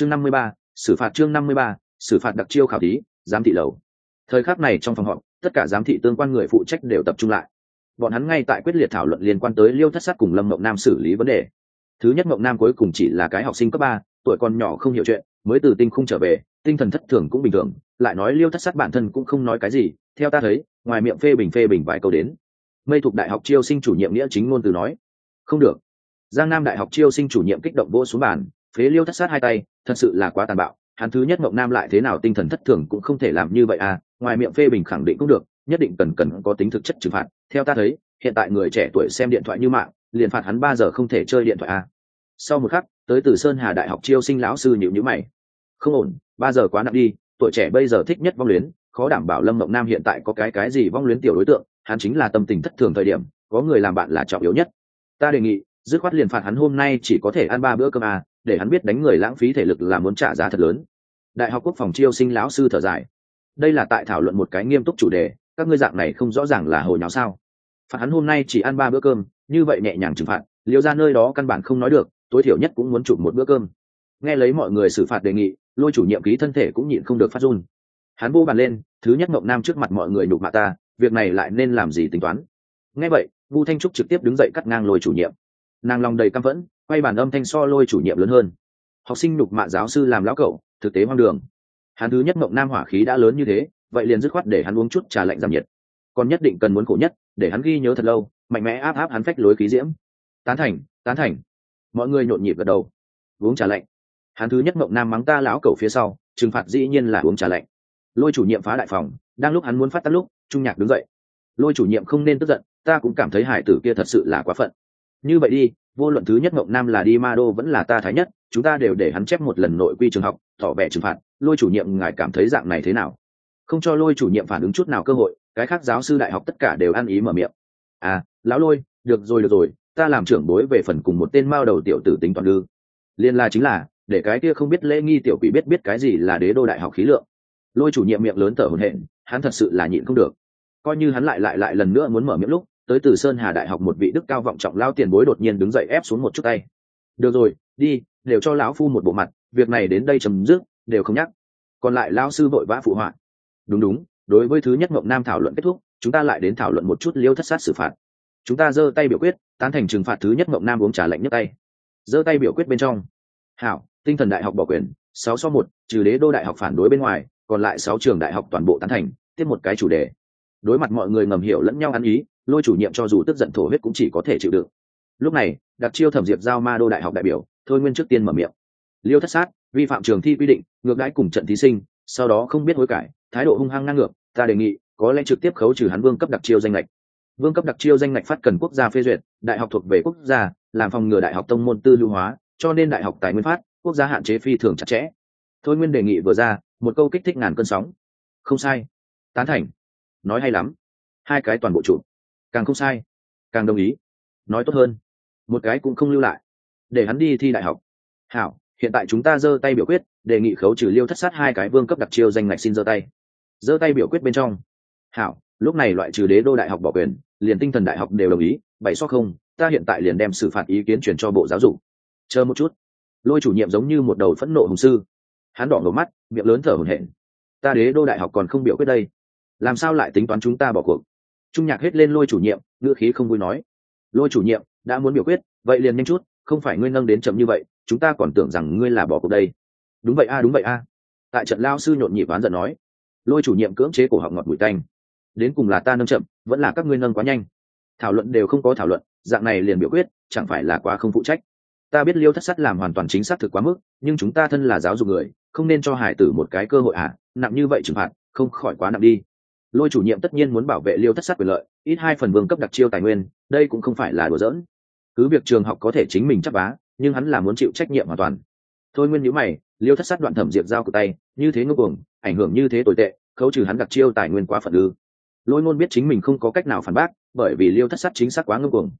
chương năm mươi ba, xử phạt chương năm mươi ba, xử phạt đặc chiêu khảo thí, giám thị lầu. Thời khắc này trong phòng họp, tất cả giám thị tương quan người phụ trách đều tập trung lại. Bọn hắn ngay tại quyết liệt thảo luận liên quan tới liêu thất sát cùng lâm mộng nam xử lý vấn đề. Thứ nhất, mộng nam cuối cùng chỉ là cái học sinh cấp ba, tuổi còn nhỏ không hiểu chuyện, mới từ tinh khung trở về, tinh thần thất thường cũng bình thường, lại nói liêu thất sát bản thân cũng không nói cái gì, theo ta thấy, ngoài miệng phê bình phê bình vài câu đến. Mây thuộc đại học chiêu sinh chủ nhiệm nghĩa chính ngôn từ nói, không được. Giang nam đại học chiêu sinh chủ nhiệm kích động vỗ xuống bàn, phế liêu thất sát hai tay thật sự là quá tàn bạo hắn thứ nhất mộng nam lại thế nào tinh thần thất thường cũng không thể làm như vậy à ngoài miệng phê bình khẳng định cũng được nhất định cần cần có tính thực chất trừng phạt. Theo ta thấy hiện tại người trẻ tuổi xem điện thoại như mạng liền phạt hắn ba giờ không thể chơi điện thoại à. sau một khắc tới từ sơn hà đại học chiêu sinh lão sư nhịu nhữ mày. Không ổn ba giờ quá nặng đi tuổi trẻ bây giờ thích nhất vong luyến khó đảm bảo lâm mộng nam hiện tại có cái cái gì vong luyến tiểu đối tượng hắn chính là tâm tình thất thường thời điểm có người làm bạn là trọng yếu nhất. Ta đề nghị dứt khoát liền phạt hắn hôm nay chỉ có thể ăn ba bữa cơm à, để hắn biết đánh người lãng phí thể lực là muốn trả giá thật lớn. Đại học quốc phòng chiêu sinh lão sư thở dài. Đây là tại thảo luận một cái nghiêm túc chủ đề, các ngươi dạng này không rõ ràng là hồi nháo sao? Phạt hắn hôm nay chỉ ăn ba bữa cơm, như vậy nhẹ nhàng trừng phạt Liệu ra nơi đó căn bản không nói được, tối thiểu nhất cũng muốn chụp một bữa cơm. Nghe lấy mọi người xử phạt đề nghị, lôi chủ nhiệm ký thân thể cũng nhịn không được phát run. Hắn vô bàn lên, thứ nhất mộng nam trước mặt mọi người nhục mạ ta, việc này lại nên làm gì tính toán? Nghe vậy, vu thanh trúc trực tiếp đứng dậy cắt ngang lôi chủ nhiệm. Nàng lòng đầy căm phẫn quay bản âm thanh so lôi chủ nhiệm lớn hơn. Học sinh nhục mạ giáo sư làm lão cậu, thực tế hoang đường. Hắn thứ nhất mộng nam hỏa khí đã lớn như thế, vậy liền dứt khoát để hắn uống chút trà lạnh giảm nhiệt. Còn nhất định cần muốn khổ nhất, để hắn ghi nhớ thật lâu, mạnh mẽ áp áp hắn phách lối khí diễm. Tán thành tán thành. Mọi người nhộn nhịp gật đầu. Uống trà lạnh. Hắn thứ nhất mộng nam mắng ta lão cậu phía sau, trừng phạt dĩ nhiên là uống trà lạnh. Lôi chủ nhiệm phá đại phòng, đang lúc hắn muốn phát tắt lúc, trung nhạc đứng dậy. Lôi chủ nhiệm không nên tức giận, ta cũng cảm thấy hải tử kia thật sự là quá phận như vậy đi, vô luận thứ nhất mộng nam là đi ma đô vẫn là ta thái nhất, chúng ta đều để hắn chép một lần nội quy trường học, tỏ vẻ trừng phạt, lôi chủ nhiệm ngài cảm thấy dạng này thế nào? Không cho lôi chủ nhiệm phản ứng chút nào cơ hội, cái khác giáo sư đại học tất cả đều ăn ý mở miệng. À lão lôi, được rồi được rồi, ta làm trưởng bối về phần cùng một tên mao đầu tiểu tử tính toàn lư liên la chính là, để cái kia không biết lễ nghi tiểu quỷ biết biết cái gì là đế đô đại học khí lượng. Lôi chủ nhiệm miệng lớn thở hổn hển, hắn thật sự là nhịn không được. Coi như hắn lại lại lại lần nữa muốn mở miệng lúc tới từ sơn hà đại học một vị đức cao vọng trọng lao tiền bối đột nhiên đứng dậy ép xuống một chút tay. Được rồi, đi, đều cho lão phu một bộ mặt, việc này đến đây chấm dứt, đều không nhắc. Còn lại lao sư vội vã phụ họa. Đúng đúng, đối với thứ nhất mộng nam thảo luận kết thúc, chúng ta lại đến thảo luận một chút liêu thất sát xử phạt. Chúng ta giơ tay biểu quyết, tán thành trừng phạt thứ nhất mộng nam uống trà lạnh nhất tay. Giơ tay biểu quyết bên trong. Hảo, tinh thần đại học bỏ quyền, sáu so một, trừ đế đô đại học phản đối bên ngoài, còn lại sáu trường đại học toàn bộ tán thành, tiếp một cái chủ đề đối mặt mọi người ngầm hiểu lẫn nhau ăn ý, lôi chủ nhiệm cho dù tức giận thổ huyết cũng chỉ có thể chịu đựng. Lúc này, đặc chiêu thẩm diệp giao ma đô đại học đại biểu, thôi nguyên trước tiên mở miệng. Liêu thất sát, vi phạm trường thi quy định, ngược đãi cùng trận thí sinh, sau đó không biết hối cải, thái độ hung hăng ngang ngược, ta đề nghị, có lẽ trực tiếp khấu trừ hắn vương cấp đặc chiêu danh lệch vương cấp đặc chiêu danh lệch phát cần quốc gia phê duyệt, đại học thuộc về quốc gia, làm phòng ngừa đại học tông môn tư lưu hóa, cho nên đại học tài nguyên phát, quốc gia hạn chế phi thường chặt chẽ. Thôi nguyên đề nghị vừa ra, một câu kích thích ngàn cơn sóng. Không sai. Tán thành nói hay lắm. Hai cái toàn bộ chủ càng không sai, càng đồng ý. Nói tốt hơn. Một cái cũng không lưu lại. Để hắn đi thi đại học. Hảo, hiện tại chúng ta giơ tay biểu quyết, đề nghị khấu trừ liêu thất sát hai cái vương cấp đặc chiêu danh ngạch xin giơ tay. Giơ tay biểu quyết bên trong. Hảo, lúc này loại trừ đế đô đại học bỏ quyền, liền tinh thần đại học đều đồng ý, bảy so không, ta hiện tại liền đem xử phạt ý kiến chuyển cho bộ giáo dục. Chờ một chút. Lôi chủ nhiệm giống như một đầu phẫn nộ hùng sư. Hắn đỏ ngầu mắt, miệng lớn thở hổn hển. Ta đế đô đại học còn không biểu quyết đây làm sao lại tính toán chúng ta bỏ cuộc? Trung nhạc hết lên lôi chủ nhiệm, ngữ khí không vui nói. Lôi chủ nhiệm, đã muốn biểu quyết, vậy liền nhanh chút, không phải ngươi nâng đến chậm như vậy, chúng ta còn tưởng rằng ngươi là bỏ cuộc đây. Đúng vậy a, đúng vậy a. Tại trận lao sư nhộn nhịp oán giận nói. Lôi chủ nhiệm cưỡng chế cổ họng ngọt bụi tanh. Đến cùng là ta nâng chậm, vẫn là các ngươi nâng quá nhanh. Thảo luận đều không có thảo luận, dạng này liền biểu quyết, chẳng phải là quá không phụ trách. Ta biết liêu thất sắt làm hoàn toàn chính xác thực quá mức, nhưng chúng ta thân là giáo dục người, không nên cho hải tử một cái cơ hội à nặng như vậy trừng phạt, không khỏi quá nặng đi lôi chủ nhiệm tất nhiên muốn bảo vệ liêu thất sát quyền lợi, ít hai phần vương cấp đặc chiêu tài nguyên, đây cũng không phải là đùa giỡn. Cứ việc trường học có thể chính mình chấp bá nhưng hắn là muốn chịu trách nhiệm hoàn toàn. Thôi nguyên nhữ mày, liêu thất sát đoạn thẩm diệt giao của tay, như thế ngưng cuồng, ảnh hưởng như thế tồi tệ, khấu trừ hắn đặc chiêu tài nguyên quá phận ư lôi ngôn biết chính mình không có cách nào phản bác, bởi vì liêu thất sát chính xác quá ngưng cuồng.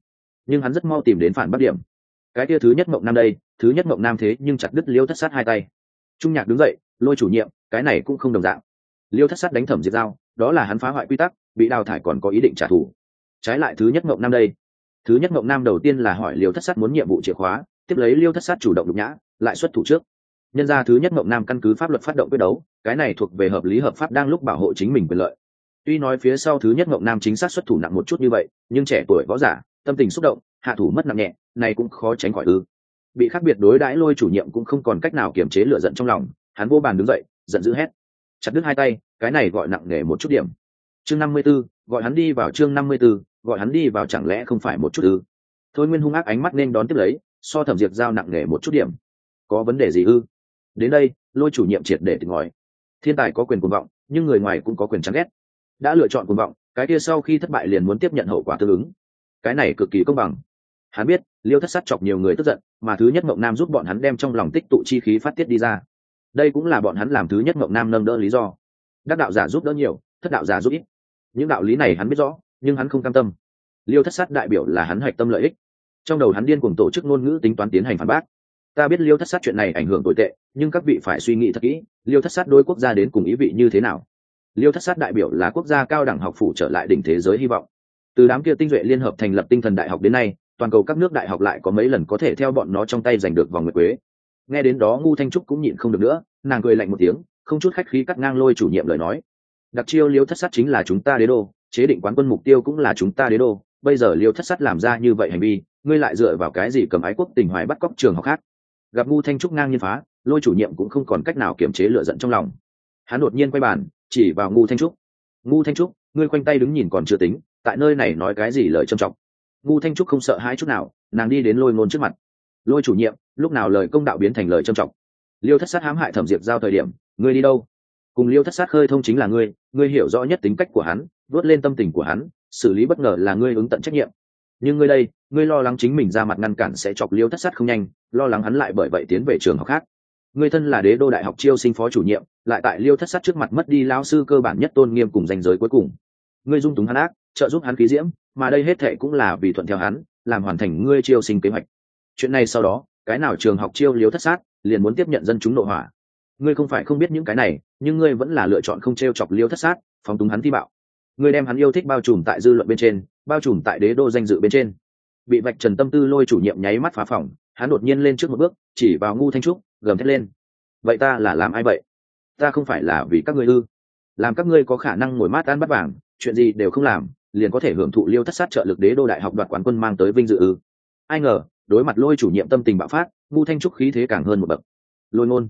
Nhưng hắn rất mau tìm đến phản bác điểm. Cái kia thứ nhất mộng nam đây, thứ nhất mộng nam thế nhưng chặt đứt liêu thất sát hai tay. Trung nhạc đứng dậy, lôi chủ nhiệm, cái này cũng không đồng dạng. Liêu thất sát đánh thẩm diệt giao đó là hắn phá hoại quy tắc, bị đào thải còn có ý định trả thù. Trái lại thứ nhất mộng nam đây. Thứ nhất mộng nam đầu tiên là hỏi liêu thất sát muốn nhiệm vụ chìa khóa, tiếp lấy liêu thất sát chủ động nhục nhã, lại xuất thủ trước. Nhân ra thứ nhất mộng nam căn cứ pháp luật phát động quyết đấu, cái này thuộc về hợp lý hợp pháp đang lúc bảo hộ chính mình quyền lợi. Tuy nói phía sau thứ nhất mộng nam chính xác xuất thủ nặng một chút như vậy, nhưng trẻ tuổi võ giả, tâm tình xúc động, hạ thủ mất nặng nhẹ, này cũng khó tránh khỏi ư. Bị khác biệt đối đãi lôi chủ nhiệm cũng không còn cách nào kiềm chế lửa giận trong lòng, hắn vô bàn đứng dậy, giận dữ hét chặt đứt hai tay cái này gọi nặng nề một chút điểm. Chương năm mươi 54, gọi hắn đi vào chương năm mươi 54, gọi hắn đi vào chẳng lẽ không phải một chút ư? Thôi nguyên hung ác ánh mắt nên đón tiếp lấy so thẩm diệt giao nặng nề một chút điểm. Có vấn đề gì ư? Đến đây lôi chủ nhiệm triệt để tỉnh ngòi thiên tài có quyền cuồng vọng nhưng người ngoài cũng có quyền chán ghét. Đã lựa chọn cuồng vọng cái kia sau khi thất bại liền muốn tiếp nhận hậu quả tương ứng. Cái này cực kỳ công bằng. Hắn biết liêu thất sát chọc nhiều người tức giận mà thứ nhất mộng nam giúp bọn hắn đem trong lòng tích tụ chi khí phát tiết đi ra đây cũng là bọn hắn làm thứ nhất mộng nam nâng đỡ lý do. Đắc đạo giả giúp đỡ nhiều, thất đạo giả giúp ít. Những đạo lý này hắn biết rõ, nhưng hắn không cam tâm. Liêu thất sát đại biểu là hắn hạch tâm lợi ích. Trong đầu hắn điên cùng tổ chức ngôn ngữ tính toán tiến hành phản bác. Ta biết liêu thất sát chuyện này ảnh hưởng tồi tệ, nhưng các vị phải suy nghĩ thật kỹ, liêu thất sát đôi quốc gia đến cùng ý vị như thế nào? Liêu thất sát đại biểu là quốc gia cao đẳng học phủ trở lại đỉnh thế giới hy vọng. Từ đám kia tinh duệ liên hợp thành lập tinh thần đại học đến nay, toàn cầu các nước đại học lại có mấy lần có thể theo bọn nó trong tay giành được vòng nguyệt quế nghe đến đó ngu thanh trúc cũng nhịn không được nữa, nàng cười lạnh một tiếng, không chút khách khí cắt ngang lôi chủ nhiệm lời nói. Đặc chiêu liêu thất sát chính là chúng ta đế đô, chế định quán quân mục tiêu cũng là chúng ta đế đô. Bây giờ liêu thất sát làm ra như vậy hành vi, ngươi lại dựa vào cái gì cầm ái quốc tình hoài bắt cóc trường học khác? Gặp ngu thanh trúc ngang nhiên phá, lôi chủ nhiệm cũng không còn cách nào kiềm chế lựa giận trong lòng. Hắn đột nhiên quay bàn, chỉ vào ngu thanh trúc. Ngu thanh trúc, ngươi khoanh tay đứng nhìn còn chưa tính, tại nơi này nói cái gì lời trầm trọng? Ngu thanh trúc không sợ hãi chút nào, nàng đi đến lôi ngôn trước mặt lôi chủ nhiệm, lúc nào lời công đạo biến thành lời trầm trọng. Liêu thất sát hãm hại thẩm diệp giao thời điểm, ngươi đi đâu? Cùng liêu thất sát khơi thông chính là ngươi ngươi hiểu rõ nhất tính cách của hắn, vớt lên tâm tình của hắn, xử lý bất ngờ là ngươi ứng tận trách nhiệm. Nhưng ngươi đây, ngươi lo lắng chính mình ra mặt ngăn cản sẽ chọc liêu thất sát không nhanh, lo lắng hắn lại bởi vậy tiến về trường học khác. Ngươi thân là đế đô đại học chiêu sinh phó chủ nhiệm, lại tại liêu thất sát trước mặt mất đi lao sư cơ bản nhất tôn nghiêm cùng danh giới cuối cùng. Ngươi dung túng hắn ác, trợ giúp hắn khí diễm, mà đây hết thệ cũng là vì thuận theo hắn, làm hoàn thành ngươi chiêu sinh kế hoạch chuyện này sau đó, cái nào trường học chiêu liêu thất sát, liền muốn tiếp nhận dân chúng nội hỏa. Ngươi không phải không biết những cái này, nhưng ngươi vẫn là lựa chọn không t r e o chọc liêu thất sát, phóng túng hắn thi bạo. Ngươi đem hắn yêu thích bao trùm tại dư luận bên trên, bao trùm tại đế đô danh dự bên trên. Bị vạch trần tâm tư lôi chủ nhiệm nháy mắt phá phòng, hắn đột nhiên lên trước một bước, chỉ vào ngu thanh trúc, gầm thét lên. Vậy ta là làm ai vậy? Ta không phải là vì các ngươi ư? Làm các ngươi có khả năng ngồi mát ăn bắt vàng, chuyện gì đều không làm, liền có thể hưởng thụ liêu thất sát trợ lực đế đô đại học đoạt quán quân mang tới vinh dự ư? Ai ngờ đối mặt lôi chủ nhiệm tâm tình bạo phát ngu thanh trúc khí thế càng hơn một bậc. Lôi ngôn.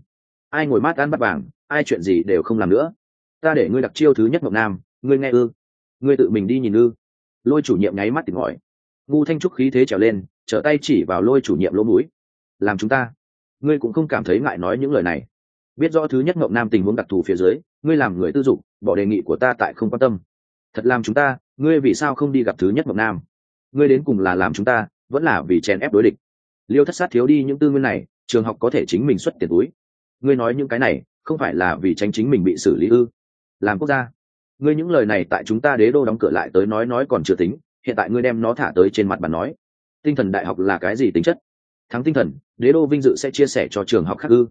Ai ngồi mát ăn bắt vàng, ai chuyện gì đều không làm nữa. Ta để ngươi đặc chiêu thứ nhất mộng nam, ngươi nghe ư? Ngươi tự mình đi nhìn ư? Lôi chủ nhiệm nháy mắt tìm hỏi. Ngu thanh trúc khí thế trèo lên, trở tay chỉ vào lôi chủ nhiệm lỗ mũi. Làm chúng ta. Ngươi cũng không cảm thấy ngại nói những lời này. Biết rõ thứ nhất mộng nam tình huống đặc thù phía dưới, ngươi làm người tư dục, bỏ đề nghị của ta tại không quan tâm. Thật làm chúng ta, ngươi vì sao không đi gặp thứ nhất mộng nam? Ngươi đến cùng là làm chúng ta vẫn là vì chèn ép đối địch. Liêu thất sát thiếu đi những tư nguyên này, trường học có thể chính mình xuất tiền túi. Ngươi nói những cái này, không phải là vì tránh chính mình bị xử lý ư? Làm quốc gia. Ngươi những lời này tại chúng ta đế đô đóng cửa lại tới nói nói còn chưa tính, hiện tại ngươi đem nó thả tới trên mặt bàn nói. Tinh thần đại học là cái gì tính chất? Thắng tinh thần, đế đô vinh dự sẽ chia sẻ cho trường học khác ư?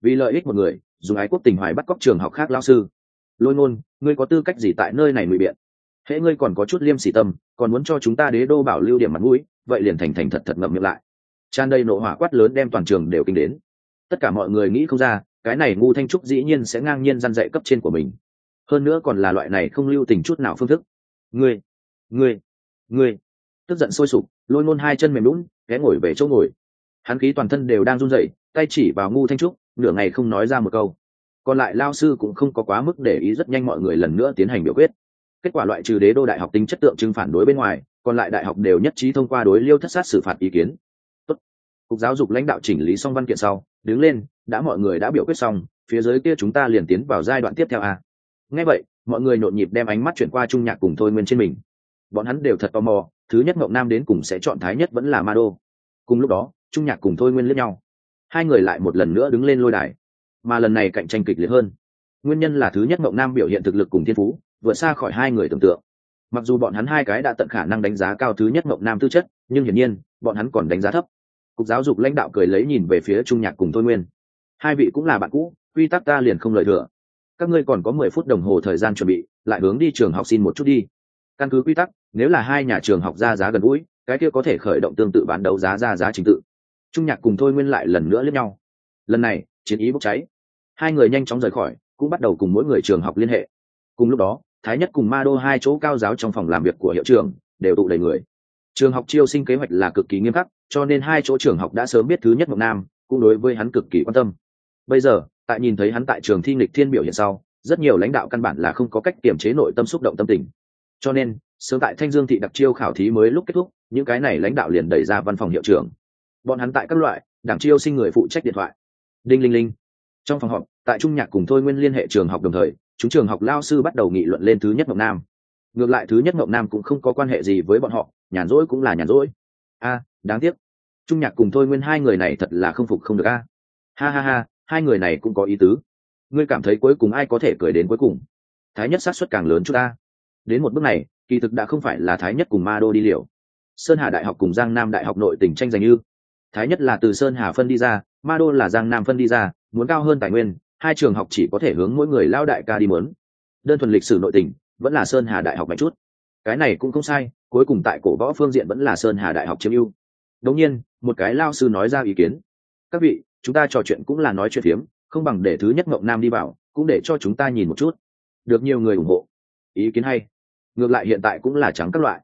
Vì lợi ích một người, dùng ái quốc tình hoài bắt cóc trường học khác lao sư. Lôi ngôn, ngươi có tư cách gì tại nơi này ngụy biện? Hễ ngươi còn có chút liêm sỉ tâm, còn muốn cho chúng ta đế đô bảo lưu điểm mặt mũi? Vậy liền thành thành thật thật ngậm miệng lại. Tràn đầy nộ hỏa quát lớn đem toàn trường đều kinh đến. Tất cả mọi người nghĩ không ra, cái này ngu thanh trúc dĩ nhiên sẽ ngang nhiên răn dạy cấp trên của mình. Hơn nữa còn là loại này không lưu tình chút nào phương thức. Ngươi ngươi ngươi. Tức giận sôi sục, lôi ngôn hai chân mềm lún, ghé ngồi về chỗ ngồi. Hắn khí toàn thân đều đang run rẩy, tay chỉ vào ngu thanh trúc, nửa ngày không nói ra một câu. Còn lại lao sư cũng không có quá mức để ý rất nhanh mọi người lần nữa tiến hành biểu quyết. Kết quả loại trừ đế đô đại học tính chất tượng trưng phản đối bên ngoài còn lại đại học đều nhất trí thông qua đối liêu thất sát xử phạt ý kiến. Tốt. cục giáo dục lãnh đạo chỉnh lý xong văn kiện sau, đứng lên, đã mọi người đã biểu quyết xong, phía dưới kia chúng ta liền tiến vào giai đoạn tiếp theo a. Ngay vậy, mọi người nhộn nhịp đem ánh mắt chuyển qua trung nhạc cùng thôi nguyên trên mình. Bọn hắn đều thật tò mò, thứ nhất mộng nam đến cùng sẽ chọn thái nhất vẫn là ma đô. Cùng lúc đó, trung nhạc cùng thôi nguyên lướt nhau. Hai người lại một lần nữa đứng lên lôi đài. Mà lần này cạnh tranh kịch liệt hơn. Nguyên nhân là thứ nhất mộng nam biểu hiện thực lực cùng thiên phú, vượt xa khỏi hai người tưởng tượng mặc dù bọn hắn hai cái đã tận khả năng đánh giá cao thứ nhất mộng nam tư chất, nhưng hiển nhiên, bọn hắn còn đánh giá thấp. Cục giáo dục lãnh đạo cười lấy nhìn về phía trung nhạc cùng thôi nguyên. Hai vị cũng là bạn cũ, quy tắc ta liền không lời thừa. Các ngươi còn có mười phút đồng hồ thời gian chuẩn bị, lại hướng đi trường học xin một chút đi. Căn cứ quy tắc, nếu là hai nhà trường học ra giá gần gũi, cái kia có thể khởi động tương tự bán đấu giá ra giá trình tự. Trung nhạc cùng thôi nguyên lại lần nữa lẫn nhau. Lần này, chiến ý bốc cháy. Hai người nhanh chóng rời khỏi, cũng bắt đầu cùng mỗi người trường học liên hệ. Cùng lúc đó thái nhất cùng ma đô hai chỗ cao giáo trong phòng làm việc của hiệu trường đều tụ đầy người. Trường học chiêu sinh kế hoạch là cực kỳ nghiêm khắc, cho nên hai chỗ trường học đã sớm biết thứ nhất mộng nam, cũng đối với hắn cực kỳ quan tâm. Bây giờ, tại nhìn thấy hắn tại trường thi nghịch thiên biểu hiện sau, rất nhiều lãnh đạo căn bản là không có cách kiềm chế nội tâm xúc động tâm tình. Cho nên, sớm tại thanh dương thị đặc chiêu khảo thí mới lúc kết thúc, những cái này lãnh đạo liền đẩy ra văn phòng hiệu trưởng. Bọn hắn tại các loại, đảng chiêu sinh người phụ trách điện thoại. Đinh linh linh. Trong phòng họp, tại trung nhạc cùng thôi nguyên liên hệ trường học đồng thời chúng trường học lao sư bắt đầu nghị luận lên thứ nhất mộng nam. Ngược lại thứ nhất mộng nam cũng không có quan hệ gì với bọn họ, nhàn rỗi cũng là nhàn rỗi. A, đáng tiếc. Trung nhạc cùng thôi nguyên hai người này thật là không phục không được a. Ha ha ha, hai người này cũng có ý tứ. Ngươi cảm thấy cuối cùng ai có thể cười đến cuối cùng? Thái nhất sát xuất càng lớn chút ta đến một bước này, kỳ thực đã không phải là thái nhất cùng ma đô đi liều sơn hà đại học cùng giang nam đại học nội tỉnh tranh giành như thái nhất là từ sơn hà phân đi ra, ma đô là giang nam phân đi ra, muốn cao hơn tài nguyên hai trường học chỉ có thể hướng mỗi người lao đại ca đi mớn. Đơn thuần lịch sử nội tình, vẫn là sơn hà đại học mạnh chút. Cái này cũng không sai, cuối cùng tại cổ võ phương diện vẫn là sơn hà đại học chiếm ưu. Đống nhiên, một cái lao sư nói ra ý kiến. Các vị, chúng ta trò chuyện cũng là nói chuyện phiếm, không bằng để thứ nhất mộng nam đi vào, cũng để cho chúng ta nhìn một chút. Được nhiều người ủng hộ. Ý kiến hay. Ngược lại hiện tại cũng là trắng các loại.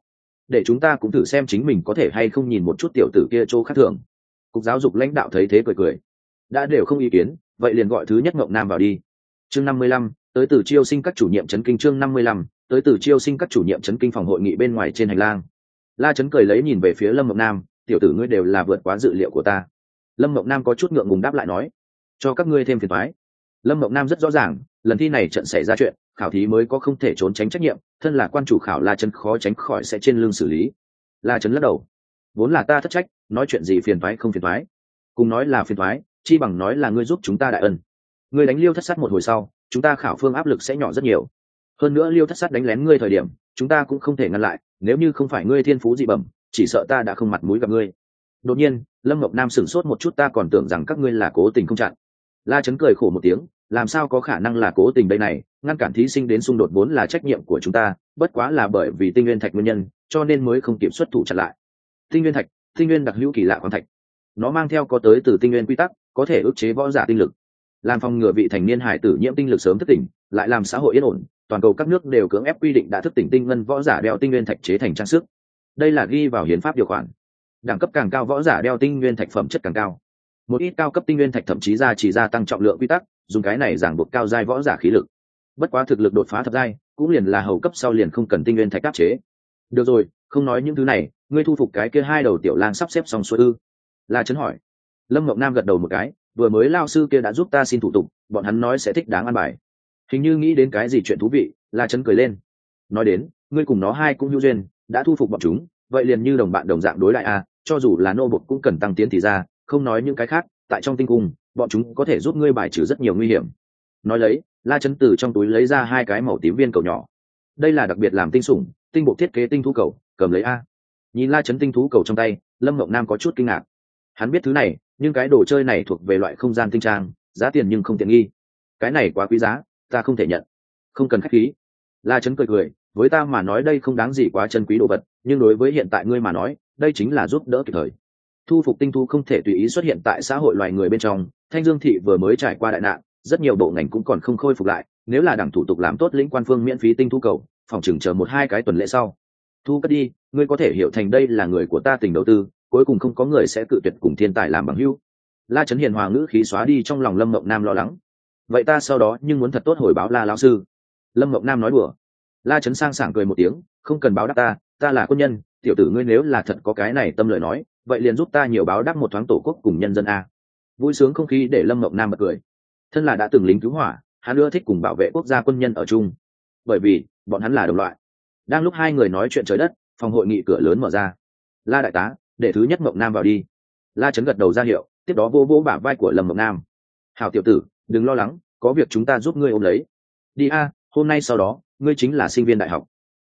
Để chúng ta cũng thử xem chính mình có thể hay không nhìn một chút tiểu tử kia chỗ khác thường. Cục giáo dục lãnh đạo thấy thế cười cười. Đã đều không ý kiến vậy liền gọi thứ nhất ngộng nam vào đi. Chương năm mươi lăm, tới từ chiêu sinh các chủ nhiệm chấn kinh chương năm mươi lăm, tới từ chiêu sinh các chủ nhiệm chấn kinh phòng hội nghị bên ngoài trên hành lang. La chấn cười lấy nhìn về phía lâm ngộng nam, tiểu tử ngươi đều là vượt quá dự liệu của ta. Lâm ngộng nam có chút ngượng ngùng đáp lại nói, cho các ngươi thêm phiền thoái lâm ngộng nam rất rõ ràng, lần thi này trận xảy ra chuyện, khảo thí mới có không thể trốn tránh trách nhiệm, thân là quan chủ khảo la chấn khó tránh khỏi sẽ trên lưng xử lý. La chấn lắc đầu, vốn là ta thất trách, nói chuyện gì phiền thoái không phiền thoái cùng nói là phiền thoái chi bằng nói là ngươi giúp chúng ta đại ân. Ngươi đánh liêu thất sát một hồi sau, chúng ta khảo phương áp lực sẽ nhỏ rất nhiều. Hơn nữa liêu thất sát đánh lén ngươi thời điểm, chúng ta cũng không thể ngăn lại, nếu như không phải ngươi thiên phú dị bẩm, chỉ sợ ta đã không mặt mũi gặp ngươi. Đột nhiên, lâm Ngọc nam sửng sốt một chút, ta còn tưởng rằng các ngươi là cố tình không chặn. La chấn cười khổ một tiếng, làm sao có khả năng là cố tình đây này, ngăn cản thí sinh đến xung đột vốn là trách nhiệm của chúng ta, bất quá là bởi vì tinh nguyên thạch nguyên nhân, cho nên mới không kiểm soát thủ chặn lại. Tinh nguyên thạch, tinh nguyên đặc hữu kỳ lạ khoáng thạch. Nó mang theo có tới từ tinh nguyên quy tắc có thể ức chế võ giả tinh lực. Làm phòng ngừa vị thành niên hải tử nhiễm tinh lực sớm thức tỉnh, lại làm xã hội yên ổn, toàn cầu các nước đều cưỡng ép quy định đã thức tỉnh tinh ngân võ giả đeo tinh nguyên thạch chế thành trang sức. Đây là ghi vào hiến pháp điều khoản. Đẳng cấp càng cao võ giả đeo tinh nguyên thạch phẩm chất càng cao. Một ít cao cấp tinh nguyên thạch thậm chí ra chỉ gia tăng trọng lượng quy tắc, dùng cái này giảng buộc cao giai võ giả khí lực. Bất quá thực lực đột phá thập giai cũng liền là hầu cấp sau liền không cần tinh nguyên thạch áp chế. Được rồi, không nói những thứ này, ngươi thu phục cái kia hai đầu tiểu lang sắp xếp xong xuôi ư? La chấn hỏi lâm mộng nam gật đầu một cái, vừa mới lao sư kia đã giúp ta xin thủ tục, bọn hắn nói sẽ thích đáng ăn bài. Hình như nghĩ đến cái gì chuyện thú vị, la chấn cười lên. Nói đến, ngươi cùng nó hai cũng hữu duyên, đã thu phục bọn chúng, vậy liền như đồng bạn đồng dạng đối lại a, cho dù là nô bột cũng cần tăng tiến thì ra, không nói những cái khác, tại trong tinh cung, bọn chúng có thể giúp ngươi bài trừ rất nhiều nguy hiểm. Nói lấy, la chấn từ trong túi lấy ra hai cái màu tím viên cầu nhỏ. Đây là đặc biệt làm tinh sủng, tinh bộ thiết kế tinh thú cầu, cầm lấy a. Nhìn la chấn tinh thú cầu trong tay, lâm mộng nam có chút kinh ngạc hắn biết thứ này, nhưng cái đồ chơi này thuộc về loại không gian tinh trang, giá tiền nhưng không tiện nghi. Cái này quá quý giá, ta không thể nhận. Không cần k h á c h khí. La chấn cười cười, với ta mà nói đây không đáng gì quá chân quý đồ vật, nhưng đối với hiện tại ngươi mà nói, đây chính là giúp đỡ kịp thời. Thu phục tinh thu không thể tùy ý xuất hiện tại xã hội loài người bên trong, thanh dương thị vừa mới trải qua đại nạn, rất nhiều bộ ngành cũng còn không khôi phục lại, nếu là đảng thủ tục làm tốt lĩnh quan phương miễn phí tinh thu cầu, phòng chừng chờ một hai cái tuần lễ sau. Thu cất đi, ngươi có thể hiểu thành đây là người của ta tình đầu tư cuối cùng không có người sẽ cự tuyệt cùng thiên tài làm bằng hữu. la trấn hiền hòa ngữ khí xóa đi trong lòng lâm mộng nam lo lắng. Vậy ta sau đó nhưng muốn thật tốt hồi báo la lão sư. Lâm mộng nam nói đùa. La trấn sang sảng cười một tiếng, không cần báo đáp ta ta là quân nhân, tiểu tử ngươi nếu là thật có cái này tâm lời nói, vậy liền giúp ta nhiều báo đáp một thoáng tổ quốc cùng nhân dân a. Vui sướng không khí để lâm mộng nam bật cười. Thân là đã từng lính cứu hỏa, hắn ưa thích cùng bảo vệ quốc gia quân nhân ở chung. Bởi vì, bọn hắn là đồng loại. Đang lúc hai người nói chuyện trời đất, phòng hội nghị cửa lớn mở ra. La đại tá để thứ nhất mộng nam vào đi. La chấn gật đầu ra hiệu, tiếp đó vô vô bả vai của lâm mộng nam. Hào tiểu tử, đừng lo lắng, có việc chúng ta giúp ngươi ôm lấy. Đi a, hôm nay sau đó, ngươi chính là sinh viên đại học.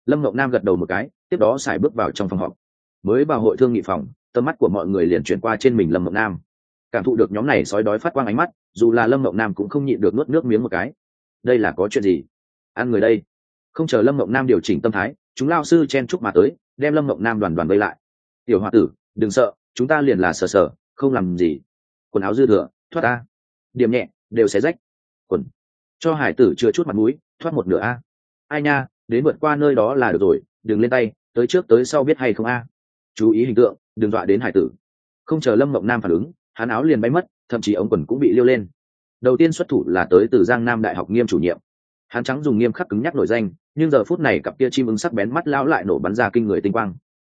Lâm mộng nam gật đầu một cái, tiếp đó xài bước vào trong phòng họp. Mới vào hội thương nghị phòng, tầm mắt của mọi người liền chuyển qua trên mình lâm mộng nam. Cảm thụ được nhóm này sói đói phát quang ánh mắt, dù là lâm mộng nam cũng không nhịn được nuốt nước miếng một cái. Đây là có chuyện gì? Ăn người đây. Không chờ lâm mộng nam điều chỉnh tâm thái, chúng lao sư chen chúc mà tới, đem lâm mộng nam đoàn đoàn vây lại tiểu Hoa tử, đừng sợ, chúng ta liền là sờ sờ, không làm gì. Quần áo dư thừa, thoát ta. Điểm nhẹ, đều xé rách. Quần. Cho hải tử chưa chút mặt mũi, thoát một nửa a. Ai nha, đến vượt qua nơi đó là được rồi, đừng lên tay, tới trước tới sau biết hay không a. Chú ý hình tượng, đừng dọa đến hải tử. Không chờ lâm mộng nam phản ứng, hắn áo liền bay mất, thậm chí ống quần cũng bị liêu lên. Đầu tiên xuất thủ là tới từ giang nam đại học nghiêm chủ nhiệm. Hắn trắng dùng nghiêm khắc cứng nhắc nổi danh, nhưng giờ phút này cặp kia chim ứng sắc bén mắt lão lại nổ bắn ra kinh người tinh quang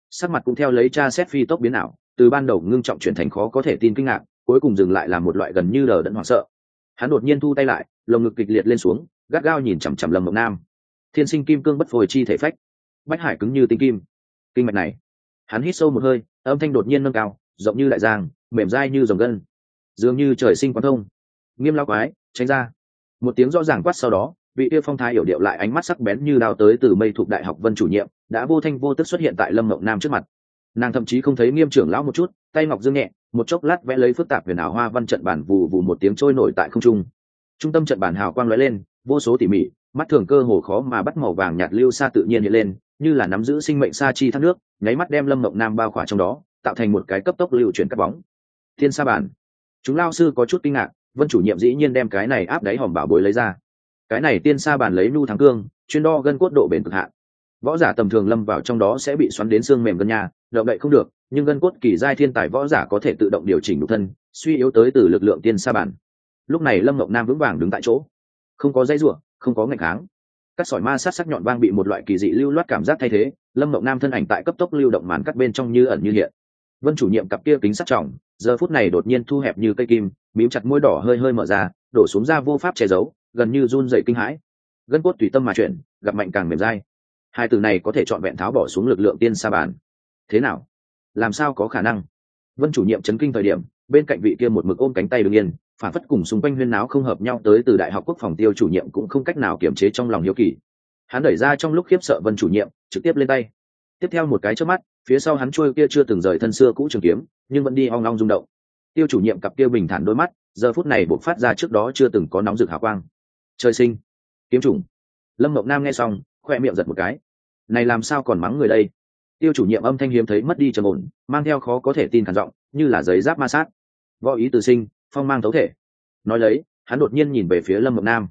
sắc mặt cũng theo lấy cha xét phi tốc biến ảo, từ ban đầu ngưng trọng chuyển thành khó có thể tin kinh ngạc, cuối cùng dừng lại là một loại gần như đờ đẫn hoảng sợ. Hắn đột nhiên thu tay lại, lồng ngực kịch liệt lên xuống, gắt gao nhìn chằm chằm lâm mộng nam. Thiên sinh kim cương bất phhồi chi thể phách. Bách hải cứng như tinh kim. Kinh mạch này. Hắn hít sâu một hơi, âm thanh đột nhiên nâng cao, rộng như đại giang, mềm dai như dòng gân. Dường như trời sinh quán thông. Nghiêm lao quái, tránh ra. Một tiếng rõ ràng quát sau đó, vị yêu phong thái hiểu điệu lại ánh mắt sắc bén như đao tới từ mây thuộc đại học vân chủ nhiệm đã vô thanh vô tức xuất hiện tại lâm mộng nam trước mặt. Nàng thậm chí không thấy nghiêm trưởng lão một chút, tay ngọc dương nhẹ, một chốc lát vẽ lấy phức tạp huyền ảo hoa văn trận bản vù vù một tiếng trôi nổi tại không trung. Trung tâm trận bản hào quang lóe lên, vô số tỉ mỉ, mắt thường cơ hồ khó mà bắt màu vàng nhạt lưu xa tự nhiên hiện lên, như là nắm giữ sinh mệnh sa chi thác nước, nháy mắt đem lâm mộng nam bao khỏa trong đó, tạo thành một cái cấp tốc lưu chuyển cắt bóng. Thiên sa bản. Chúng lao sư có chút kinh ngạc, vân chủ nhiệm dĩ nhiên đem cái này áp đáy hòm bảo bối lấy ra. Cái này tiên sa bản lấy nu thắng cương, chuyên đo gân cốt độ bền cực hạn võ giả tầm thường lâm vào trong đó sẽ bị xoắn đến xương mềm gân nhà, động đậy không được, nhưng gân cốt kỳ giai thiên tài võ giả có thể tự động điều chỉnh nhục thân, suy yếu tới từ lực lượng tiên sa bản. Lúc này lâm ngọc nam vững vàng đứng tại chỗ. Không có dây rủa, không có ngạch kháng. Các sỏi ma sát sắc nhọn vang bị một loại kỳ dị lưu loát cảm giác thay thế, lâm ngọc nam thân ảnh tại cấp tốc lưu động màn cắt bên trong như ẩn như hiện. Vân chủ nhiệm cặp kia kính sắt trọng, giờ phút này đột nhiên thu hẹp như cây kim, mím chặt môi đỏ hơi hơi mở ra, đổ xuống ra vô pháp che giấu, gần như run dậy kinh hãi. Gân cốt tùy tâm mà chuyển, gặp mạnh càng mềm dai hai từ này có thể chọn vẹn tháo bỏ xuống lực lượng tiên sa bàn. Thế nào? Làm sao có khả năng? Vân chủ nhiệm chấn kinh thời điểm, bên cạnh vị kia một mực ôm cánh tay đ ứ n g yên, phản phất cùng xung quanh huyên náo không hợp nhau tới từ đại học quốc phòng tiêu chủ nhiệm cũng không cách nào kiểm chế trong lòng hiếu kỳ. Hắn đẩy ra trong lúc khiếp sợ vân chủ nhiệm, trực tiếp lên tay. Tiếp theo một cái trước mắt, phía sau hắn trôi kia chưa từng rời thân xưa cũ trường kiếm, nhưng vẫn đi hoang long rung động. Tiêu chủ nhiệm cặp kia bình thản đôi mắt, giờ phút này buộc phát ra trước đó chưa từng có nóng rực hào quang. Trời sinh, kiếm trùng lâm mộng nam nghe xong, khoe miệng giật một cái này làm sao còn mắng người đây? Tiêu chủ nhiệm âm thanh hiếm thấy mất đi trầm ổn, mang theo khó có thể tin khản giọng, như là giấy giáp ma sát. Võ ý từ sinh, phong mang thấu thể. Nói lấy, hắn đột nhiên nhìn về phía lâm mộng nam.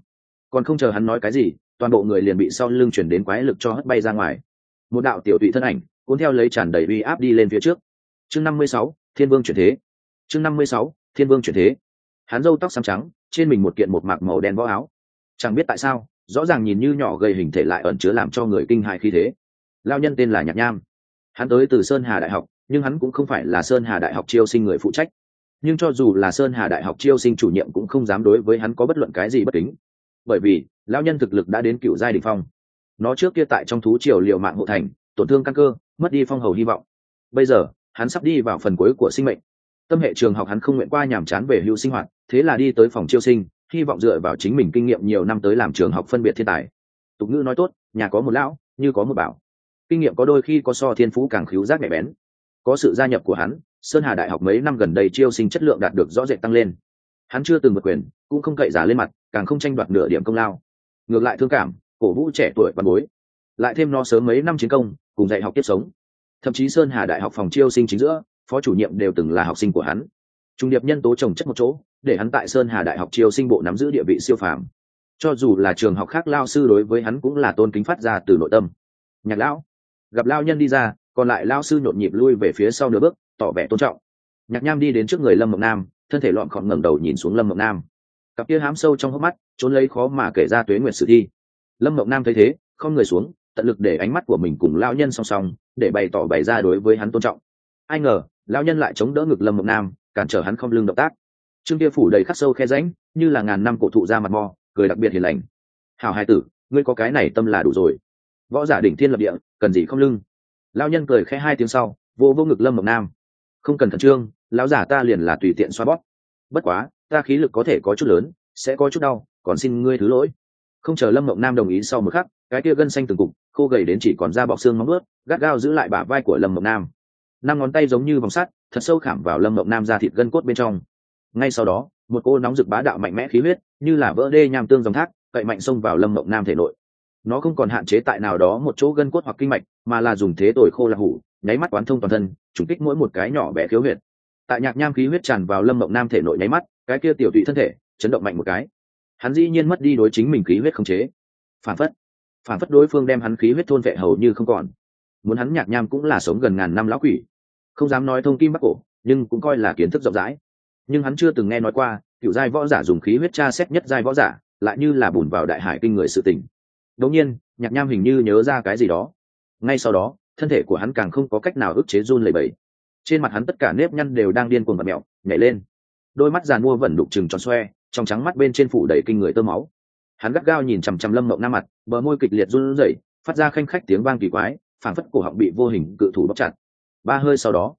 Còn không chờ hắn nói cái gì, toàn bộ người liền bị sau lưng chuyển đến quái lực cho hất bay ra ngoài. Một đạo tiểu tụy thân ảnh, cuốn theo lấy tràn đầy uy áp đi lên phía trước. Chương năm mươi sáu, thiên vương chuyển thế. Chương năm mươi sáu, thiên vương chuyển thế. Hắn râu tóc xám trắng, trên mình một kiện một mạc màu đen võ áo. Chẳng biết tại sao rõ ràng nhìn như nhỏ gây hình thể lại ẩn chứa làm cho người kinh hại khi thế. Lao nhân tên là nhạc nham. Hắn tới từ sơn hà đại học, nhưng hắn cũng không phải là sơn hà đại học chiêu sinh người phụ trách. Nhưng cho dù là sơn hà đại học chiêu sinh chủ nhiệm cũng không dám đối với hắn có bất luận cái gì bất kính. Bởi vì lao nhân thực lực đã đến cựu giai đình phong. Nó trước kia tại trong thú triều liều mạng hộ thành, tổn thương căn cơ, mất đi phong hầu hy vọng. Bây giờ, hắn sắp đi vào phần cuối của sinh mệnh. Tâm hệ trường học hắn không nguyện qua nhàm chán về hưu sinh hoạt, thế là đi tới phòng chiêu sinh hy vọng dựa vào chính mình kinh nghiệm nhiều năm tới làm trường học phân biệt thiên tài. Tục ngữ nói tốt, nhà có một lão, như có một bảo. Kinh nghiệm có đôi khi có so thiên phú càng khiếu giác nhạy bén. Có sự gia nhập của hắn, sơn hà đại học mấy năm gần đây chiêu sinh chất lượng đạt được rõ rệt tăng lên. Hắn chưa từng vượt quyền, cũng không cậy giả lên mặt, càng không tranh đoạt nửa điểm công lao. Ngược lại thương cảm, cổ vũ trẻ tuổi văn bối. Lại thêm nó sớm mấy năm chiến công, cùng dạy học tiếp sống. Thậm chí sơn hà đại học phòng chiêu sinh chính giữa, phó chủ nhiệm đều từng là học sinh của hắn. Trung điệp nhân tố trồng chất một chỗ để hắn tại sơn hà đại học triều sinh bộ nắm giữ địa vị siêu phàm. Cho dù là trường học khác, lao sư đối với hắn cũng là tôn kính phát ra từ nội tâm. Nhạc lão, gặp lao nhân đi ra, còn lại lao sư nhộn nhịp lui về phía sau nửa bước, tỏ vẻ tôn trọng. Nhạc nham đi đến trước người lâm mộng nam, thân thể lọn khọn ngẩng đầu nhìn xuống lâm mộng nam. Cặp kia hám sâu trong hốc mắt, trốn lấy khó mà kể ra tuế nguyệt sự thi. Lâm mộng nam thấy thế, không người xuống, tận lực để ánh mắt của mình cùng lao nhân song song, để bày tỏ bày ra đối với hắn tôn trọng. Ai ngờ, lao nhân lại chống đỡ ngực lâm mộng nam, cản trở hắn không lưng động tác trương kia phủ đầy khắc sâu khe rãnh, như là ngàn năm cổ thụ ra mặt mò, cười đặc biệt hiền lành. Hảo hai tử, ngươi có cái này tâm là đủ rồi. Võ giả đỉnh thiên lập địa, cần gì không lưng? Lao nhân cười khẽ hai tiếng sau, vô vô ngực lâm mộng nam. Không cần khẩn trương, lão giả ta liền là tùy tiện xoa bóp. Bất quá, ta khí lực có thể có chút lớn, sẽ có chút đau, còn xin ngươi thứ lỗi. Không chờ lâm mộng nam đồng ý sau một khắc, cái kia gân xanh từng cục, khô gầy đến chỉ còn da bọc xương móng ướt gắt gao giữ lại bả vai của lâm mộng nam. Năm ngón tay giống như vòng sắt, thật sâu khảm vào lâm mộng nam ra thịt gân cốt bên trong ngay sau đó, một cô nóng rực bá đạo mạnh mẽ khí huyết, như là vỡ đê nham tương dòng thác, cậy mạnh xông vào lâm mộng nam thể nội. Nó không còn hạn chế tại nào đó một chỗ gân cốt hoặc kinh mạch, mà là dùng thế tồi khô là hủ, nháy mắt quán thông toàn thân, trùng kích mỗi một cái nhỏ bé khiếu huyệt. Tại nhạc nham khí huyết tràn vào lâm mộng nam thể nội nháy mắt, cái kia tiểu tụy thân thể chấn động mạnh một cái. Hắn dĩ nhiên mất đi đối chính mình khí huyết không chế. Phản phất phản phất đối phương đem hắn khí huyết thôn vệ hầu như không còn. Muốn hắn nhạc nham cũng là sống gần ngàn năm lão quỷ. Không dám nói thông kim bắc cổ, nhưng cũng coi là kiến thức rộng rãi nhưng hắn chưa từng nghe nói qua cựu giai võ giả dùng khí huyết tra xét nhất giai võ giả, lại như là bùn vào đại hải kinh người sự tình. Đột nhiên, nhạc nham hình như nhớ ra cái gì đó. Ngay sau đó, thân thể của hắn càng không có cách nào ức chế run lẩy bẩy. Trên mặt hắn tất cả nếp nhăn đều đang điên cuồng và mẹo nhảy lên. Đôi mắt giàn mua vẫn đục chừng tròn xoe, trong trắng mắt bên trên phủ đầy kinh người tơ máu. Hắn gắt gao nhìn chằm chằm lâm mộng nam mặt, bờ môi kịch liệt run rẩy, phát ra khanh khách tiếng vang kỳ quái, phảng phất cổ họng bị vô hình cự thủ bóc chặt. Ba hơi sau đó,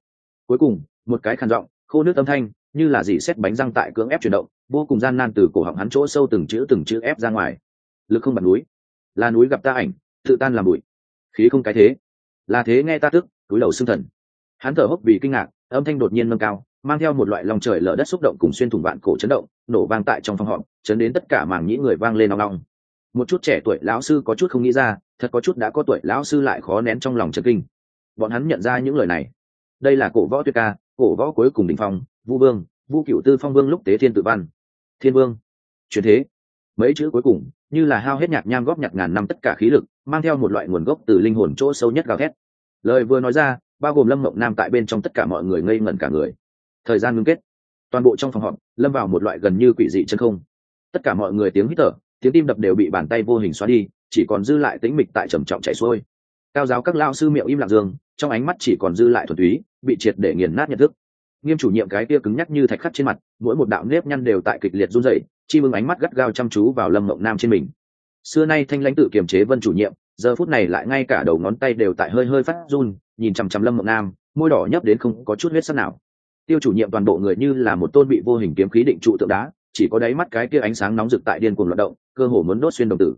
cuối cùng, một cái khàn giọng, khô nước âm thanh như là gì xét bánh răng tại cưỡng ép chuyển động, vô cùng gian nan từ cổ họng hắn chỗ sâu từng chữ từng chữ ép ra ngoài. Lực không bật núi. Là núi gặp ta ảnh, tự tan làm bụi. Khí không cái thế. Là thế nghe ta tức, túi đầu xương thần. Hắn thở hốc vì kinh ngạc, âm thanh đột nhiên nâng cao, mang theo một loại lòng trời lở đất xúc động cùng xuyên thủng vạn cổ chấn động, nổ vang tại trong phòng họp, chấn đến tất cả màng nhĩ người vang lên nong nong một chút trẻ tuổi lão sư có chút không nghĩ ra, thật có chút đã có tuổi lão sư lại khó nén trong lòng trần kinh. Bọn hắn nhận ra những lời này. Đây là cổ võ tuyệt ca cổ võ cuối cùng đỉnh phong, vu vương, vu cựu tư phong vương lúc tế thiên tự văn. Thiên vương. Truyền thế. Mấy chữ cuối cùng, như là hao hết nhạc nham góp nhặt ngàn năm tất cả khí lực, mang theo một loại nguồn gốc từ linh hồn chỗ sâu nhất gào thét. Lời vừa nói ra, bao gồm lâm mộng nam tại bên trong tất cả mọi người ngây ngẩn cả người. Thời gian ngưng kết. Toàn bộ trong phòng họp, lâm vào một loại gần như quỷ dị chân không. Tất cả mọi người tiếng hít thở, tiếng tim đập đều bị bàn tay vô hình xóa đi, chỉ còn dư lại tĩnh mịch tại trầm trọng chảy xuôi. Cao giáo các lao sư miệng im lặng dương, trong ánh mắt chỉ còn dư lại thuần túy bị triệt để nghiền nát nhận thức. Nghiêm chủ nhiệm cái kia cứng nhắc như thạch khắc trên mặt, mỗi một đạo nếp nhăn đều tại kịch liệt run rẩy, chi mừng ánh mắt gắt gao chăm chú vào lâm mộng nam trên mình. Xưa nay thanh lãnh tự kiềm chế vân chủ nhiệm, giờ phút này lại ngay cả đầu ngón tay đều tại hơi hơi phát run, nhìn chằm chằm lâm mộng nam, môi đỏ nhấp đến không có chút huyết sắc nào. Tiêu chủ nhiệm toàn bộ người như là một tôn bị vô hình kiếm khí định trụ tượng đá, chỉ có đáy mắt cái kia ánh sáng nóng rực tại điên cuồng loạt động, cơ hồ muốn đốt xuyên đồng tử.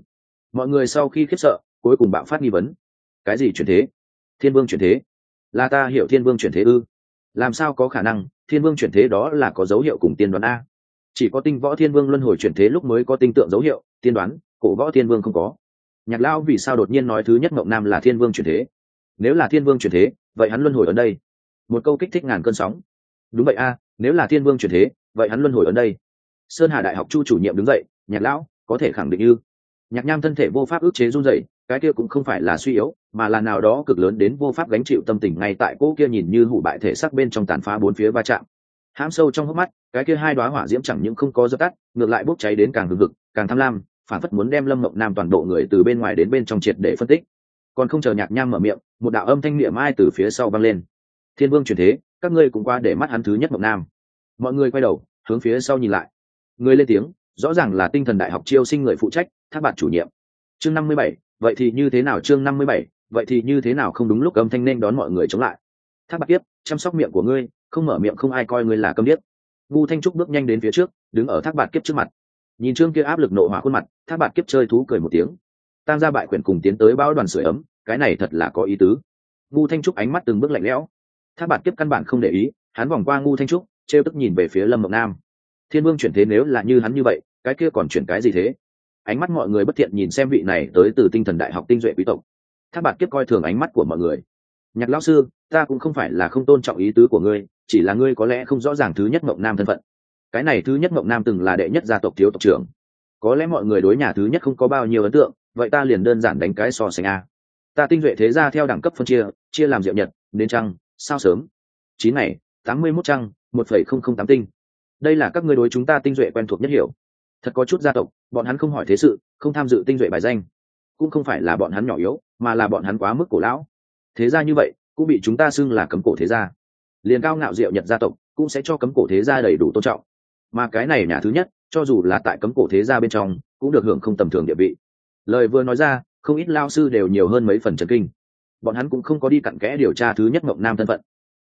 Mọi người sau khi khiếp sợ, cuối cùng bạo phát nghi vấn. Cái gì chuyển thế? Thiên vương chuyển thế? Là ta hiểu thiên vương chuyển thế ư? Làm sao có khả năng, thiên vương chuyển thế đó là có dấu hiệu cùng tiên đoán a? Chỉ có tinh võ thiên vương luân hồi chuyển thế lúc mới có tinh tượng dấu hiệu, tiên đoán, cổ võ thiên vương không có. Nhạc lão vì sao đột nhiên nói thứ nhất mộng nam là thiên vương chuyển thế? Nếu là thiên vương chuyển thế, vậy hắn luân hồi ở đây. Một câu kích thích ngàn cơn sóng. Đúng vậy a, nếu là thiên vương chuyển thế, vậy hắn luân hồi ở đây. Sơn hà đại học chu chủ nhiệm đứng dậy, nhạc lão, có thể khẳng định như nhạc nham thân thể vô pháp ức chế run dậy cái kia cũng không phải là suy yếu, mà là nào đó cực lớn đến vô pháp gánh chịu tâm tình ngay tại cô kia nhìn như hủ bại thể xác bên trong tàn phá bốn phía va chạm. Hãm sâu trong hốc mắt, cái kia hai đoá hỏa diễm chẳng những không có dập tắt, ngược lại bốc cháy đến càng hừng hực, càng tham lam, phản phất muốn đem lâm mộng nam toàn bộ người từ bên ngoài đến bên trong triệt để phân tích. Còn không chờ nhạc nham mở miệng, một đạo âm thanh niệm ai từ phía sau vang lên. Thiên vương truyền thế, các ngươi cũng qua để mắt hắn thứ nhất mộng nam. Mọi người quay đầu, hướng phía sau nhìn lại. Người lên tiếng, rõ ràng là tinh thần đại học chiêu sinh người phụ trách, thác bạn chủ nhiệm. Chương năm mươi bảy vậy thì như thế nào chương năm mươi bảy, vậy thì như thế nào không đúng lúc âm thanh nên đón mọi người chống lại. Thác bạc tiếp chăm sóc miệng của ngươi, không mở miệng không ai coi ngươi là câm điếc. Ngu thanh trúc bước nhanh đến phía trước, đứng ở thác bạc kiếp trước mặt. Nhìn trương kia áp lực nộ hỏa khuôn mặt, thác bạc kiếp chơi thú cười một tiếng. Tăng ra bại quyển cùng tiến tới bão đoàn sưởi ấm, cái này thật là có ý tứ. Ngu thanh trúc ánh mắt từng bước lạnh lẽo. Thác bạc kiếp căn bản không để ý, hắn vòng qua ngu thanh trúc, trêu tức nhìn về phía lâm mộng nam. Thiên vương chuyển thế nếu là như hắn như vậy, cái kia còn chuyển cái gì thế? Ánh mắt mọi người bất thiện nhìn xem vị này tới từ tinh thần đại học tinh duệ quý tộc. Tháp bạc kiếp coi thường ánh mắt của mọi người. Nhạc lão sư, ta cũng không phải là không tôn trọng ý tứ của ngươi, chỉ là ngươi có lẽ không rõ ràng thứ nhất mộng nam thân phận. Cái này thứ nhất mộng nam từng là đệ nhất gia tộc thiếu tộc trưởng. Có lẽ mọi người đối nhà thứ nhất không có bao nhiêu ấn tượng, vậy ta liền đơn giản đánh cái so sánh a. Ta tinh duệ thế ra theo đẳng cấp phân chia chia làm diệu nhật đến trăng, sao sớm. Chín ngày, tám mươi mốt trăng, một phẩy không không tám tinh. Đây là các ngươi đối chúng ta tinh duệ quen thuộc nhất hiểu. Thật có chút gia tộc bọn hắn không hỏi thế sự, không tham dự tinh duệ bài danh. Cũng không phải là bọn hắn nhỏ yếu, mà là bọn hắn quá mức cổ lão. Thế ra như vậy, cũng bị chúng ta xưng là cấm cổ thế gia. Liền cao ngạo diệu nhật gia tộc, cũng sẽ cho cấm cổ thế gia đầy đủ tôn trọng. Mà cái này nhà thứ nhất, cho dù là tại cấm cổ thế gia bên trong, cũng được hưởng không tầm thường địa vị. Lời vừa nói ra, không ít lao sư đều nhiều hơn mấy phần trần kinh. Bọn hắn cũng không có đi cặn kẽ điều tra thứ nhất mộng nam thân phận.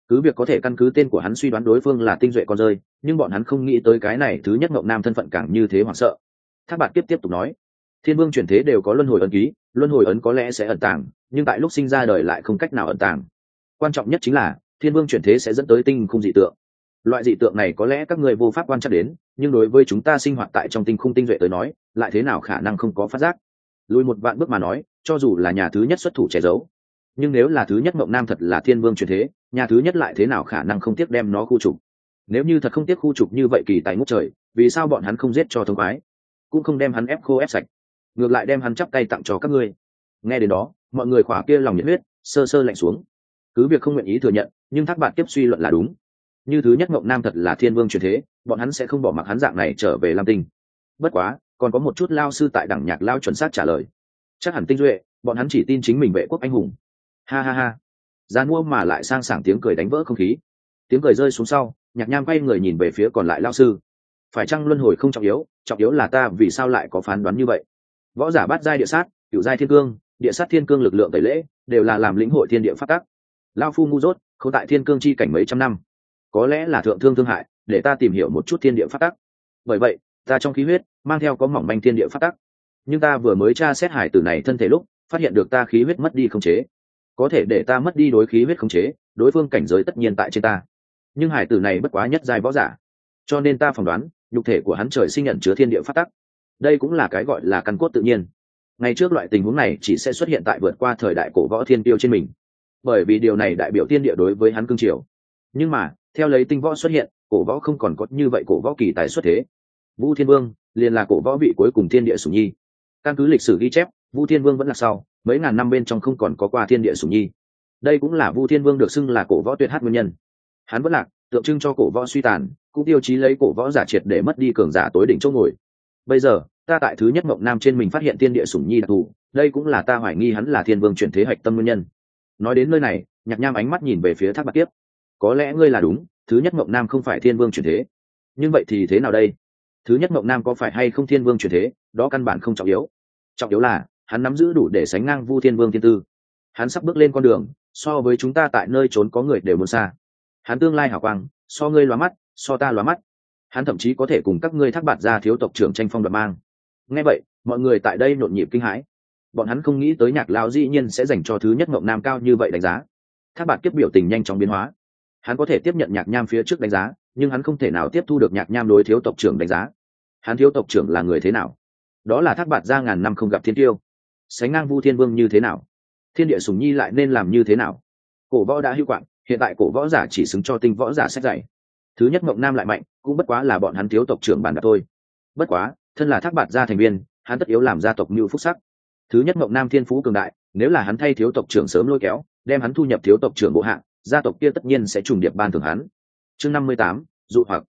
Cứ việc có thể căn cứ tên của hắn suy đoán đối phương là tinh duệ con rơi, nhưng bọn hắn không nghĩ tới cái này thứ nhất mộng nam thân phận càng như thế hoảng sợ thác bạt tiếp tiếp tục nói, thiên vương chuyển thế đều có luân hồi ấn ký, luân hồi ấn có lẽ sẽ ẩn tàng, nhưng tại lúc sinh ra đời lại không cách nào ẩn tàng. Quan trọng nhất chính là, thiên vương chuyển thế sẽ dẫn tới tinh không dị tượng. Loại dị tượng này có lẽ các người vô pháp quan sát đến, nhưng đối với chúng ta sinh hoạt tại trong tinh không tinh duệ tới nói, lại thế nào khả năng không có phát giác? Lùi một vạn bước mà nói, cho dù là nhà thứ nhất xuất thủ che giấu, nhưng nếu là thứ nhất mộng nam thật là thiên vương chuyển thế, nhà thứ nhất lại thế nào khả năng không tiếc đem nó khu trục? Nếu như thật không tiếc khu trục như vậy kỳ tài ngút trời, vì sao bọn hắn không giết cho thống khoái? Cũng không đem hắn ép khô ép sạch. Ngược lại đem hắn chắp tay tặng cho các ngươi. Nghe đến đó, mọi người khỏa kia lòng nhiệt huyết, sơ sơ lạnh xuống. Cứ việc không nguyện ý thừa nhận, nhưng thác bạn tiếp suy luận là đúng. Như thứ nhất mộng nam thật là thiên vương truyền thế, bọn hắn sẽ không bỏ mặc hắn dạng này trở về lam tinh. Bất quá, còn có một chút lao sư tại đẳng nhạc lao chuẩn xác trả lời. Chắc hẳn tinh duệ, bọn hắn chỉ tin chính mình vệ quốc anh hùng. Ha ha ha. Gian mua mà lại sang sảng tiếng cười đánh vỡ không khí. Tiếng cười rơi xuống sau, nhạc nham quay người nhìn về phía còn lại lao sư phải chăng luân hồi không trọng yếu trọng yếu là ta vì sao lại có phán đoán như vậy? Võ giả bắt giai địa sát cựu giai thiên cương, địa sát thiên cương lực lượng tẩy lễ, đều là làm lĩnh hội thiên địa phát tắc lao phu ngu dốt, không tại thiên cương chi cảnh mấy trăm năm. Có lẽ là thượng thương thương hại, để ta tìm hiểu một chút thiên địa phát tắc bởi vậy, ta trong khí huyết, mang theo có mỏng manh thiên địa phát tắc nhưng ta vừa mới tra xét hải tử này thân thể lúc, phát hiện được ta khí huyết mất đi không chế. Có thể để ta mất đi đối khí huyết không chế, đối phương cảnh giới tất nhiên tại trên ta. Nhưng hải tử này bất quá nhất giai võ giả. Cho nên ta phỏng đoán nhục thể của hắn trời sinh nhận chứa thiên địa phát tắc. Đây cũng là cái gọi là căn cốt tự nhiên. Ngay trước loại tình huống này chỉ sẽ xuất hiện tại vượt qua thời đại cổ võ thiên tiêu trên mình. Bởi vì điều này đại biểu tiên địa đối với hắn cương triều. Nhưng mà, theo lấy tinh võ xuất hiện, cổ võ không còn có như vậy cổ võ kỳ tài xuất thế. Vũ thiên vương liền là cổ võ vị cuối cùng thiên địa sủng nhi. Căn cứ lịch sử ghi chép, vu thiên vương vẫn là sau, mấy ngàn năm bên trong không còn có qua thiên địa sủng nhi. Đây cũng là vu thiên vương được xưng là cổ võ tuyệt hát nguyên nhân. Hắn vẫn lạc tượng trưng cho cổ võ suy tàn, cũng tiêu chí lấy cổ võ giả triệt để mất đi cường giả tối đỉnh chỗ ngồi. Bây giờ, ta tại thứ nhất mộng nam trên mình phát hiện tiên địa sủng nhi đặc thù, đây cũng là ta hoài nghi hắn là thiên vương chuyển thế hạch tâm nguyên nhân. Nói đến nơi này, nhạc nham ánh mắt nhìn về phía thác bạc tiếp có lẽ ngươi là đúng, thứ nhất mộng nam không phải thiên vương chuyển thế. Nhưng vậy thì thế nào đây? Thứ nhất mộng nam có phải hay không thiên vương chuyển thế, đó căn bản không trọng yếu. Trọng yếu là, hắn nắm giữ đủ để sánh ngang vu thiên vương thiên tư. Hắn sắp bước lên con đường, so với chúng ta tại nơi trốn có người đều muốn xa hắn tương lai hào quang, so ngươi lóa mắt, so ta lóa mắt. Hắn thậm chí có thể cùng các ngươi thác bạt ra thiếu tộc trưởng tranh phong đoạt mang. Nghe vậy, mọi người tại đây nhộn nhịp kinh hãi. Bọn hắn không nghĩ tới nhạc lao dĩ nhiên sẽ dành cho thứ nhất mộng nam cao như vậy đánh giá. Thác bạt kiếp biểu tình nhanh chóng biến hóa. Hắn có thể tiếp nhận nhạc nham phía trước đánh giá, nhưng hắn không thể nào tiếp thu được nhạc nham đối thiếu tộc trưởng đánh giá. Hắn thiếu tộc trưởng là người thế nào? Đó là thác bạt ra ngàn năm không gặp thiên tiêu. Sánh ngang vu thiên vương như thế nào? Thiên địa sùng nhi lại nên làm như thế nào? Cổ võ đã hữu quạng hiện tại cổ võ giả chỉ xứng cho tinh võ giả sách dạy. Thứ nhất mộng nam lại mạnh, cũng bất quá là bọn hắn thiếu tộc trưởng bản đạp thôi. Bất quá, thân là thác bạt gia thành viên, hắn tất yếu làm gia tộc mưu phúc sắc. Thứ nhất mộng nam thiên phú cường đại, nếu là hắn thay thiếu tộc trưởng sớm lôi kéo, đem hắn thu nhập thiếu tộc trưởng bộ hạng gia tộc kia tất nhiên sẽ trùng điệp ban thưởng hắn. Chương năm mươi tám, dụ hoặc.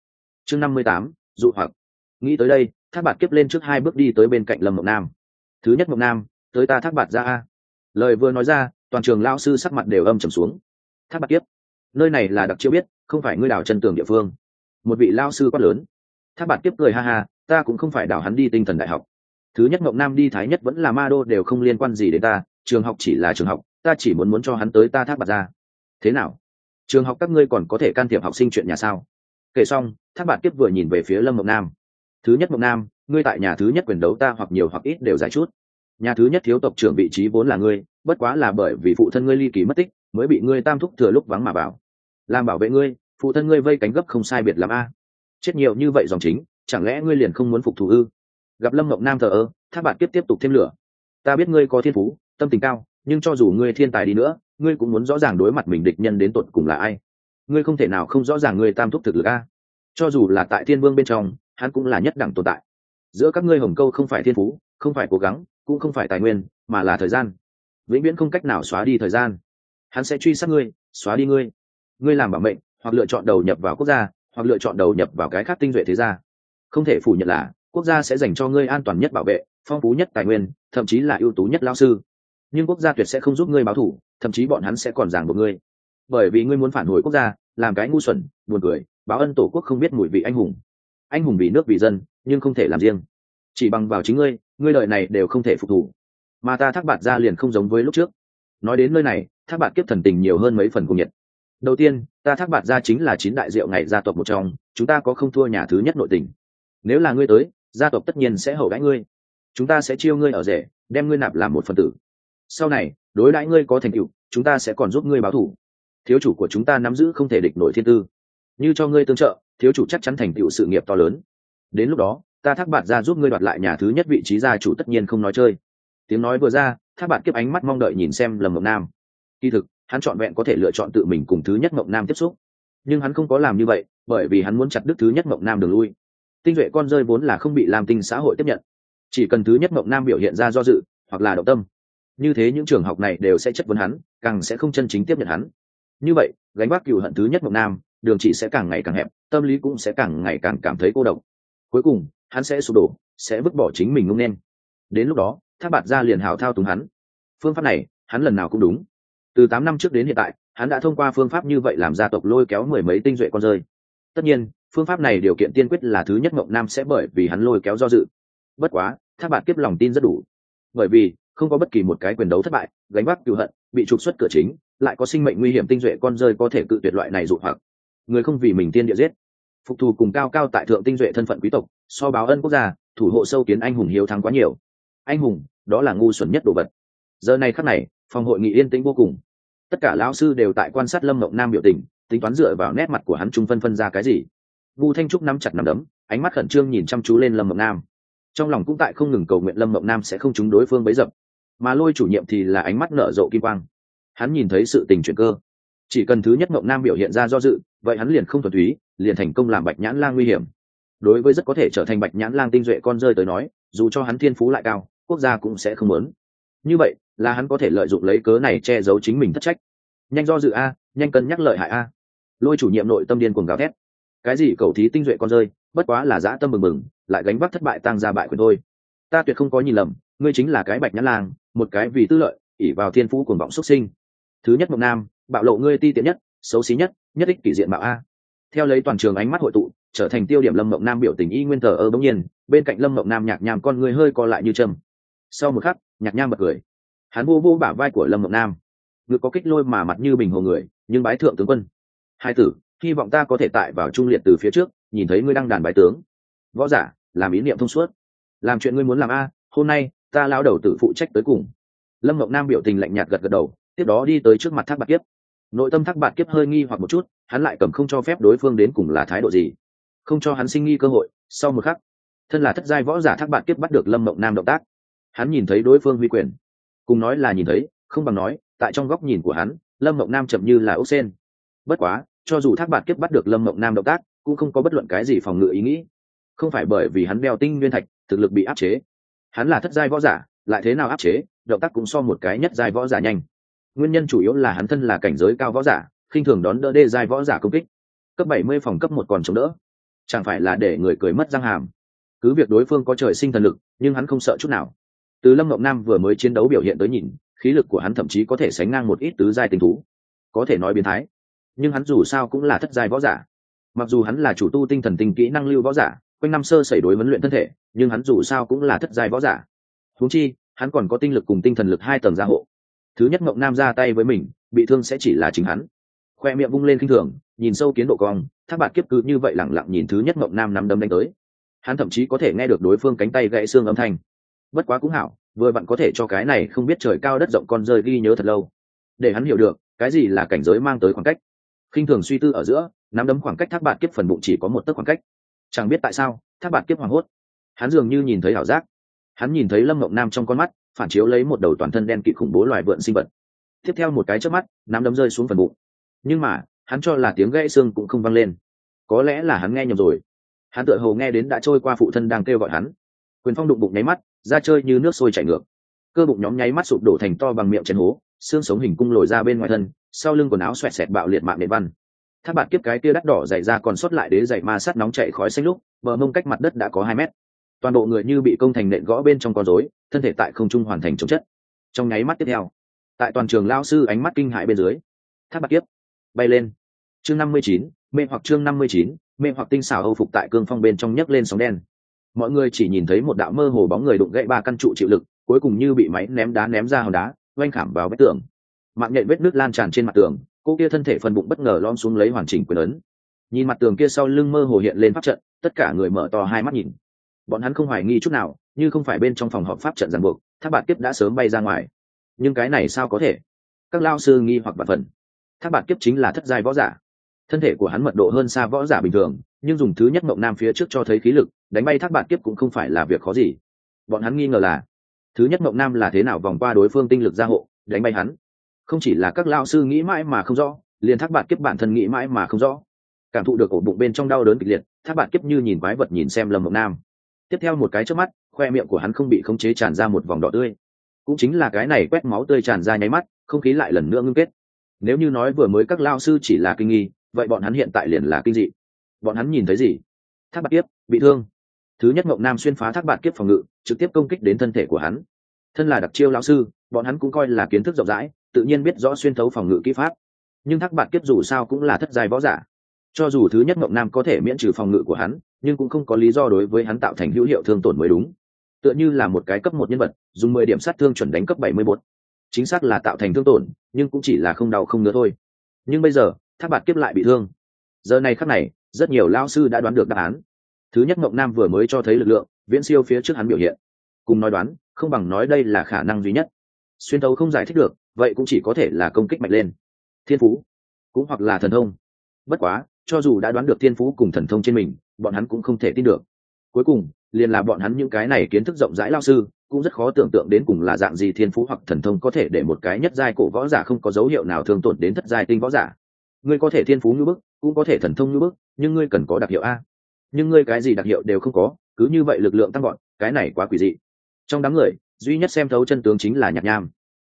Chương năm mươi tám, dụ hoặc. Nghĩ tới đây, thác bạt kiếp lên trước hai bước đi tới bên cạnh lâm mộng nam. Thứ nhất mộng nam, tới ta thác bạt ra a. Lời vừa nói ra, toàn trường lao sư sắc mặt đều âm trầm xuống thác bạt kiếp. Nơi này là đặc chiêu biết, không phải ngươi đào chân tường địa phương. Một vị lao sư quát lớn. Thác bạt kiếp cười ha ha, ta cũng không phải đào hắn đi tinh thần đại học. Thứ nhất Ngọc nam đi, thái nhất vẫn là ma đô đều không liên quan gì đến ta, trường học chỉ là trường học, ta chỉ muốn muốn cho hắn tới ta thác bạt ra. Thế nào? Trường học các ngươi còn có thể can thiệp học sinh chuyện nhà sao? Kể xong, thác bạt kiếp vừa nhìn về phía lâm Ngọc nam. Thứ nhất Ngọc nam, ngươi tại nhà thứ nhất quyền đấu ta hoặc nhiều hoặc ít đều giải chút. Nhà thứ nhất thiếu tộc trưởng vị trí vốn là ngươi, bất quá là bởi vì phụ thân ngươi ly kỳ mất tích mới bị ngươi tam thúc thừa lúc vắng mà bảo làm bảo vệ ngươi, phụ thân ngươi vây cánh gấp không sai biệt làm a. Chết nhiều như vậy dòng chính, chẳng lẽ ngươi liền không muốn phục thù ư? Gặp lâm mộng nam thờ ơ tháp bạn tiếp tiếp tục thêm lửa. Ta biết ngươi có thiên phú, tâm tình cao, nhưng cho dù ngươi thiên tài đi nữa, ngươi cũng muốn rõ ràng đối mặt mình địch nhân đến tột cùng là ai. Ngươi không thể nào không rõ ràng ngươi tam thúc thực lực a. Cho dù là tại thiên vương bên trong, hắn cũng là nhất đẳng tồn tại. Giữa các ngươi hồng câu không phải thiên phú, không phải cố gắng, cũng không phải tài nguyên, mà là thời gian. Vĩnh viễn không cách nào xóa đi thời gian hắn sẽ truy sát ngươi, xóa đi ngươi. Ngươi làm bảo mệnh, hoặc lựa chọn đầu nhập vào quốc gia, hoặc lựa chọn đầu nhập vào cái khác tinh duệ thế gia. Không thể phủ nhận là, quốc gia sẽ dành cho ngươi an toàn nhất bảo vệ, phong phú nhất tài nguyên, thậm chí là ưu tú nhất lao sư. Nhưng quốc gia tuyệt sẽ không giúp ngươi báo thủ, thậm chí bọn hắn sẽ còn giảng một ngươi. Bởi vì ngươi muốn phản hồi quốc gia, làm cái ngu xuẩn, buồn cười, báo ân tổ quốc không biết mùi vị anh hùng. Anh hùng vì nước vì dân, nhưng không thể làm riêng. Chỉ bằng vào chính ngươi ngươi lợi này đều không thể phục thủ mà ta thác bạt ra liền không giống với lúc trước. Nói đến nơi này thác bạt kiếp thần tình nhiều hơn mấy phần cung nhiệt. Đầu tiên, ta thác bạt ra chính là chín đại diệu ngày gia tộc một trong, chúng ta có không thua nhà thứ nhất nội tình. Nếu là ngươi tới, gia tộc tất nhiên sẽ hậu đãi ngươi. Chúng ta sẽ chiêu ngươi ở rể, đem ngươi nạp làm một phần tử. Sau này, đối đãi ngươi có thành tựu, chúng ta sẽ còn giúp ngươi báo thủ. Thiếu chủ của chúng ta nắm giữ không thể địch nổi thiên tư. Như cho ngươi tương trợ, thiếu chủ chắc chắn thành tựu sự nghiệp to lớn. Đến lúc đó, ta thác bạn ra giúp ngươi đoạt lại nhà thứ nhất vị trí gia chủ tất nhiên không nói chơi. Tiếng nói vừa ra, thác bạn kiếp ánh mắt mong đợi nhìn xem lầm ngọc nam kỳ thực, hắn chọn vẹn có thể lựa chọn tự mình cùng thứ nhất mộng nam tiếp xúc. Nhưng hắn không có làm như vậy, bởi vì hắn muốn chặt đứt thứ nhất mộng nam đường lui. Tinh duệ con rơi vốn là không bị làm tinh xã hội tiếp nhận. Chỉ cần thứ nhất mộng nam biểu hiện ra do dự, hoặc là động tâm, như thế những trường học này đều sẽ chất vấn hắn, càng sẽ không chân chính tiếp nhận hắn. Như vậy, gánh vác cựu hận thứ nhất mộng nam, đường chỉ sẽ càng ngày càng hẹp, tâm lý cũng sẽ càng ngày càng cảm thấy cô độc. Cuối cùng, hắn sẽ sụp đổ, sẽ vứt bỏ chính mình ngông nên. Đến lúc đó tháp bạt ra liền hào thao túng hắn. Phương pháp này, hắn lần nào cũng đúng từ tám năm trước đến hiện tại, hắn đã thông qua phương pháp như vậy làm gia tộc lôi kéo mười mấy tinh duệ con rơi. Tất nhiên, phương pháp này điều kiện tiên quyết là thứ nhất mộng nam sẽ bởi vì hắn lôi kéo do dự. Bất quá, thác bạt kiếp lòng tin rất đủ. Bởi vì, không có bất kỳ một cái quyền đấu thất bại, gánh vác cựu hận, bị trục xuất cửa chính, lại có sinh mệnh nguy hiểm tinh duệ con rơi có thể cự tuyệt loại này dụ hoặc. Người không vì mình tiên địa giết. Phục thù cùng cao cao tại thượng tinh duệ thân phận quý tộc, so báo ân quốc gia, thủ hộ sâu kiến anh hùng hiếu thắng quá nhiều. Anh hùng, đó là ngu xuẩn nhất đồ vật. Giờ này khắc này, phòng hội nghị yên tĩnh vô cùng tất cả lão sư đều tại quan sát lâm mộng nam biểu tình, tính toán dựa vào nét mặt của hắn trung phân phân ra cái gì. Vu thanh trúc nắm chặt nắm đấm, ánh mắt khẩn trương nhìn chăm chú lên lâm mộng nam. Trong lòng cũng tại không ngừng cầu nguyện lâm mộng nam sẽ không trúng đối phương bấy dập. Mà lôi chủ nhiệm thì là ánh mắt nở rộ kim quang. Hắn nhìn thấy sự tình chuyển cơ. Chỉ cần thứ nhất mộng nam biểu hiện ra do dự, vậy hắn liền không thuần túy, liền thành công làm bạch nhãn lang nguy hiểm. Đối với rất có thể trở thành bạch nhãn lang tinh duệ con rơi tới nói, dù cho hắn thiên phú lại cao, quốc gia cũng sẽ không muốn. Như vậy là hắn có thể lợi dụng lấy cớ này che giấu chính mình thất trách. Nhanh do dự a, nhanh cân nhắc lợi hại a. Lôi chủ nhiệm nội tâm điên cuồng gào thét. Cái gì cầu thí tinh duệ con rơi, bất quá là dã tâm mừng mừng, lại gánh vác thất bại tăng ra bại quyền thôi. Ta tuyệt không có nhìn lầm, ngươi chính là cái bạch nhãn lang, một cái vì tư lợi ỉ vào thiên phú cuồng vọng xuất sinh. Thứ nhất mộng nam, bạo lộ ngươi ti tiện nhất, xấu xí nhất nhất ích kỷ diện mạo a. Theo lấy toàn trường ánh mắt hội tụ, trở thành tiêu điểm lâm mộng nam biểu tình y nguyên thờ ơ bỗng nhiên, bên cạnh lâm mộng nam nhạc nham con người hơi co lại như trầm. sau một khắc, nhạc nham bật cười hắn vô vô bả vai của lâm ngọc nam ngực có kích lôi mà mặt như bình hồ người nhưng bái thượng tướng quân hai tử hy vọng ta có thể tại vào trung liệt từ phía trước nhìn thấy ngươi đang đàn bái tướng võ giả làm ý niệm thông suốt làm chuyện ngươi muốn làm a hôm nay ta lao đầu tự phụ trách tới cùng lâm ngọc nam biểu tình lạnh nhạt gật gật đầu tiếp đó đi tới trước mặt thác bạc kiếp nội tâm thác bạc kiếp hơi nghi hoặc một chút hắn lại cầm không cho phép đối phương đến cùng là thái độ gì không cho hắn sinh nghi cơ hội sau một khắc thân là thất giai võ giả thác bạc kiếp bắt được lâm mộng nam động tác hắn nhìn thấy đối phương huy quyền cùng nói là nhìn thấy, không bằng nói, tại trong góc nhìn của hắn, lâm mộng nam chậm như là ốc sen. Bất quá, cho dù thác bạc kiếp bắt được lâm mộng nam động tác, cũng không có bất luận cái gì phòng ngự ý nghĩ. Không phải bởi vì hắn đeo tinh nguyên thạch, thực lực bị áp chế. Hắn là thất giai võ giả, lại thế nào áp chế, động tác cũng so một cái nhất giai võ giả nhanh. Nguyên nhân chủ yếu là hắn thân là cảnh giới cao võ giả, khinh thường đón đỡ đê giai võ giả công kích. Cấp bảy mươi phòng cấp một còn chống đỡ. Chẳng phải là để người cười mất răng hàm. Cứ việc đối phương có trời sinh thần lực, nhưng hắn không sợ chút nào từ lâm ngọc nam vừa mới chiến đấu biểu hiện tới nhìn, khí lực của hắn thậm chí có thể sánh ngang một ít tứ giai tình thú. Có thể nói biến thái. Nhưng hắn dù sao cũng là thất giai võ giả. Mặc dù hắn là chủ tu tinh thần tinh kỹ năng lưu võ giả, quanh năm sơ xảy đối huấn luyện thân thể, nhưng hắn dù sao cũng là thất giai võ giả. Huống chi, hắn còn có tinh lực cùng tinh thần lực hai tầng gia hộ. Thứ nhất mộng nam ra tay với mình, bị thương sẽ chỉ là chính hắn. Khoe miệng vung lên k i n h thường, nhìn sâu kiến độ cong, thác bạt kiếp cứ như vậy lẳng lặng nhìn thứ nhất mộng nam nắm đấm đánh tới. Hắn thậm chí có thể nghe được đối phương cánh tay gãy xương âm thanh bất quá cũng hảo, vừa bạn có thể cho cái này không biết trời cao đất rộng con rơi ghi nhớ thật lâu. Để hắn hiểu được, cái gì là cảnh giới mang tới khoảng cách. Khinh thường suy tư ở giữa, nắm đấm khoảng cách thác bạt kiếp phần bụng chỉ có một tấc khoảng cách. Chẳng biết tại sao, thác bạt kiếp hoảng hốt. Hắn dường như nhìn thấy ảo giác. Hắn nhìn thấy lâm mộng nam trong con mắt, phản chiếu lấy một đầu toàn thân đen kịt khủng bố loài vượn sinh vật. Tiếp theo một cái trước mắt, nắm đấm rơi xuống phần bụng. Nhưng mà, hắn cho là tiếng gãy xương cũng không vang lên. Có lẽ là hắn nghe nhầm rồi. Hắn tựa hồ nghe đến đã trôi qua phụ thân đang kêu gọi hắn. Quyền phong đụng bụng nháy mắt ra chơi như nước sôi chảy ngược. Cơ bụng nhóm nháy mắt sụp đổ thành to bằng miệng chén hố xương sống hình cung lồi ra bên ngoài thân sau lưng quần áo xoẹt xẹt bạo liệt mạng nền văn. Tháp bạt kiếp cái tia đắt đỏ dày ra còn sót lại đế dày ma sắt nóng chạy khói xanh lúc bờ mông cách mặt đất đã có hai mét. Toàn bộ người như bị công thành nện gõ bên trong con rối thân thể tại không trung hoàn thành chống chất. Trong nháy mắt tiếp theo tại toàn trường lao sư ánh mắt kinh hại bên dưới tháp bạc kiếp, bay lên. Chương năm mươi chín mê hoặc chương năm mươi chín mê hoặc tinh xảo âu phục tại cương phong bên trong nhấc lên sóng đen mọi người chỉ nhìn thấy một đạo mơ hồ bóng người đụng gãy ba căn trụ chịu lực, cuối cùng như bị máy ném đá ném ra hòn đá, oanh khảm vào vết tường. Mạng nhện vết nước lan tràn trên mặt tường, cô kia thân thể phần bụng bất ngờ lom xuống lấy hoàn chỉnh quyền ấn. Nhìn mặt tường kia sau lưng mơ hồ hiện lên pháp trận, tất cả người mở to hai mắt nhìn. Bọn hắn không hoài nghi chút nào, như không phải bên trong phòng họp pháp trận ràng buộc, tháp bạt kiếp đã sớm bay ra ngoài. Nhưng cái này sao có thể? Các lao sư nghi hoặc bản phần. Tháp bạt kiếp chính là thất giai võ giả. Thân thể của hắn mật độ hơn xa võ giả bình thường, nhưng dùng thứ nhất mộng nam phía trước cho thấy khí lực đánh bay thác bạt kiếp cũng không phải là việc khó gì. Bọn hắn nghi ngờ là, thứ nhất mộng nam là thế nào vòng qua đối phương tinh lực gia hộ, đánh bay hắn. Không chỉ là các lao sư nghĩ mãi mà không rõ, liền thác bạt kiếp bản thân nghĩ mãi mà không rõ. Cảm thụ được ổ bụng bên trong đau đớn kịch liệt, thác bạn kiếp như nhìn quái vật nhìn xem lâm mộng nam. Tiếp theo một cái trước mắt, khoe miệng của hắn không bị khống chế tràn ra một vòng đỏ tươi. Cũng chính là cái này quét máu tươi tràn ra nháy mắt, không khí lại lần nữa ngưng kết. Nếu như nói vừa mới các lao sư chỉ là kinh nghi, vậy bọn hắn hiện tại liền là kinh dị. Bọn hắn nhìn thấy gì? Thác bạc kiếp, bị thương thứ nhất mộng nam xuyên phá thác bạt kiếp phòng ngự, trực tiếp công kích đến thân thể của hắn. Thân là đặc chiêu lão sư, bọn hắn cũng coi là kiến thức rộng rãi, tự nhiên biết rõ xuyên thấu phòng ngự kỹ pháp. Nhưng thác bạt kiếp dù sao cũng là thất giai võ giả. Cho dù thứ nhất mộng nam có thể miễn trừ phòng ngự của hắn, nhưng cũng không có lý do đối với hắn tạo thành hữu hiệu thương tổn mới đúng. Tựa như là một cái cấp một nhân vật, dùng mười điểm sát thương chuẩn đánh cấp bảy mươi bốn chính xác là tạo thành thương tổn, nhưng cũng chỉ là không đau không nữa thôi. Nhưng bây giờ, thác bạt kiếp lại bị thương. Giờ này khắc này, rất nhiều lao sư đã đoán được đáp án thứ nhất mộng nam vừa mới cho thấy lực lượng, viễn siêu phía trước hắn biểu hiện. Cùng nói đoán, không bằng nói đây là khả năng duy nhất. Xuyên tấu không giải thích được, vậy cũng chỉ có thể là công kích mạnh lên. Thiên phú, cũng hoặc là thần thông. Bất quá, cho dù đã đoán được thiên phú cùng thần thông trên mình, bọn hắn cũng không thể tin được. Cuối cùng, liền là bọn hắn những cái này kiến thức rộng rãi lao sư, cũng rất khó tưởng tượng đến cùng là dạng gì thiên phú hoặc thần thông có thể để một cái nhất giai cổ võ giả không có dấu hiệu nào thương tổn đến thất giai tinh võ giả. Ngươi có thể thiên phú như bức, cũng có thể thần thông như bức, nhưng ngươi cần có đặc hiệu a nhưng ngươi cái gì đặc hiệu đều không có, cứ như vậy lực lượng tăng gọn cái này quá quỷ dị. Trong đám người, duy nhất xem thấu chân tướng chính là nhạc nham.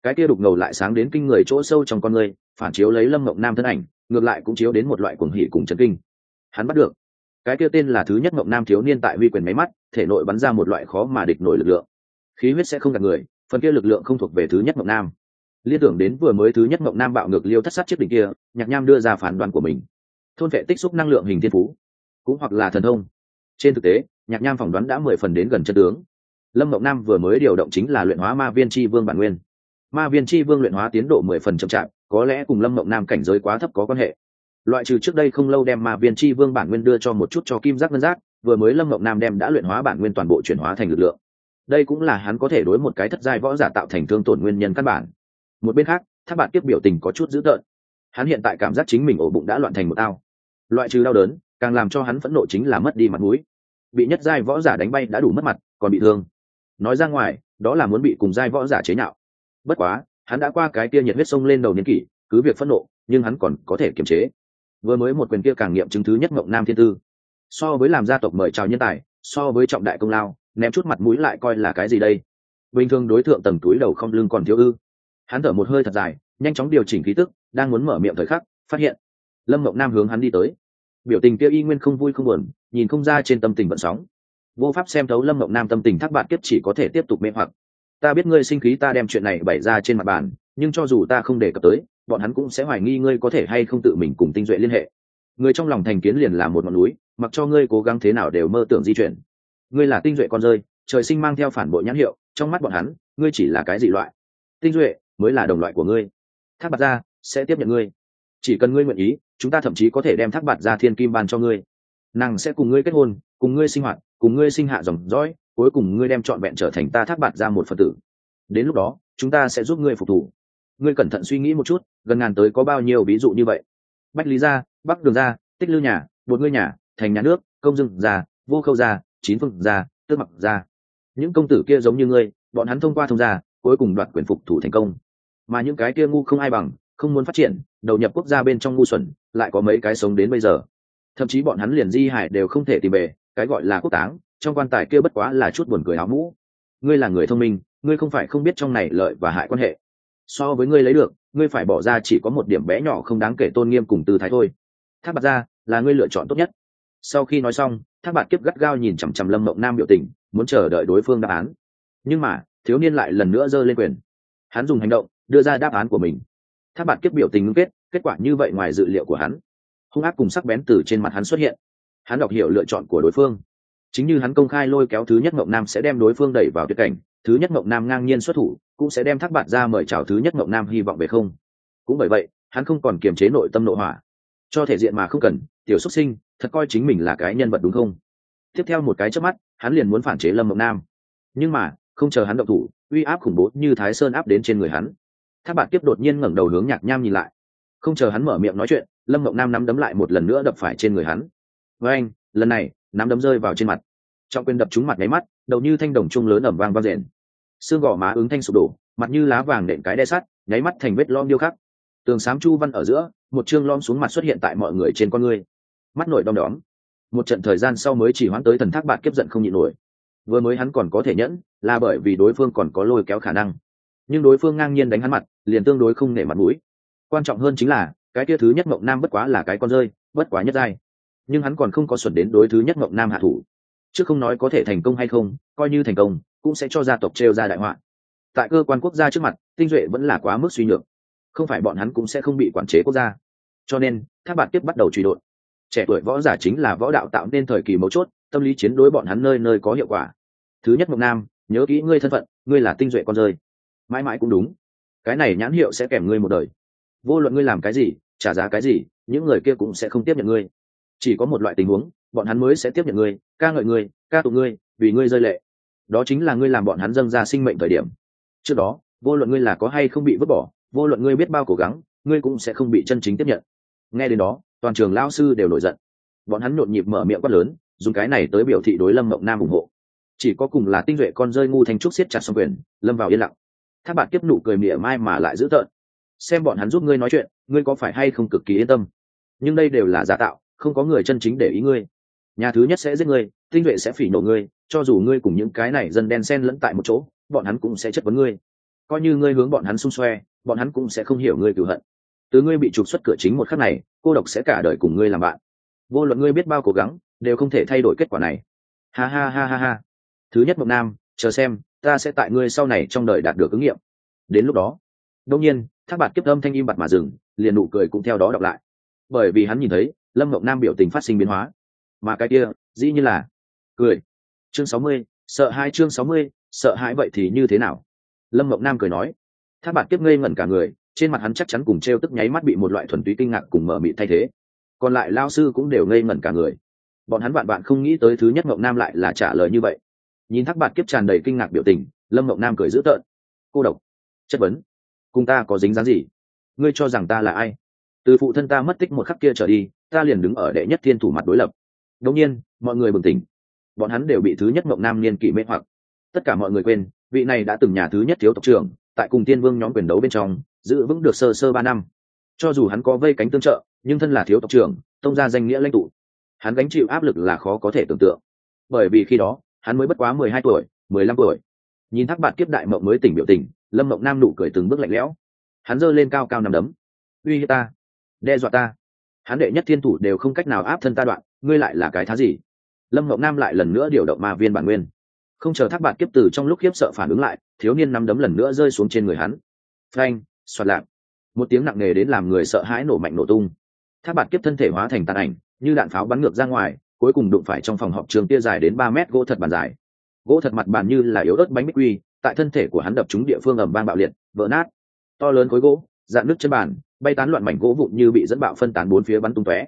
Cái kia đục ngầu lại sáng đến kinh người chỗ sâu trong con người, phản chiếu lấy lâm mộng nam thân ảnh, ngược lại cũng chiếu đến một loại cuồng hỉ cùng chấn kinh. Hắn bắt được. Cái kia tên là thứ nhất mộng nam thiếu niên tại huy quyền máy mắt, thể nội bắn ra một loại khó mà địch nổi lực lượng. Khí huyết sẽ không gạt người, phần kia lực lượng không thuộc về thứ nhất mộng nam. Liên tưởng đến vừa mới thứ nhất mộng nam bạo ngược liêu thất sát chiếc đỉnh kia, nhạc nham đưa ra phản đoán của mình. Thôn vệ tích xúc năng lượng hình thiên phú cũng hoặc là thần thông. Trên thực tế, nhạc nham phỏng đoán đã mười phần đến gần chân tướng. Lâm mộng nam vừa mới điều động chính là luyện hóa ma viên tri vương bản nguyên. Ma viên tri vương luyện hóa tiến độ mười phần chậm chạp, có lẽ cùng lâm mộng nam cảnh giới quá thấp có quan hệ. Loại trừ trước đây không lâu đem ma viên tri vương bản nguyên đưa cho một chút cho kim giác ngân giác, vừa mới lâm mộng nam đem đã luyện hóa bản nguyên toàn bộ chuyển hóa thành lực lượng. Đây cũng là hắn có thể đối một cái thất giai võ giả tạo thành thương tổn nguyên nhân căn bản. Một bên khác tháp bạn tiếp biểu tình có chút dữ tợn. Hắn hiện tại cảm giác chính mình ổ bụng đã loạn thành một ao. Loại trừ đau đớn càng làm cho hắn phẫn nộ chính là mất đi mặt mũi. Bị nhất giai võ giả đánh bay đã đủ mất mặt, còn bị thương. Nói ra ngoài, đó là muốn bị cùng giai võ giả chế nhạo. Bất quá, hắn đã qua cái kia nhiệt huyết sông lên đầu niên kỷ, cứ việc phẫn nộ, nhưng hắn còn có thể kiềm chế. Vừa mới một quyền kia càng nghiệm chứng thứ nhất mộng nam thiên tư. So với làm gia tộc mời chào nhân tài, so với trọng đại công lao, ném chút mặt mũi lại coi là cái gì đây? Bình thường đối tượng tầng túi đầu không lưng còn thiếu ư. Hắn thở một hơi thật dài, nhanh chóng điều chỉnh khí tức, đang muốn mở miệng thời khắc, phát hiện lâm mộng nam hướng hắn đi tới biểu tình kia y nguyên không vui không buồn, nhìn không ra trên tâm tình vận sóng. Vô pháp xem thấu lâm mộng nam tâm tình thác bạn kiếp chỉ có thể tiếp tục mê hoặc. Ta biết ngươi sinh khí ta đem chuyện này bày ra trên mặt bàn, nhưng cho dù ta không đề cập tới, bọn hắn cũng sẽ hoài nghi ngươi có thể hay không tự mình cùng tinh duệ liên hệ. Người trong lòng thành kiến liền là một ngọn núi, mặc cho ngươi cố gắng thế nào đều mơ tưởng di chuyển. Ngươi là tinh duệ con rơi, trời sinh mang theo phản bội nhãn hiệu, trong mắt bọn hắn, ngươi chỉ là cái dị loại. Tinh duệ mới là đồng loại của ngươi. Thác bạt ra, sẽ tiếp nhận ngươi chỉ cần ngươi nguyện ý, chúng ta thậm chí có thể đem thác bạt ra thiên kim ban cho ngươi. Nàng sẽ cùng ngươi kết hôn, cùng ngươi sinh hoạt, cùng ngươi sinh hạ dòng dõi, cuối cùng ngươi đem trọn vẹn trở thành ta thác bạt ra một phật tử. Đến lúc đó, chúng ta sẽ giúp ngươi phục thủ ngươi cẩn thận suy nghĩ một chút, gần ngàn tới có bao nhiêu ví dụ như vậy. Bách lý gia, bắc đường gia, tích lưu nhà, bột ngươi nhà, thành nhà nước, công dưng gia, vô khâu gia, chín phương gia, tước mặc gia. Những công tử kia giống như ngươi, bọn hắn thông qua thông gia, cuối cùng đoạt quyền phục thủ thành công. Mà những cái kia ngu không ai bằng không muốn phát triển, đầu nhập quốc gia bên trong ngu xuẩn, lại có mấy cái sống đến bây giờ. Thậm chí bọn hắn liền di hải đều không thể tìm về, cái gọi là quốc táng, trong quan tài kia bất quá là chút buồn cười áo mũ. Ngươi là người thông minh, ngươi không phải không biết trong này lợi và hại quan hệ. So với ngươi lấy được, ngươi phải bỏ ra chỉ có một điểm bé nhỏ không đáng kể tôn nghiêm cùng tư thái thôi. Thác bạc ra là ngươi lựa chọn tốt nhất. Sau khi nói xong, thác bạc kiếp gắt gao nhìn chằm chằm lâm mộng nam biểu tình, muốn chờ đợi đối phương đáp án. Nhưng mà, thiếu niên lại lần nữa giơ lên quyền. Hắn dùng hành động, đưa ra đáp án của mình thác bạt kiếp biểu tình ngưng kết kết quả như vậy ngoài dự liệu của hắn. Hung ác cùng sắc bén từ trên mặt hắn xuất hiện. Hắn đọc hiểu lựa chọn của đối phương. Chính như hắn công khai lôi kéo thứ nhất mộng nam sẽ đem đối phương đẩy vào tuyệt cảnh, thứ nhất mộng nam ngang nhiên xuất thủ, cũng sẽ đem thác bạn ra mời chào thứ nhất mộng nam hy vọng về không. Cũng bởi vậy, hắn không còn kiềm chế nội tâm nội hỏa cho thể diện mà không cần, tiểu xuất sinh, thật coi chính mình là cái nhân vật đúng không? Tiếp theo một cái trước mắt, hắn liền muốn phản chế lâm mộng nam. Nhưng mà, không chờ hắn động thủ, uy áp khủng bố như thái sơn áp đến trên người hắn thác Bạt tiếp đột nhiên ngẩng đầu hướng nhạc nham nhìn lại. Không chờ hắn mở miệng nói chuyện, lâm mộng nam nắm đấm lại một lần nữa đập phải trên người hắn. Với anh, lần này, nắm đấm rơi vào trên mặt. Trọng quyền đập trúng mặt nháy mắt, đầu như thanh đồng trung lớn ẩm vang vang rền. Xương gò má ứng thanh sụp đổ, mặt như lá vàng nện cái đe sắt, nháy mắt thành vết lom điêu khắc. Tường sám chu văn ở giữa, một chương lom xuống mặt xuất hiện tại mọi người trên con người. mắt nổi đom đóm. Một trận thời gian sau mới chỉ hoãn tới thần thác Bạt kiếp giận không nhịn nổi. Vừa mới hắn còn có thể nhẫn, là bởi vì đối phương còn có lôi kéo khả năng nhưng đối phương ngang nhiên đánh hắn mặt, liền tương đối không nể mặt mũi. Quan trọng hơn chính là, cái kia thứ nhất mộng nam bất quá là cái con rơi, bất quá nhất giai. Nhưng hắn còn không có xuẩn đến đối thứ nhất mộng nam hạ thủ. Chứ không nói có thể thành công hay không, coi như thành công, cũng sẽ cho gia tộc trêu ra đại họa. Tại cơ quan quốc gia trước mặt, tinh duệ vẫn là quá mức suy nhược. Không phải bọn hắn cũng sẽ không bị quản chế quốc gia. Cho nên tháp bạn tiếp bắt đầu truy đột trẻ tuổi võ giả chính là võ đạo tạo nên thời kỳ mấu chốt, tâm lý chiến đối bọn hắn nơi nơi có hiệu quả. Thứ nhất mộng nam, nhớ kỹ ngươi thân phận, ngươi là tinh duệ con rơi mãi mãi cũng đúng. Cái này nhãn hiệu sẽ kèm ngươi một đời. Vô luận ngươi làm cái gì, trả giá cái gì, những người kia cũng sẽ không tiếp nhận ngươi. Chỉ có một loại tình huống, bọn hắn mới sẽ tiếp nhận ngươi, ca ngợi ngươi, ca tụng ngươi, vì ngươi rơi lệ. Đó chính là ngươi làm bọn hắn dâng ra sinh mệnh thời điểm. Trước đó, vô luận ngươi là có hay không bị vứt bỏ, vô luận ngươi biết bao cố gắng, ngươi cũng sẽ không bị chân chính tiếp nhận. Nghe đến đó, toàn trường lao sư đều nổi giận. Bọn hắn nhộn nhịp mở miệng quát lớn, dùng cái này tới biểu thị đối lâm mộng nam ủng hộ. Chỉ có cùng là tinh duệ con rơi ngu thanh trúc siết chặt xong quyền, lâm vào yên lặng thác bạn tiếp nụ cười mỉa mai mà lại giữ tợn. Xem bọn hắn giúp ngươi nói chuyện, ngươi có phải hay không cực kỳ yên tâm? Nhưng đây đều là giả tạo, không có người chân chính để ý ngươi. Nhà thứ nhất sẽ giết ngươi, tinh vệ sẽ phỉ nổ ngươi, cho dù ngươi cùng những cái này dân đen sen lẫn tại một chỗ, bọn hắn cũng sẽ chất vấn ngươi. Coi như ngươi hướng bọn hắn xung xoe, bọn hắn cũng sẽ không hiểu ngươi cửu hận. Từ ngươi bị trục xuất cửa chính một khắc này, cô độc sẽ cả đời cùng ngươi làm bạn. Vô luận ngươi biết bao cố gắng, đều không thể thay đổi kết quả này. Ha ha ha ha ha. Thứ nhất mộng nam, chờ xem ta sẽ tại ngươi sau này trong đời đạt được ứng nghiệm. Đến lúc đó đông nhiên, thác bạt kiếp âm thanh im bặt mà dừng, liền nụ cười cũng theo đó đọc lại. Bởi vì hắn nhìn thấy, lâm mộng nam biểu tình phát sinh biến hóa. Mà cái kia, dĩ như là cười. Chương sáu mươi, sợ hai chương sáu mươi, sợ hãi vậy thì như thế nào? Lâm mộng nam cười nói. Thác bạt kiếp ngây ngẩn cả người, trên mặt hắn chắc chắn cùng t r e o tức nháy mắt bị một loại thuần túy kinh ngạc cùng mở mị thay thế. Còn lại lao sư cũng đều ngây ngẩn cả người. Bọn hắn bạn bạn không nghĩ tới thứ nhất mộng nam lại là trả lời như vậy nhìn thác bạt kiếp tràn đầy kinh ngạc biểu tình, lâm mộng nam cười dữ tợn. Cô độc, chất vấn. Cùng ta có dính dáng gì? Ngươi cho rằng ta là ai? Từ phụ thân ta mất tích một khắc kia trở đi, ta liền đứng ở đệ nhất thiên thủ mặt đối lập. Đông nhiên, mọi người bừng tỉnh. Bọn hắn đều bị thứ nhất mộng nam niên kỷ mê hoặc. Tất cả mọi người quên, vị này đã từng nhà thứ nhất thiếu tộc trưởng, tại cùng tiên vương nhóm quyền đấu bên trong, giữ vững được sơ sơ ba năm. Cho dù hắn có vây cánh tương trợ, nhưng thân là thiếu tộc trưởng, tông ra danh nghĩa lãnh tụ. Hắn gánh chịu áp lực là khó có thể tưởng tượng. Bởi vì khi đó hắn mới bất quá mười hai tuổi, mười lăm tuổi. Nhìn thác bạn kiếp đại mộng mới tỉnh biểu tình, lâm mộng nam nụ cười từng bước lạnh lẽo. Hắn giơ lên cao cao nằm đấm. Uy hiếp ta, đe dọa ta. Hắn đệ nhất thiên thủ đều không cách nào áp thân ta đoạn, ngươi lại là cái thá gì? Lâm mộng nam lại lần nữa điều động ma viên bản nguyên. Không chờ thác bạn kiếp từ trong lúc khiếp sợ phản ứng lại, thiếu niên nắm đấm lần nữa rơi xuống trên người hắn. Phanh xoạt lạc. Một tiếng nặng nề đến làm người sợ hãi nổ mạnh nổ tung. Thác bạn kiếp thân thể hóa thành tàn ảnh, như đạn pháo bắn ngược ra ngoài cuối cùng đụng phải trong phòng họp trường tia dài đến ba mét gỗ thật bàn dài. Gỗ thật mặt bàn như là yếu ớt bánh bích quy, tại thân thể của hắn đập trúng địa phương ầm vang bạo liệt, vỡ nát. To lớn khối gỗ, dạn nước chân bàn, bay tán loạn mảnh gỗ vụn như bị dẫn bạo phân tán bốn phía bắn tung tóe.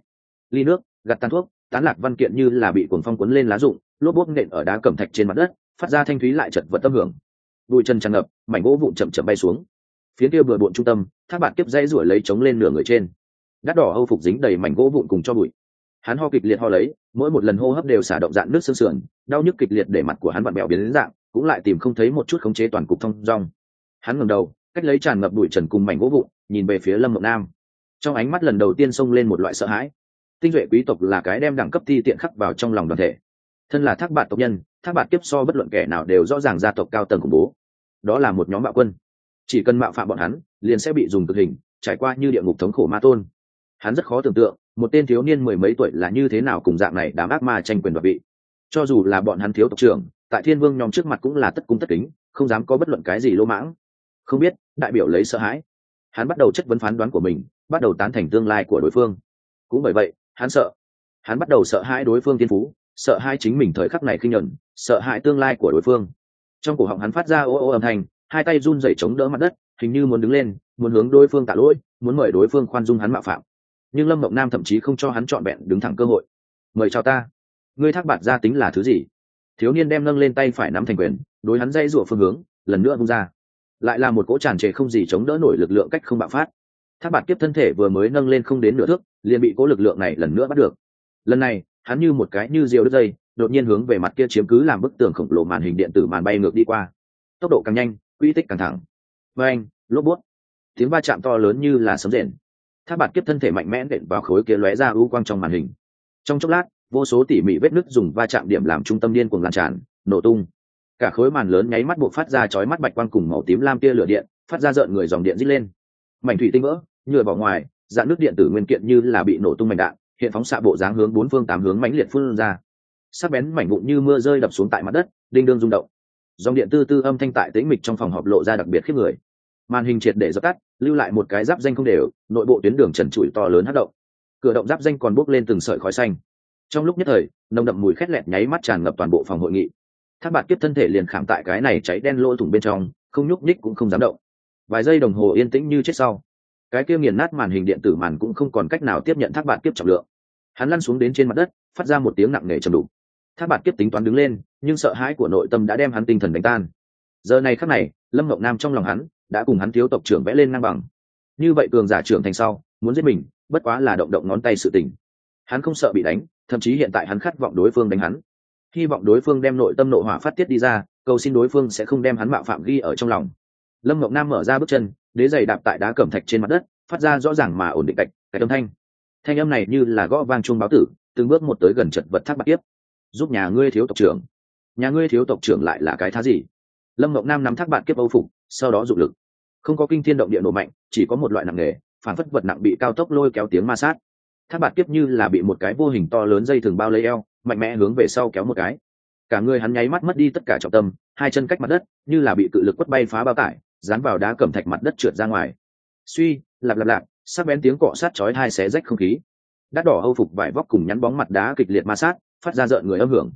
Ly nước gặt tàn thuốc, tán lạc văn kiện như là bị cuồng phong cuốn lên lá rụng, lốp bốt nện ở đá cẩm thạch trên mặt đất, phát ra thanh thúy lại chật vật tâm hưởng. Bụi chân tràn ngập, mảnh gỗ vụn chậm chậm bay xuống. Phía kia bừa bộn trung tâm, thác bạn tiếp dãy ruổi lấy chống lên nửa người trên. Đắt đỏ hâu phục dính đầy mảnh gỗ vụn cùng cho bụi hắn ho kịch liệt ho lấy, mỗi một lần hô hấp đều xả động dạn nước xương sườn, đau nhức kịch liệt để mặt của hắn vặn bẹo biến đến dạng, cũng lại tìm không thấy một chút khống chế toàn cục thông rong hắn ngẩng đầu, cách lấy tràn ngập bụi trần cùng mảnh gỗ vụn, nhìn về phía lâm mộng nam. Trong ánh mắt lần đầu tiên xông lên một loại sợ hãi. Tinh duệ quý tộc là cái đem đẳng cấp thi tiện khắc vào trong lòng đoàn thể. Thân là thác bạn tộc nhân, thác bạn tiếp so bất luận kẻ nào đều rõ ràng gia tộc cao tầng khủng bố. Đó là một nhóm bạo quân. Chỉ cần mạo phạm bọn hắn, liền sẽ bị dùng cực hình, trải qua như địa ngục thống khổ ma tôn. Hắn rất khó tưởng tượng một tên thiếu niên mười mấy tuổi là như thế nào cùng dạng này đám ác ma tranh quyền đoạt vị. Cho dù là bọn hắn thiếu tộc trưởng, tại thiên vương nhóm trước mặt cũng là tất cung tất kính, không dám có bất luận cái gì lỗ mãng. Không biết, đại biểu lấy sợ hãi. Hắn bắt đầu chất vấn phán đoán của mình, bắt đầu tán thành tương lai của đối phương. Cũng bởi vậy, hắn sợ. Hắn bắt đầu sợ hãi đối phương tiên phú, sợ hãi chính mình thời khắc này khinh nhuận sợ hãi tương lai của đối phương. Trong cổ họng hắn phát ra ô ô âm thanh, hai tay run rẩy chống đỡ mặt đất, hình như muốn đứng lên, muốn hướng đối phương tạ lỗi, muốn mời đối phương khoan dung hắn mạo phạm nhưng lâm mộng nam thậm chí không cho hắn trọn vẹn đứng thẳng cơ hội. Mời chào ta. Ngươi thác bạt ra tính là thứ gì? Thiếu niên đem nâng lên tay phải nắm thành quyền, đối hắn dây rủa phương hướng, lần nữa bung ra. Lại là một cỗ tràn trề không gì chống đỡ nổi lực lượng cách không bạo phát. Thác bạt kiếp thân thể vừa mới nâng lên không đến nửa thước, liền bị cỗ lực lượng này lần nữa bắt được. Lần này, hắn như một cái như diều đứt dây, đột nhiên hướng về mặt kia chiếm cứ làm bức tường khổng lồ màn hình điện tử màn bay ngược đi qua. Tốc độ càng nhanh, quy tích càng thẳng. Vê anh lốp bút. Tiếng va chạm to lớn như là sấm rền tháp bạt kiếp thân thể mạnh mẽ đệm vào khối kia lóe ra u quang trong màn hình. Trong chốc lát, vô số tỉ mỉ vết nứt dùng va chạm điểm làm trung tâm điên cuồng lan tràn, nổ tung. Cả khối màn lớn nháy mắt buộc phát ra chói mắt bạch quang cùng màu tím lam tia lửa điện, phát ra rợn người dòng điện rít lên. Mảnh thủy tinh vỡ, nhựa bỏ ngoài, dạng nước điện tử nguyên kiện như là bị nổ tung mảnh đạn, hiện phóng xạ bộ dáng hướng bốn phương tám hướng mãnh liệt phun ra. Sắc bén mảnh vụn như mưa rơi đập xuống tại mặt đất, đinh đương rung động. Dòng điện tư tư âm thanh tại tĩnh mịch trong phòng họp lộ ra đặc biệt khiếp người màn hình triệt để dập tắt, lưu lại một cái giáp danh không đều, nội bộ tuyến đường trần trụi to lớn hát động. Cửa động giáp danh còn bốc lên từng sợi khói xanh. Trong lúc nhất thời, nồng đậm mùi khét lẹt nháy mắt tràn ngập toàn bộ phòng hội nghị. Tháp bạt kiếp thân thể liền khảm tại cái này cháy đen lỗ thủng bên trong, không nhúc nhích cũng không dám động. Vài giây đồng hồ yên tĩnh như chết sau. Cái kia nghiền nát màn hình điện tử màn cũng không còn cách nào tiếp nhận tháp bạt kiếp trọng lượng. Hắn lăn xuống đến trên mặt đất, phát ra một tiếng nặng nề trầm đục. Tháp bạt kiếp tính toán đứng lên, nhưng sợ hãi của nội tâm đã đem hắn tinh thần đánh tan. Giờ này khắc này, lâm ngọc nam trong lòng hắn đã cùng hắn thiếu tộc trưởng vẽ lên ngang bằng. Như vậy cường giả trưởng thành sau, muốn giết mình, bất quá là động động ngón tay sự tình. Hắn không sợ bị đánh, thậm chí hiện tại hắn khát vọng đối phương đánh hắn. Hy vọng đối phương đem nội tâm nội hỏa phát tiết đi ra, cầu xin đối phương sẽ không đem hắn mạo phạm ghi ở trong lòng. Lâm ngọc nam mở ra bước chân, đế giày đạp tại đá cẩm thạch trên mặt đất, phát ra rõ ràng mà ổn định cạch cái âm thanh. Thanh âm này như là gõ vang chuông báo tử, từng bước một tới gần chật vật thác bạc tiếp. Giúp nhà ngươi thiếu tộc trưởng. Nhà ngươi thiếu tộc trưởng lại là cái thá gì? Lâm ngọc nam nắm thác bạn kiếp âu phục sau đó dụng lực. Không có kinh thiên động địa nổ mạnh, chỉ có một loại nặng nề phản phất vật nặng bị cao tốc lôi kéo tiếng ma sát. Tháp bạn kiếp như là bị một cái vô hình to lớn dây thường bao lấy eo, mạnh mẽ hướng về sau kéo một cái. Cả người hắn nháy mắt mất đi tất cả trọng tâm, hai chân cách mặt đất, như là bị cự lực quất bay phá bao tải, dán vào đá cẩm thạch mặt đất trượt ra ngoài. Suy, lạp lạp lạp, sắc bén tiếng cọ sát chói hai xé rách không khí. Đắt đỏ âu phục vải vóc cùng nhắn bóng mặt đá kịch liệt ma sát, phát ra rợn người âm hưởng.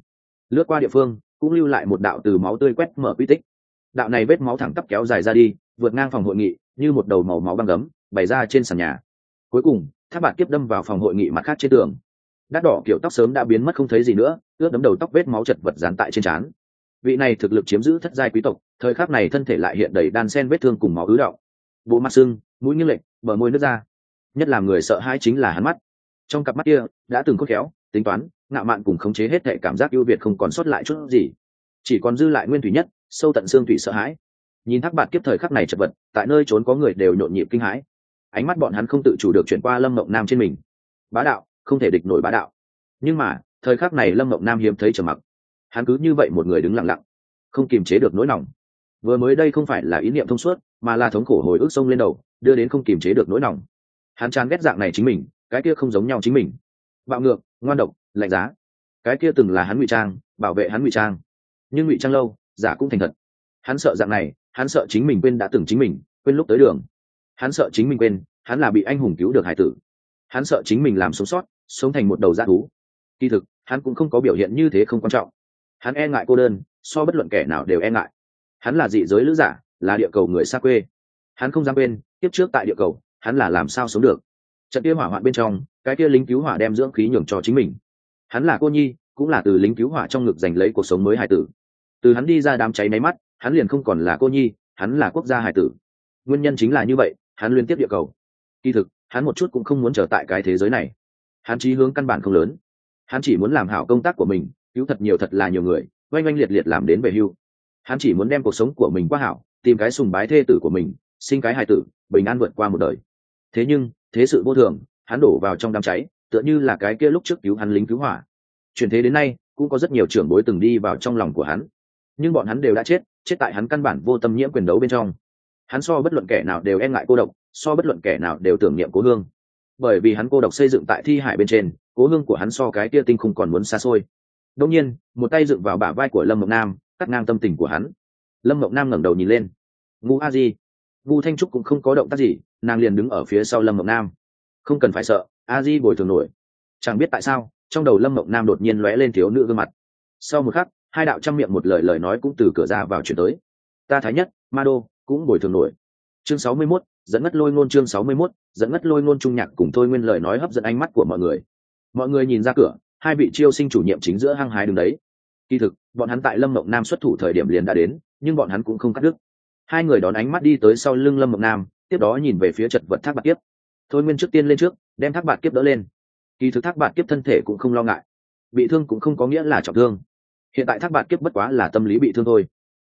Lướt qua địa phương, cũng lưu lại một đạo từ máu tươi quét mở quy tích đạo này vết máu thẳng tắp kéo dài ra đi, vượt ngang phòng hội nghị, như một đầu màu máu băng gấm, bày ra trên sàn nhà. Cuối cùng, tháp bạt kiếp đâm vào phòng hội nghị mặt khác trên tường. Đắt đỏ kiểu tóc sớm đã biến mất không thấy gì nữa, ướt đấm đầu tóc vết máu chật vật dán tại trên trán. Vị này thực lực chiếm giữ thất giai quý tộc, thời khắc này thân thể lại hiện đầy đan sen vết thương cùng máu ứ đạo bộ mặt sưng, mũi nghiêng lệch, bờ môi nước ra. Nhất là người sợ hãi chính là hắn mắt. Trong cặp mắt kia, đã từng khôn khéo, tính toán, ngạo mạn cùng khống chế hết thệ cảm giác ưu việt không còn sót lại chút gì. Chỉ còn dư lại nguyên thủy nhất sâu tận xương thủy sợ hãi. Nhìn thác bạt kiếp thời khắc này chật vật, tại nơi trốn có người đều nhộn nhịp kinh hãi. Ánh mắt bọn hắn không tự chủ được chuyển qua lâm mộng nam trên mình. Bá đạo, không thể địch nổi bá đạo. Nhưng mà, thời khắc này lâm mộng nam hiếm thấy trầm mặc. Hắn cứ như vậy một người đứng lặng lặng, không kiềm chế được nỗi lòng. Vừa mới đây không phải là ý niệm thông suốt, mà là thống khổ hồi ức sông lên đầu, đưa đến không kiềm chế được nỗi lòng. Hắn chán ghét dạng này chính mình, cái kia không giống nhau chính mình. Bạo ngược, ngoan độc, lạnh giá. Cái kia từng là hắn ngụy trang, bảo vệ hắn ngụy trang. Nhưng ngụy trang lâu giả cũng thành thật. Hắn sợ dạng này, hắn sợ chính mình quên đã từng chính mình, quên lúc tới đường. Hắn sợ chính mình quên, hắn là bị anh hùng cứu được hải tử. Hắn sợ chính mình làm sống sót, sống thành một đầu dã thú. Kỳ thực, hắn cũng không có biểu hiện như thế không quan trọng. Hắn e ngại cô đơn, so bất luận kẻ nào đều e ngại. Hắn là dị giới lữ giả, là địa cầu người xa quê. Hắn không dám quên tiếp trước tại địa cầu, hắn là làm sao sống được? Trận kia hỏa hoạn bên trong, cái kia lính cứu hỏa đem dưỡng khí nhường cho chính mình. Hắn là cô nhi, cũng là từ lính cứu hỏa trong ngực giành lấy cuộc sống mới hải tử từ hắn đi ra đám cháy máy mắt, hắn liền không còn là cô nhi, hắn là quốc gia hải tử. Nguyên nhân chính là như vậy, hắn liên tiếp địa cầu. Kỳ thực, hắn một chút cũng không muốn trở tại cái thế giới này. Hắn chí hướng căn bản không lớn. Hắn chỉ muốn làm hảo công tác của mình, cứu thật nhiều thật là nhiều người, oanh oanh liệt liệt làm đến về hưu. Hắn chỉ muốn đem cuộc sống của mình qua hảo, tìm cái sùng bái thê tử của mình, sinh cái hài tử, bình an vượt qua một đời. Thế nhưng, thế sự vô thường, hắn đổ vào trong đám cháy, tựa như là cái kia lúc trước cứu hắn lính cứu hỏa. Chuyển thế đến nay, cũng có rất nhiều trưởng bối từng đi vào trong lòng của hắn nhưng bọn hắn đều đã chết chết tại hắn căn bản vô tâm nhiễm quyền đấu bên trong. Hắn so bất luận kẻ nào đều e ngại cô độc, so bất luận kẻ nào đều tưởng niệm cố hương. Bởi vì hắn cô độc xây dựng tại thi hải bên trên, cố hương của hắn so cái kia tinh không còn muốn xa xôi. Đông nhiên, một tay dựng vào bả vai của lâm mộng nam, cắt ngang tâm tình của hắn. Lâm mộng nam ngẩng đầu nhìn lên. Ngu a di. Ngu thanh trúc cũng không có động tác gì, nàng liền đứng ở phía sau lâm mộng nam. Không cần phải sợ, a di bồi thường nổi. Chẳng biết tại sao, trong đầu lâm mộng nam đột nhiên lóe lên thiếu nữ gương mặt. Sau một khắc hai đạo trăm miệng một lời lời nói cũng từ cửa ra vào chuyển tới. Ta thái nhất ma đô cũng bồi thường nổi. Chương sáu mươi 61, dẫn ngất lôi ngôn chương sáu mươi 61, dẫn ngất lôi ngôn trung nhạc cùng thôi nguyên lời nói hấp dẫn ánh mắt của mọi người. Mọi người nhìn ra cửa hai vị chiêu sinh chủ nhiệm chính giữa hăng hái đứng đấy. Kỳ thực bọn hắn tại lâm mộng nam xuất thủ thời điểm liền đã đến nhưng bọn hắn cũng không cắt đứt. Hai người đón ánh mắt đi tới sau lưng lâm mộng nam tiếp đó nhìn về phía chật vật thác bạc kiếp. Thôi nguyên trước tiên lên trước đem thác bạc kiếp đỡ lên. Kỳ thực thác bạc kiếp thân thể cũng không lo ngại. Bị thương cũng không có nghĩa là trọng thương hiện tại thác bạt kiếp bất quá là tâm lý bị thương thôi.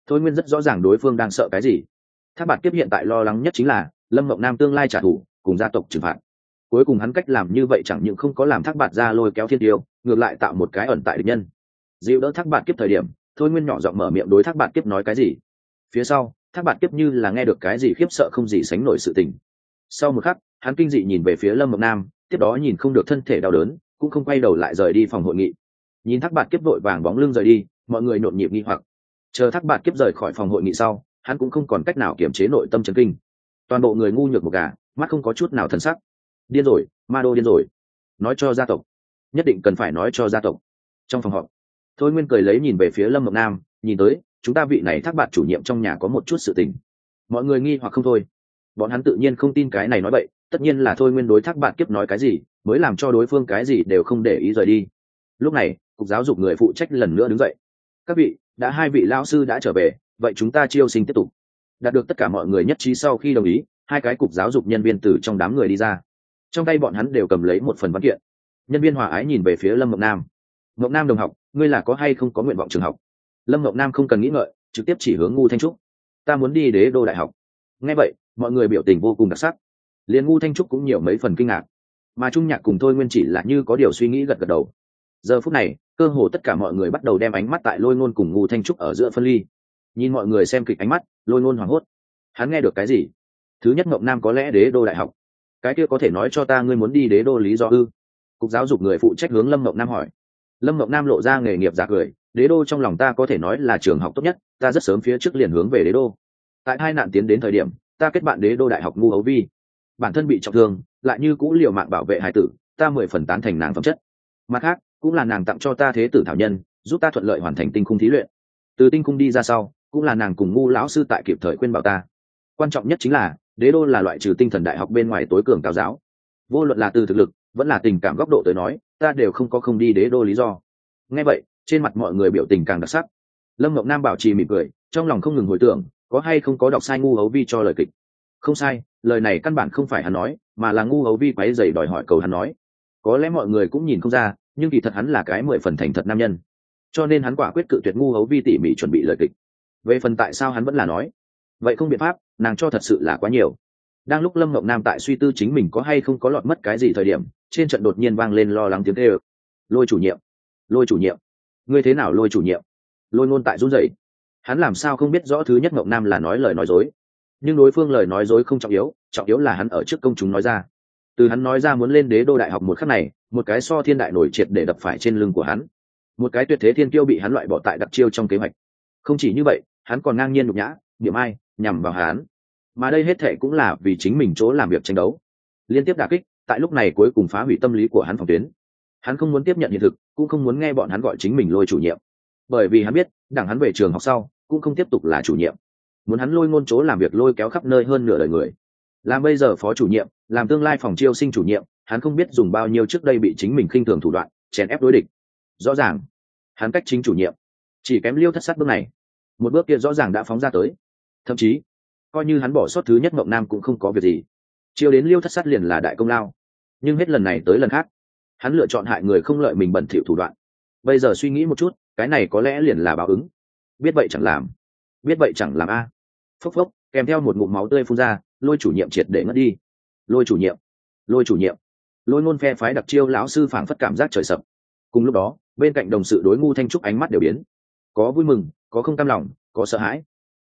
Thôi nguyên rất rõ ràng đối phương đang sợ cái gì. Thác bạt kiếp hiện tại lo lắng nhất chính là, lâm mộng nam tương lai trả thù, cùng gia tộc trừng phạt. Cuối cùng hắn cách làm như vậy chẳng những không có làm thác bạt ra lôi kéo thiên tiêu, ngược lại tạo một cái ẩn tại địch nhân. Dịu đỡ thác bạt kiếp thời điểm, thôi nguyên nhỏ giọng mở miệng đối thác bạt kiếp nói cái gì. Phía sau, thác bạt kiếp như là nghe được cái gì khiếp sợ không gì sánh nổi sự tình. Sau một khắc, hắn kinh dị nhìn về phía lâm mộng nam, tiếp đó nhìn không được thân thể đau đớn, cũng không quay đầu lại rời đi phòng hội nghị nhìn thác bạn kiếp vội vàng bóng lưng rời đi, mọi người nhộn nhịp nghi hoặc. Chờ thác bạn kiếp rời khỏi phòng hội nghị sau, hắn cũng không còn cách nào kiềm chế nội tâm trấn kinh. Toàn bộ người ngu nhược một gà, mắt không có chút nào thân sắc. Điên rồi, ma đô điên rồi. Nói cho gia tộc. Nhất định cần phải nói cho gia tộc. Trong phòng họp, thôi nguyên cười lấy nhìn về phía lâm mộng nam, nhìn tới, chúng ta vị này thác bạn chủ nhiệm trong nhà có một chút sự tình. Mọi người nghi hoặc không thôi. Bọn hắn tự nhiên không tin cái này nói vậy tất nhiên là thôi nguyên đối thác bạn kiếp nói cái gì, mới làm cho đối phương cái gì đều không để ý rời đi. Lúc này cục giáo dục người phụ trách lần nữa đứng dậy. Các vị, đã hai vị lão sư đã trở về, vậy chúng ta chiêu sinh tiếp tục. Đạt được tất cả mọi người nhất trí sau khi đồng ý, hai cái cục giáo dục nhân viên từ trong đám người đi ra. Trong tay bọn hắn đều cầm lấy một phần văn kiện. Nhân viên hòa ái nhìn về phía lâm mộng nam. Mộng nam đồng học, ngươi là có hay không có nguyện vọng trường học? Lâm mộng nam không cần nghĩ ngợi, trực tiếp chỉ hướng ngu thanh trúc. Ta muốn đi đế đô đại học. Nghe vậy, mọi người biểu tình vô cùng đặc sắc. Liền ngu thanh trúc cũng nhiều mấy phần kinh ngạc. Mà trung nhạc cùng thôi nguyên chỉ là như có điều suy nghĩ gật gật đầu. Giờ phút này cơ hồ tất cả mọi người bắt đầu đem ánh mắt tại lôi ngôn cùng ngu thanh trúc ở giữa phân ly. Nhìn mọi người xem kịch ánh mắt, lôi ngôn hoảng hốt. Hắn nghe được cái gì? Thứ nhất mộng nam có lẽ đế đô đại học. Cái kia có thể nói cho ta ngươi muốn đi đế đô lý do ư? Cục giáo dục người phụ trách hướng lâm mộng nam hỏi. Lâm mộng nam lộ ra nghề nghiệp giả cười. Đế đô trong lòng ta có thể nói là trường học tốt nhất, ta rất sớm phía trước liền hướng về đế đô. Tại hai nạn tiến đến thời điểm, ta kết bạn đế đô đại học ngu ấu vi. Bản thân bị trọng thương, lại như cũ liều mạng bảo vệ hải tử, ta mười phần tán thành nàng phẩm chất. Mặt khác cũng là nàng tặng cho ta thế tử thảo nhân, giúp ta thuận lợi hoàn thành tinh khung thí luyện. Từ tinh khung đi ra sau, cũng là nàng cùng ngu lão sư tại kịp thời khuyên bảo ta. Quan trọng nhất chính là, đế đô là loại trừ tinh thần đại học bên ngoài tối cường cao giáo. Vô luận là từ thực lực, vẫn là tình cảm góc độ tới nói, ta đều không có không đi đế đô lý do. Ngay vậy, trên mặt mọi người biểu tình càng đặc sắc. Lâm ngọc nam bảo trì mỉm cười, trong lòng không ngừng hồi tưởng, có hay không có đọc sai ngu hấu vi cho lời kịch. Không sai, lời này căn bản không phải hắn nói, mà là ngu hấu vi quáy dày đòi hỏi cầu hắn nói. Có lẽ mọi người cũng nhìn không ra nhưng kỳ thật hắn là cái mười phần thành thật nam nhân. Cho nên hắn quả quyết cự tuyệt ngu hấu vi tỉ mỉ chuẩn bị lời kịch. Về phần tại sao hắn vẫn là nói, vậy không biện pháp, nàng cho thật sự là quá nhiều. Đang lúc lâm ngọc nam tại suy tư chính mình có hay không có lọt mất cái gì thời điểm, trên trận đột nhiên vang lên lo lắng tiếng kê ơ lôi chủ nhiệm, lôi chủ nhiệm, ngươi thế nào lôi chủ nhiệm? Lôi ngôn tại run rẩy. Hắn làm sao không biết rõ thứ nhất ngọc nam là nói lời nói dối. Nhưng đối phương lời nói dối không trọng yếu trọng yếu là hắn ở trước công chúng nói ra từ hắn nói ra muốn lên đế đô đại học một khắc này, một cái so thiên đại nổi triệt để đập phải trên lưng của hắn. Một cái tuyệt thế thiên kiêu bị hắn loại bỏ tại đặc chiêu trong kế hoạch. Không chỉ như vậy, hắn còn ngang nhiên nhục nhã điểm ai, nhằm vào hắn. Mà đây hết thệ cũng là vì chính mình chỗ làm việc tranh đấu. Liên tiếp đả kích, tại lúc này cuối cùng phá hủy tâm lý của hắn phòng tuyến. Hắn không muốn tiếp nhận hiện thực, cũng không muốn nghe bọn hắn gọi chính mình lôi chủ nhiệm. Bởi vì hắn biết, đảng hắn về trường học sau, cũng không tiếp tục là chủ nhiệm. Muốn hắn lôi ngôn chỗ làm việc lôi kéo khắp nơi hơn nửa đời người làm bây giờ phó chủ nhiệm, làm tương lai phòng chiêu sinh chủ nhiệm, hắn không biết dùng bao nhiêu trước đây bị chính mình khinh thường thủ đoạn, chèn ép đối địch. Rõ ràng, hắn cách chính chủ nhiệm, chỉ kém liêu thất sát bước này. Một bước kia rõ ràng đã phóng ra tới. Thậm chí, coi như hắn bỏ sót thứ nhất mộng nam cũng không có việc gì. Chiêu đến liêu thất sát liền là đại công lao. Nhưng hết lần này tới lần khác, hắn lựa chọn hại người không lợi mình bẩn thỉu thủ đoạn. Bây giờ suy nghĩ một chút, cái này có lẽ liền là báo ứng. Biết vậy chẳng làm. Biết vậy chẳng làm a. Phốc phốc, kèm theo một ngụm máu tươi phun ra lôi chủ nhiệm triệt để ngất đi. Lôi chủ nhiệm, lôi chủ nhiệm. Lôi ngôn phe phái đặc chiêu lão sư phảng phất cảm giác trời sập. Cùng lúc đó, bên cạnh đồng sự đối ngu thanh trúc ánh mắt đều biến. Có vui mừng, có không cam lòng, có sợ hãi.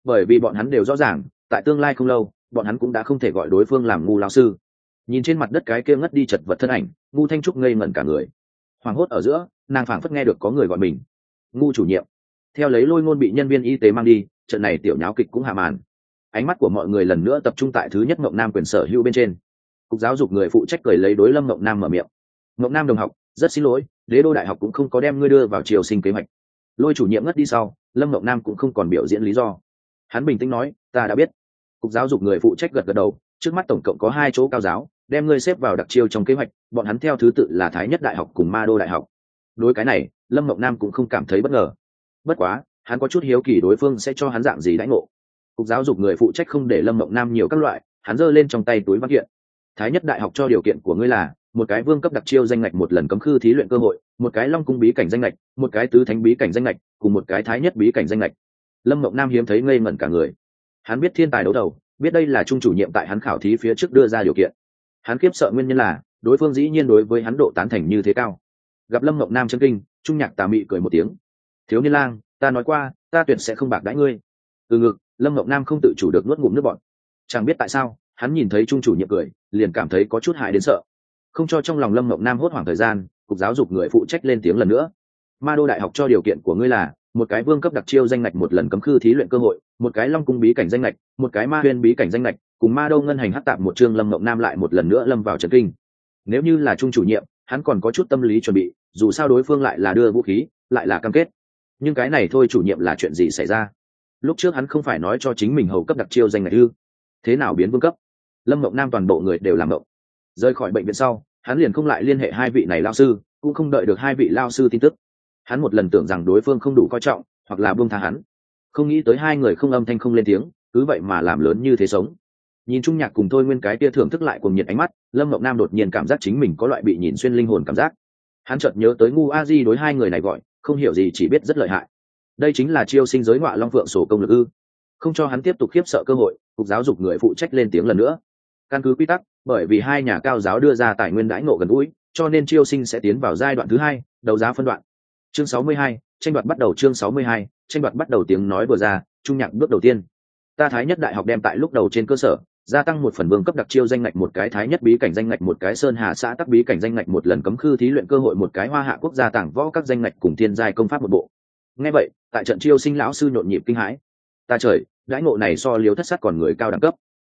Bởi vì bọn hắn đều rõ ràng, tại tương lai không lâu, bọn hắn cũng đã không thể gọi đối phương làm ngu lão sư. Nhìn trên mặt đất cái kia ngất đi chật vật thân ảnh, ngu thanh trúc ngây ngẩn cả người. Hoảng hốt ở giữa, nàng phảng phất nghe được có người gọi mình. Ngu chủ nhiệm. Theo lấy lôi ngôn bị nhân viên y tế mang đi, trận này tiểu nháo kịch cũng hạ màn ánh mắt của mọi người lần nữa tập trung tại thứ nhất mộng nam quyền sở hữu bên trên. Cục giáo dục người phụ trách cười lấy đối lâm mộng nam mở miệng. Mộng nam đồng học, rất xin lỗi, đế đô đại học cũng không có đem ngươi đưa vào triều sinh kế hoạch. Lôi chủ nhiệm ngất đi sau, lâm mộng nam cũng không còn biểu diễn lý do. Hắn bình tĩnh nói, ta đã biết. Cục giáo dục người phụ trách gật gật đầu, trước mắt tổng cộng có hai chỗ cao giáo, đem ngươi xếp vào đặc chiêu trong kế hoạch, bọn hắn theo thứ tự là thái nhất đại học cùng ma đô đại học. Đối cái này, lâm mộng nam cũng không cảm thấy bất ngờ. Bất quá, hắn có chút hiếu kỳ đối phương sẽ cho hắn dạng gì đãi ngộ cục giáo dục người phụ trách không để lâm mộng nam nhiều các loại, hắn giơ lên trong tay túi văn kiện. Thái nhất đại học cho điều kiện của ngươi là, một cái vương cấp đặc chiêu danh ngạch một lần cấm khư thí luyện cơ hội, một cái long cung bí cảnh danh ngạch, một cái tứ thánh bí cảnh danh ngạch, cùng một cái thái nhất bí cảnh danh ngạch. Lâm mộng nam hiếm thấy ngây ngẩn cả người. Hắn biết thiên tài đấu đầu, biết đây là trung chủ nhiệm tại hắn khảo thí phía trước đưa ra điều kiện. Hắn khiếp sợ nguyên nhân là, đối phương dĩ nhiên đối với hắn độ tán thành như thế cao. Gặp lâm mộng nam chân kinh, trung nhạc tà mị cười một tiếng. Thiếu niên lang, ta nói qua, ta tuyệt sẽ không bạc đãi ngươi. Từ ngực lâm ngọc nam không tự chủ được nuốt ngụm nước bọn chẳng biết tại sao, hắn nhìn thấy trung chủ nhiệm cười, liền cảm thấy có chút hại đến sợ. Không cho trong lòng lâm ngọc nam hốt hoảng thời gian, cục giáo dục người phụ trách lên tiếng lần nữa. Ma đô đại học cho điều kiện của ngươi là, một cái vương cấp đặc chiêu danh ngạch một lần cấm khư thí luyện cơ hội, một cái long cung bí cảnh danh ngạch, một cái ma huyên bí cảnh danh ngạch, cùng ma đô ngân hành hát tạp một chương lâm ngọc nam lại một lần nữa lâm vào trần kinh. Nếu như là trung chủ nhiệm, hắn còn có chút tâm lý chuẩn bị, dù sao đối phương lại là đưa vũ khí, lại là cam kết. Nhưng cái này thôi chủ nhiệm là chuyện gì xảy ra? Lúc trước hắn không phải nói cho chính mình hầu cấp đặc chiêu danh ngạch ư? Thế nào biến vương cấp? Lâm mộng nam toàn bộ người đều làm mộng. Rời khỏi bệnh viện sau, hắn liền không lại liên hệ hai vị này lao sư, cũng không đợi được hai vị lao sư tin tức. Hắn một lần tưởng rằng đối phương không đủ coi trọng, hoặc là buông tha hắn. Không nghĩ tới hai người không âm thanh không lên tiếng, cứ vậy mà làm lớn như thế sống. Nhìn trung nhạc cùng thôi nguyên cái tia thưởng thức lại cùng nhiệt ánh mắt, lâm ngọc nam đột nhiên cảm giác chính mình có loại bị nhìn xuyên linh hồn cảm giác. Hắn chợt nhớ tới ngu a di đối hai người này gọi, không hiểu gì chỉ biết rất lợi hại đây chính là chiêu sinh giới ngoại long phượng sổ công lực ư. Không cho hắn tiếp tục khiếp sợ cơ hội cục giáo dục người phụ trách lên tiếng lần nữa. Căn cứ quy tắc bởi vì hai nhà cao giáo đưa ra tài nguyên đãi ngộ gần gũi cho nên chiêu sinh sẽ tiến vào giai đoạn thứ hai đầu giá phân đoạn. Chương 62, tranh đoạt bắt đầu chương 62, tranh đoạt bắt đầu tiếng nói vừa ra trung nhạc bước đầu tiên. Ta thái nhất đại học đem tại lúc đầu trên cơ sở gia tăng một phần vương cấp đặc chiêu danh ngạch một cái thái nhất bí cảnh danh ngạch một cái sơn hà xã tắc bí cảnh danh ngạch một lần cấm khư thí luyện cơ hội một cái hoa hạ quốc gia tảng võ các danh ngạch cùng thiên giai công pháp một bộ nghe vậy, tại trận chiêu sinh lão sư nhộn nhịp kinh hãi. Ta trời, đãi ngộ này so liếu thất sát còn người cao đẳng cấp.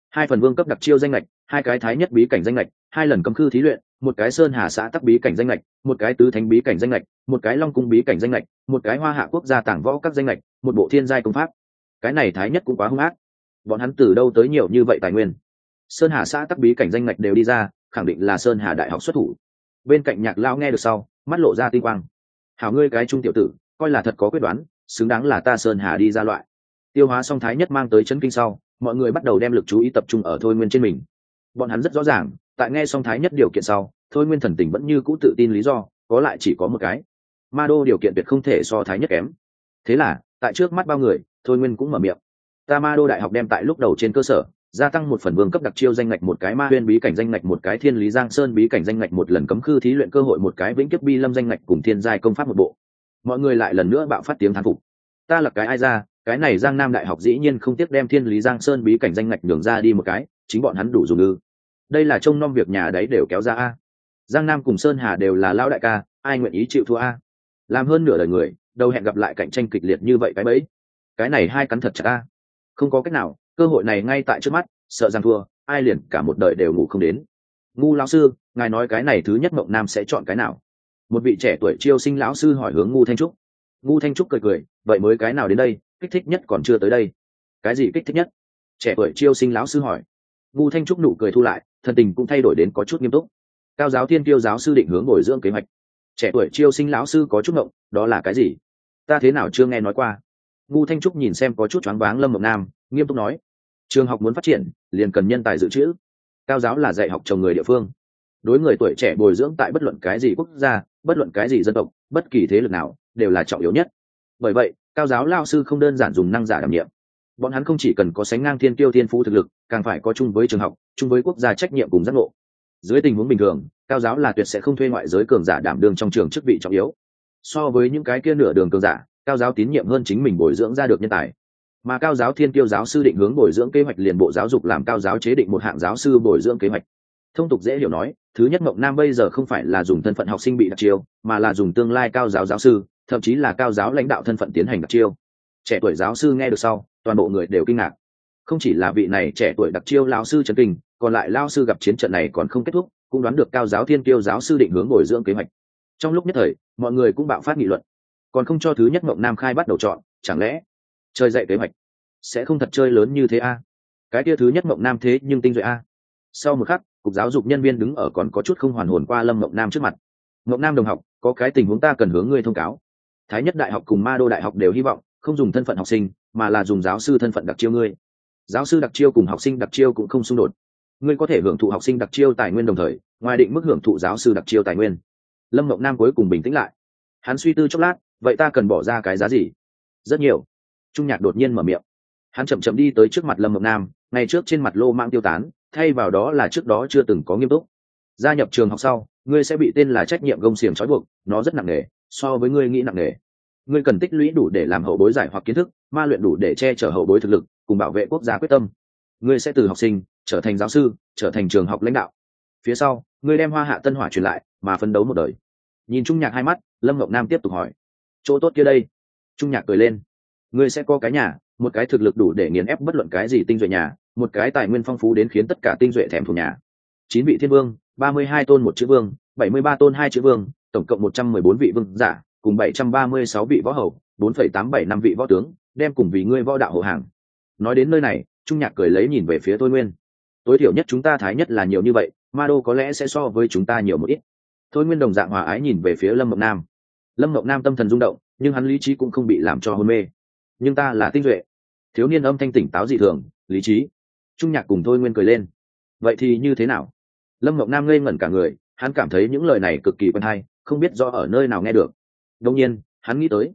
Hai phần vương cấp đặc chiêu danh lệch hai cái thái nhất bí cảnh danh lệch hai lần cấm khư thí luyện, một cái sơn hà xã tắc bí cảnh danh lệch một cái tứ thánh bí cảnh danh lệch một cái long cung bí cảnh danh lệch một cái hoa hạ quốc gia tảng võ các danh lệch một bộ thiên giai công pháp. Cái này thái nhất cũng quá hung ác. Bọn hắn từ đâu tới nhiều như vậy tài nguyên? Sơn hà xã tắc bí cảnh danh lệch đều đi ra, khẳng định là sơn hà đại học xuất thủ. Bên cạnh nhạc lao nghe được sau, mắt lộ ra tinh quang. Hảo ngươi cái trung tiểu tử coi là thật có quyết đoán, xứng đáng là ta sơn hà đi ra loại. Tiêu hóa song thái nhất mang tới chấn kinh sau, mọi người bắt đầu đem lực chú ý tập trung ở thôi nguyên trên mình. Bọn hắn rất rõ ràng, tại nghe song thái nhất điều kiện sau, thôi nguyên thần tình vẫn như cũ tự tin lý do, có lại chỉ có một cái. Ma đô điều kiện tuyệt không thể so thái nhất kém. Thế là, tại trước mắt bao người, thôi nguyên cũng mở miệng. Ta ma đô đại học đem tại lúc đầu trên cơ sở, gia tăng một phần vương cấp đặc chiêu danh ngạch một cái ma huyên bí cảnh danh ngạch một cái thiên lý giang sơn bí cảnh danh ngạch một lần cấm khư thí luyện cơ hội một cái vĩnh kiếp bi lâm danh ngạch cùng thiên giai công pháp một bộ mọi người lại lần nữa bạo phát tiếng thán phục. Ta là cái ai ra, cái này giang nam đại học dĩ nhiên không tiếc đem thiên lý giang sơn bí cảnh danh ngạch nhường ra đi một cái, chính bọn hắn đủ dùng ư. Đây là trông nom việc nhà đấy đều kéo ra a. Giang nam cùng sơn hà đều là lão đại ca, ai nguyện ý chịu thua a? Làm hơn nửa đời người, đâu hẹn gặp lại cạnh tranh kịch liệt như vậy cái bấy cái này hai cắn thật chặt a. Không có cách nào, cơ hội này ngay tại trước mắt, sợ rằng thua, ai liền cả một đời đều ngủ không đến. Ngu lão sư, ngài nói cái này thứ nhất mộng nam sẽ chọn cái nào? Một vị trẻ tuổi chiêu sinh lão sư hỏi hướng ngu thanh trúc. Ngu thanh trúc cười cười, vậy mới cái nào đến đây? Kích thích nhất còn chưa tới đây. Cái gì kích thích nhất? Trẻ tuổi chiêu sinh lão sư hỏi. Ngu thanh trúc nụ cười thu lại, thần tình cũng thay đổi đến có chút nghiêm túc. Cao giáo thiên tiêu giáo sư định hướng bồi dưỡng kế hoạch. Trẻ tuổi chiêu sinh lão sư có chút ngộng, đó là cái gì? Ta thế nào chưa nghe nói qua? Ngu thanh trúc nhìn xem có chút choáng váng lâm mộng nam, nghiêm túc nói, trường học muốn phát triển, liền cần nhân tài dự trữ. Cao giáo là dạy học chồng người địa phương. Đối người tuổi trẻ bồi dưỡng tại bất luận cái gì quốc gia bất luận cái gì dân tộc, bất kỳ thế lực nào, đều là trọng yếu nhất. Bởi vậy, cao giáo lao sư không đơn giản dùng năng giả đảm nhiệm. Bọn hắn không chỉ cần có sánh ngang thiên tiêu thiên phú thực lực, càng phải có chung với trường học, chung với quốc gia trách nhiệm cùng giác ngộ. Dưới tình huống bình thường, cao giáo là tuyệt sẽ không thuê ngoại giới cường giả đảm đương trong trường chức vị trọng yếu. So với những cái kia nửa đường cường giả, cao giáo tín nhiệm hơn chính mình bồi dưỡng ra được nhân tài. Mà cao giáo thiên tiêu giáo sư định hướng bồi dưỡng kế hoạch liền bộ giáo dục làm cao giáo chế định một hạng giáo sư bồi dưỡng kế hoạch thông tục dễ hiểu nói, thứ nhất mộng nam bây giờ không phải là dùng thân phận học sinh bị đặc chiêu, mà là dùng tương lai cao giáo giáo sư, thậm chí là cao giáo lãnh đạo thân phận tiến hành đặc chiêu. Trẻ tuổi giáo sư nghe được sau, toàn bộ người đều kinh ngạc. Không chỉ là vị này trẻ tuổi đặc chiêu lão sư trần kinh, còn lại lao sư gặp chiến trận này còn không kết thúc, cũng đoán được cao giáo thiên tiêu giáo sư định hướng bồi dưỡng kế hoạch. Trong lúc nhất thời, mọi người cũng bạo phát nghị luận. Còn không cho thứ nhất mộng nam khai bắt đầu chọn, chẳng lẽ chơi dạy kế hoạch sẽ không thật chơi lớn như thế a? Cái kia thứ nhất mộng nam thế nhưng tinh duệ a. Sau một khắc cục giáo dục nhân viên đứng ở còn có chút không hoàn hồn qua lâm mộng nam trước mặt. Mộng nam đồng học, có cái tình huống ta cần hướng ngươi thông cáo. Thái nhất đại học cùng ma đô đại học đều hy vọng không dùng thân phận học sinh, mà là dùng giáo sư thân phận đặc chiêu ngươi. Giáo sư đặc chiêu cùng học sinh đặc chiêu cũng không xung đột. Ngươi có thể hưởng thụ học sinh đặc chiêu tài nguyên đồng thời, ngoài định mức hưởng thụ giáo sư đặc chiêu tài nguyên. Lâm mộng nam cuối cùng bình tĩnh lại. Hắn suy tư chốc lát, vậy ta cần bỏ ra cái giá gì? Rất nhiều. Trung nhạc đột nhiên mở miệng. Hắn chậm chậm đi tới trước mặt lâm mộng nam, ngay trước trên mặt lô mang tiêu tán thay vào đó là trước đó chưa từng có nghiêm túc. Gia nhập trường học sau, ngươi sẽ bị tên là trách nhiệm gông xiềng trói buộc, nó rất nặng nề, so với ngươi nghĩ nặng nề. Ngươi cần tích lũy đủ để làm hậu bối giải hoặc kiến thức, ma luyện đủ để che chở hậu bối thực lực, cùng bảo vệ quốc gia quyết tâm. Ngươi sẽ từ học sinh, trở thành giáo sư, trở thành trường học lãnh đạo. Phía sau, ngươi đem hoa hạ tân hỏa truyền lại, mà phấn đấu một đời. Nhìn trung nhạc hai mắt, lâm ngọc nam tiếp tục hỏi. Chỗ tốt kia đây. Trung nhạc cười lên. Ngươi sẽ có cái nhà, một cái thực lực đủ để nghiền ép bất luận cái gì tinh duệ nhà một cái tài nguyên phong phú đến khiến tất cả tinh duệ thèm thuộc nhà. Chín vị thiên vương, ba mươi hai tôn một chữ vương, bảy mươi ba tôn hai chữ vương, tổng cộng một trăm mười bốn vị vương giả, cùng bảy trăm ba mươi sáu vị võ hầu, bốn phẩy tám bảy năm vị võ tướng, đem cùng vì ngươi võ đạo hộ hàng. Nói đến nơi này, trung nhạc cười lấy nhìn về phía thôi nguyên. Tối thiểu nhất chúng ta thái nhất là nhiều như vậy, ma đô có lẽ sẽ so với chúng ta nhiều một ít. Thôi nguyên đồng dạng hòa ái nhìn về phía lâm mộng nam. Lâm mộng nam tâm thần rung động, nhưng hắn lý trí cũng không bị làm cho hôn mê. Nhưng ta là tinh duệ. Thiếu niên âm thanh tỉnh táo dị thường, lý trí trung nhạc cùng thôi nguyên cười lên. Vậy thì như thế nào? Lâm mộng nam ngây ngẩn cả người, hắn cảm thấy những lời này cực kỳ quen hay, không biết do ở nơi nào nghe được. Đông nhiên, hắn nghĩ tới,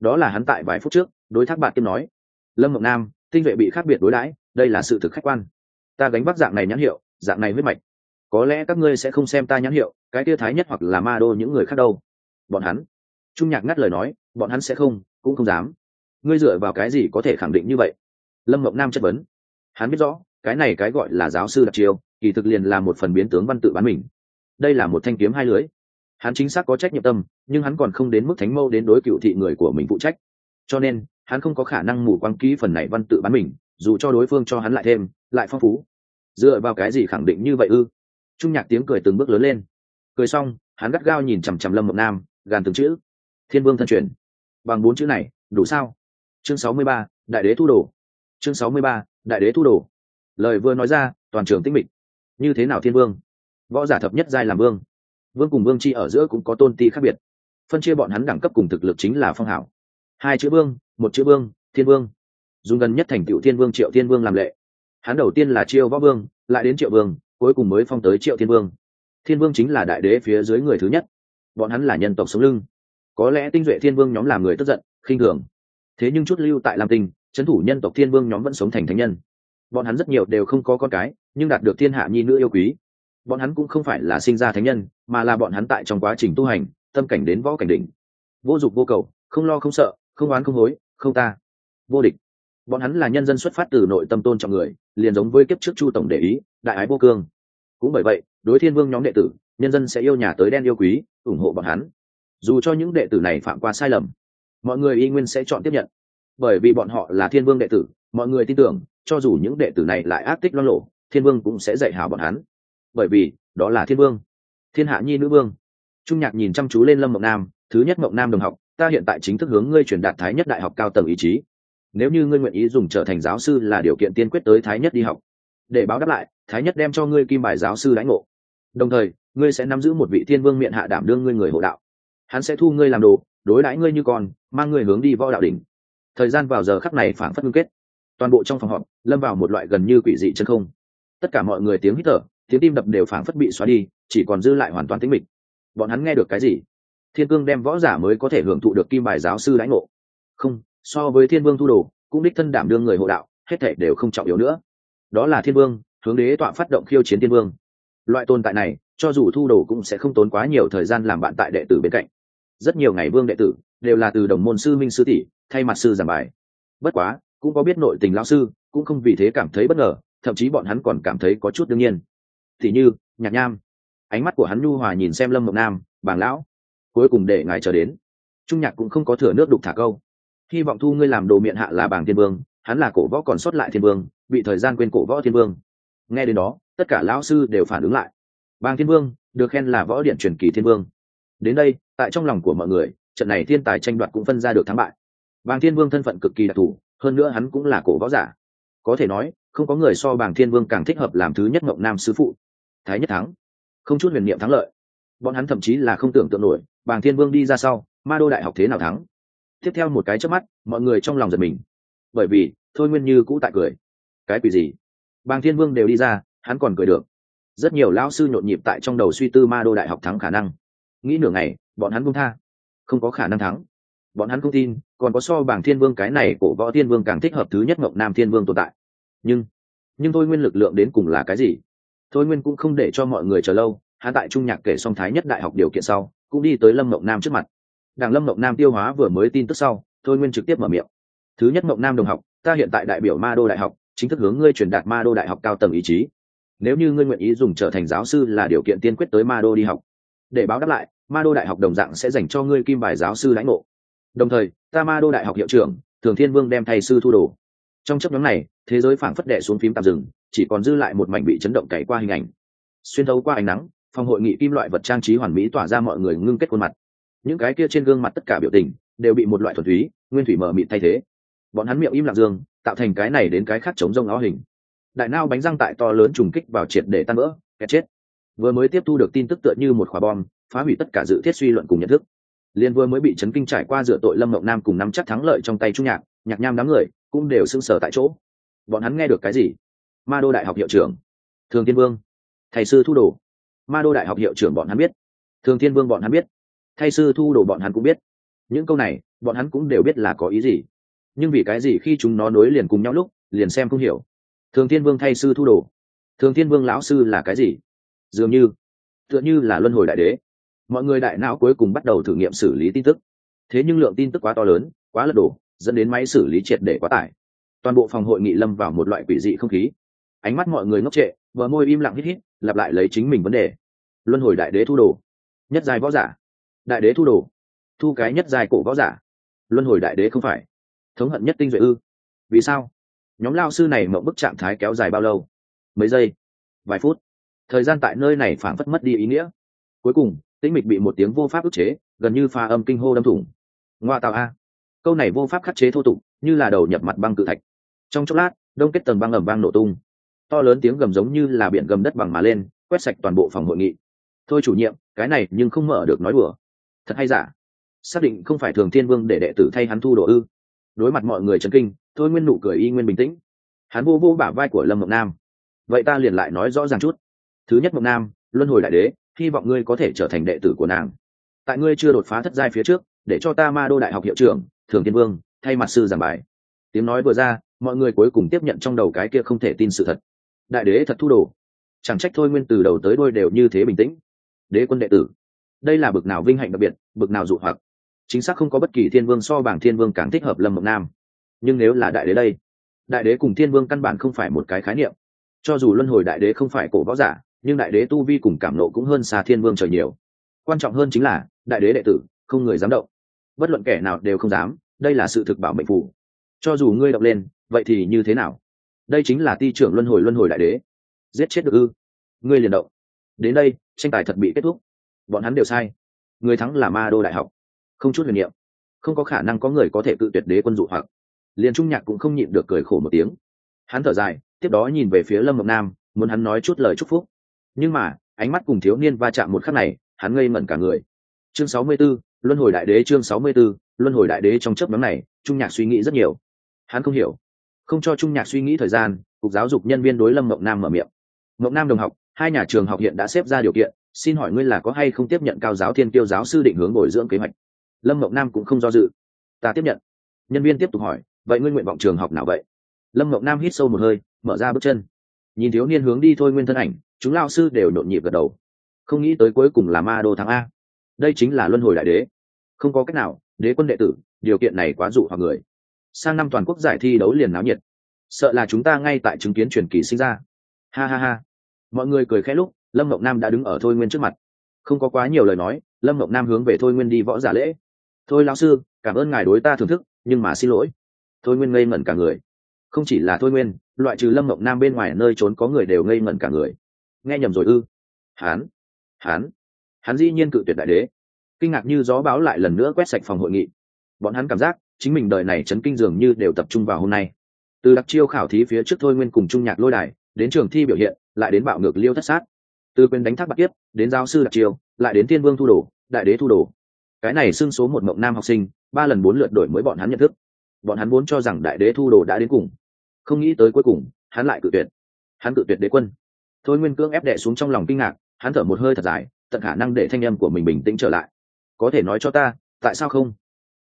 đó là hắn tại vài phút trước, đối thác bạn kiêm nói, lâm mộng nam, tinh vệ bị khác biệt đối đãi, đây là sự thực khách quan. Ta gánh vác dạng này nhãn hiệu, dạng này huyết mạch. Có lẽ các ngươi sẽ không xem ta nhãn hiệu, cái tia thái nhất hoặc là ma đô những người khác đâu. Bọn hắn, trung nhạc ngắt lời nói, bọn hắn sẽ không, cũng không dám. Ngươi dựa vào cái gì có thể khẳng định như vậy? Lâm mộng nam chất vấn hắn biết rõ, cái này cái gọi là giáo sư đặc chiêu, kỳ thực liền là một phần biến tướng văn tự bán mình. Đây là một thanh kiếm hai lưới. Hắn chính xác có trách nhiệm tâm, nhưng hắn còn không đến mức thánh mâu đến đối cựu thị người của mình phụ trách. Cho nên, hắn không có khả năng mù quăng ký phần này văn tự bán mình, dù cho đối phương cho hắn lại thêm, lại phong phú. Dựa vào cái gì khẳng định như vậy ư? Trung nhạc tiếng cười từng bước lớn lên. Cười xong, hắn gắt gao nhìn chằm chằm lâm mộng nam, gàn từng chữ. Thiên vương thân truyền. Bằng bốn chữ này, đủ sao? Chương sáu mươi ba, đại đế thu đồ. Chương sáu mươi ba đại đế thu đồ. Lời vừa nói ra, toàn trường tinh mịch. Như thế nào thiên vương? Võ giả thập nhất giai làm vương. Vương cùng vương chi ở giữa cũng có tôn ti khác biệt. Phân chia bọn hắn đẳng cấp cùng thực lực chính là phong hảo. Hai chữ vương, một chữ vương, thiên vương. Dùng gần nhất thành tựu thiên vương triệu thiên vương làm lệ. Hắn đầu tiên là chiêu võ vương, lại đến triệu vương, cuối cùng mới phong tới triệu thiên vương. Thiên vương chính là đại đế phía dưới người thứ nhất. Bọn hắn là nhân tộc sống lưng. Có lẽ tinh duệ thiên vương nhóm làm người tức giận, khinh thường. Thế nhưng chút lưu tại lam tinh trấn thủ nhân tộc thiên vương nhóm vẫn sống thành thánh nhân. Bọn hắn rất nhiều đều không có con cái, nhưng đạt được thiên hạ nhi nữ yêu quý. Bọn hắn cũng không phải là sinh ra thánh nhân, mà là bọn hắn tại trong quá trình tu hành, tâm cảnh đến võ cảnh đỉnh. Vô dụng vô cầu, không lo không sợ, không oán không hối, không ta. Vô địch. Bọn hắn là nhân dân xuất phát từ nội tâm tôn trọng người, liền giống với kiếp trước chu tổng để ý, đại ái vô cương. Cũng bởi vậy, đối thiên vương nhóm đệ tử, nhân dân sẽ yêu nhà tới đen yêu quý, ủng hộ bọn hắn. Dù cho những đệ tử này phạm qua sai lầm, mọi người y nguyên sẽ chọn tiếp nhận bởi vì bọn họ là thiên vương đệ tử, mọi người tin tưởng, cho dù những đệ tử này lại ác tích lo lộ, thiên vương cũng sẽ dạy hào bọn hắn. Bởi vì, đó là thiên vương. Thiên hạ nhi nữ vương. Trung nhạc nhìn chăm chú lên lâm mộng nam, thứ nhất mộng nam đồng học, ta hiện tại chính thức hướng ngươi truyền đạt thái nhất đại học cao tầng ý chí. Nếu như ngươi nguyện ý dùng trở thành giáo sư là điều kiện tiên quyết tới thái nhất đi học. Để báo đáp lại, thái nhất đem cho ngươi kim bài giáo sư lãnh ngộ. Đồng thời, ngươi sẽ nắm giữ một vị thiên vương miệng hạ đảm đương ngươi người hộ đạo. Hắn sẽ thu ngươi làm đồ, đối đãi ngươi như con, mang ngươi hướng đi võ đạo đỉnh thời gian vào giờ khắc này phảng phất ngưng kết. Toàn bộ trong phòng họp, lâm vào một loại gần như quỷ dị chân không. Tất cả mọi người tiếng hít thở, tiếng tim đập đều phảng phất bị xóa đi, chỉ còn dư lại hoàn toàn tĩnh mịch. Bọn hắn nghe được cái gì? Thiên cương đem võ giả mới có thể hưởng thụ được kim bài giáo sư lãnh ngộ. Không, so với thiên vương thu đồ, cũng đích thân đảm đương người hộ đạo, hết thể đều không trọng yếu nữa. Đó là thiên vương, hướng đế tọa phát động khiêu chiến thiên vương. Loại tồn tại này, cho dù thu đồ cũng sẽ không tốn quá nhiều thời gian làm bạn tại đệ tử bên cạnh. Rất nhiều ngày vương đệ tử đều là từ đồng môn sư minh sư tỷ thay mặt sư giảng bài. Bất quá, cũng có biết nội tình lão sư, cũng không vì thế cảm thấy bất ngờ, thậm chí bọn hắn còn cảm thấy có chút đương nhiên. Thì như, nhạc nham. Ánh mắt của hắn nhu hòa nhìn xem lâm mộng nam, bàng lão, cuối cùng để ngài chờ đến. Trung nhạc cũng không có thừa nước đục thả câu. Hy vọng thu ngươi làm đồ miệng hạ là bàng thiên vương, hắn là cổ võ còn sót lại thiên vương, bị thời gian quên cổ võ thiên vương. Nghe đến đó, tất cả lão sư đều phản ứng lại. Bàng thiên vương, được khen là võ điện truyền kỳ thiên vương. Đến đây, tại trong lòng của mọi người, trận này thiên tài tranh đoạt cũng phân ra được thắng bại bàng thiên vương thân phận cực kỳ đặc thù, hơn nữa hắn cũng là cổ võ giả. Có thể nói, không có người so bàng thiên vương càng thích hợp làm thứ nhất mộng nam sứ phụ. Thái nhất thắng. Không chút huyền niệm thắng lợi. Bọn hắn thậm chí là không tưởng tượng nổi, bàng thiên vương đi ra sau, ma đô đại học thế nào thắng? Tiếp theo một cái trước mắt, mọi người trong lòng giật mình. Bởi vì, thôi nguyên như cũ tại cười. Cái quỷ gì? Bàng thiên vương đều đi ra, hắn còn cười được. Rất nhiều lão sư nhộn nhịp tại trong đầu suy tư ma đô đại học thắng khả năng. Nghĩ nửa ngày, bọn hắn buông tha. Không có khả năng thắng bọn hắn không tin, còn có so bảng thiên vương cái này cổ võ thiên vương càng thích hợp thứ nhất ngọc nam thiên vương tồn tại. Nhưng nhưng thôi nguyên lực lượng đến cùng là cái gì? Thôi nguyên cũng không để cho mọi người chờ lâu, hắn tại trung nhạc kể xong thái nhất đại học điều kiện sau, cũng đi tới lâm mộng nam trước mặt. Đảng lâm mộng nam tiêu hóa vừa mới tin tức sau, thôi nguyên trực tiếp mở miệng. Thứ nhất mộng nam đồng học, ta hiện tại đại biểu ma đô đại học, chính thức hướng ngươi truyền đạt ma đô đại học cao tầng ý chí. Nếu như ngươi nguyện ý dùng trở thành giáo sư là điều kiện tiên quyết tới ma đô đi học. Để báo đáp lại, ma đô đại học đồng dạng sẽ dành cho ngươi kim bài giáo sư lãnh ngộ đồng thời ta ma đô đại học hiệu trưởng, thường thiên vương đem thầy sư thu đồ. Trong chấp nhóm này, thế giới phảng phất đệ xuống phím tạm dừng, chỉ còn dư lại một mảnh bị chấn động cày qua hình ảnh. Xuyên thấu qua ánh nắng, phòng hội nghị kim loại vật trang trí hoàn mỹ tỏa ra mọi người ngưng kết khuôn mặt. Những cái kia trên gương mặt tất cả biểu tình, đều bị một loại thuần túy, nguyên thủy mở mịt thay thế. Bọn hắn miệng im lặng dương, tạo thành cái này đến cái khác chống rông áo hình. Đại nao bánh răng tại to lớn trùng kích vào triệt để tan vỡ, kẹt chết. Vừa mới tiếp thu được tin tức tựa như một quả bom, phá hủy tất cả dự thiết suy luận cùng nhận thức liên vừa mới bị chấn kinh trải qua dựa tội lâm mộng nam cùng nắm chắc thắng lợi trong tay trung nhạc nhạc nham đám người cũng đều sưng sờ tại chỗ. Bọn hắn nghe được cái gì? Ma đô đại học hiệu trưởng, thường tiên vương. Thầy sư thu đồ. Ma đô đại học hiệu trưởng bọn hắn biết. Thường tiên vương bọn hắn biết. Thầy sư thu đồ bọn hắn cũng biết. Những câu này, bọn hắn cũng đều biết là có ý gì. Nhưng vì cái gì khi chúng nó nối liền cùng nhau lúc, liền xem không hiểu. Thường thiên vương thay sư thu đồ. Thường thiên vương lão sư là cái gì? Dường như, tựa như là luân hồi đại đế mọi người đại não cuối cùng bắt đầu thử nghiệm xử lý tin tức. Thế nhưng lượng tin tức quá to lớn, quá lật đổ, dẫn đến máy xử lý triệt để quá tải. Toàn bộ phòng hội nghị lâm vào một loại quỷ dị không khí. Ánh mắt mọi người ngốc trệ vợ môi im lặng hít hít, lặp lại lấy chính mình vấn đề. Luân hồi đại đế thu đồ. Nhất dài võ giả. Đại đế thu đồ. Thu cái nhất dài cổ võ giả. Luân hồi đại đế không phải. Thống hận nhất tinh duệ ư. Vì sao? Nhóm lao sư này mộng bức trạng thái kéo dài bao lâu? Mấy giây? Vài phút. Thời gian tại nơi này phảng phất mất đi ý nghĩa. Cuối cùng tĩnh mịch bị một tiếng vô pháp ức chế, gần như pha âm kinh hô đâm thủng. Ngoa tạo a. Câu này vô pháp khắc chế thô tục, như là đầu nhập mặt băng cự thạch. Trong chốc lát, đông kết tầng băng ẩm vang nổ tung. To lớn tiếng gầm giống như là biển gầm đất bằng mà lên, quét sạch toàn bộ phòng hội nghị. Thôi chủ nhiệm, cái này nhưng không mở được nói đùa. Thật hay giả? Xác định không phải thường thiên vương để đệ tử thay hắn thu đồ ư? Đối mặt mọi người chấn kinh, thôi nguyên nụ cười y nguyên bình tĩnh. Hắn vô vô bả vai của lâm mộng nam. Vậy ta liền lại nói rõ ràng chút. Thứ nhất mộng nam, luân hồi đại đế hy vọng ngươi có thể trở thành đệ tử của nàng. Tại ngươi chưa đột phá thất giai phía trước, để cho ta ma đô đại học hiệu trưởng, thường tiên vương, thay mặt sư giảng bài. Tiếng nói vừa ra, mọi người cuối cùng tiếp nhận trong đầu cái kia không thể tin sự thật. Đại đế thật thu đồ. Chẳng trách thôi nguyên từ đầu tới đôi đều như thế bình tĩnh. Đế quân đệ tử, đây là bực nào vinh hạnh đặc biệt, bực nào dụ hoặc. Chính xác không có bất kỳ thiên vương so bảng thiên vương càng thích hợp lâm mộng nam. Nhưng nếu là đại đế đây, đại đế cùng thiên vương căn bản không phải một cái khái niệm. Cho dù luân hồi đại đế không phải cổ võ giả nhưng đại đế tu vi cùng cảm nộ cũng hơn xa thiên vương trời nhiều. Quan trọng hơn chính là, đại đế đệ tử, không người dám động. Bất luận kẻ nào đều không dám, đây là sự thực bảo mệnh phủ cho dù ngươi động lên, vậy thì như thế nào? Đây chính là ti trưởng luân hồi luân hồi đại đế. Giết chết được ư? Ngươi liền động. Đến đây, tranh tài thật bị kết thúc. Bọn hắn đều sai. Người thắng là ma đô đại học. Không chút huyền niệm. Không có khả năng có người có thể tự tuyệt đế quân dụ hoặc. Liền trung nhạc cũng không nhịn được cười khổ một tiếng. Hắn thở dài, tiếp đó nhìn về phía lâm mộng nam, muốn hắn nói chút lời chúc phúc nhưng mà ánh mắt cùng thiếu niên va chạm một khắc này hắn ngây mẩn cả người. Chương sáu mươi 64, luân hồi đại đế chương sáu mươi 64, luân hồi đại đế trong chớp nhoáng này trung nhạc suy nghĩ rất nhiều. Hắn không hiểu. Không cho trung nhạc suy nghĩ thời gian cục giáo dục nhân viên đối lâm mộng nam mở miệng. Mộng nam đồng học hai nhà trường học hiện đã xếp ra điều kiện xin hỏi ngươi là có hay không tiếp nhận cao giáo thiên tiêu giáo sư định hướng bồi dưỡng kế hoạch? Lâm mộng nam cũng không do dự. Ta tiếp nhận. Nhân viên tiếp tục hỏi vậy ngươi nguyện vọng trường học nào vậy? Lâm mộng nam hít sâu một hơi mở ra bước chân. Nhìn thiếu niên hướng đi thôi nguyên thân ảnh chúng lao sư đều nhộn nhịp gật đầu. Không nghĩ tới cuối cùng là ma đô thắng a. Đây chính là luân hồi đại đế. Không có cách nào, đế quân đệ tử, điều kiện này quá dụ hoặc người. Sang năm toàn quốc giải thi đấu liền náo nhiệt. Sợ là chúng ta ngay tại chứng kiến truyền kỳ sinh ra. Ha ha ha. Mọi người cười khẽ lúc, lâm mộng nam đã đứng ở thôi nguyên trước mặt. Không có quá nhiều lời nói, lâm mộng nam hướng về thôi nguyên đi võ giả lễ. Thôi lão sư, cảm ơn ngài đối ta thưởng thức, nhưng mà xin lỗi. Thôi nguyên ngây ngẩn cả người. Không chỉ là thôi nguyên, loại trừ lâm mộng nam bên ngoài nơi trốn có người đều ngây ngẩn cả người nghe nhầm rồi ư? Hán. Hán. Hắn dĩ nhiên cự tuyệt đại đế. Kinh ngạc như gió báo lại lần nữa quét sạch phòng hội nghị. Bọn hắn cảm giác chính mình đời này chấn kinh dường như đều tập trung vào hôm nay. Từ đặc chiêu khảo thí phía trước thôi nguyên cùng trung nhạc lôi đài, đến trường thi biểu hiện, lại đến bạo ngược liêu thất sát. Từ quyền đánh thác bạc tiếp đến giáo sư đặc chiêu, lại đến thiên vương thu đồ, đại đế thu đồ. Cái này xưng số một mộng nam học sinh, ba lần bốn lượt đổi mới bọn hắn nhận thức. Bọn hắn vốn cho rằng đại đế thu đồ đã đến cùng. Không nghĩ tới cuối cùng, hắn lại cự tuyệt. Hắn cự tuyệt đế quân thôi nguyên cương ép đệ xuống trong lòng kinh ngạc, hắn thở một hơi thật dài, tận khả năng để thanh âm của mình bình tĩnh trở lại. Có thể nói cho ta, tại sao không?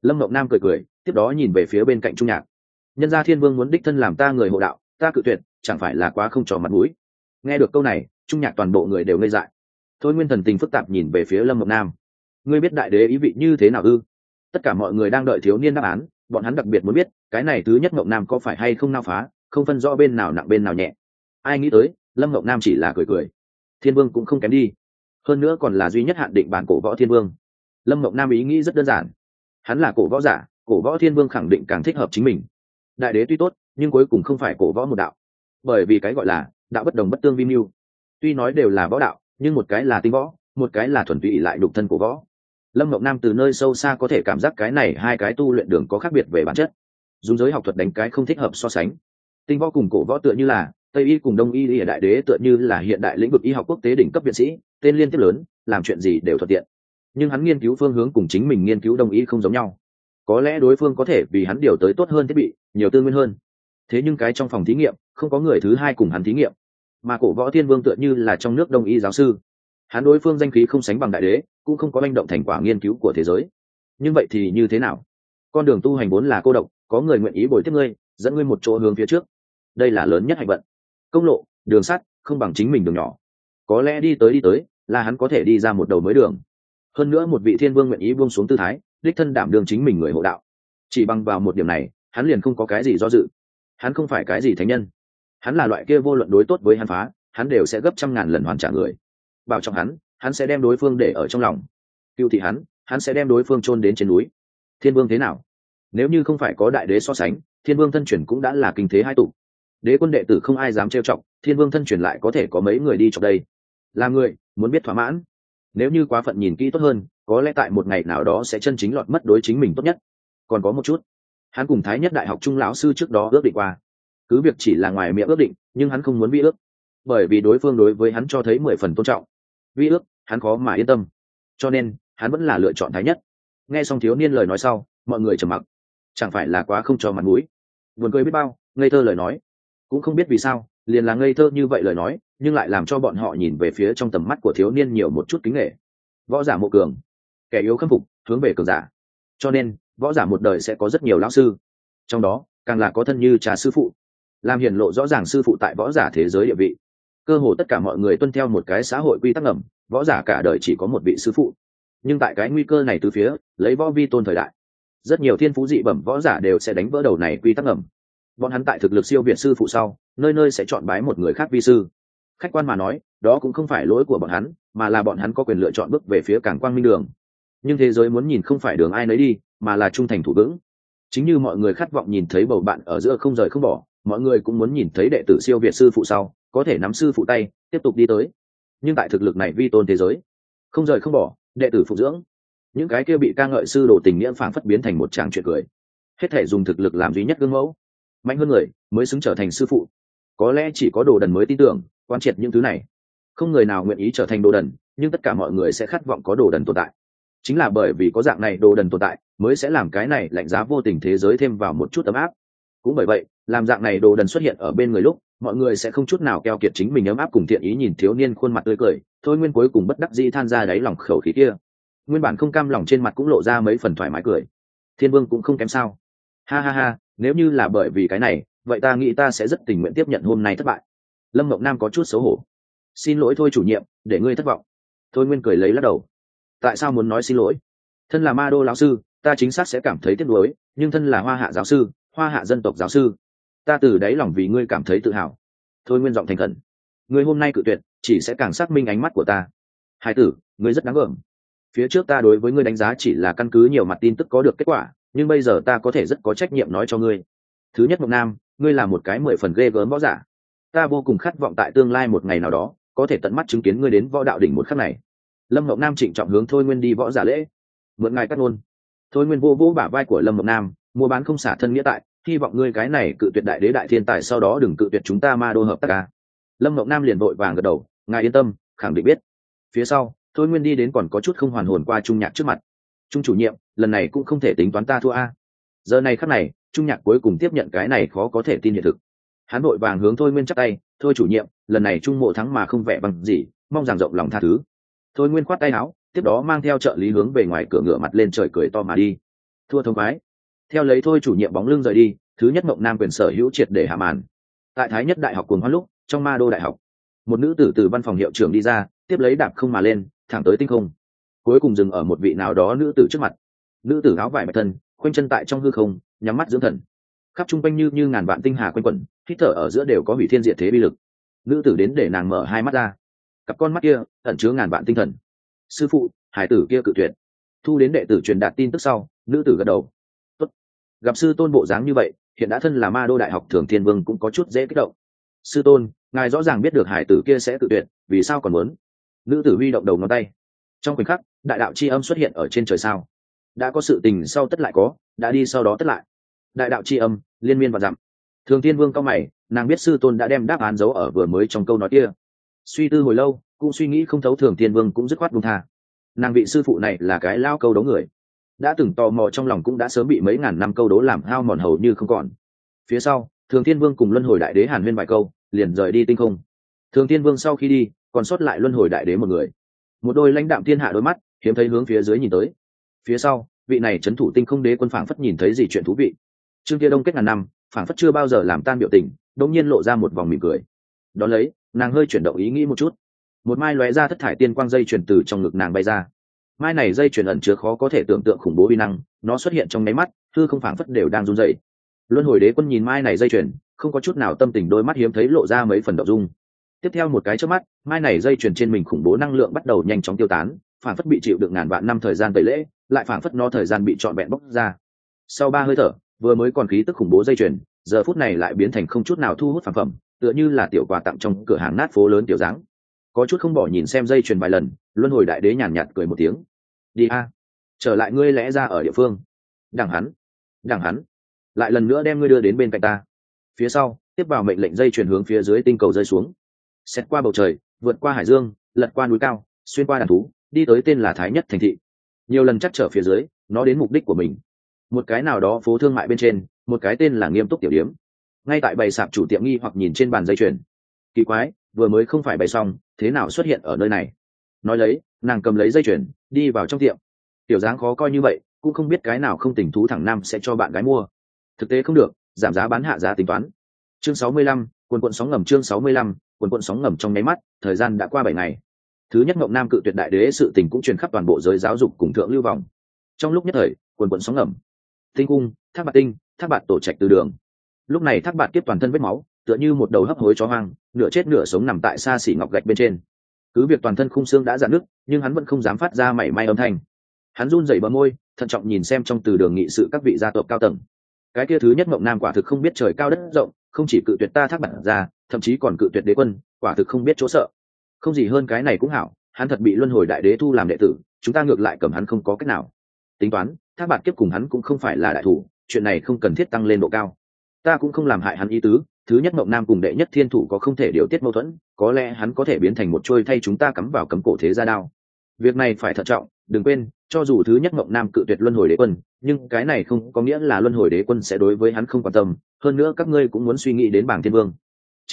Lâm mộng nam cười cười, tiếp đó nhìn về phía bên cạnh trung nhạc. Nhân gia thiên vương muốn đích thân làm ta người hộ đạo, ta cự tuyệt, chẳng phải là quá không trò mặt mũi? Nghe được câu này, trung nhạc toàn bộ người đều ngây dại. Thôi nguyên thần tình phức tạp nhìn về phía lâm mộng nam. Ngươi biết đại đế ý vị như thế nào ư? Tất cả mọi người đang đợi thiếu niên đáp án, bọn hắn đặc biệt muốn biết, cái này thứ nhất mộng nam có phải hay không nao phá, không phân rõ bên nào nặng bên nào nhẹ. Ai nghĩ tới lâm mộng nam chỉ là cười cười. Thiên vương cũng không kém đi. Hơn nữa còn là duy nhất hạn định bản cổ võ thiên vương. Lâm mộng nam ý nghĩ rất đơn giản. Hắn là cổ võ giả, cổ võ thiên vương khẳng định càng thích hợp chính mình. Đại đế tuy tốt, nhưng cuối cùng không phải cổ võ một đạo. Bởi vì cái gọi là đạo bất đồng bất tương vi mưu. Tuy nói đều là võ đạo, nhưng một cái là tinh võ, một cái là thuần túy lại đục thân cổ võ. Lâm mộng nam từ nơi sâu xa có thể cảm giác cái này hai cái tu luyện đường có khác biệt về bản chất. Dùng giới học thuật đánh cái không thích hợp so sánh. Tinh võ cùng cổ võ tựa như là tây y cùng đông y ở đại đế tựa như là hiện đại lĩnh vực y học quốc tế đỉnh cấp viện sĩ, tên liên tiếp lớn, làm chuyện gì đều thuận tiện. Nhưng hắn nghiên cứu phương hướng cùng chính mình nghiên cứu đông y không giống nhau. Có lẽ đối phương có thể vì hắn điều tới tốt hơn thiết bị, nhiều tư nguyên hơn. Thế nhưng cái trong phòng thí nghiệm, không có người thứ hai cùng hắn thí nghiệm. Mà cổ võ thiên vương tựa như là trong nước đông y giáo sư. Hắn đối phương danh khí không sánh bằng đại đế, cũng không có manh động thành quả nghiên cứu của thế giới. Nhưng vậy thì như thế nào? Con đường tu hành vốn là cô độc, có người nguyện ý bồi tiếp ngươi, dẫn ngươi một chỗ hướng phía trước. Đây là lớn nhất hạnh vận công lộ, đường sắt, không bằng chính mình đường nhỏ. Có lẽ đi tới đi tới, là hắn có thể đi ra một đầu mới đường. Hơn nữa một vị thiên vương nguyện ý buông xuống tư thái, đích thân đảm đường chính mình người hộ đạo. Chỉ bằng vào một điểm này, hắn liền không có cái gì do dự. Hắn không phải cái gì thánh nhân. Hắn là loại kia vô luận đối tốt với hắn phá, hắn đều sẽ gấp trăm ngàn lần hoàn trả người. Bảo trọng hắn hắn sẽ đem đối phương để ở trong lòng. Cựu thị hắn hắn sẽ đem đối phương chôn đến trên núi. Thiên vương thế nào? Nếu như không phải có đại đế so sánh, thiên vương thân chuyển cũng đã là kinh thế hai tụ đế quân đệ tử không ai dám trêu chọc, thiên vương thân truyền lại có thể có mấy người đi chọc đây? Là người, muốn biết thỏa mãn. Nếu như quá phận nhìn kỹ tốt hơn, có lẽ tại một ngày nào đó sẽ chân chính lọt mất đối chính mình tốt nhất. Còn có một chút, hắn cùng thái nhất đại học trung lão sư trước đó ước định qua. Cứ việc chỉ là ngoài miệng ước định, nhưng hắn không muốn vi ước. Bởi vì đối phương đối với hắn cho thấy mười phần tôn trọng. Vi ước, hắn khó mà yên tâm. Cho nên, hắn vẫn là lựa chọn thái nhất. Nghe xong thiếu niên lời nói sau, mọi người trầm mặc. Chẳng phải là quá không cho mặt mũi? Buồn cười biết bao, ngây thơ lời nói cũng không biết vì sao, liền là ngây thơ như vậy lời nói, nhưng lại làm cho bọn họ nhìn về phía trong tầm mắt của thiếu niên nhiều một chút kính nghệ. Võ giả mộ cường. Kẻ yếu khâm phục, hướng về cường giả. Cho nên, võ giả một đời sẽ có rất nhiều lão sư. Trong đó, càng là có thân như trà sư phụ. Làm hiển lộ rõ ràng sư phụ tại võ giả thế giới địa vị. Cơ hồ tất cả mọi người tuân theo một cái xã hội quy tắc ngầm, võ giả cả đời chỉ có một vị sư phụ. Nhưng tại cái nguy cơ này từ phía, lấy võ vi tôn thời đại, rất nhiều thiên phú dị bẩm võ giả đều sẽ đánh vỡ đầu này quy tắc ngầm bọn hắn tại thực lực siêu việt sư phụ sau, nơi nơi sẽ chọn bái một người khác vi sư. Khách quan mà nói, đó cũng không phải lỗi của bọn hắn, mà là bọn hắn có quyền lựa chọn bước về phía cảng quang minh đường. Nhưng thế giới muốn nhìn không phải đường ai nấy đi, mà là trung thành thủ vững. Chính như mọi người khát vọng nhìn thấy bầu bạn ở giữa không rời không bỏ, mọi người cũng muốn nhìn thấy đệ tử siêu việt sư phụ sau, có thể nắm sư phụ tay, tiếp tục đi tới. Nhưng tại thực lực này vi tôn thế giới, không rời không bỏ, đệ tử phụ dưỡng, những cái kia bị ca ngợi sư đồ tình nghĩa phản phất biến thành một tràng chuyện cười. Hết thể dùng thực lực làm duy nhất gương mẫu mạnh hơn người, mới xứng trở thành sư phụ. Có lẽ chỉ có đồ đần mới tin tưởng, quan triệt những thứ này. Không người nào nguyện ý trở thành đồ đần, nhưng tất cả mọi người sẽ khát vọng có đồ đần tồn tại. Chính là bởi vì có dạng này đồ đần tồn tại, mới sẽ làm cái này lạnh giá vô tình thế giới thêm vào một chút ấm áp. Cũng bởi vậy, làm dạng này đồ đần xuất hiện ở bên người lúc, mọi người sẽ không chút nào keo kiệt chính mình ấm áp cùng thiện ý nhìn thiếu niên khuôn mặt tươi cười, thôi nguyên cuối cùng bất đắc dĩ than ra đáy lòng khẩu khí kia. Nguyên bản không cam lòng trên mặt cũng lộ ra mấy phần thoải mái cười. Thiên vương cũng không kém sao. Ha ha ha nếu như là bởi vì cái này, vậy ta nghĩ ta sẽ rất tình nguyện tiếp nhận hôm nay thất bại. Lâm mộng nam có chút xấu hổ. Xin lỗi thôi chủ nhiệm, để ngươi thất vọng. Thôi nguyên cười lấy lắc đầu. Tại sao muốn nói xin lỗi? Thân là ma đô lão sư, ta chính xác sẽ cảm thấy tiếc nuối, nhưng thân là hoa hạ giáo sư, hoa hạ dân tộc giáo sư, ta từ đáy lòng vì ngươi cảm thấy tự hào. Thôi nguyên giọng thành khẩn. Ngươi hôm nay cự tuyệt, chỉ sẽ càng xác minh ánh mắt của ta. Hai tử, ngươi rất đáng gờm phía trước ta đối với ngươi đánh giá chỉ là căn cứ nhiều mặt tin tức có được kết quả nhưng bây giờ ta có thể rất có trách nhiệm nói cho ngươi. Thứ nhất mộng nam, ngươi là một cái mười phần ghê gớm võ giả. Ta vô cùng khát vọng tại tương lai một ngày nào đó, có thể tận mắt chứng kiến ngươi đến võ đạo đỉnh một khắc này. Lâm mộng nam trịnh trọng hướng thôi nguyên đi võ giả lễ. Mượn ngài cắt ngôn. Thôi nguyên vô vô bả vai của lâm mộng nam, mua bán không xả thân nghĩa tại, hy vọng ngươi cái này cự tuyệt đại đế đại thiên tài sau đó đừng cự tuyệt chúng ta ma đô hợp tác ca. Lâm mộng nam liền vội vàng gật đầu, ngài yên tâm, khẳng định biết. Phía sau, thôi nguyên đi đến còn có chút không hoàn hồn qua trung nhạc trước mặt trung chủ nhiệm, lần này cũng không thể tính toán ta thua a. Giờ này khắc này, trung nhạc cuối cùng tiếp nhận cái này khó có thể tin hiện thực. Hắn vội vàng hướng thôi nguyên chắc tay, thôi chủ nhiệm, lần này trung mộ thắng mà không vẻ bằng gì, mong rằng rộng lòng tha thứ. Thôi nguyên khoát tay áo, tiếp đó mang theo trợ lý hướng về ngoài cửa ngựa mặt lên trời cười to mà đi. Thua thông khoái. Theo lấy thôi chủ nhiệm bóng lưng rời đi, thứ nhất mộng nam quyền sở hữu triệt để hạ màn. Tại thái nhất đại học cùng hoa lúc, trong ma đô đại học, một nữ tử từ văn phòng hiệu trưởng đi ra, tiếp lấy đạp không mà lên, thẳng tới tinh không cuối cùng dừng ở một vị nào đó nữ tử trước mặt. Nữ tử áo vải bạch thân, khoanh chân tại trong hư không, nhắm mắt dưỡng thần. Khắp chung quanh như như ngàn vạn tinh hà quanh quẩn, hít thở ở giữa đều có hủy thiên diệt thế bi lực. Nữ tử đến để nàng mở hai mắt ra. Cặp con mắt kia, ẩn chứa ngàn vạn tinh thần. Sư phụ, hải tử kia cự tuyệt. Thu đến đệ tử truyền đạt tin tức sau, nữ tử gật đầu. Tốt. gặp sư tôn bộ dáng như vậy, hiện đã thân là ma đô đại học thường thiên vương cũng có chút dễ kích động. Sư tôn, ngài rõ ràng biết được hải tử kia sẽ tự tuyệt, vì sao còn muốn? Nữ tử huy động đầu ngón tay trong khoảnh khắc, đại đạo c h i âm xuất hiện ở trên trời sao? Đã có sự tình sau tất lại có, đã đi sau đó tất lại. Đại đạo c h i âm, liên miên và dặm. Thường thiên vương cao mày, nàng biết sư tôn đã đem đáp án giấu ở vừa mới trong câu nói kia. Suy tư hồi lâu, cũng suy nghĩ không thấu thường thiên vương cũng dứt khoát buông tha. Nàng vị sư phụ này là cái lao câu đấu người. Đã từng tò mò trong lòng cũng đã sớm bị mấy ngàn năm câu đố làm hao mòn hầu như không còn. Phía sau, thường thiên vương cùng luân hồi đại đế hàn huyên vài câu, liền rời đi tinh không. Thường thiên vương sau khi đi, còn sót lại luân hồi đại đế một người một đôi lãnh đạm thiên hạ đôi mắt, hiếm thấy hướng phía dưới nhìn tới. Phía sau, vị này c h ấ n thủ tinh không đế quân phảng phất nhìn thấy gì chuyện thú vị. Trương kia đông kết ngàn năm, phảng phất chưa bao giờ làm tan biểu tình đông nhiên lộ ra một vòng mỉm cười. Đón lấy, nàng hơi chuyển động ý nghĩ một chút. Một mai lóe ra thất thải tiên quang dây chuyển từ trong ngực nàng bay ra. Mai này dây chuyển ẩn chứa khó có thể tưởng tượng khủng bố vi năng, nó xuất hiện trong máy mắt thư không phảng phất đều đang run dậy luân hồi đế quân nhìn mai này dây chuyển, không có chút nào tâm tình, đôi mắt hiếm thấy lộ ra mấy phần đậu dung tiếp theo một cái trước mắt, mai này dây chuyền trên mình khủng bố năng lượng bắt đầu nhanh chóng tiêu tán, phản phất bị chịu được ngàn vạn năm thời gian tẩy lễ, lại phản phất no thời gian bị trọn vẹn bóc ra. Sau ba hơi thở, vừa mới còn khí tức khủng bố dây chuyền, giờ phút này lại biến thành không chút nào thu hút phản phẩm, tựa như là tiểu quà tặng trong cửa hàng nát phố lớn tiểu dáng. Có chút không bỏ nhìn xem dây chuyền vài lần, luân hồi đại đế nhàn nhạt cười một tiếng. Đi a, trở lại ngươi lẽ ra ở địa phương. Đằng hắn đằng hắn, lại lần nữa đem ngươi đưa đến bên cạnh ta. Phía sau, tiếp vào mệnh lệnh dây chuyển hướng phía dưới tinh cầu rơi xuống xét qua bầu trời vượt qua hải dương lật qua núi cao xuyên qua đàn thú đi tới tên là thái nhất thành thị. Nhiều lần chắc trở phía dưới nó đến mục đích của mình. Một cái nào đó phố thương mại bên trên một cái tên là nghiêm túc tiểu điếm. Ngay tại bày sạp chủ tiệm nghi hoặc nhìn trên bàn dây chuyền. Kỳ quái vừa mới không phải bày xong thế nào xuất hiện ở nơi này? Nói lấy nàng cầm lấy dây chuyền đi vào trong tiệm. Tiểu dáng khó coi như vậy cũng không biết cái nào không tình thú thẳng nam sẽ cho bạn gái mua. Thực tế không được giảm giá bán hạ giá tính toán. Chương 65, quần quận sóng ngầm chương 65, quần quận sóng ngầm trong nháy mắt, thời gian đã qua bảy ngày. Thứ nhất ngộng nam cự tuyệt đại đế sự tình cũng truyền khắp toàn bộ giới giáo dục cùng thượng lưu vòng. Trong lúc nhất thời quần quận sóng ngầm. Tinh cung, thác bạt tinh, thác bạt tổ trạch từ đường. Lúc này thác bạt tiếp toàn thân vết máu, tựa như một đầu hấp hối chó hoang, nửa chết nửa sống nằm tại xa xỉ ngọc gạch bên trên. Cứ việc toàn thân khung xương đã dạn nứt, nhưng hắn vẫn không dám phát ra mảy may âm thanh. Hắn run rẩy bờ môi, thận trọng nhìn xem trong từ đường nghị sự các vị gia tộc cao tầng. Cái kia thứ nhất mộng nam quả thực không biết trời cao đất rộng, không chỉ cự tuyệt ta thác bản ra thậm chí còn cự tuyệt đế quân, quả thực không biết chỗ sợ. Không gì hơn cái này cũng hảo, hắn thật bị luân hồi đại đế thu làm đệ tử, chúng ta ngược lại cầm hắn không có cách nào. Tính toán, thác Bạt kiếp cùng hắn cũng không phải là đại thủ, chuyện này không cần thiết tăng lên độ cao. Ta cũng không làm hại hắn ý tứ, thứ nhất mộng nam cùng đệ nhất thiên thủ có không thể điều tiết mâu thuẫn, có lẽ hắn có thể biến thành một trôi thay chúng ta cắm vào cấm cổ thế gia đao. Việc này phải thận trọng, đừng quên, cho dù thứ nhất mộng nam cự tuyệt luân hồi đế quân, nhưng cái này không có nghĩa là luân hồi đế quân sẽ đối với hắn không quan tâm. Hơn nữa các ngươi cũng muốn suy nghĩ đến bảng thiên vương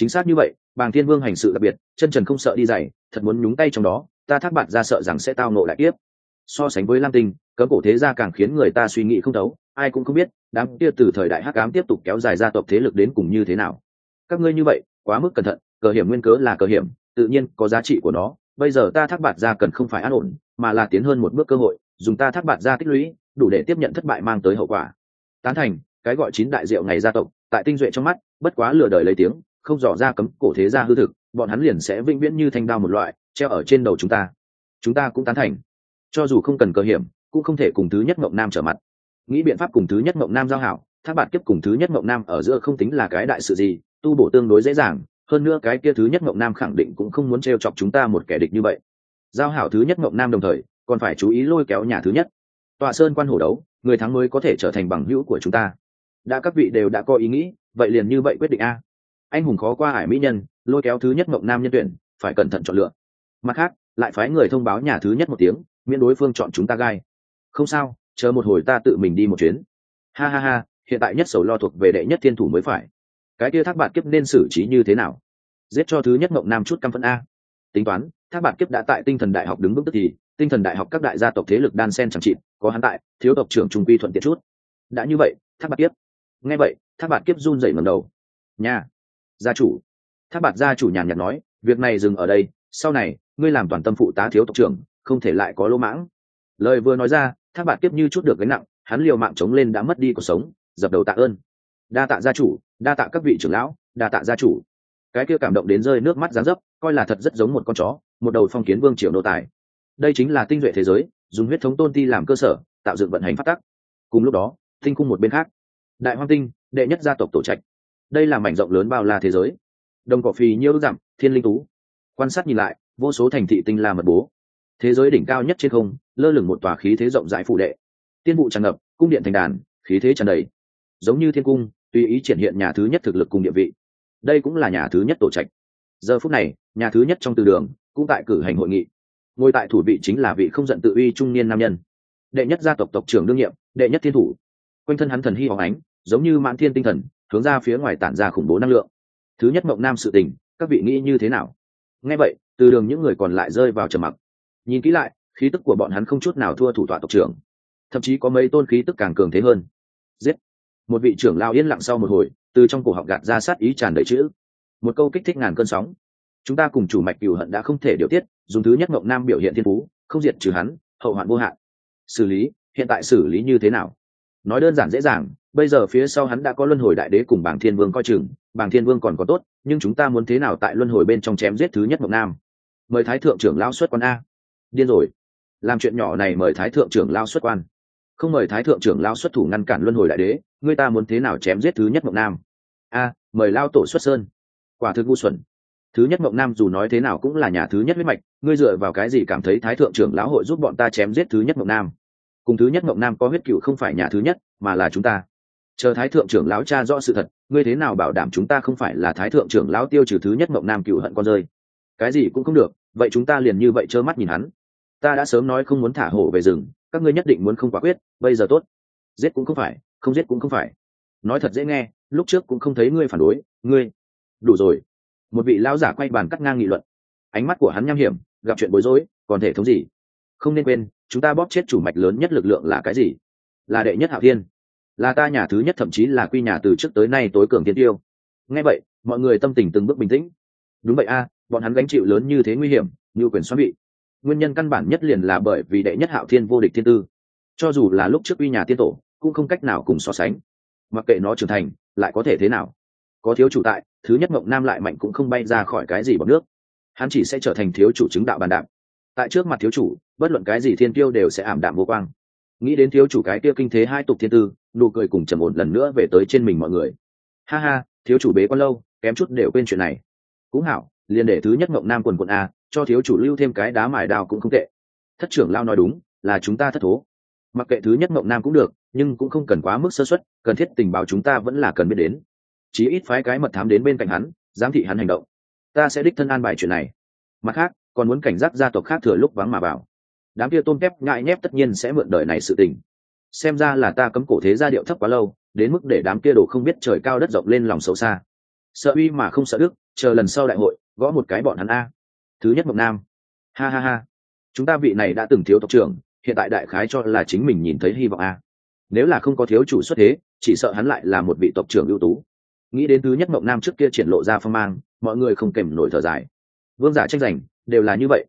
chính xác như vậy, bàng thiên vương hành sự đặc biệt, chân trần không sợ đi dày, thật muốn nhúng tay trong đó, ta thác bạn ra sợ rằng sẽ tao nộ lại tiếp. So sánh với lam tinh, cấm cổ thế gia càng khiến người ta suy nghĩ không thấu, ai cũng không biết, đám kia từ thời đại hắc ám tiếp tục kéo dài gia tộc thế lực đến cùng như thế nào. Các ngươi như vậy, quá mức cẩn thận, cờ hiểm nguyên cớ là cờ hiểm, tự nhiên có giá trị của nó. Bây giờ ta thác bạt ra cần không phải an ổn, mà là tiến hơn một bước cơ hội, dùng ta thác bạt ra tích lũy, đủ để tiếp nhận thất bại mang tới hậu quả. Tán thành, cái gọi chín đại diệu ngày gia tộc, tại tinh duệ trong mắt, bất quá lừa đời lấy tiếng không dò ra cấm cổ thế gia hư thực, bọn hắn liền sẽ vĩnh viễn như thanh đao một loại, treo ở trên đầu chúng ta. Chúng ta cũng tán thành. Cho dù không cần cơ hiểm, cũng không thể cùng thứ nhất mộng nam trở mặt. Nghĩ biện pháp cùng thứ nhất mộng nam giao hảo, thác bạt kiếp cùng thứ nhất mộng nam ở giữa không tính là cái đại sự gì, tu bổ tương đối dễ dàng, hơn nữa cái kia thứ nhất mộng nam khẳng định cũng không muốn t chọc chúng ta một kẻ địch như vậy. Giao hảo thứ nhất mộng nam đồng thời, còn phải chú ý lôi kéo nhà thứ nhất. Tọa sơn quan hổ đấu, người thắng mới có thể trở thành bằng hữu của chúng ta. Đã các vị đều đã có ý nghĩ, vậy liền như vậy quyết định a anh hùng khó qua hải mỹ nhân, lôi kéo thứ nhất mộng nam nhân tuyển, phải cẩn thận chọn lựa. Mặt khác, lại phái người thông báo nhà thứ nhất một tiếng, miễn đối phương chọn chúng ta gai. Không sao, chờ một hồi ta tự mình đi một chuyến. Ha ha ha, hiện tại nhất sầu lo thuộc về đệ nhất thiên thủ mới phải. Cái kia thác bạn kiếp nên xử trí như thế nào? Giết cho thứ nhất mộng nam chút căm phẫn a. Tính toán, thác bạn kiếp đã tại tinh thần đại học đứng vững tức thì, tinh thần đại học các đại gia tộc thế lực đan sen chẳng trị có hắn tại, thiếu tộc trưởng trung quy thuận tiện chút. Đã như vậy, thác bạt kiếp. Nghe vậy, thác bạt kiếp run dậy ngầm đầu. Nha gia chủ. Tháp bạt gia chủ nhàn nhạt nói, việc này dừng ở đây, sau này, ngươi làm toàn tâm phụ tá thiếu tộc trưởng, không thể lại có lỗ mãng. Lời vừa nói ra, tháp bạt tiếp như chút được gánh nặng, hắn liều mạng chống lên đã mất đi cuộc sống, dập đầu tạ ơn. Đa tạ gia chủ, đa tạ các vị trưởng lão, đa tạ gia chủ. Cái kia cảm động đến rơi nước mắt dán dấp, coi là thật rất giống một con chó, một đầu phong kiến vương triều nô tài. Đây chính là tinh duệ thế giới, dùng huyết thống tôn ti làm cơ sở, tạo dựng vận hành phát tắc. Cùng lúc đó, tinh cung một bên khác. Đại hoang tinh, đệ nhất gia tộc tổ trạch đây là mảnh rộng lớn bao la thế giới. Đồng cỏ phì nhiêu dặm thiên linh tú. Quan sát nhìn lại, vô số thành thị tinh la mật bố. Thế giới đỉnh cao nhất trên không, lơ lửng một tòa khí thế rộng rãi phụ đệ. Tiên vụ tràn ngập, cung điện thành đàn, khí thế tràn đầy. Giống như thiên cung, tùy ý triển hiện nhà thứ nhất thực lực cùng địa vị. Đây cũng là nhà thứ nhất tổ trạch. Giờ phút này, nhà thứ nhất trong từ đường, cũng tại cử hành hội nghị. Ngồi tại thủ vị chính là vị không giận tự uy trung niên nam nhân. Đệ nhất gia tộc tộc trưởng đương nhiệm, đệ nhất thiên thủ. Quanh thân hắn thần hy hóng ánh, giống như mãn thiên tinh thần hướng ra phía ngoài tản ra khủng bố năng lượng. Thứ nhất mộng nam sự tình, các vị nghĩ như thế nào? Nghe vậy, từ đường những người còn lại rơi vào trầm mặc. Nhìn kỹ lại, khí tức của bọn hắn không chút nào thua thủ tọa tộc trưởng. Thậm chí có mấy tôn khí tức càng cường thế hơn. Giết! Một vị trưởng lao yên lặng sau một hồi, từ trong cổ họng gạt ra sát ý tràn đầy chữ. Một câu kích thích ngàn cơn sóng. Chúng ta cùng chủ mạch cửu hận đã không thể điều tiết, dùng thứ nhất mộng nam biểu hiện thiên phú, không diệt trừ hắn, hậu hoạn vô hạn. Xử lý, hiện tại xử lý như thế nào? Nói đơn giản dễ dàng, bây giờ phía sau hắn đã có luân hồi đại đế cùng bảng thiên vương coi chừng, bảng thiên vương còn có tốt, nhưng chúng ta muốn thế nào tại luân hồi bên trong chém giết thứ nhất mộc nam? Mời thái thượng trưởng lao xuất quan a. Điên rồi. Làm chuyện nhỏ này mời thái thượng trưởng lao xuất quan. Không mời thái thượng trưởng lao xuất thủ ngăn cản luân hồi đại đế, người ta muốn thế nào chém giết thứ nhất mộc nam? A, mời lao tổ xuất sơn. Quả thực ngu xuẩn. Thứ nhất mộng nam dù nói thế nào cũng là nhà thứ nhất huyết mạch, ngươi dựa vào cái gì cảm thấy thái thượng trưởng lão hội giúp bọn ta chém giết thứ nhất mộng nam? Cùng thứ nhất mộng nam có huyết cựu không phải nhà thứ nhất, mà là chúng ta. Chờ thái thượng trưởng lão cha rõ sự thật, ngươi thế nào bảo đảm chúng ta không phải là thái thượng trưởng lão tiêu trừ thứ nhất mộng nam cựu hận con rơi? Cái gì cũng không được, vậy chúng ta liền như vậy trơ mắt nhìn hắn. Ta đã sớm nói không muốn thả hổ về rừng, các ngươi nhất định muốn không quả quyết, bây giờ tốt. Giết cũng không phải, không giết cũng không phải. Nói thật dễ nghe, lúc trước cũng không thấy ngươi phản đối, ngươi. Đủ rồi. Một vị lão giả quay bàn cắt ngang nghị luận. Ánh mắt của hắn nham hiểm, gặp chuyện bối rối, còn thể thống gì? Không nên quên chúng ta bóp chết chủ mạch lớn nhất lực lượng là cái gì? Là đệ nhất hạo thiên. Là ta nhà thứ nhất, thậm chí là quy nhà từ trước tới nay tối cường tiên tiêu. Ngay vậy, mọi người tâm tình từng bước bình tĩnh. Đúng vậy a, bọn hắn gánh chịu lớn như thế nguy hiểm, như quyền xoắn bị. Nguyên nhân căn bản nhất liền là bởi vì đệ nhất hạo thiên vô địch thiên tư. Cho dù là lúc trước uy nhà tiên tổ, cũng không cách nào cùng so sánh. Mặc kệ nó trưởng thành, lại có thể thế nào? Có thiếu chủ tại, thứ nhất mộng nam lại mạnh cũng không bay ra khỏi cái gì bằng nước. Hắn chỉ sẽ trở thành thiếu chủ chứng đạo bàn đạp. Tại trước mặt thiếu chủ bất luận cái gì thiên tiêu đều sẽ ảm đạm vô quang. Nghĩ đến thiếu chủ cái kia kinh thế hai tục thiên tư, nụ cười cùng trầm ổn lần nữa về tới trên mình mọi người. Ha ha, thiếu chủ bế con lâu, kém chút đều quên chuyện này. Cũng hảo, liền để thứ nhất mộng nam quần quận a, cho thiếu chủ lưu thêm cái đá mài đào cũng không tệ. Thất trưởng lao nói đúng, là chúng ta thất thố. Mặc kệ thứ nhất mộng nam cũng được, nhưng cũng không cần quá mức sơ xuất cần thiết tình báo chúng ta vẫn là cần biết đến. Chí ít phái cái mật thám đến bên cạnh hắn, giám thị hắn hành động. Ta sẽ đích thân an bài chuyện này. Mặt khác, còn muốn cảnh giác gia tộc khác thừa lúc vắng mà vào đám kia tôm tép ngại nhép tất nhiên sẽ mượn đời này sự tình. Xem ra là ta cấm cổ thế gia điệu thấp quá lâu, đến mức để đám kia đồ không biết trời cao đất rộng lên lòng xấu xa. Sợ uy mà không sợ đức, chờ lần sau đại hội, gõ một cái bọn hắn a. Thứ nhất mộng nam. Ha ha ha. Chúng ta vị này đã từng thiếu tộc trưởng, hiện tại đại khái cho là chính mình nhìn thấy hy vọng a. Nếu là không có thiếu chủ xuất thế, chỉ sợ hắn lại là một vị tộc trưởng ưu tú. Nghĩ đến thứ nhất mộng nam trước kia triển lộ ra phong mang, mọi người không kèm nổi thở dài. Vương giả tranh giành, đều là như vậy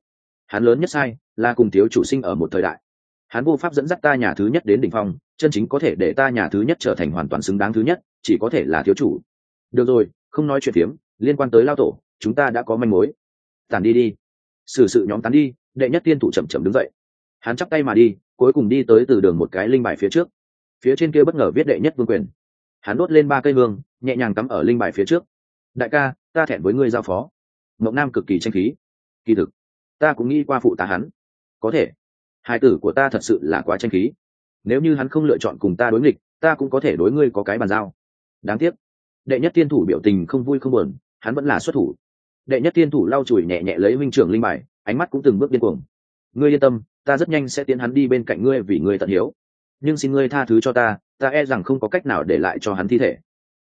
hắn lớn nhất sai là cùng thiếu chủ sinh ở một thời đại. Hắn vô pháp dẫn dắt ta nhà thứ nhất đến đỉnh phong, chân chính có thể để ta nhà thứ nhất trở thành hoàn toàn xứng đáng thứ nhất, chỉ có thể là thiếu chủ. Được rồi, không nói chuyện phiếm, liên quan tới lao tổ, chúng ta đã có manh mối. Tàn đi đi. Xử sự nhóm tán đi, đệ nhất tiên thủ chậm chậm đứng dậy. Hắn chắp tay mà đi, cuối cùng đi tới từ đường một cái linh bài phía trước. Phía trên kia bất ngờ viết đệ nhất vương quyền. Hắn đốt lên ba cây hương, nhẹ nhàng cắm ở linh bài phía trước. Đại ca, ta thẹn với ngươi giao phó. Mộng nam cực kỳ tranh khí. Kỳ thực ta cũng nghĩ qua phụ tá hắn. Có thể. Hai tử của ta thật sự là quá tranh khí. Nếu như hắn không lựa chọn cùng ta đối nghịch, ta cũng có thể đối ngươi có cái bàn giao. Đáng tiếc. Đệ nhất tiên thủ biểu tình không vui không buồn, hắn vẫn là xuất thủ. Đệ nhất tiên thủ lau chùi nhẹ nhẹ lấy minh trưởng linh bài, ánh mắt cũng từng bước điên cuồng. Ngươi yên tâm, ta rất nhanh sẽ tiến hắn đi bên cạnh ngươi vì ngươi tận hiếu. Nhưng xin ngươi tha thứ cho ta ta e rằng không có cách nào để lại cho hắn thi thể.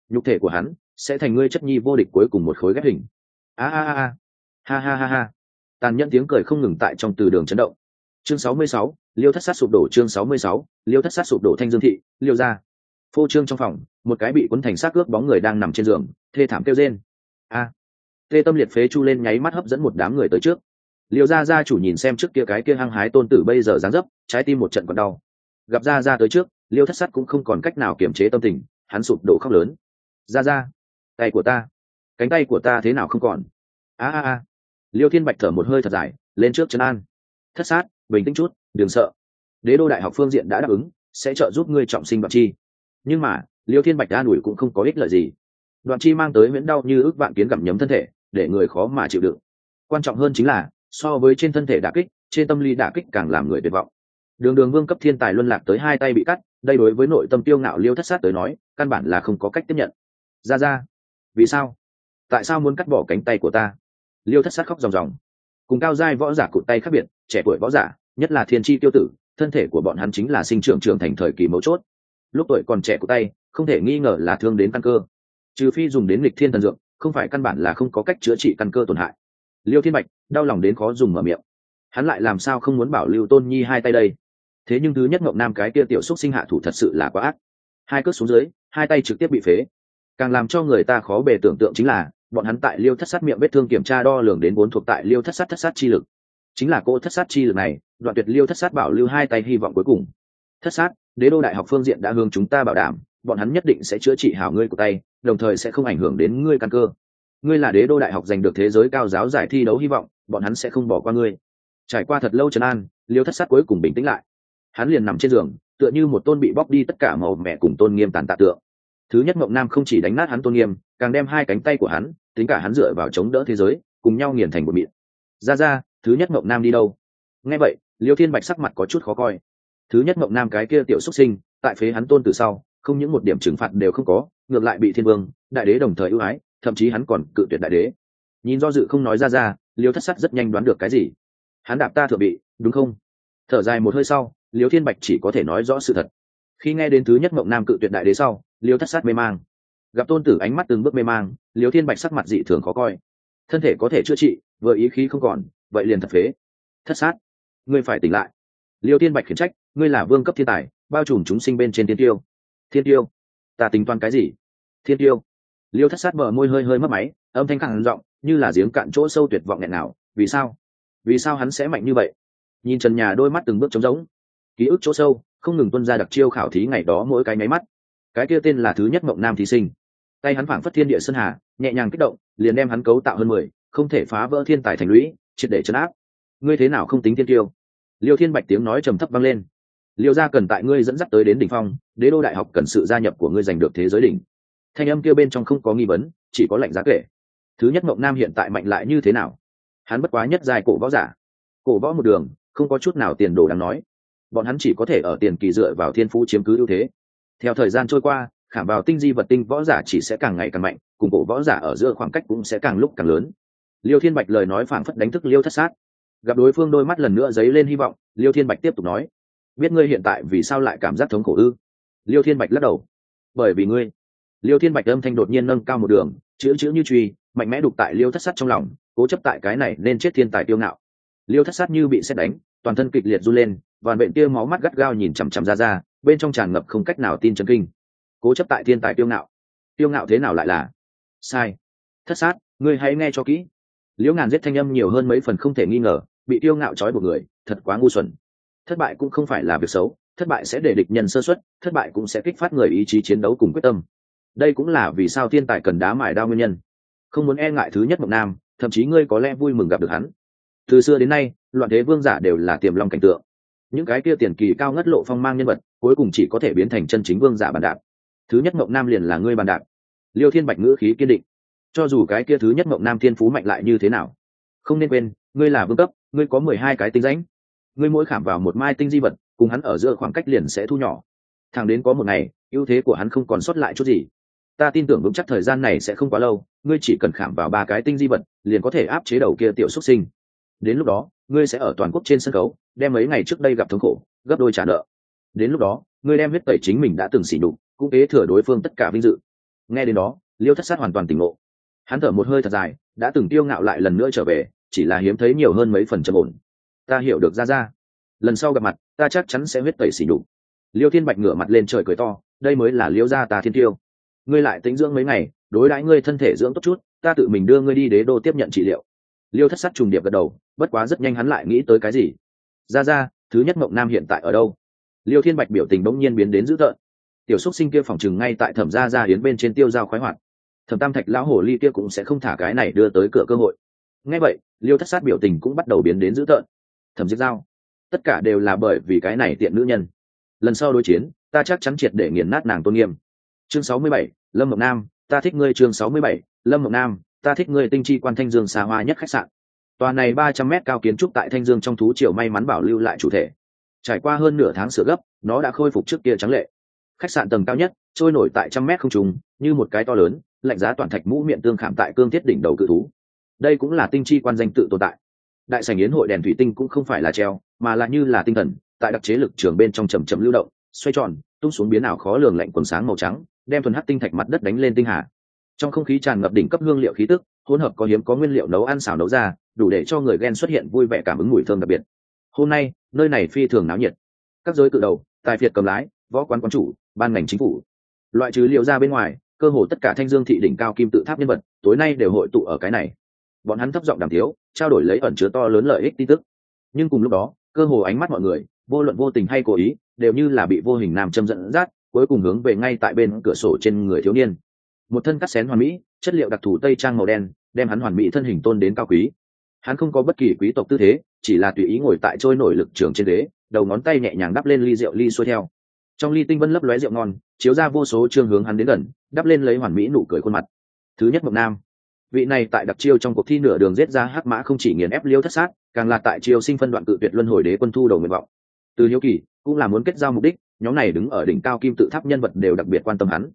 Nhục thể của hắn sẽ thành ngươi chất nhi vô địch cuối cùng một khối ghép hình. A a a. Ha ha ha ha tàn nhẫn tiếng cười không ngừng tại trong từ đường chấn động. Chương 66, liêu thất sát sụp đổ chương 66, liêu thất sát sụp đổ thanh dương thị liêu ra phô trương trong phòng một cái bị cuốn thành xác ướp bóng người đang nằm trên giường thê thảm kêu rên. A. À. Tê tâm liệt phế chu lên nháy mắt hấp dẫn một đám người tới trước. Liêu gia gia chủ nhìn xem trước kia cái kia hăng hái tôn tử bây giờ dáng dấp trái tim một trận còn đau. Gặp gia gia tới trước liêu thất sắt cũng không còn cách nào kiềm chế tâm tình hắn sụp đổ khóc lớn. Gia gia tay của ta cánh tay của ta thế nào không còn? A a a liêu thiên bạch thở một hơi thật dài, lên trước chân an. Thất sát, bình tĩnh chút, đừng sợ. Đế đô đại học phương diện đã đáp ứng, sẽ trợ giúp ngươi trọng sinh đoạn chi. Nhưng mà, liêu thiên bạch an ủi cũng không có ích lợi gì. Đoạn chi mang tới miễn đau như ước vạn kiến gặm nhấm thân thể, để người khó mà chịu đựng. Quan trọng hơn chính là, so với trên thân thể đả kích, trên tâm lý đả kích càng làm người tuyệt vọng. Đường đường vương cấp thiên tài luân lạc tới hai tay bị cắt, đây đối với nội tâm tiêu ngạo liêu thất sát tới nói, căn bản là không có cách tiếp nhận. Ra ra. Vì sao? Tại sao muốn cắt bỏ cánh tay của ta? Liêu thất sát khóc ròng ròng. Cùng cao giai võ giả cụt tay khác biệt, trẻ tuổi võ giả, nhất là thiên tri tiêu tử, thân thể của bọn hắn chính là sinh trưởng trưởng thành thời kỳ mấu chốt. Lúc tuổi còn trẻ cụt tay, không thể nghi ngờ là thương đến căn cơ. Trừ phi dùng đến lịch thiên thần dược, không phải căn bản là không có cách chữa trị căn cơ tổn hại. Liêu thiên bạch, đau lòng đến khó dùng mở miệng. Hắn lại làm sao không muốn bảo lưu tôn nhi hai tay đây? Thế nhưng thứ nhất ngọc nam cái kia tiểu xúc sinh hạ thủ thật sự là quá ác. Hai cước xuống dưới, hai tay trực tiếp bị phế. Càng làm cho người ta khó bề tưởng tượng chính là bọn hắn tại liêu thất sát miệng vết thương kiểm tra đo lường đến vốn thuộc tại liêu thất sát thất sát chi lực. Chính là cô thất sát chi lực này, đoạn tuyệt liêu thất sát bảo lưu hai tay hy vọng cuối cùng. Thất sát, đế đô đại học phương diện đã hướng chúng ta bảo đảm, bọn hắn nhất định sẽ chữa trị hảo ngươi của tay, đồng thời sẽ không ảnh hưởng đến ngươi căn cơ. Ngươi là đế đô đại học giành được thế giới cao giáo giải thi đấu hy vọng, bọn hắn sẽ không bỏ qua ngươi. Trải qua thật lâu trấn an, liêu thất sát cuối cùng bình tĩnh lại. Hắn liền nằm trên giường, tựa như một tôn bị bóc đi tất cả màu mẹ cùng tôn nghiêm tàn tạ tượng thứ nhất mộng nam không chỉ đánh nát hắn tôn nghiêm, càng đem hai cánh tay của hắn, tính cả hắn dựa vào chống đỡ thế giới, cùng nhau nghiền thành một miệng ra ra, thứ nhất mộng nam đi đâu? Nghe vậy, liêu thiên bạch sắc mặt có chút khó coi. Thứ nhất mộng nam cái kia tiểu xuất sinh, tại phế hắn tôn từ sau, không những một điểm trừng phạt đều không có, ngược lại bị thiên vương, đại đế đồng thời ưu ái, thậm chí hắn còn cự tuyệt đại đế. Nhìn do dự không nói ra ra, liêu thất sắc rất nhanh đoán được cái gì. Hắn đạp ta thừa bị, đúng không? Thở dài một hơi sau, liêu thiên bạch chỉ có thể nói rõ sự thật. Khi nghe đến thứ nhất mộng nam cự tuyệt đại đế sau liêu thất sát mê mang. Gặp tôn tử ánh mắt từng bước mê mang, liêu thiên bạch sắc mặt dị thường khó coi. Thân thể có thể chữa trị, vừa ý khí không còn, vậy liền thật phế. Thất sát. Ngươi phải tỉnh lại. Liêu thiên bạch khiển trách, ngươi là vương cấp thiên tài, bao trùm chúng sinh bên trên thiên tiêu. Thiên tiêu? Ta tính toán cái gì? Thiên tiêu? Liêu thất sát mở môi hơi hơi mất máy, âm thanh khẳng giọng, như là giếng cạn chỗ sâu tuyệt vọng nghẹn nào. Vì sao? Vì sao hắn sẽ mạnh như vậy? Nhìn trần nhà đôi mắt từng bước trống rỗng. Ký ức chỗ sâu, không ngừng tuân ra đặc chiêu khảo thí ngày đó mỗi cái nháy mắt cái kia tên là thứ nhất mộng nam thí sinh. Tay hắn phảng phất thiên địa sơn hà, nhẹ nhàng kích động, liền đem hắn cấu tạo hơn mười, không thể phá vỡ thiên tài thành lũy, triệt để chấn áp. Ngươi thế nào không tính thiên tiêu? Liêu thiên bạch tiếng nói trầm thấp vang lên. Liêu gia cần tại ngươi dẫn dắt tới đến đỉnh phong, đế đô đại học cần sự gia nhập của ngươi giành được thế giới đỉnh. Thanh âm kia bên trong không có nghi vấn, chỉ có lệnh giá kể. Thứ nhất mộng nam hiện tại mạnh lại như thế nào? Hắn bất quá nhất dài cổ võ giả. Cổ võ một đường, không có chút nào tiền đồ đáng nói. Bọn hắn chỉ có thể ở tiền kỳ dựa vào thiên phú chiếm cứ ưu thế theo thời gian trôi qua, khảm vào tinh di vật tinh võ giả chỉ sẽ càng ngày càng mạnh, cùng cổ võ giả ở giữa khoảng cách cũng sẽ càng lúc càng lớn. Liêu thiên bạch lời nói phảng phất đánh thức liêu thất sát. Gặp đối phương đôi mắt lần nữa dấy lên hy vọng, liêu thiên bạch tiếp tục nói, biết ngươi hiện tại vì sao lại cảm giác thống khổ ư? Liêu thiên bạch lắc đầu, bởi vì ngươi. Liêu thiên bạch âm thanh đột nhiên nâng cao một đường, chữ chữ như truy, mạnh mẽ đục tại liêu thất sát trong lòng, cố chấp tại cái này nên chết thiên tài tiêu ngạo. Liêu thất sát như bị xét đánh, toàn thân kịch liệt run lên vàn bệnh tia máu mắt gắt gao nhìn chằm chằm ra ra bên trong tràn ngập không cách nào tin chân kinh. Cố chấp tại thiên tài tiêu ngạo. Tiêu ngạo thế nào lại là? Sai. Thất sát, ngươi hãy nghe cho kỹ. Liễu ngàn giết thanh âm nhiều hơn mấy phần không thể nghi ngờ, bị tiêu ngạo trói một người, thật quá ngu xuẩn. Thất bại cũng không phải là việc xấu, thất bại sẽ để địch nhân sơ xuất thất bại cũng sẽ kích phát người ý chí chiến đấu cùng quyết tâm. Đây cũng là vì sao thiên tài cần đá mài đao nguyên nhân. Không muốn e ngại thứ nhất mộng nam, thậm chí ngươi có lẽ vui mừng gặp được hắn. Từ xưa đến nay, loạn thế vương giả đều là tiềm long cảnh tượng những cái kia tiền kỳ cao ngất lộ phong mang nhân vật, cuối cùng chỉ có thể biến thành chân chính vương giả bàn đạp. Thứ nhất mộng nam liền là ngươi bàn đạp. Liêu thiên bạch ngữ khí kiên định. Cho dù cái kia thứ nhất mộng nam thiên phú mạnh lại như thế nào, không nên quên, ngươi là vương cấp, ngươi có mười hai cái tinh ránh ngươi mỗi khảm vào một mai tinh di vật, cùng hắn ở giữa khoảng cách liền sẽ thu nhỏ. Thẳng đến có một ngày, ưu thế của hắn không còn sót lại chút gì. Ta tin tưởng vững chắc thời gian này sẽ không quá lâu, ngươi chỉ cần khảm vào ba cái tinh di vật, liền có thể áp chế đầu kia tiểu xuất sinh đến lúc đó, ngươi sẽ ở toàn quốc trên sân khấu, đem mấy ngày trước đây gặp thống khổ, gấp đôi trả nợ. Đến lúc đó, ngươi đem huyết tẩy chính mình đã từng xỉ đục cũng kế thừa đối phương tất cả vinh dự. Nghe đến đó, liêu thất sát hoàn toàn tỉnh ngộ. Hắn thở một hơi thật dài, đã từng tiêu ngạo lại lần nữa trở về, chỉ là hiếm thấy nhiều hơn mấy phần trầm ổn. Ta hiểu được ra ra. Lần sau gặp mặt, ta chắc chắn sẽ huyết tẩy xỉ đục liêu thiên bạch ngửa mặt lên trời cười to, đây mới là liêu gia ta thiên tiêu. Ngươi lại tính dưỡng mấy ngày, đối đãi ngươi thân thể dưỡng tốt chút, ta tự mình đưa ngươi đi đế đô tiếp nhận trị liệu liêu thất sát trùng điệp gật đầu, bất quá rất nhanh hắn lại nghĩ tới cái gì? Ra ra, thứ nhất mộng nam hiện tại ở đâu? Liêu thiên bạch biểu tình bỗng nhiên biến đến dữ tợn. Tiểu xúc sinh kia phòng chừng ngay tại thẩm gia gia hiến bên trên tiêu giao khoái hoạt. Thẩm tam thạch lão hồ ly kia cũng sẽ không thả cái này đưa tới cửa cơ hội. Ngay vậy, liêu thất sát biểu tình cũng bắt đầu biến đến dữ tợn. Thẩm diệt giao, tất cả đều là bởi vì cái này tiện nữ nhân. Lần sau đối chiến, ta chắc chắn triệt để nghiền nát nàng tôn nghiêm. Chương sáu mươi bảy, lâm mộng nam, ta thích ngươi chương sáu mươi bảy, lâm mộng nam ta thích ngươi tinh chi quan thanh dương xa hoa nhất khách sạn. Tòa này ba trăm mét cao kiến trúc tại thanh dương trong thú triều may mắn bảo lưu lại chủ thể. Trải qua hơn nửa tháng sửa gấp, nó đã khôi phục trước kia trắng lệ. Khách sạn tầng cao nhất, trôi nổi tại trăm mét không trùng như một cái to lớn, lạnh giá toàn thạch mũ miệng tương khảm tại cương thiết đỉnh đầu cự thú. Đây cũng là tinh chi quan danh tự tồn tại. Đại sảnh yến hội đèn thủy tinh cũng không phải là treo, mà là như là tinh thần, tại đặc chế lực trường bên trong trầm trầm lưu động, xoay tròn, tung xuống biến ảo khó lường lạnh quần sáng màu trắng, đem thuần hắc tinh thạch mặt đất đánh lên tinh hà trong không khí tràn ngập đỉnh cấp hương liệu khí tức, hỗn hợp có hiếm có nguyên liệu nấu ăn xào nấu ra, đủ để cho người ghen xuất hiện vui vẻ cảm ứng mùi thơm đặc biệt. Hôm nay, nơi này phi thường náo nhiệt. Các giới cự đầu, tài phiệt cầm lái, võ quán quán chủ, ban ngành chính phủ. Loại trừ liệu ra bên ngoài, cơ hồ tất cả thanh dương thị đỉnh cao kim tự tháp nhân vật, tối nay đều hội tụ ở cái này. Bọn hắn thấp giọng đàm thiếu trao đổi lấy ẩn chứa to lớn lợi ích tin tức. Nhưng cùng lúc đó, cơ hồ ánh mắt mọi người, vô luận vô tình hay cố ý, đều như là bị vô hình nam châm dẫn dắt, cuối cùng hướng về ngay tại bên cửa sổ trên người thiếu niên một thân cắt xén hoàn mỹ, chất liệu đặc thù tây trang màu đen, đem hắn hoàn mỹ thân hình tôn đến cao quý. Hắn không có bất kỳ quý tộc tư thế, chỉ là tùy ý ngồi tại trôi nổi lực trường trên ghế, đầu ngón tay nhẹ nhàng đắp lên ly rượu ly xuôi theo. Trong ly tinh vân lấp lóe rượu ngon, chiếu ra vô số chương hướng hắn đến gần, đắp lên lấy hoàn mỹ nụ cười khuôn mặt. Thứ nhất mộng nam. Vị này tại đặc chiêu trong cuộc thi nửa đường giết ra hắc mã không chỉ nghiền ép liêu thất sát, càng là tại chiêu sinh phân đoạn cự tuyệt luân hồi đế quân thu đầu nguyện vọng. Từ hiếu kỳ, cũng là muốn kết giao mục đích, nhóm này đứng ở đỉnh cao kim tự tháp nhân vật đều đặc biệt quan tâm hắn.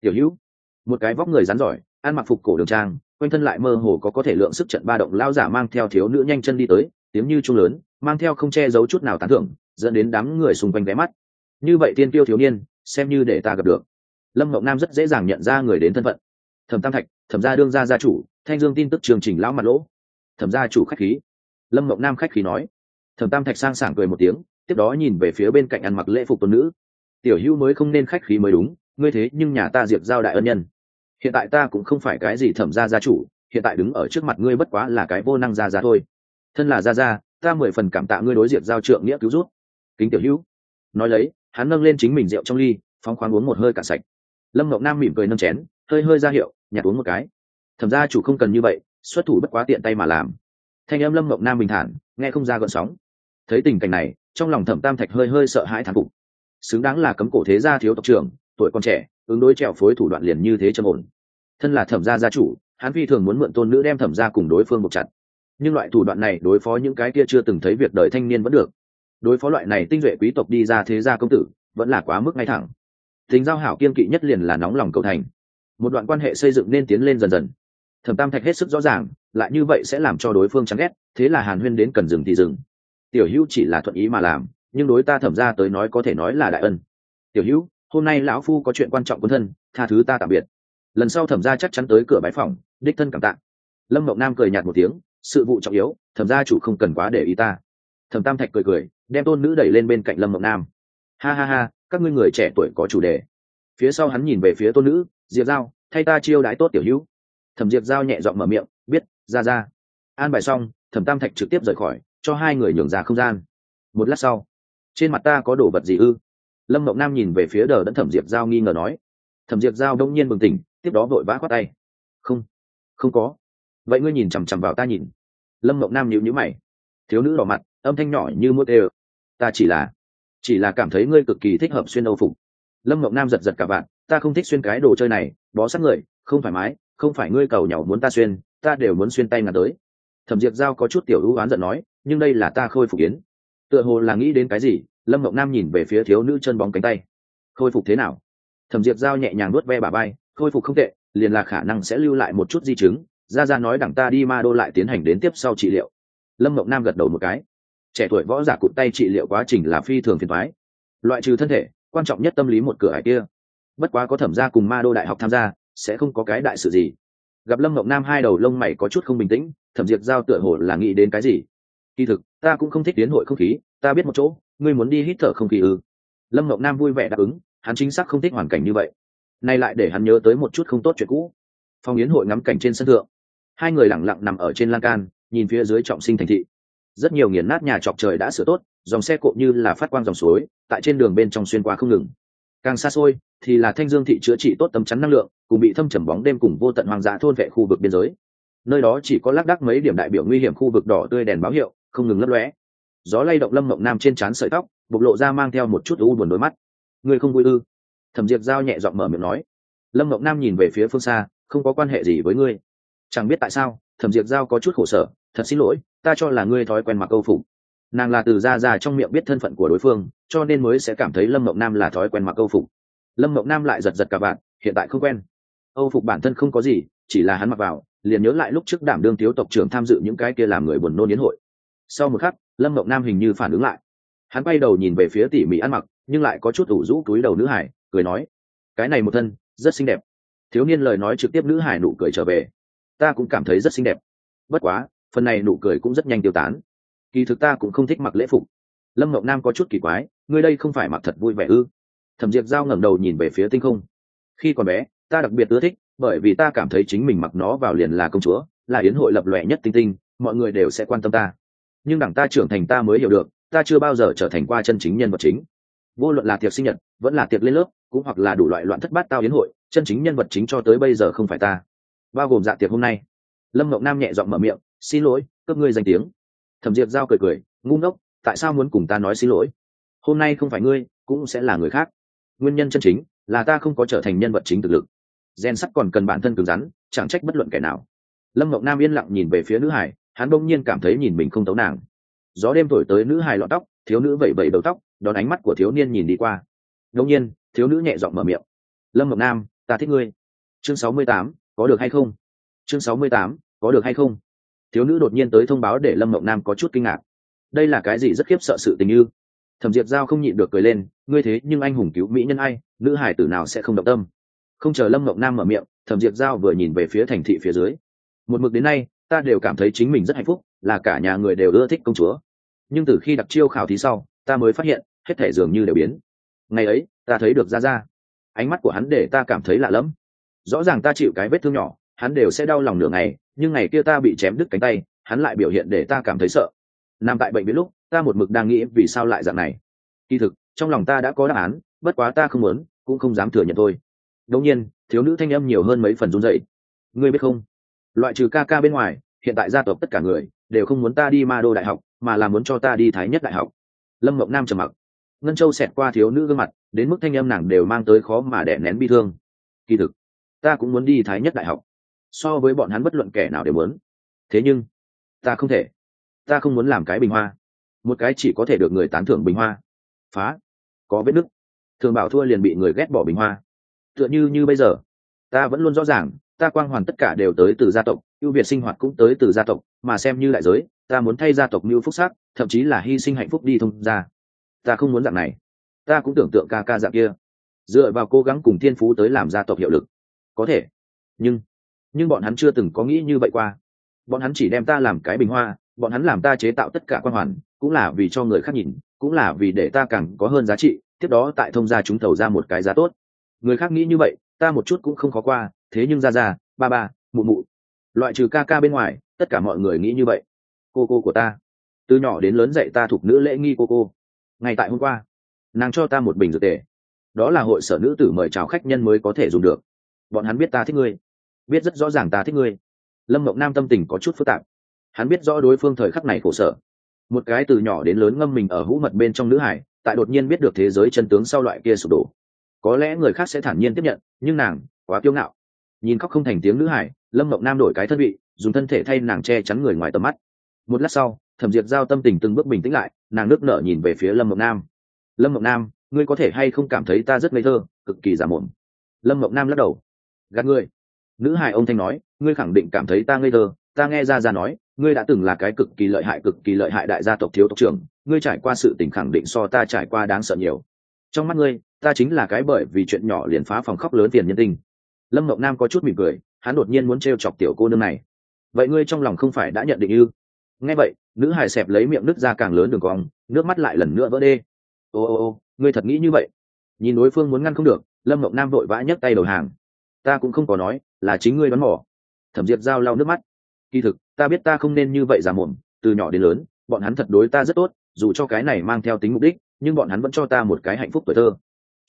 Tiểu hữu một cái vóc người rắn giỏi, ăn mặc phục cổ đường trang, quanh thân lại mơ hồ có có thể lượng sức trận ba động lao giả mang theo thiếu nữ nhanh chân đi tới, tiếng như trung lớn, mang theo không che giấu chút nào tán thưởng, dẫn đến đám người xung quanh ghé mắt. Như vậy tiên tiêu thiếu niên, xem như để ta gặp được. Lâm mộng nam rất dễ dàng nhận ra người đến thân phận. Thẩm tam thạch, thẩm gia đương gia gia chủ, thanh dương tin tức chương trình lão mặt lỗ. Thẩm gia chủ khách khí. Lâm mộng nam khách khí nói. Thẩm tam thạch sang sảng cười một tiếng, tiếp đó nhìn về phía bên cạnh ăn mặc lễ phục tôn nữ. Tiểu hữu mới không nên khách khí mới đúng ngươi thế nhưng nhà ta diệp giao đại ân nhân. Hiện tại ta cũng không phải cái gì thẩm gia gia chủ, hiện tại đứng ở trước mặt ngươi bất quá là cái vô năng gia gia thôi. Thân là gia gia, ta mười phần cảm tạ ngươi đối diệp giao trượng nghĩa cứu rút kính tiểu hữu. Nói lấy, hắn nâng lên chính mình rượu trong ly, phóng khoáng uống một hơi cạn sạch. Lâm ngọc nam mỉm cười nâng chén, hơi hơi ra hiệu, nhặt uống một cái. Thẩm gia chủ không cần như vậy, xuất thủ bất quá tiện tay mà làm. Thanh em lâm ngọc nam bình thản, nghe không ra gợn sóng. Thấy tình cảnh này, trong lòng thẩm tam thạch hơi hơi sợ hãi thán phục. Xứng đáng là cấm cổ thế gia thiếu tộc trưởng tuổi còn trẻ, ứng đối trèo phối thủ đoạn liền như thế châm ổn. Thân là thẩm gia gia chủ, hắn phi thường muốn mượn tôn nữ đem thẩm gia cùng đối phương buộc chặt. Nhưng loại thủ đoạn này đối phó những cái kia chưa từng thấy việc đời thanh niên vẫn được. Đối phó loại này tinh duệ quý tộc đi ra thế gia công tử, vẫn là quá mức ngay thẳng. Tính giao hảo kiên kỵ nhất liền là nóng lòng cầu thành. Một đoạn quan hệ xây dựng nên tiến lên dần dần. Thẩm tam thạch hết sức rõ ràng, lại như vậy sẽ làm cho đối phương chán ghét, thế là hàn huyên đến cần dừng thì dừng. Tiểu hữu chỉ là thuận ý mà làm, nhưng đối ta thẩm ra tới nói có thể nói là đại ân. Tiểu hữu hôm nay lão phu có chuyện quan trọng quân thân, tha thứ ta tạm biệt. Lần sau thẩm ra chắc chắn tới cửa bãi phòng, đích thân cảm tạ. Lâm mộng nam cười nhạt một tiếng, sự vụ trọng yếu, thẩm gia chủ không cần quá để ý ta. Thẩm tam thạch cười cười, đem tôn nữ đẩy lên bên cạnh lâm mộng nam. Ha ha ha, các ngươi người trẻ tuổi có chủ đề. Phía sau hắn nhìn về phía tôn nữ, diệp giao, thay ta chiêu đái tốt tiểu hữu. Thẩm diệp giao nhẹ giọng mở miệng, biết, ra ra. An bài xong, thẩm tam thạch trực tiếp rời khỏi, cho hai người nhường ra không gian. Một lát sau, trên mặt ta có đồ vật gì ư? Lâm mộng nam nhìn về phía đờ đẫn thẩm diệp giao nghi ngờ nói. Thẩm diệp giao đông nhiên bừng tỉnh, tiếp đó vội vã khoát tay. Không không có. Vậy ngươi nhìn chằm chằm vào ta nhìn. Lâm mộng nam nhịu nhữ mày. Thiếu nữ đỏ mặt, âm thanh nhỏ như mũi tê ta chỉ là chỉ là cảm thấy ngươi cực kỳ thích hợp xuyên âu phục. Lâm mộng nam giật giật cả bạn ta không thích xuyên cái đồ chơi này, bó sát người, không thoải mái, không phải ngươi cầu nhỏ muốn ta xuyên, ta đều muốn xuyên tay ngàn tới. Thẩm diệp giao có chút tiểu hữu oán giận nói, nhưng đây là ta khôi phục yến tựa hồ là nghĩ đến cái gì lâm mộng nam nhìn về phía thiếu nữ chân bóng cánh tay. Khôi phục thế nào? Thẩm diệp giao nhẹ nhàng nuốt ve bà bay khôi phục không tệ, liền là khả năng sẽ lưu lại một chút di chứng. Ra ra nói đẳng ta đi ma đô lại tiến hành đến tiếp sau trị liệu. Lâm mộng nam gật đầu một cái. Trẻ tuổi võ giả cụt tay trị liệu quá trình là phi thường phiền thoái loại trừ thân thể, quan trọng nhất tâm lý một cửa hải kia. Bất quá có thẩm gia cùng ma đô đại học tham gia, sẽ không có cái đại sự gì. Gặp lâm mộng nam hai đầu lông mày có chút không bình tĩnh, thẩm diệt giao tựa hồ là nghĩ đến cái gì? Kỳ thực, ta cũng không thích tiến hội không khí, ta biết một chỗ ngươi muốn đi hít thở không khí ư? Lâm Ngọc nam vui vẻ đáp ứng, hắn chính xác không thích hoàn cảnh như vậy. Nay lại để hắn nhớ tới một chút không tốt chuyện cũ. Phòng yến hội ngắm cảnh trên sân thượng. Hai người lẳng lặng nằm ở trên lan can, nhìn phía dưới trọng sinh thành thị. Rất nhiều nghiền nát nhà trọc trời đã sửa tốt, dòng xe cộ như là phát quang dòng suối, tại trên đường bên trong xuyên qua không ngừng. Càng xa xôi, thì là thanh dương thị chữa trị tốt tấm chắn năng lượng, cùng bị thâm trầm bóng đêm cùng vô tận hoang dã thôn vệ khu vực biên giới. Nơi đó chỉ có lác đác mấy điểm đại biểu nguy hiểm khu vực đỏ tươi đèn báo hiệu, không ngừng lấp lóe gió lay động lâm mộng nam trên trán sợi tóc, bộc lộ ra mang theo một chút u buồn đôi mắt. Người không vui ư? Thẩm diệp giao nhẹ giọng mở miệng nói. Lâm mộng nam nhìn về phía phương xa, không có quan hệ gì với ngươi. Chẳng biết tại sao, thẩm diệp giao có chút khổ sở, thật xin lỗi, ta cho là ngươi thói quen mặc câu phục. Nàng là từ ra ra trong miệng biết thân phận của đối phương, cho nên mới sẽ cảm thấy lâm mộng nam là thói quen mặc câu phục. Lâm mộng nam lại giật giật cả bạn, hiện tại không quen. Âu phục bản thân không có gì, chỉ là hắn mặc vào, liền nhớ lại lúc trước đảm đương thiếu tộc trưởng tham dự những cái kia làm người buồn nôn yến hội. Sau một khắc lâm mộng nam hình như phản ứng lại. Hắn quay đầu nhìn về phía tỉ mỉ ăn mặc, nhưng lại có chút ủ rũ túi đầu nữ hải, cười nói, cái này một thân, rất xinh đẹp. Thiếu niên lời nói trực tiếp nữ hải nụ cười trở về. Ta cũng cảm thấy rất xinh đẹp. Bất quá, phần này nụ cười cũng rất nhanh tiêu tán. Kỳ thực ta cũng không thích mặc lễ phục. Lâm mộng nam có chút kỳ quái, ngươi đây không phải mặc thật vui vẻ ư? Thẩm diệp giao ngẩng đầu nhìn về phía tinh không. Khi còn bé, ta đặc biệt ưa thích, bởi vì ta cảm thấy chính mình mặc nó vào liền là công chúa, là yến hội lập lòe nhất tinh tinh, mọi người đều sẽ quan tâm ta nhưng đẳng ta trưởng thành ta mới hiểu được, ta chưa bao giờ trở thành qua chân chính nhân vật chính. Vô luận là tiệc sinh nhật, vẫn là tiệc lên lớp, cũng hoặc là đủ loại loạn thất bát tao yến hội, chân chính nhân vật chính cho tới bây giờ không phải ta. Bao gồm dạ tiệc hôm nay. Lâm ngọc nam nhẹ giọng mở miệng, xin lỗi cướp ngươi danh tiếng. Thẩm diệp giao cười cười, ngu ngốc, tại sao muốn cùng ta nói xin lỗi? Hôm nay không phải ngươi, cũng sẽ là người khác. Nguyên nhân chân chính là ta không có trở thành nhân vật chính thực lực. Gen sắt còn cần bản thân cứng rắn, chẳng trách bất luận kẻ nào. Lâm ngọc nam yên lặng nhìn về phía nữ hải hắn bỗng nhiên cảm thấy nhìn mình không tấu nàng. Gió đêm thổi tới nữ hài lọn tóc, thiếu nữ vẩy vẩy đầu tóc, đón ánh mắt của thiếu niên nhìn đi qua. Đông nhiên, thiếu nữ nhẹ giọng mở miệng. Lâm ngọc nam, ta thích ngươi. Chương sáu mươi tám, có được hay không? Chương sáu mươi tám, có được hay không? Thiếu nữ đột nhiên tới thông báo để lâm ngọc nam có chút kinh ngạc. Đây là cái gì rất khiếp sợ sự tình như? Thẩm diệp giao không nhịn được cười lên, ngươi thế nhưng anh hùng cứu mỹ nhân ai, nữ hải tử nào sẽ không động tâm? Không chờ lâm ngọc nam mở miệng, thẩm diệp giao vừa nhìn về phía thành thị phía dưới. Một mực đến nay ta đều cảm thấy chính mình rất hạnh phúc, là cả nhà người đều ưa thích công chúa. Nhưng từ khi đặc chiêu khảo thí sau, ta mới phát hiện, hết thể dường như đều biến. Ngày ấy, ta thấy được ra ra ánh mắt của hắn để ta cảm thấy lạ lẫm. Rõ ràng ta chịu cái vết thương nhỏ, hắn đều sẽ đau lòng nửa ngày, nhưng ngày kia ta bị chém đứt cánh tay, hắn lại biểu hiện để ta cảm thấy sợ. Nằm tại bệnh viện lúc, ta một mực đang nghĩ vì sao lại dạng này. Kỳ thực, trong lòng ta đã có đáp án, bất quá ta không muốn, cũng không dám thừa nhận thôi. Đông nhiên, thiếu nữ thanh âm nhiều hơn mấy phần run dậy ngươi biết không? Loại trừ ca ca bên ngoài, hiện tại gia tộc tất cả người đều không muốn ta đi ma đô đại học, mà là muốn cho ta đi thái nhất đại học. Lâm mộng nam trầm mặc. Ngân châu xẹt qua thiếu nữ gương mặt, đến mức thanh âm nàng đều mang tới khó mà đẻ nén bi thương. Kỳ thực, ta cũng muốn đi thái nhất đại học. So với bọn hắn bất luận kẻ nào đều muốn. Thế nhưng, ta không thể. Ta không muốn làm cái bình hoa. Một cái chỉ có thể được người tán thưởng bình hoa. Phá. Có vết nứt. Thường bảo thua liền bị người ghét bỏ bình hoa. Tựa như như bây giờ, ta vẫn luôn rõ ràng ta quang hoàn tất cả đều tới từ gia tộc, ưu việt sinh hoạt cũng tới từ gia tộc, mà xem như đại giới, ta muốn thay gia tộc như phúc sắc, thậm chí là hy sinh hạnh phúc đi thông ra ta không muốn dạng này. Ta cũng tưởng tượng ca ca dạng kia. Dựa vào cố gắng cùng thiên phú tới làm gia tộc hiệu lực. Có thể. Nhưng nhưng bọn hắn chưa từng có nghĩ như vậy qua. Bọn hắn chỉ đem ta làm cái bình hoa, bọn hắn làm ta chế tạo tất cả quan hoàn, cũng là vì cho người khác nhìn, cũng là vì để ta càng có hơn giá trị, tiếp đó tại thông gia chúng thầu ra một cái giá tốt. Người khác nghĩ như vậy ta một chút cũng không khó qua, thế nhưng ra ra, ba ba, mụ mụ. Loại trừ ca ca bên ngoài, tất cả mọi người nghĩ như vậy. Cô cô của ta. Từ nhỏ đến lớn dạy ta thuộc nữ lễ nghi cô cô. Ngay tại hôm qua, nàng cho ta một bình dược tề. Đó là hội sở nữ tử mời chào khách nhân mới có thể dùng được. Bọn hắn biết ta thích ngươi. Biết rất rõ ràng ta thích ngươi. Lâm mộng nam tâm tình có chút phức tạp. Hắn biết rõ đối phương thời khắc này khổ sở. Một cái từ nhỏ đến lớn ngâm mình ở hũ mật bên trong nữ hải, tại đột nhiên biết được thế giới chân tướng sau loại kia sụp đổ có lẽ người khác sẽ thản nhiên tiếp nhận, nhưng nàng quá kiêu ngạo. Nhìn khóc không thành tiếng nữ hải, lâm mộng nam đổi cái thân vị, dùng thân thể thay nàng che chắn người ngoài tầm mắt. Một lát sau, thẩm diệt giao tâm tình từng bước bình tĩnh lại, nàng nước nở nhìn về phía lâm mộng nam. Lâm mộng nam, ngươi có thể hay không cảm thấy ta rất ngây thơ, cực kỳ giả mồm? Lâm mộng nam lắc đầu. Gạt ngươi. Nữ hải ông thanh nói, ngươi khẳng định cảm thấy ta ngây thơ, ta nghe ra ra nói, ngươi đã từng là cái cực kỳ lợi hại, cực kỳ lợi hại đại gia tộc thiếu tộc trưởng, ngươi trải qua sự tình khẳng định so ta trải qua đáng sợ nhiều. Trong mắt ngươi ta chính là cái bởi vì chuyện nhỏ liền phá phòng khóc lớn tiền nhân tình lâm mộng nam có chút mỉm cười, hắn đột nhiên muốn t r e o chọc tiểu cô nương này. Vậy ngươi trong lòng không phải đã nhận định ư? Nghe vậy, nữ hải xẹp lấy miệng nước ra càng lớn đường cong, nước mắt lại lần nữa vỡ đê. Ô ô ô, ngươi thật nghĩ như vậy? Nhìn đối phương muốn ngăn không được, lâm mộng nam vội vã nhấc tay đầu hàng. Ta cũng không có nói, là chính ngươi đoán mỏ thẩm diệp giao lau nước mắt. Kỳ thực, ta biết ta không nên như vậy giả mồm, từ nhỏ đến lớn, bọn hắn thật đối ta rất tốt, dù cho cái này mang theo tính mục đích, nhưng bọn hắn vẫn cho ta một cái hạnh phúc tuổi thơ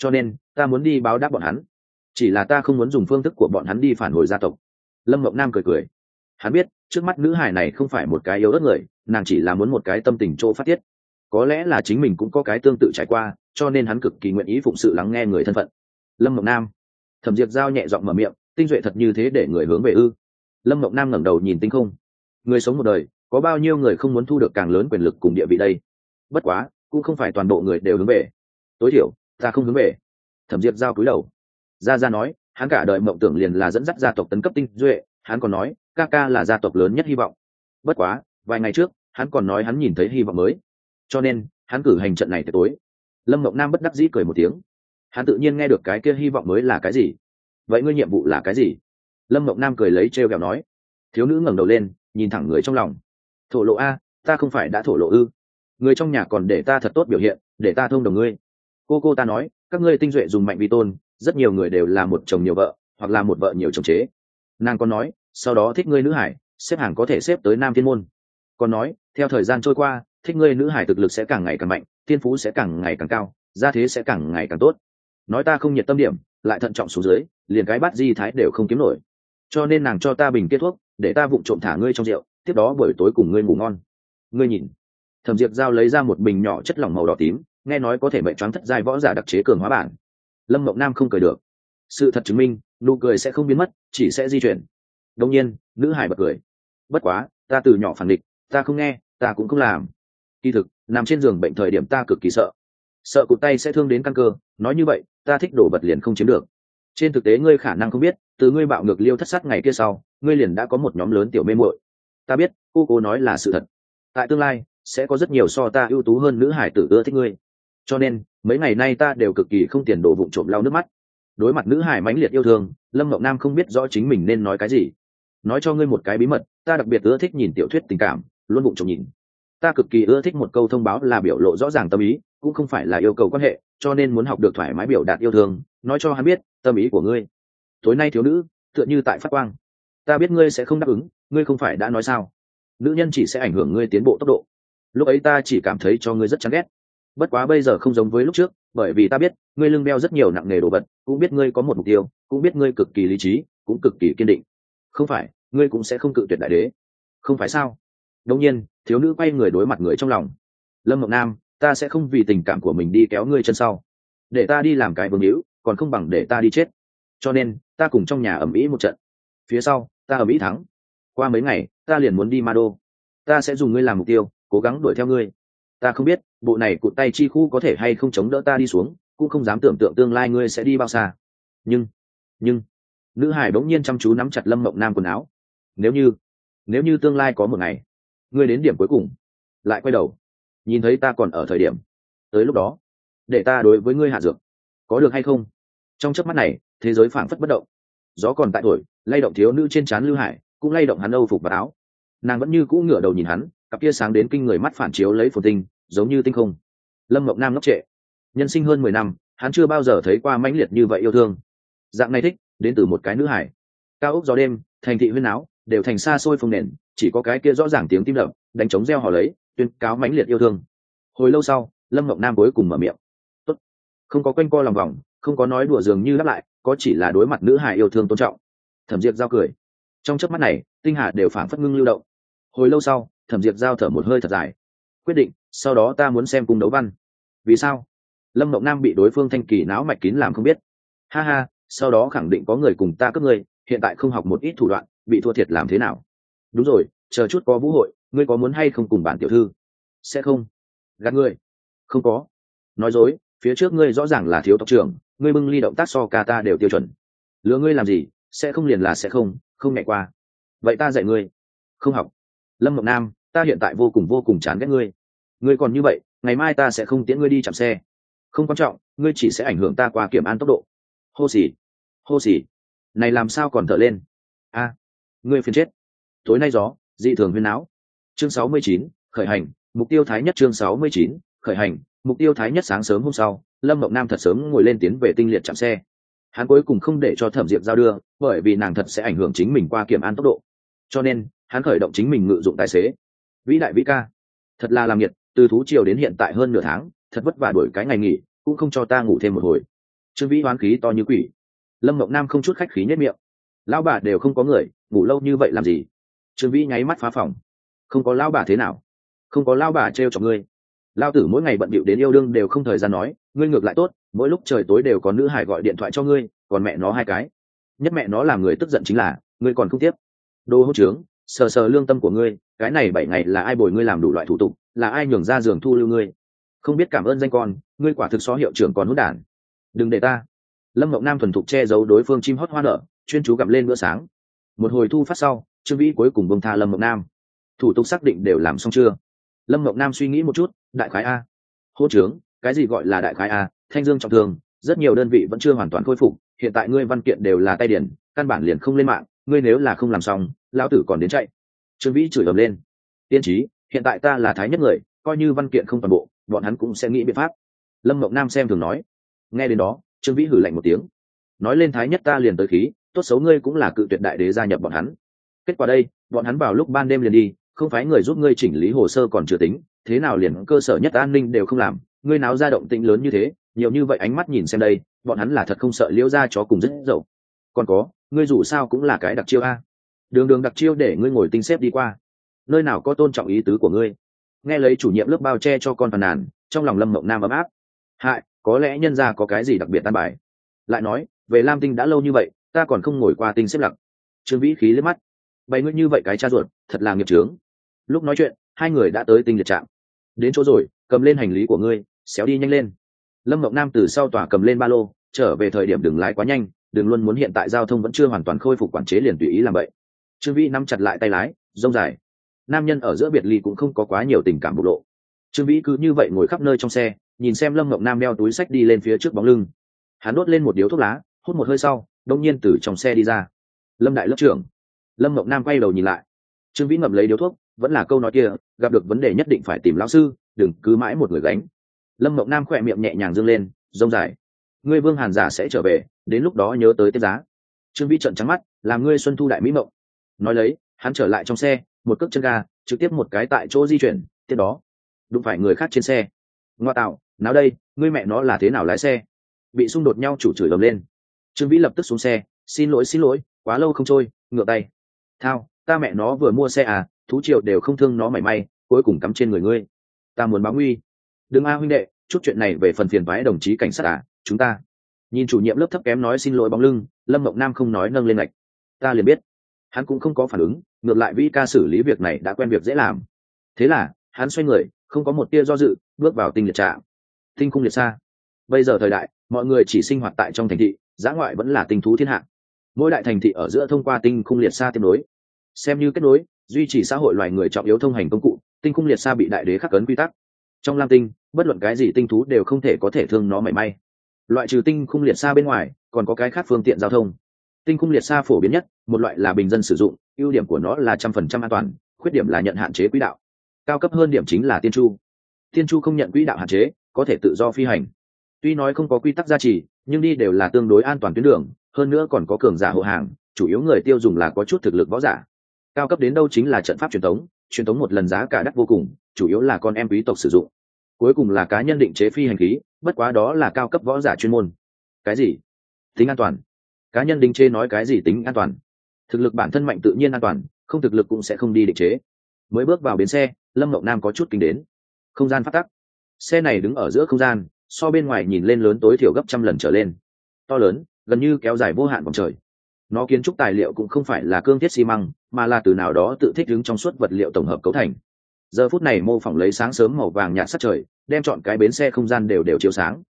cho nên, ta muốn đi báo đáp bọn hắn. Chỉ là ta không muốn dùng phương thức của bọn hắn đi phản hồi gia tộc. Lâm mộng nam cười cười. Hắn biết, trước mắt nữ hải này không phải một cái yếu ớt người, nàng chỉ là muốn một cái tâm tình chỗ phát tiết. Có lẽ là chính mình cũng có cái tương tự trải qua, cho nên hắn cực kỳ nguyện ý phụng sự lắng nghe người thân phận. Lâm mộng nam. Thẩm diệt giao nhẹ giọng mở miệng, tinh duệ thật như thế để người hướng về ư? Lâm mộng nam ngẩng đầu nhìn tinh không. Người sống một đời, có bao nhiêu người không muốn thu được càng lớn quyền lực cùng địa vị đây? Bất quá, cũng không phải toàn bộ người đều hướng về. Tối thiểu ta không hướng về. Thẩm Diệp giao cúi đầu. Gia gia nói, hắn cả đời mộng tưởng liền là dẫn dắt gia tộc tấn cấp tinh duệ. Hắn còn nói, ca ca là gia tộc lớn nhất hy vọng. Bất quá, vài ngày trước, hắn còn nói hắn nhìn thấy hy vọng mới. Cho nên, hắn cử hành trận này tới tối. Lâm mộng nam bất đắc dĩ cười một tiếng. Hắn tự nhiên nghe được cái kia hy vọng mới là cái gì. Vậy ngươi nhiệm vụ là cái gì? Lâm mộng nam cười lấy t r e o kẹo nói. Thiếu nữ ngẩng đầu lên, nhìn thẳng người trong lòng. Thổ lộ a, ta không phải đã thổ lộ ư. Người trong nhà còn để ta thật tốt biểu hiện, để ta thông đồng ngươi cô cô ta nói, các ngươi tinh duệ dùng mạnh vi tôn, rất nhiều người đều là một chồng nhiều vợ, hoặc là một vợ nhiều chồng chế. Nàng còn nói, sau đó thích ngươi nữ hải, xếp hàng có thể xếp tới nam thiên môn. Còn nói, theo thời gian trôi qua, thích ngươi nữ hải thực lực sẽ càng ngày càng mạnh, thiên phú sẽ càng ngày càng cao, gia thế sẽ càng ngày càng tốt. Nói ta không nhiệt tâm điểm, lại thận trọng xuống dưới, liền cái bát di thái đều không kiếm nổi. Cho nên nàng cho ta bình kết thuốc, để ta vụng trộm thả ngươi trong rượu, tiếp đó buổi tối cùng ngươi ngủ ngon. Ngươi nhìn. Thẩm diệp giao lấy ra một bình nhỏ chất lỏng màu đỏ tím nghe nói có thể mệnh choáng thất giai võ giả đặc chế cường hóa bản. Lâm mộng nam không cười được. Sự thật chứng minh, nụ cười sẽ không biến mất, chỉ sẽ di chuyển. Đông nhiên, nữ hải bật cười. Bất quá, ta từ nhỏ phản địch ta không nghe, ta cũng không làm. Kỳ thực, nằm trên giường bệnh thời điểm ta cực kỳ sợ. Sợ cụt tay sẽ thương đến căn cơ, nói như vậy, ta thích đổ vật liền không chiếm được. Trên thực tế ngươi khả năng không biết, từ ngươi bạo ngược liêu thất sát ngày kia sau, ngươi liền đã có một nhóm lớn tiểu mê muội. Ta biết, cô cố nói là sự thật. Tại tương lai, sẽ có rất nhiều so ta ưu tú hơn nữ hải tử ưa thích ngươi cho nên, mấy ngày nay ta đều cực kỳ không tiền đồ vụng trộm lau nước mắt. Đối mặt nữ hải mãnh liệt yêu thương, lâm mộng nam không biết rõ chính mình nên nói cái gì. Nói cho ngươi một cái bí mật, ta đặc biệt ưa thích nhìn tiểu thuyết tình cảm, luôn vụng trộm nhìn. Ta cực kỳ ưa thích một câu thông báo là biểu lộ rõ ràng tâm ý, cũng không phải là yêu cầu quan hệ, cho nên muốn học được thoải mái biểu đạt yêu thương, nói cho hắn biết, tâm ý của ngươi. Tối nay thiếu nữ, tựa như tại phát quang. Ta biết ngươi sẽ không đáp ứng, ngươi không phải đã nói sao. Nữ nhân chỉ sẽ ảnh hưởng ngươi tiến bộ tốc độ. Lúc ấy ta chỉ cảm thấy cho ngươi rất chán ghét bất quá bây giờ không giống với lúc trước, bởi vì ta biết, ngươi lưng đeo rất nhiều nặng nghề đồ vật, cũng biết ngươi có một mục tiêu, cũng biết ngươi cực kỳ lý trí, cũng cực kỳ kiên định. Không phải, ngươi cũng sẽ không cự tuyệt đại đế. Không phải sao? Đông nhiên, thiếu nữ quay người đối mặt người trong lòng. Lâm mộng nam, ta sẽ không vì tình cảm của mình đi kéo ngươi chân sau. Để ta đi làm cái vương hữu, còn không bằng để ta đi chết. Cho nên, ta cùng trong nhà ẩm ĩ một trận. Phía sau, ta ẩm ĩ thắng. Qua mấy ngày, ta liền muốn đi ma đô. Ta sẽ dùng ngươi làm mục tiêu, cố gắng đuổi theo ngươi. Ta không biết bộ này cụt tay chi khu có thể hay không chống đỡ ta đi xuống, cũng không dám tưởng tượng tương lai ngươi sẽ đi bao xa. Nhưng nhưng, nữ hải bỗng nhiên chăm chú nắm chặt lâm mộng nam quần áo. Nếu như nếu như tương lai có một ngày, ngươi đến điểm cuối cùng, lại quay đầu, nhìn thấy ta còn ở thời điểm, tới lúc đó, để ta đối với ngươi hạ dược, có được hay không? Trong chớp mắt này, thế giới phảng phất bất động. Gió còn tại thổi, lay động thiếu nữ trên trán lưu hải, cũng lay động hắn âu phục và áo. Nàng vẫn như cũ ngửa đầu nhìn hắn, cặp kia sáng đến kinh người mắt phản chiếu lấy phồn tinh giống như tinh không. Lâm mộng nam ngốc trệ. Nhân sinh hơn mười năm, hắn chưa bao giờ thấy qua mãnh liệt như vậy yêu thương. Dạng này thích, đến từ một cái nữ hải. Cao ốc gió đêm, thành thị huyên áo, đều thành xa xôi phồng nền, chỉ có cái kia rõ ràng tiếng tim đập, đánh trống reo hò lấy, tuyên cáo mãnh liệt yêu thương. Hồi lâu sau, lâm mộng nam cuối cùng mở miệng. Tốt. không có quanh co lòng vòng, không có nói đùa dường như đáp lại, có chỉ là đối mặt nữ hải yêu thương tôn trọng. Thẩm diệp giao cười. Trong chớp mắt này, tinh hà đều phảng phất ngưng lưu động. Hồi lâu sau, thẩm diệp giao thở một hơi thật dài. Quyết định sau đó ta muốn xem cung đấu văn. Vì sao? Lâm mộng nam bị đối phương thanh kỳ não mạch kín làm không biết. Ha ha, sau đó khẳng định có người cùng ta cướp người hiện tại không học một ít thủ đoạn, bị thua thiệt làm thế nào? Đúng rồi, chờ chút có vũ hội, ngươi có muốn hay không cùng bản tiểu thư? Sẽ không. Gạt ngươi. Không có. Nói dối, phía trước ngươi rõ ràng là thiếu tộc trưởng, ngươi bưng ly động tác so ca ta đều tiêu chuẩn. Lừa ngươi làm gì, sẽ không liền là sẽ không không nhẹ qua. Vậy ta dạy ngươi. Không học. Lâm mộng nam, ta hiện tại vô cùng vô cùng chán ghét ngươi ngươi còn như vậy, ngày mai ta sẽ không tiễn ngươi đi chạm xe. Không quan trọng, ngươi chỉ sẽ ảnh hưởng ta qua kiểm an tốc độ. Hô xì hô xì. Này làm sao còn thở lên? A, ngươi phiền chết. Tối nay gió, dị thường huyên não chương sáu mươi chín, khởi hành. Mục tiêu thái nhất chương sáu mươi chín, khởi hành. Mục tiêu thái nhất sáng sớm hôm sau, lâm mộng nam thật sớm ngồi lên tiến về tinh liệt chạm xe. Hắn cuối cùng không để cho thẩm diệp giao đưa, bởi vì nàng thật sẽ ảnh hưởng chính mình qua kiểm an tốc độ. Cho nên, hắn khởi động chính mình ngự dụng tài xế. Vĩ đại vĩ ca, thật là làm nhiệt từ thú triều đến hiện tại hơn nửa tháng, thật vất vả đổi cái ngày nghỉ, cũng không cho ta ngủ thêm một hồi. Trương vĩ hoán khí to như quỷ. Lâm mộng nam không chút khách khí nhất miệng. Lão bà đều không có người, ngủ lâu như vậy làm gì? Trương vĩ nháy mắt phá phòng. Không có lão bà thế nào? Không có lão bà t r e o cho ngươi. Lao tử mỗi ngày bận bịu đến yêu đương đều không thời gian nói, ngươi ngược lại tốt, mỗi lúc trời tối đều có nữ hải gọi điện thoại cho ngươi, còn mẹ nó hai cái. Nhất mẹ nó làm người tức giận chính là, ngươi còn không tiếp. Đồ hốt trướng, sờ sờ lương tâm của ngươi, cái này bảy ngày là ai bồi ngươi làm đủ loại thủ tục? Là ai nhường ra giường thu lưu ngươi? Không biết cảm ơn danh con, ngươi quả thực so hiệu trưởng còn hút đản. Đừng để ta. Lâm mộng nam thuần thục che giấu đối phương chim hót hoa nở, chuyên chú gặm lên bữa sáng. Một hồi thu phát sau, trương vĩ cuối cùng bông tha lâm mộng nam. Thủ tục xác định đều làm xong chưa? Lâm mộng nam suy nghĩ một chút, đại khái a. Hô trướng cái gì gọi là đại khái a? Thanh dương trọng thương, rất nhiều đơn vị vẫn chưa hoàn toàn khôi phục, hiện tại ngươi văn kiện đều là tay điển, căn bản liền không lên mạng, ngươi nếu là không làm xong, lão tử còn đến chạy. Trương vĩ chửi ầm lên. Tiên trí hiện tại ta là thái nhất người, coi như văn kiện không toàn bộ, bọn hắn cũng sẽ nghĩ biện pháp. Lâm mộng nam xem thường nói. Nghe đến đó, trương vĩ hử lạnh một tiếng. Nói lên thái nhất ta liền tới khí, tốt xấu ngươi cũng là cự tuyệt đại đế gia nhập bọn hắn. Kết quả đây, bọn hắn vào lúc ban đêm liền đi, không phải người giúp ngươi chỉnh lý hồ sơ còn chưa tính, thế nào liền cơ sở nhất an ninh đều không làm. Ngươi náo ra động tĩnh lớn như thế, nhiều như vậy ánh mắt nhìn xem đây, bọn hắn là thật không sợ liễu ra chó cùng rất dậu. Còn có, ngươi dù sao cũng là cái đặc chiêu a. Đường đường đặc chiêu để ngươi ngồi tinh xếp đi qua nơi nào có tôn trọng ý tứ của ngươi? Nghe lấy chủ nhiệm lớp bao che cho con phàn nàn, trong lòng lâm mộng nam ấm áp. Hại, có lẽ nhân ra có cái gì đặc biệt tan bài? Lại nói, về lam tinh đã lâu như vậy, ta còn không ngồi qua tinh xếp lặc trương vĩ khí liếc mắt. Bày ngươi như vậy cái cha ruột, thật là nghiệp trướng lúc nói chuyện, hai người đã tới tinh liệt trạm. Đến chỗ rồi, cầm lên hành lý của ngươi, xéo đi nhanh lên. Lâm mộng nam từ sau tòa cầm lên ba lô, trở về thời điểm đừng lái quá nhanh, đừng luôn muốn hiện tại giao thông vẫn chưa hoàn toàn khôi phục quản chế liền tùy ý làm vậy. Trương vĩ nắm chặt lại tay lái, rông dài nam nhân ở giữa biệt ly cũng không có quá nhiều tình cảm bộc lộ. Trương vĩ cứ như vậy ngồi khắp nơi trong xe, nhìn xem lâm ngọc nam đeo túi sách đi lên phía trước bóng lưng. Hắn đốt lên một điếu thuốc lá, hút một hơi sau đông nhiên từ trong xe đi ra. Lâm đại lớp trưởng. Lâm ngọc nam quay đầu nhìn lại. Trương vĩ ngậm lấy điếu thuốc, vẫn là câu nói kia, gặp được vấn đề nhất định phải tìm lão sư, đừng cứ mãi một người gánh. Lâm ngọc nam khỏe miệng nhẹ nhàng dâng lên, rông dài. Ngươi vương hàn giả sẽ trở về, đến lúc đó nhớ tới tiết giá. Trương vĩ trợn trắng mắt, làm ngươi xuân thu đại mỹ mộng. Nói lấy, hắn trở lại trong xe một cước chân ga, trực tiếp một cái tại chỗ di chuyển, tiếp đó, đụng phải người khác trên xe. Ngoa tạo, nào đây, ngươi mẹ nó là thế nào lái xe? Bị xung đột nhau chủ chửi ầm lên. Trương vĩ lập tức xuống xe, xin lỗi xin lỗi, quá lâu không trôi, ngựa tay. Thao, ta mẹ nó vừa mua xe à thú triệu đều không thương nó mảy may, cuối cùng cắm trên người ngươi. Ta muốn báo nguy. Đừng a, huynh đệ, chút chuyện này về phần phiền vái đồng chí cảnh sát à chúng ta. Nhìn chủ nhiệm lớp thấp kém nói xin lỗi bóng lưng, lâm mộng nam không nói nâng lên lệch ta liền biết. Hắn cũng không có phản ứng ngược lại vi ca xử lý việc này đã quen việc dễ làm. Thế là, hắn xoay người, không có một tia do dự, bước vào tinh liệt trạm. Tinh khung liệt xa. Bây giờ thời đại, mọi người chỉ sinh hoạt tại trong thành thị, giã ngoại vẫn là tinh thú thiên hạ mỗi đại thành thị ở giữa thông qua tinh khung liệt xa tiếp nối. Xem như kết nối, duy trì xã hội loài người trọng yếu thông hành công cụ, tinh khung liệt xa bị đại đế khắc cấn quy tắc. Trong lam tinh, bất luận cái gì tinh thú đều không thể có thể thương nó mảy may. Loại trừ tinh khung liệt xa bên ngoài, còn có cái khác phương tiện giao thông. Tinh khung liệt xa phổ biến nhất, một loại là bình dân sử dụng ưu điểm của nó là trăm phần trăm an toàn, khuyết điểm là nhận hạn chế quỹ đạo. Cao cấp hơn điểm chính là tiên chu. Tiên chu không nhận quỹ đạo hạn chế, có thể tự do phi hành. Tuy nói không có quy tắc gia trì, nhưng đi đều là tương đối an toàn tuyến đường, hơn nữa còn có cường giả hộ hàng, chủ yếu người tiêu dùng là có chút thực lực võ giả. Cao cấp đến đâu chính là trận pháp truyền thống truyền thống một lần giá cả đắt vô cùng, chủ yếu là con em quý tộc sử dụng. Cuối cùng là cá nhân định chế phi hành khí, bất quá đó là cao cấp võ giả chuyên môn. Cái gì? Tính an toàn. Cá nhân định chế nói cái gì tính an toàn? Thực lực bản thân mạnh tự nhiên an toàn, không thực lực cũng sẽ không đi định chế. Mới bước vào bến xe, lâm mộng nam có chút kinh đến. Không gian phát tắc. Xe này đứng ở giữa không gian, so bên ngoài nhìn lên lớn tối thiểu gấp trăm lần trở lên. To lớn, gần như kéo dài vô hạn vòng trời. Nó kiến trúc tài liệu cũng không phải là cương thiết xi măng, mà là từ nào đó tự thích đứng trong suốt vật liệu tổng hợp cấu thành. Giờ phút này mô phỏng lấy sáng sớm màu vàng nhạt sắt trời, đem chọn cái bến xe không gian đều đều chiếu sáng.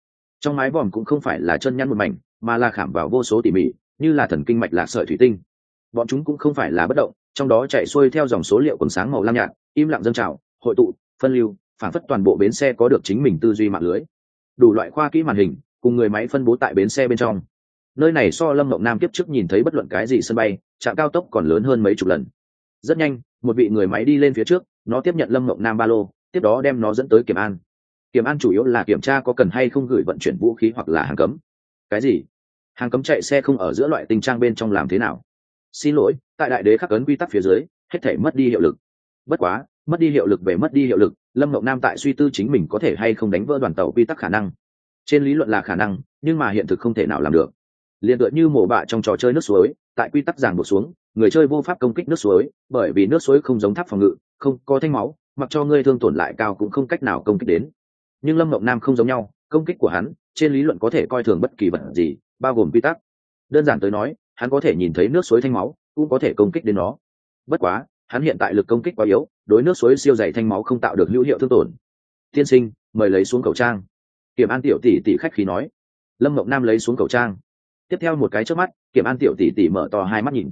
Trong mái vòm cũng không phải là chân nhăn một mảnh, mà là khảm vào vô số tỉ mỉ, như là thần kinh mạch lạc sợi thủy tinh bọn chúng cũng không phải là bất động, trong đó chạy xuôi theo dòng số liệu quần sáng màu lam nhạt, im lặng dâng trào, hội tụ, phân lưu, phản phất toàn bộ bến xe có được chính mình tư duy mạng lưới. Đủ loại khoa kỹ màn hình, cùng người máy phân bố tại bến xe bên trong. Nơi này so lâm mộng nam tiếp trước nhìn thấy bất luận cái gì sân bay, trạm cao tốc còn lớn hơn mấy chục lần. Rất nhanh, một vị người máy đi lên phía trước, nó tiếp nhận lâm mộng nam ba lô, tiếp đó đem nó dẫn tới kiểm an. Kiểm an chủ yếu là kiểm tra có cần hay không gửi vận chuyển vũ khí hoặc là hàng cấm. Cái gì? Hàng cấm chạy xe không ở giữa loại tình trang bên trong làm thế nào? Xin lỗi, tại đại đế khắc ấn quy tắc phía dưới, hết thể mất đi hiệu lực. Bất quá, mất đi hiệu lực về mất đi hiệu lực, lâm ngọc nam tại suy tư chính mình có thể hay không đánh vỡ đoàn tàu quy tắc khả năng. Trên lý luận là khả năng, nhưng mà hiện thực không thể nào làm được. Liền tựa như mổ bạ trong trò chơi nước suối, tại quy tắc giảng buộc xuống, người chơi vô pháp công kích nước suối, bởi vì nước suối không giống tháp phòng ngự, không có thanh máu, mặc cho ngươi thương tổn lại cao cũng không cách nào công kích đến. Nhưng lâm mộng nam không giống nhau, công kích của hắn, trên lý luận có thể coi thường bất kỳ vật gì, bao gồm quy tắc. Đơn giản tới nói hắn có thể nhìn thấy nước suối thanh máu, cũng có thể công kích đến nó. Bất quá, hắn hiện tại lực công kích quá yếu, đối nước suối siêu dày thanh máu không tạo được hữu hiệu thương tổn. Tiên sinh, mời lấy xuống khẩu trang. Kiểm an tiểu tỷ tỷ khách khí nói. Lâm mộng nam lấy xuống khẩu trang. Tiếp theo một cái trước mắt, kiểm an tiểu tỷ tỷ mở to hai mắt nhìn.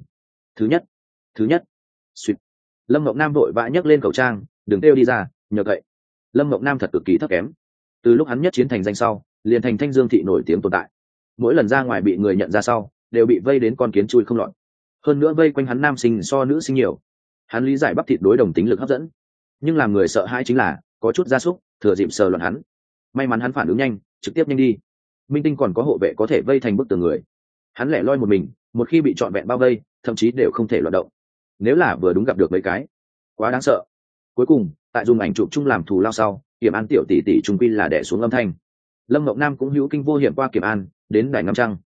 Thứ nhất thứ nhất. Suýt lâm mộng nam vội vã nhấc lên khẩu trang, đừng kêu đi ra, nhờ cậy. Lâm mộng nam thật cực kỳ thấp kém. Từ lúc hắn nhất chiến thành danh sau, liền thành thanh dương thị nổi tiếng tồn tại. Mỗi lần ra ngoài bị người nhận ra sau đều bị vây đến con kiến chui không lọt. Hơn nữa vây quanh hắn nam sinh so nữ sinh nhiều. Hắn lý giải bắp thịt đối đồng tính lực hấp dẫn. Nhưng làm người sợ hãi chính là, có chút gia súc, thừa dịp sờ loạn hắn. May mắn hắn phản ứng nhanh, trực tiếp nhanh đi. Minh tinh còn có hộ vệ có thể vây thành bức tường người. Hắn lẻ loi một mình, một khi bị trọn vẹn bao vây, thậm chí đều không thể loạt động. Nếu là vừa đúng gặp được mấy cái, quá đáng sợ. Cuối cùng, tại dùng ảnh chụp chung làm thù lao sau, kiểm an tiểu tỷ tỷ trung quy là đẻ xuống âm thanh. Lâm ngọc nam cũng hữu kinh vô hiểm qua kiểm an, đến đài ngắm trăng.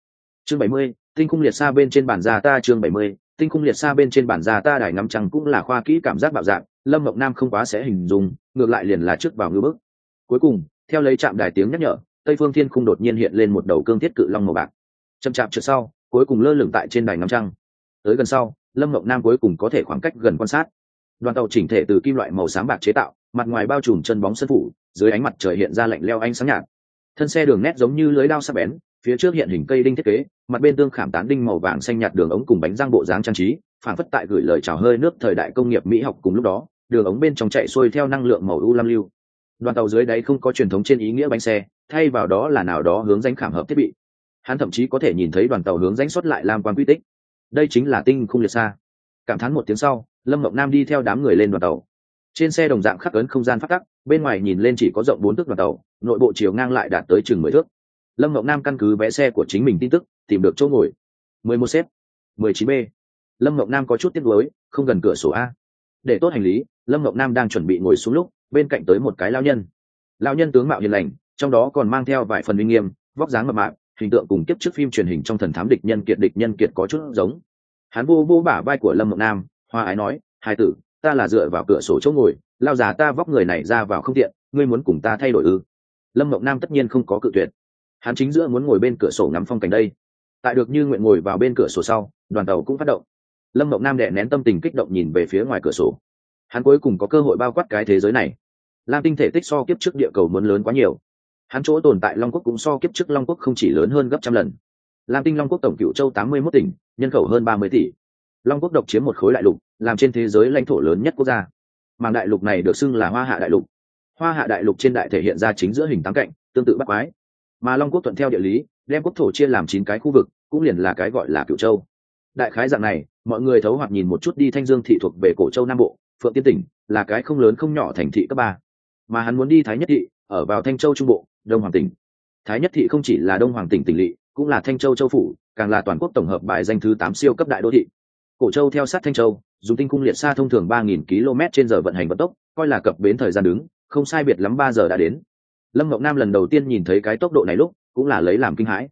Chương bảy mươi tinh khung liệt xa bên trên bản già ta chương bảy mươi, tinh khung liệt xa bên trên bản già ta đài ngắm trăng cũng là khoa kỹ cảm giác bạo dạng, lâm ngọc nam không quá sẽ hình dung, ngược lại liền là trước vào ngư bức. Cuối cùng, theo lấy chạm đài tiếng nhắc nhở, tây phương thiên khung đột nhiên hiện lên một đầu cương thiết cự long màu bạc. Chậm chạp trước sau, cuối cùng lơ lửng tại trên đài ngắm trăng. Tới gần sau, lâm ngọc nam cuối cùng có thể khoảng cách gần quan sát. Đoàn tàu chỉnh thể từ kim loại màu xám bạc chế tạo, mặt ngoài bao trùm chân bóng sân phủ, dưới ánh mặt trời hiện ra lạnh leo ánh sáng nhạt. Thân xe đường nét giống như lưới đao sắc bén, phía trước hiện hình cây đinh thiết kế mặt bên tương khảm tán đinh màu vàng xanh nhạt đường ống cùng bánh răng bộ dáng trang trí phản phất tại gửi lời chào hơi nước thời đại công nghiệp mỹ học cùng lúc đó, đường ống bên trong chạy xuôi theo năng lượng màu u lam lưu. Đoàn tàu dưới đáy không có truyền thống trên ý nghĩa bánh xe, thay vào đó là nào đó hướng danh khảm hợp thiết bị. Hắn thậm chí có thể nhìn thấy đoàn tàu hướng danh xuất lại lam quan quy tích. Đây chính là tinh không liệt xa. Cảm thán một tiếng sau, lâm mộng nam đi theo đám người lên đoàn tàu. Trên xe đồng dạng khắc ấn không gian phát tắc, bên ngoài nhìn lên chỉ có rộng bốn thước đoàn tàu, nội bộ chiều ngang lại đạt tới chừng mười thước. Lâm mộng nam căn cứ vé xe của chính mình tin tức tìm được chỗ ngồi. Mười một xếp. Mười chín b. Lâm mộng nam có chút tiếc nuối, không gần cửa sổ a. Để tốt hành lý, lâm mộng nam đang chuẩn bị ngồi xuống lúc, bên cạnh tới một cái lao nhân. Lao nhân tướng mạo hiền lành, trong đó còn mang theo vài phần uy nghiêm, vóc dáng mập mạp, hình tượng cùng kiếp trước phim truyền hình trong thần thám địch nhân kiệt, địch nhân kiệt có chút giống. Hắn vô vô bả vai của lâm mộng nam, hoa ái nói, hai tử, ta là dựa vào cửa sổ chỗ ngồi, lao già ta vóc người này ra vào không tiện, ngươi muốn cùng ta thay đổi ư? Lâm mộng nam tất nhiên không có cự tuyệt. Hắn chính giữa muốn ngồi bên cửa sổ ngắm phong cảnh đây tại được như nguyện ngồi vào bên cửa sổ sau, đoàn tàu cũng phát động. Lâm mộng nam đệ nén tâm tình kích động nhìn về phía ngoài cửa sổ. Hắn cuối cùng có cơ hội bao quát cái thế giới này. Lam tinh thể tích so kiếp trước địa cầu muốn lớn quá nhiều. Hắn chỗ tồn tại long quốc cũng so kiếp trước long quốc không chỉ lớn hơn gấp trăm lần. Lam tinh long quốc tổng cựu châu tám mươi mốt tỉnh, nhân khẩu hơn ba mươi tỷ. Long quốc độc chiếm một khối đại lục, làm trên thế giới lãnh thổ lớn nhất quốc gia. Màng đại lục này được xưng là hoa hạ đại lục. Hoa hạ đại lục trên đại thể hiện ra chính giữa hình tám cạnh, tương tự bắc quái. Mà long quốc thuận theo địa lý đem quốc thổ chia làm chín cái khu vực, cũng liền là cái gọi là cựu châu. Đại khái dạng này, mọi người thấu hoặc nhìn một chút đi thanh dương thị thuộc về cổ châu nam bộ, phượng tiên tỉnh, là cái không lớn không nhỏ thành thị cấp ba. Mà hắn muốn đi thái nhất thị, ở vào thanh châu trung bộ, đông hoàng tỉnh. Thái nhất thị không chỉ là đông hoàng tỉnh tỉnh lỵ, cũng là thanh châu châu phủ, càng là toàn quốc tổng hợp bài danh thứ tám siêu cấp đại đô thị. Cổ châu theo sát thanh châu, dùng tinh cung liệt xa thông thường ba nghìn km trên giờ vận hành vận tốc, coi là cập bến thời gian đứng, không sai biệt lắm ba giờ đã đến. Lâm ngọc nam lần đầu tiên nhìn thấy cái tốc độ này lúc cũng là lấy làm kinh hãi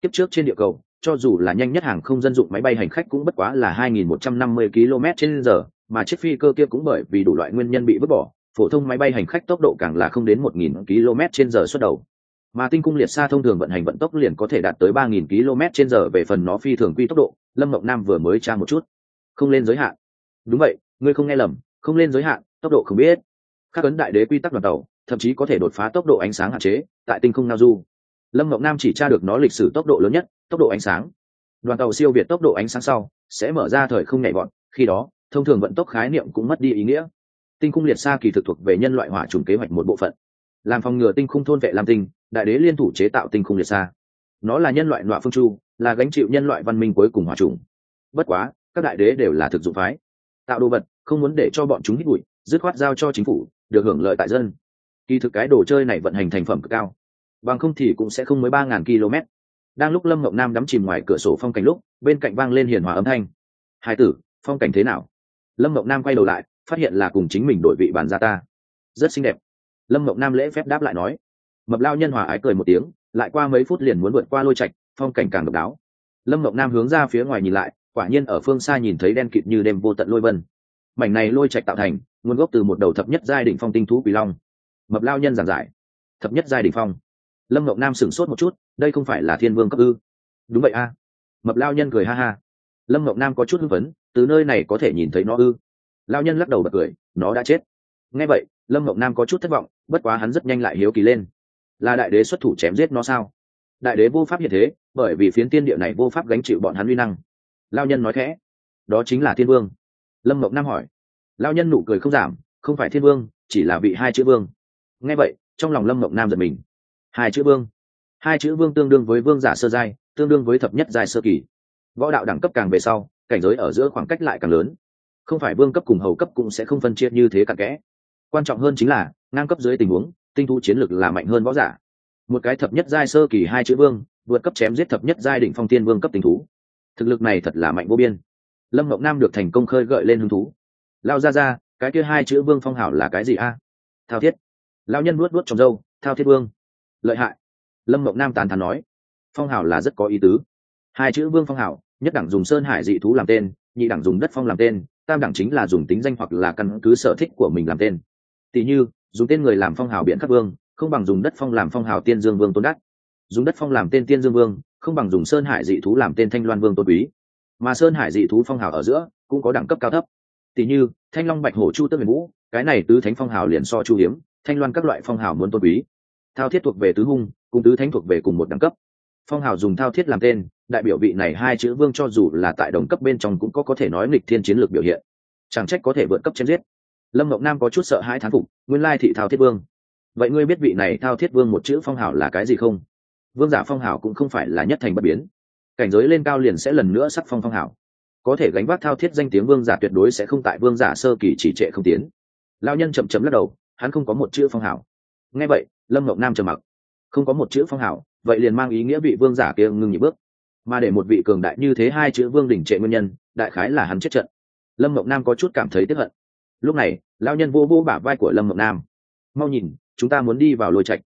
tiếp trước trên địa cầu cho dù là nhanh nhất hàng không dân dụng máy bay hành khách cũng bất quá là 2.150 km trên giờ, mà chiếc phi cơ kia cũng bởi vì đủ loại nguyên nhân bị vứt bỏ, phổ thông máy bay hành khách tốc độ càng là không đến 1.000 km trên giờ xuất đầu. Mà tinh cung liệt xa thông thường vận hành vận tốc liền có thể đạt tới 3.000 km trên giờ về phần nó phi thường quy tốc độ, Lâm Mộng Nam vừa mới tra một chút. Không lên giới hạn. Đúng vậy, ngươi không nghe lầm, không lên giới hạn, tốc độ không biết. Các ấn đại đế quy tắc đoàn tàu, thậm chí có thể đột phá tốc độ ánh sáng hạn chế, tại tinh không nao Du. Lâm ngọc Nam chỉ tra được nó lịch sử tốc độ lớn nhất, tốc độ ánh sáng. Đoàn tàu siêu việt tốc độ ánh sáng sau sẽ mở ra thời không nhảy vọt khi đó thông thường vận tốc khái niệm cũng mất đi ý nghĩa. Tinh khung liệt xa kỳ thực thuộc về nhân loại hỏa trùng kế hoạch một bộ phận. Làm phòng ngừa tinh khung thôn vệ lam tinh đại đế liên thủ chế tạo tinh khung liệt xa. Nó là nhân loại nọa phương chu là gánh chịu nhân loại văn minh cuối cùng hỏa trùng. Bất quá các đại đế đều là thực dụng phái. Tạo đồ vật không muốn để cho bọn chúng hít bụi dứt khoát giao cho chính phủ được hưởng lợi tại dân. Kỳ thực cái đồ chơi này vận hành thành phẩm cực cao bằng không thì cũng sẽ không mới ba ngàn km. Đang lúc lâm ngọc nam đắm chìm ngoài cửa sổ phong cảnh lúc, bên cạnh vang lên hiền hòa âm thanh. Hai tử, phong cảnh thế nào? Lâm mộng nam quay đầu lại, phát hiện là cùng chính mình đổi vị bàn ra ta. Rất xinh đẹp. Lâm mộng nam lễ phép đáp lại nói. Mập lao nhân hòa ái cười một tiếng, lại qua mấy phút liền muốn vượt qua lôi trạch, phong cảnh càng độc đáo. Lâm mộng nam hướng ra phía ngoài nhìn lại, quả nhiên ở phương xa nhìn thấy đen kịt như đêm vô tận lôi vân. Mảnh này lôi trạch tạo thành, nguồn gốc từ một đầu thập nhất giai đỉnh phong tinh thú quỳ long. Mập lao nhân giảng giải. Thập nhất giai đỉnh phong lâm mộng nam sửng sốt một chút, đây không phải là thiên vương cấp ư? Đúng vậy a. Mập lao nhân cười ha ha. Lâm mộng nam có chút hưng phấn, từ nơi này có thể nhìn thấy nó ư? Lao nhân lắc đầu bật cười, nó đã chết. Nghe vậy, lâm mộng nam có chút thất vọng, bất quá hắn rất nhanh lại hiếu kỳ lên. Là đại đế xuất thủ chém giết nó sao? Đại đế vô pháp hiện thế, bởi vì phiến tiên địa này vô pháp gánh chịu bọn hắn uy năng. Lao nhân nói khẽ. Đó chính là thiên vương. Lâm mộng nam hỏi. Lao nhân nụ cười không giảm, không phải thiên vương, chỉ là vị hai chữ vương. Nghe vậy, trong lòng lâm mộng nam giật mình hai chữ vương. Hai chữ vương tương đương với vương giả sơ giai, tương đương với thập nhất giai sơ kỳ. Võ đạo đẳng cấp càng về sau, cảnh giới ở giữa khoảng cách lại càng lớn. Không phải vương cấp cùng hầu cấp cũng sẽ không phân chia như thế cặn kẽ. Quan trọng hơn chính là, ngang cấp dưới tình huống, tinh thu chiến lược là mạnh hơn võ giả. Một cái thập nhất giai sơ kỳ hai chữ vương, vượt cấp chém giết thập nhất giai đỉnh phong tiên vương cấp tình thú. Thực lực này thật là mạnh vô biên. Lâm mộng nam được thành công khơi gợi lên hứng thú. Lao ra ra cái kia hai chữ vương phong hảo là cái gì a? Thao thiết. Lao nhân nuốt nuốt trong dâu thao thiết vương lợi hại. Lâm mộng nam tàn thắn nói, phong hảo là rất có ý tứ. Hai chữ vương phong hảo nhất đẳng dùng sơn hải dị thú làm tên, nhị đẳng dùng đất phong làm tên, tam đẳng chính là dùng tính danh hoặc là căn cứ sở thích của mình làm tên. Tỷ như, dùng tên người làm phong hào biện khắc vương, không bằng dùng đất phong làm phong hào tiên dương vương tôn đắc. Dùng đất phong làm tên tiên dương vương, không bằng dùng sơn hải dị thú làm tên thanh loan vương tôn quý. Mà sơn hải dị thú phong hào ở giữa, cũng có đẳng cấp cao thấp. Tỷ như, thanh long bạch hổ chu tước huyền vũ, cái này tứ thánh phong hào liền so chu hiếm, thanh loan các loại phong hào muốn tôn quý thao thiết thuộc về tứ hung, cùng tứ thánh thuộc về cùng một đẳng cấp. Phong hào dùng thao thiết làm tên, đại biểu vị này hai chữ vương cho dù là tại đồng cấp bên trong cũng có có thể nói nghịch thiên chiến lược biểu hiện. Chẳng trách có thể vượt cấp chém giết. Lâm mộng nam có chút sợ hai thán phục, nguyên lai thị thao thiết vương. Vậy ngươi biết vị này thao thiết vương một chữ phong hào là cái gì không? Vương giả phong hào cũng không phải là nhất thành bất biến. Cảnh giới lên cao liền sẽ lần nữa sắc phong phong hào. Có thể gánh vác thao thiết danh tiếng vương giả tuyệt đối sẽ không tại vương giả sơ kỳ chỉ trệ không tiến. Lao nhân chậm chậm lắc đầu, hắn không có một chữ phong hào nghe vậy, lâm ngọc nam trầm mặc. Không có một chữ phong hào, vậy liền mang ý nghĩa vị vương giả kia ngưng nhị bước. Mà để một vị cường đại như thế hai chữ vương đỉnh trệ nguyên nhân, đại khái là hắn chết trận. Lâm mộng nam có chút cảm thấy tiếp hận. Lúc này lao nhân vô vô bả vai của lâm mộng nam. Mau nhìn, chúng ta muốn đi vào lôi trạch.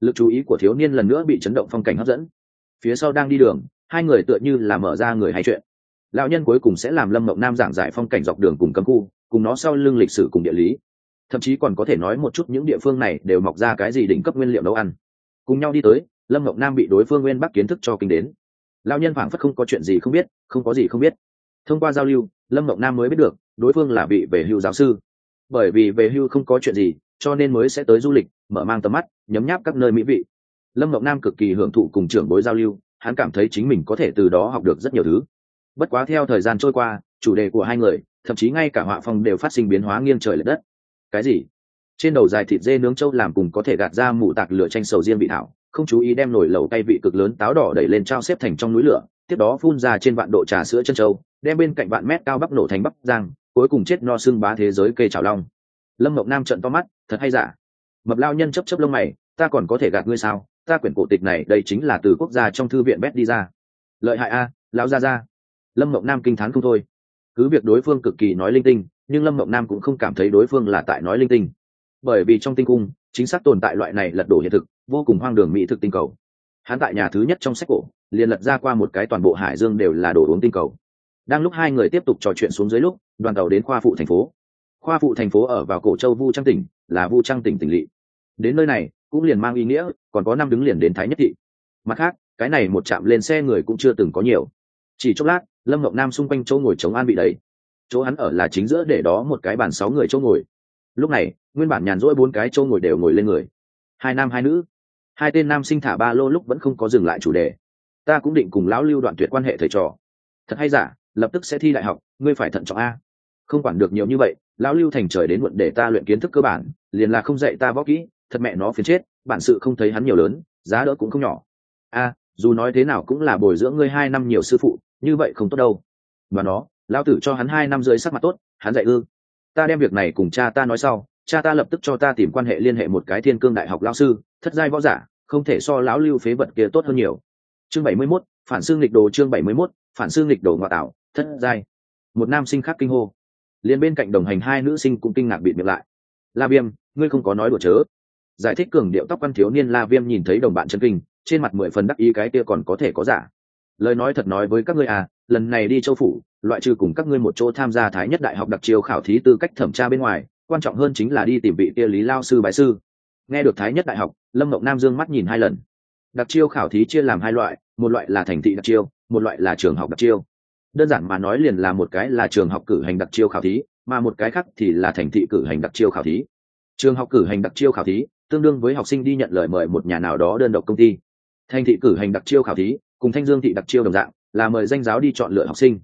Lực chú ý của thiếu niên lần nữa bị chấn động phong cảnh hấp dẫn. Phía sau đang đi đường, hai người tựa như là mở ra người hay chuyện. Lão nhân cuối cùng sẽ làm lâm mộng nam giảng giải phong cảnh dọc đường cùng cấm khu, cùng nó sau lưng lịch sử cùng địa lý thậm chí còn có thể nói một chút những địa phương này đều mọc ra cái gì đỉnh cấp nguyên liệu nấu ăn. Cùng nhau đi tới, lâm ngọc nam bị đối phương nguyên bắc kiến thức cho kinh đến. Lao nhân phảng phất không có chuyện gì không biết, không có gì không biết. Thông qua giao lưu, lâm ngọc nam mới biết được, đối phương là vị về hưu giáo sư. Bởi vì về hưu không có chuyện gì, cho nên mới sẽ tới du lịch, mở mang tầm mắt, nhấm nháp các nơi mỹ vị. Lâm ngọc nam cực kỳ hưởng thụ cùng trưởng bối giao lưu, hắn cảm thấy chính mình có thể từ đó học được rất nhiều thứ. Bất quá theo thời gian trôi qua, chủ đề của hai người, thậm chí ngay cả họa phong đều phát sinh biến hóa nghiêng trời l ệ đất cái gì? Trên đầu dài thịt dê nướng trâu làm cùng có thể gạt ra mù tạc lửa tranh sầu riêng vị thảo, không chú ý đem nổi lẩu tay vị cực lớn táo đỏ đẩy lên trao xếp thành trong núi lửa, tiếp đó phun ra trên vạn độ trà sữa chân trâu, đem bên cạnh vạn mét cao bắp nổ thành bắp giang, cuối cùng chết no xương bá thế giới cây trào long. Lâm mộng nam trận to mắt, thật hay giả? Mập lao nhân chấp chấp lông mày, ta còn có thể gạt ngươi sao? Ta quyển cổ tịch này, đây chính là từ quốc gia trong thư viện bét đi ra. Lợi hại a, lão gia gia. Lâm mộng nam kinh t h á n không thôi. Cứ việc đối phương cực kỳ nói linh tinh nhưng lâm mộng nam cũng không cảm thấy đối phương là tại nói linh tinh. Bởi vì trong tinh cung, chính xác tồn tại loại này lật đổ hiện thực, vô cùng hoang đường mỹ thực tinh cầu. Hắn tại nhà thứ nhất trong sách cổ, liền lật ra qua một cái toàn bộ hải dương đều là đồ uống tinh cầu. Đang lúc hai người tiếp tục trò chuyện xuống dưới lúc, đoàn tàu đến khoa phụ thành phố. Khoa phụ thành phố ở vào cổ châu vu trang tỉnh, là vu trang tỉnh tỉnh lỵ. Đến nơi này, cũng liền mang ý nghĩa, còn có năm đứng liền đến thái nhất thị. Mặt khác, cái này một chạm lên xe người cũng chưa từng có nhiều. Chỉ chốc lát, lâm ngọc nam xung quanh chỗ ngồi chống an bị đầy chỗ hắn ở là chính giữa để đó một cái bàn sáu người chỗ ngồi. Lúc này, nguyên bản nhàn rỗi bốn cái chỗ ngồi đều ngồi lên người. Hai nam hai nữ. Hai tên nam sinh thả ba lô lúc vẫn không có dừng lại chủ đề. Ta cũng định cùng lão lưu đoạn tuyệt quan hệ thầy trò. Thật hay giả, lập tức sẽ thi đại học, ngươi phải thận trọng a. Không quản được nhiều như vậy, lão lưu thành trời đến muộn để ta luyện kiến thức cơ bản, liền là không dạy ta võ kỹ, thật mẹ nó phiền chết, bản sự không thấy hắn nhiều lớn, giá đỡ cũng không nhỏ. A, dù nói thế nào cũng là bồi dưỡng ngươi hai năm nhiều sư phụ, như vậy không tốt đâu. Và nó lão tử cho hắn hai năm rưỡi sắc mặt tốt hắn dạy ư. Ta đem việc này cùng cha ta nói sau cha ta lập tức cho ta tìm quan hệ liên hệ một cái thiên cương đại học lao sư thất giai võ giả không thể so lão lưu phế vật kia tốt hơn nhiều. Chương bảy mươi 71, phản xương lịch đồ chương bảy mươi 71, phản xương lịch đồ ngoại tạo thất giai. Một nam sinh khác kinh hô. Liền bên cạnh đồng hành hai nữ sinh cũng kinh ngạc bịt miệng lại. La viêm ngươi không có nói đùa chớ. Giải thích cường điệu tóc quan thiếu niên la viêm nhìn thấy đồng bạn chân kinh trên mặt mười phần đắc ý cái kia còn có thể có giả lời nói thật nói với các ngươi à lần này đi châu phủ, loại trừ cùng các ngươi một chỗ tham gia thái nhất đại học đặc chiêu khảo thí tư cách thẩm tra bên ngoài, quan trọng hơn chính là đi tìm vị kia lý lao sư bái sư. Nghe được thái nhất đại học, lâm mộng nam dương mắt nhìn hai lần. Đặc chiêu khảo thí chia làm hai loại, một loại là thành thị đặc chiêu, một loại là trường học đặc chiêu. Đơn giản mà nói liền là một cái là trường học cử hành đặc chiêu khảo thí, mà một cái khác thì là thành thị cử hành đặc chiêu khảo thí. Trường học cử hành đặc chiêu khảo thí, tương đương với học sinh đi nhận lời mời một nhà nào đó đơn độc công ty. Thành thị cử hành đặc chiêu khảo thí cùng thanh dương thị đặc chiêu đồng dạng, là mời danh giáo đi chọn lựa học sinh.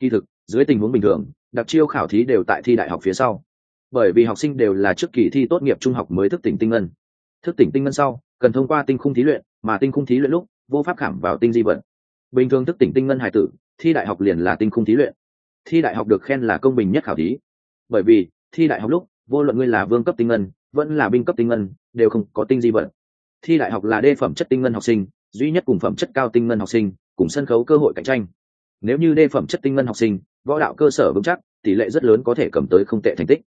Kỳ thực, dưới tình huống bình thường, đặc chiêu khảo thí đều tại thi đại học phía sau. Bởi vì học sinh đều là trước kỳ thi tốt nghiệp trung học mới thức tỉnh tinh ngân. Thức tỉnh tinh ngân sau, cần thông qua tinh khung thí luyện, mà tinh khung thí luyện lúc, vô pháp khảm vào tinh di vật bình thường thức tỉnh tinh ngân hải tử, thi đại học liền là tinh khung thí luyện. Thi đại học được khen là công bình nhất khảo thí. Bởi vì, thi đại học lúc, vô luận ngươi là vương cấp tinh ngân, vẫn là binh cấp tinh ngân, đều không có tinh di vật thi đại học là đê phẩm chất tinh ngân học sinh duy nhất cùng phẩm chất cao tinh ngân học sinh, cùng sân khấu cơ hội cạnh tranh. Nếu như đê phẩm chất tinh ngân học sinh, võ đạo cơ sở vững chắc, tỷ lệ rất lớn có thể cầm tới không tệ thành tích.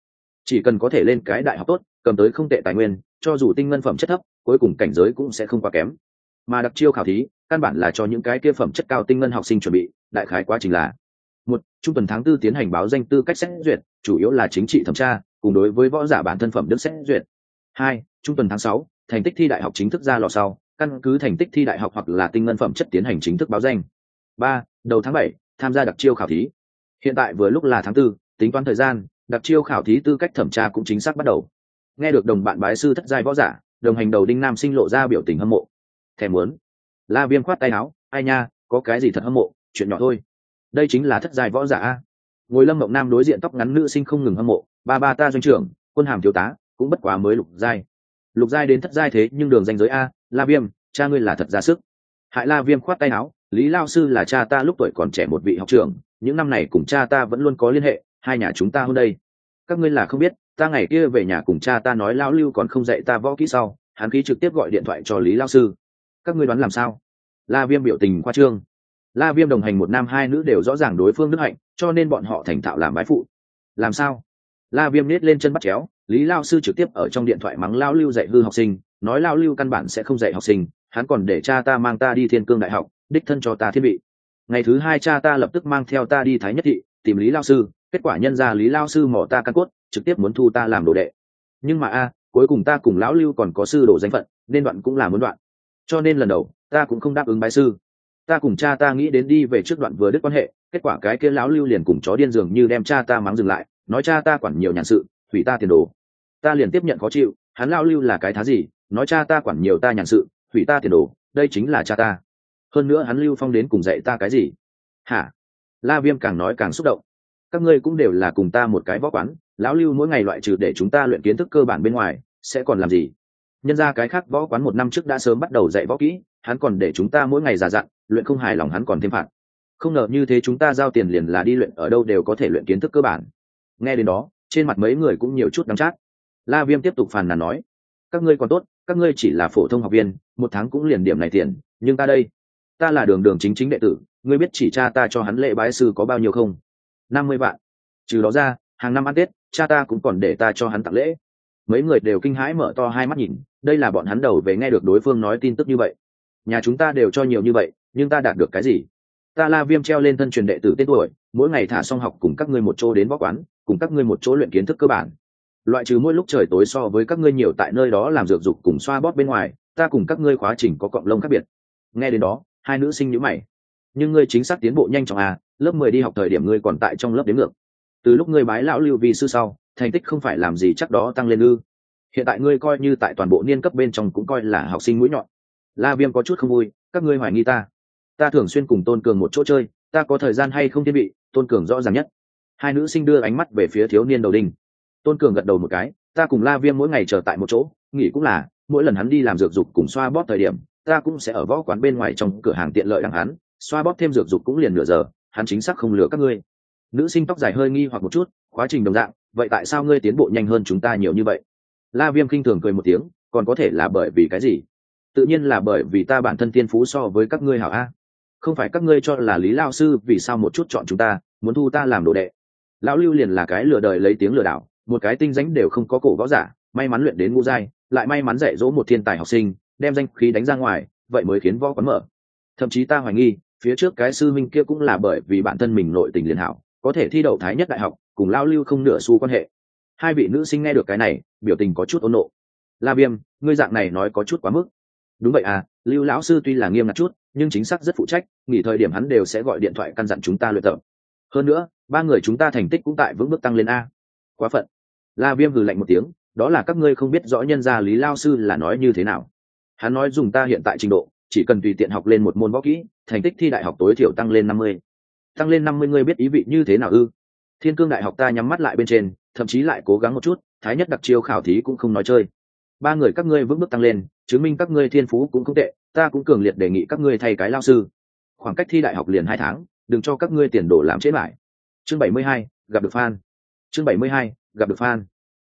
Chỉ cần có thể lên cái đại học tốt, cầm tới không tệ tài nguyên, cho dù tinh ngân phẩm chất thấp, cuối cùng cảnh giới cũng sẽ không quá kém. Mà đặc chiêu khảo thí, căn bản là cho những cái kia phẩm chất cao tinh ngân học sinh chuẩn bị, đại khái quá trình là một, trung tuần tháng tư tiến hành báo danh tư cách xét duyệt, chủ yếu là chính trị thẩm tra, cùng đối với võ giả bản thân phẩm đức xét duyệt. Hai, trung tuần tháng sáu, thành tích thi đại học chính thức ra lò sau căn cứ thành tích thi đại học hoặc là tinh ngân phẩm chất tiến hành chính thức báo danh. Ba, đầu tháng bảy, tham gia đặc chiêu khảo thí. Hiện tại vừa lúc là tháng tư, tính toán thời gian, đặc chiêu khảo thí tư cách thẩm tra cũng chính xác bắt đầu. Nghe được đồng bạn bái sư thất giai võ giả, đồng hành đầu đinh nam sinh lộ ra biểu tình hâm mộ. Thèm muốn. La viêm khoát tay áo, ai nha, có cái gì thật hâm mộ, chuyện nhỏ thôi. Đây chính là thất giai võ giả a. Ngồi lâm mộng nam đối diện tóc ngắn nữ sinh không ngừng hâm mộ, ba ba ta doanh trưởng, quân hàm thiếu tá, cũng bất quá mới lục giai lục giai đến thất giai thế nhưng đường danh giới a, la viêm, cha ngươi là thật ra sức. Hại la viêm khoát tay áo, lý lao sư là cha ta lúc tuổi còn trẻ một vị học trưởng, những năm này cùng cha ta vẫn luôn có liên hệ, hai nhà chúng ta hôm đây. Các ngươi là không biết, ta ngày kia về nhà cùng cha ta nói lao lưu còn không dạy ta võ kỹ sau, hắn khí trực tiếp gọi điện thoại cho lý lao sư. Các ngươi đoán làm sao? La viêm biểu tình khoa trương. La viêm đồng hành một nam hai nữ đều rõ ràng đối phương đức hạnh, cho nên bọn họ thành thạo làm bái phụ. Làm sao? La viêm nết lên chân bắt chéo lý lao sư trực tiếp ở trong điện thoại mắng lao lưu dạy hư học sinh, nói lao lưu căn bản sẽ không dạy học sinh, hắn còn để cha ta mang ta đi thiên cương đại học, đích thân cho ta thiết bị. Ngày thứ hai cha ta lập tức mang theo ta đi thái nhất thị, tìm lý lao sư, kết quả nhân ra lý lao sư mỏ ta căn cốt, trực tiếp muốn thu ta làm đồ đệ. Nhưng mà a, cuối cùng ta cùng lão lưu còn có sư đồ danh phận, nên đoạn cũng là muốn đoạn. Cho nên lần đầu, ta cũng không đáp ứng bái sư. Ta cùng cha ta nghĩ đến đi về trước đoạn vừa đứt quan hệ, kết quả cái kia lão lưu liền cùng chó điên dường như đem cha ta mắng dừng lại, nói cha ta quản nhiều nhàn sự, hủy ta tiền đồ ta liền tiếp nhận khó chịu, hắn lão lưu là cái thá gì, nói cha ta quản nhiều ta nhàn sự, hủy ta tiền đồ, đây chính là cha ta. Hơn nữa hắn lưu phong đến cùng dạy ta cái gì? Hả? La viêm càng nói càng xúc động. Các ngươi cũng đều là cùng ta một cái võ quán, lão lưu mỗi ngày loại trừ để chúng ta luyện kiến thức cơ bản bên ngoài, sẽ còn làm gì? Nhân ra cái khác võ quán một năm trước đã sớm bắt đầu dạy võ kỹ, hắn còn để chúng ta mỗi ngày già dặn, luyện không hài lòng hắn còn thêm phạt. Không ngờ như thế chúng ta giao tiền liền là đi luyện, ở đâu đều có thể luyện kiến thức cơ bản. Nghe đến đó, trên mặt mấy người cũng nhiều chút đắng chát la viêm tiếp tục phàn nàn nói, các ngươi còn tốt, các ngươi chỉ là phổ thông học viên, một tháng cũng liền điểm này tiền, nhưng ta đây, ta là đường đường chính chính đệ tử, ngươi biết chỉ cha ta cho hắn lễ bái sư có bao nhiêu không? Năm mươi vạn. Trừ đó ra, hàng năm ăn tết, cha ta cũng còn để ta cho hắn tặng lễ. Mấy người đều kinh hãi mở to hai mắt nhìn, đây là bọn hắn đầu về nghe được đối phương nói tin tức như vậy. Nhà chúng ta đều cho nhiều như vậy, nhưng ta đạt được cái gì? Ta la viêm treo lên thân truyền đệ tử tên tuổi, mỗi ngày thả xong học cùng các ngươi một chỗ đến võ quán, cùng các ngươi một chỗ luyện kiến thức cơ bản loại trừ mỗi lúc trời tối so với các ngươi nhiều tại nơi đó làm dược dục cùng xoa bóp bên ngoài, ta cùng các ngươi khóa trình có cộng lông khác biệt. Nghe đến đó, hai nữ sinh nhữ mày. Nhưng ngươi chính xác tiến bộ nhanh chóng à lớp mười đi học thời điểm ngươi còn tại trong lớp đến ngược. Từ lúc ngươi bái lão lưu Vi sư sau, thành tích không phải làm gì chắc đó tăng lên ư. Hiện tại ngươi coi như tại toàn bộ niên cấp bên trong cũng coi là học sinh mũi nhọn. La viêm có chút không vui, các ngươi hoài nghi ta. Ta thường xuyên cùng tôn cường một chỗ chơi, ta có thời gian hay không thiết bị tôn cường rõ ràng nhất. Hai nữ sinh đưa ánh mắt về phía thiếu niên đầu đình tôn cường gật đầu một cái, ta cùng la viêm mỗi ngày chờ tại một chỗ, nghỉ cũng là, mỗi lần hắn đi làm dược dục cùng xoa bóp thời điểm, ta cũng sẽ ở võ quán bên ngoài trong cửa hàng tiện lợi đằng hắn, xoa bóp thêm dược dục cũng liền nửa giờ, hắn chính xác không lừa các ngươi. Nữ sinh tóc dài hơi nghi hoặc một chút, quá trình đồng dạng, vậy tại sao ngươi tiến bộ nhanh hơn chúng ta nhiều như vậy? La viêm khinh thường cười một tiếng, còn có thể là bởi vì cái gì? Tự nhiên là bởi vì ta bản thân tiên phú so với các ngươi hảo a. Không phải các ngươi cho là lý lao sư vì sao một chút chọn chúng ta, muốn thu ta làm đồ đệ? Lão lưu liền là cái lừa đời lấy tiếng lừa đảo một cái tinh danh đều không có cổ võ giả, may mắn luyện đến ngũ giai, lại may mắn dạy dỗ một thiên tài học sinh, đem danh khí đánh ra ngoài, vậy mới khiến võ quán mở. Thậm chí ta hoài nghi, phía trước cái sư minh kia cũng là bởi vì bản thân mình nội tình liền hảo, có thể thi đậu thái nhất đại học, cùng lao lưu không nửa xu quan hệ. Hai vị nữ sinh nghe được cái này, biểu tình có chút ôn nộ. La viêm, ngươi dạng này nói có chút quá mức. Đúng vậy à lưu lão sư tuy là nghiêm ngặt chút, nhưng chính xác rất phụ trách, nghỉ thời điểm hắn đều sẽ gọi điện thoại căn dặn chúng ta luyện tập. Hơn nữa, ba người chúng ta thành tích cũng tại vững bước tăng lên a. Quá phận la viêm hừ lạnh một tiếng, đó là các ngươi không biết rõ nhân gia lý lao sư là nói như thế nào. Hắn nói dùng ta hiện tại trình độ, chỉ cần tùy tiện học lên một môn võ kỹ, thành tích thi đại học tối thiểu tăng lên năm mươi. Tăng lên năm mươi ngươi biết ý vị như thế nào ư? Thiên cương đại học ta nhắm mắt lại bên trên, thậm chí lại cố gắng một chút, thái nhất đặc chiêu khảo thí cũng không nói chơi. Ba người các ngươi vững bước tăng lên, chứng minh các ngươi thiên phú cũng không tệ, ta cũng cường liệt đề nghị các ngươi thay cái lao sư. Khoảng cách thi đại học liền hai tháng, đừng cho các ngươi tiền đổ làm chết lại chương bảy mươi hai, gặp được fan. Chương bảy mươi hai gặp được fan.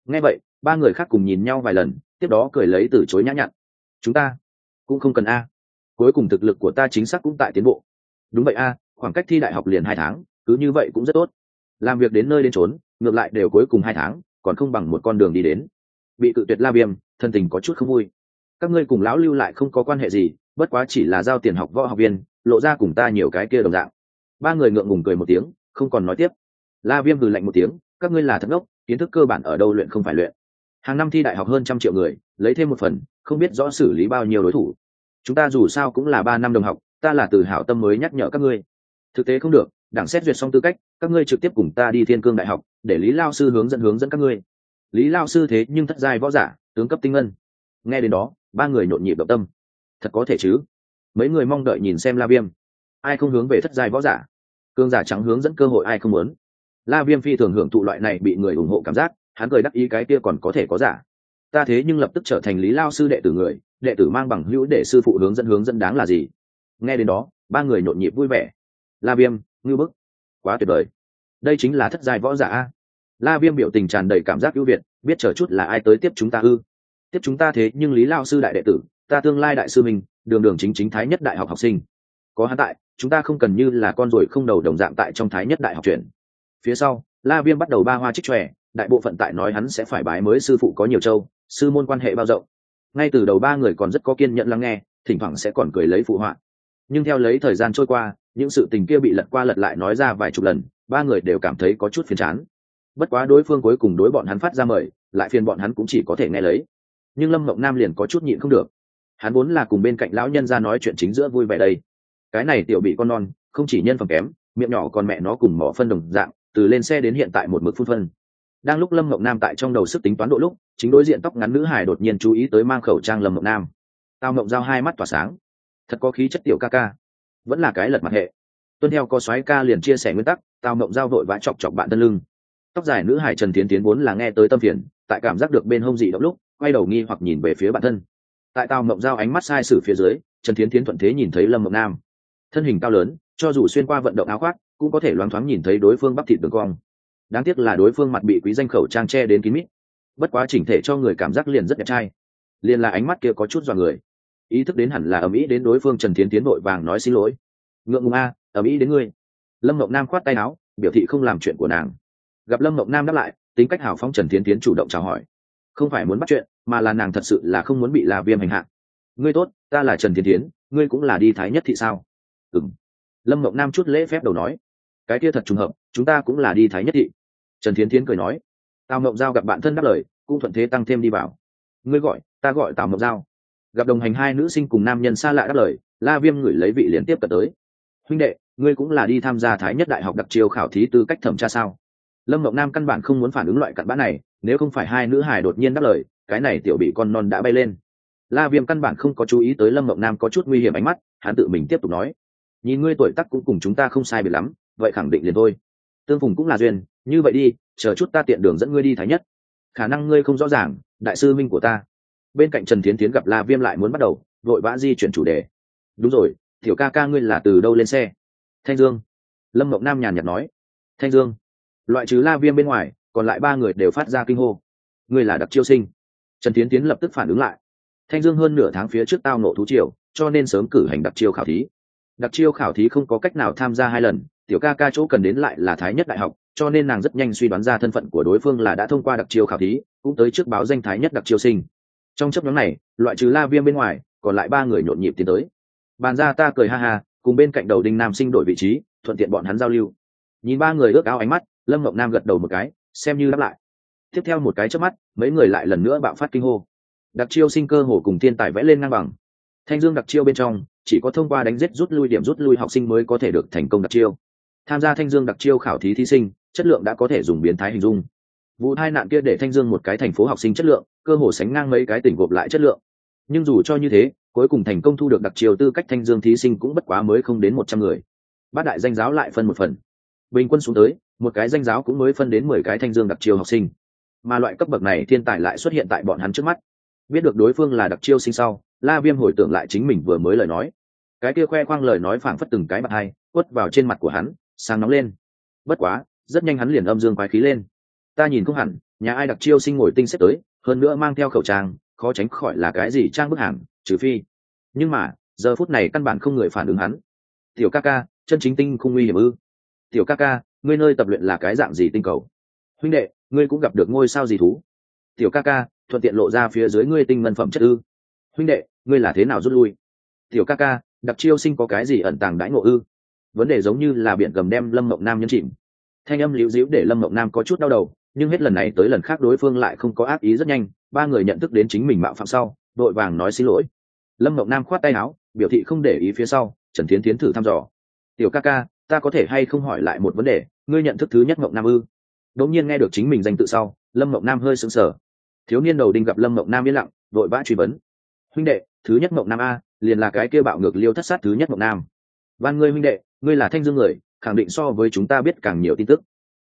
Nghe vậy, ba người khác cùng nhìn nhau vài lần, tiếp đó cười lấy từ chối nhã nhặn. Chúng ta cũng không cần a. Cuối cùng thực lực của ta chính xác cũng tại tiến bộ. Đúng vậy a, khoảng cách thi đại học liền hai tháng, cứ như vậy cũng rất tốt. Làm việc đến nơi đến trốn ngược lại đều cuối cùng hai tháng, còn không bằng một con đường đi đến. Bị cự tuyệt la viêm, thân tình có chút không vui. Các ngươi cùng lão lưu lại không có quan hệ gì, bất quá chỉ là giao tiền học võ học viên, lộ ra cùng ta nhiều cái kia đồng dạng. Ba người ngượng ngùng cười một tiếng, không còn nói tiếp. La viêm hừ lạnh một tiếng, các ngươi là thất ngốc kiến thức cơ bản ở đâu luyện không phải luyện. Hàng năm thi đại học hơn trăm triệu người, lấy thêm một phần, không biết rõ xử lý bao nhiêu đối thủ. Chúng ta dù sao cũng là ba năm đồng học, ta là từ hảo tâm mới nhắc nhở các ngươi. Thực tế không được, đảng xét duyệt xong tư cách, các ngươi trực tiếp cùng ta đi thiên cương đại học, để lý lao sư hướng dẫn hướng dẫn các ngươi. Lý lao sư thế nhưng thất giai võ giả, tướng cấp tinh ngân. Nghe đến đó, ba người nhộn nhịp động tâm. Thật có thể chứ? Mấy người mong đợi nhìn xem la viêm. Ai không hướng về thất giai võ giả? Cương giả trắng hướng dẫn cơ hội ai không muốn la viêm phi thường hưởng thụ loại này bị người ủng hộ cảm giác, hắn cười đắc ý cái kia còn có thể có giả. Ta thế nhưng lập tức trở thành lý lao sư đệ tử người, đệ tử mang bằng hữu để sư phụ hướng dẫn hướng dẫn đáng là gì? Nghe đến đó, ba người nhộn nhịp vui vẻ. La viêm, ngư bức. Quá tuyệt vời. Đây chính là thất giai võ giả a. La viêm biểu tình tràn đầy cảm giác ưu việt, biết chờ chút là ai tới tiếp chúng ta ư. Tiếp chúng ta thế nhưng lý lao sư đại đệ tử, ta tương lai đại sư mình, đường đường chính chính thái nhất đại học học sinh. Có hắn tại, chúng ta không cần như là con ruồi không đầu đồng dạng tại trong thái nhất đại học chuyển phía sau, la viêm bắt đầu ba hoa trích tròe đại bộ phận tại nói hắn sẽ phải bái mới sư phụ có nhiều châu, sư môn quan hệ bao rộng. Ngay từ đầu ba người còn rất có kiên nhẫn lắng nghe, thỉnh thoảng sẽ còn cười lấy phụ họa. Nhưng theo lấy thời gian trôi qua, những sự tình kia bị lật qua lật lại nói ra vài chục lần, ba người đều cảm thấy có chút phiền chán. Bất quá đối phương cuối cùng đối bọn hắn phát ra mời, lại phiền bọn hắn cũng chỉ có thể nghe lấy. Nhưng lâm mộng nam liền có chút nhịn không được. Hắn vốn là cùng bên cạnh lão nhân ra nói chuyện chính giữa vui vẻ đây. Cái này tiểu bị con non, không chỉ nhân phẩm kém, miệng nhỏ còn mẹ nó cùng mỏ phân đồng dạng từ lên xe đến hiện tại một mực phun phân. Đang lúc lâm mộng nam tại trong đầu sức tính toán độ lúc, chính đối diện tóc ngắn nữ hải đột nhiên chú ý tới mang khẩu trang lâm mộng nam. Tao mộng giao hai mắt tỏa sáng. Thật có khí chất tiểu ca ca. Vẫn là cái lật mặt hệ. Tuân theo có soái ca liền chia sẻ nguyên tắc, tao mộng giao vội vã chọc chọc bạn tân lưng. Tóc dài nữ hải trần tiến tiến vốn là nghe tới tâm phiền, tại cảm giác được bên hông dị động lúc, quay đầu nghi hoặc nhìn về phía bản thân. Tại tao mộng giao ánh mắt sai sử phía dưới, trần tiến tiến thuận thế nhìn thấy lâm mộng nam. Thân hình cao lớn, cho dù xuyên qua vận động áo khoác cũng có thể loáng thoáng nhìn thấy đối phương bắp thịt đường cong. Đáng tiếc là đối phương mặt bị quý danh khẩu trang che đến kín mít. Bất quá chỉnh thể cho người cảm giác liền rất đẹp trai. Liền là ánh mắt kia có chút dọa người. Ý thức đến hẳn là ầm ĩ đến đối phương trần tiến tiến vội vàng nói xin lỗi. Ngượng ngùng a, ầm ĩ đến ngươi. Lâm mộng nam khoát tay áo, biểu thị không làm chuyện của nàng. Gặp lâm mộng nam đáp lại, tính cách hào phong trần tiến tiến chủ động chào hỏi. Không phải muốn bắt chuyện, mà là nàng thật sự là không muốn bị là viêm hành hạ. Ngươi tốt, ta là trần tiến tiến, ngươi cũng là đi thái nhất thị sao? Ừ m lâm mộng nam chút lễ phép đầu nói cái kia thật trùng hợp, chúng ta cũng là đi thái nhất thị. Trần Thiến Thiến cười nói. Tào mộng giao gặp bạn thân đáp lời, cũng thuận thế tăng thêm đi vào. Ngươi gọi, ta gọi tào mộng giao. Gặp đồng hành hai nữ sinh cùng nam nhân xa lạ đáp lời, la viêm gửi lấy vị liên tiếp cận tới. Huynh đệ, ngươi cũng là đi tham gia thái nhất đại học đặc chiêu khảo thí tư cách thẩm tra sao? Lâm mộng nam căn bản không muốn phản ứng loại cặn bã này, nếu không phải hai nữ hài đột nhiên đáp lời, cái này tiểu bị con non đã bay lên. La viêm căn bản không có chú ý tới lâm mộng nam có chút nguy hiểm ánh mắt, hắn tự mình tiếp tục nói. Nhìn ngươi tuổi tắc cũng cùng chúng ta không sai biệt lắm vậy khẳng định liền thôi. Tương phùng cũng là duyên, như vậy đi, chờ chút ta tiện đường dẫn ngươi đi thái nhất. Khả năng ngươi không rõ ràng, đại sư minh của ta. Bên cạnh trần tiến tiến gặp la viêm lại muốn bắt đầu vội vã di chuyển chủ đề. Đúng rồi thiểu ca ca ngươi là từ đâu lên xe? Thanh dương. Lâm mộng nam nhàn nhạt nói. Thanh dương. Loại trừ la viêm bên ngoài, còn lại ba người đều phát ra kinh hô. Ngươi là đặc chiêu sinh. Trần tiến tiến lập tức phản ứng lại. Thanh dương hơn nửa tháng phía trước tao nộ thú triều, cho nên sớm cử hành đặc chiêu khảo thí. Đặc chiêu khảo thí không có cách nào tham gia hai lần tiểu ca ca chỗ cần đến lại là thái nhất đại học, cho nên nàng rất nhanh suy đoán ra thân phận của đối phương là đã thông qua đặc chiêu khảo thí, cũng tới trước báo danh thái nhất đặc chiêu sinh. Trong chấp nhóm này, loại trừ la viêm bên ngoài, còn lại ba người nhộn nhịp tiến tới. Bàn ra ta cười ha ha, cùng bên cạnh đầu đinh nam sinh đổi vị trí, thuận tiện bọn hắn giao lưu. Nhìn ba người ước áo ánh mắt, lâm ngọc nam gật đầu một cái, xem như đáp lại. Tiếp theo một cái trước mắt, mấy người lại lần nữa bạo phát kinh hô. Đặc chiêu sinh cơ hồ cùng thiên tài vẽ lên ngang bằng. Thanh dương đặc chiêu bên trong, chỉ có thông qua đánh giết rút lui điểm rút lui học sinh mới có thể được thành công đặc chiêu tham gia thanh dương đặc chiêu khảo thí thí sinh, chất lượng đã có thể dùng biến thái hình dung. Vụ hai nạn kia để thanh dương một cái thành phố học sinh chất lượng, cơ hồ sánh ngang mấy cái tỉnh gộp lại chất lượng. Nhưng dù cho như thế, cuối cùng thành công thu được đặc chiêu tư cách thanh dương thí sinh cũng bất quá mới không đến một trăm người. Bát đại danh giáo lại phân một phần. Bình quân xuống tới, một cái danh giáo cũng mới phân đến mười cái thanh dương đặc chiêu học sinh. Mà loại cấp bậc này thiên tài lại xuất hiện tại bọn hắn trước mắt. Biết được đối phương là đặc chiêu sinh sau, la viêm hồi tưởng lại chính mình vừa mới lời nói. Cái kia khoe khoang lời nói phảng phất từng cái mặt hai, quất vào trên mặt của hắn sáng nóng lên. Bất quá, rất nhanh hắn liền âm dương quái khí lên. Ta nhìn không hẳn, nhà ai đặc chiêu sinh ngồi tinh xếp tới, hơn nữa mang theo khẩu trang, khó tránh khỏi là cái gì trang bức hàng, trừ phi. Nhưng mà, giờ phút này căn bản không người phản ứng hắn. Tiểu ca ca, chân chính tinh không nguy hiểm ư? Tiểu ca ca, ngươi nơi tập luyện là cái dạng gì tinh cầu? Huynh đệ, ngươi cũng gặp được ngôi sao gì thú? Tiểu ca ca, thuận tiện lộ ra phía dưới ngươi tinh ngân phẩm chất ư? Huynh đệ, ngươi là thế nào rút lui? Tiểu ca ca, đặc chiêu sinh có cái gì ẩn tàng đãi ngộ ư? Vấn đề giống như là biển gầm đem lâm mộng nam nhấn chìm. Thanh âm liễu dĩu để lâm mộng nam có chút đau đầu, nhưng hết lần này tới lần khác đối phương lại không có ác ý rất nhanh, ba người nhận thức đến chính mình mạo phạm sau, đội vàng nói xin lỗi. Lâm mộng nam khoát tay áo, biểu thị không để ý phía sau, trần tiến tiến thử thăm dò. Tiểu ca ca, ta có thể hay không hỏi lại một vấn đề, ngươi nhận thức thứ nhất mộng nam ư? Đột nhiên nghe được chính mình danh tự sau, lâm mộng nam hơi sững sờ. Thiếu niên đầu đinh gặp lâm mộng nam yên lặng vội vã truy vấn. Huynh đệ, thứ nhất mộng nam a, liền là cái kia bạo ngược liêu thất sát thứ nhất mộng nam van ngươi huynh đệ, ngươi là thanh dương người, khẳng định so với chúng ta biết càng nhiều tin tức.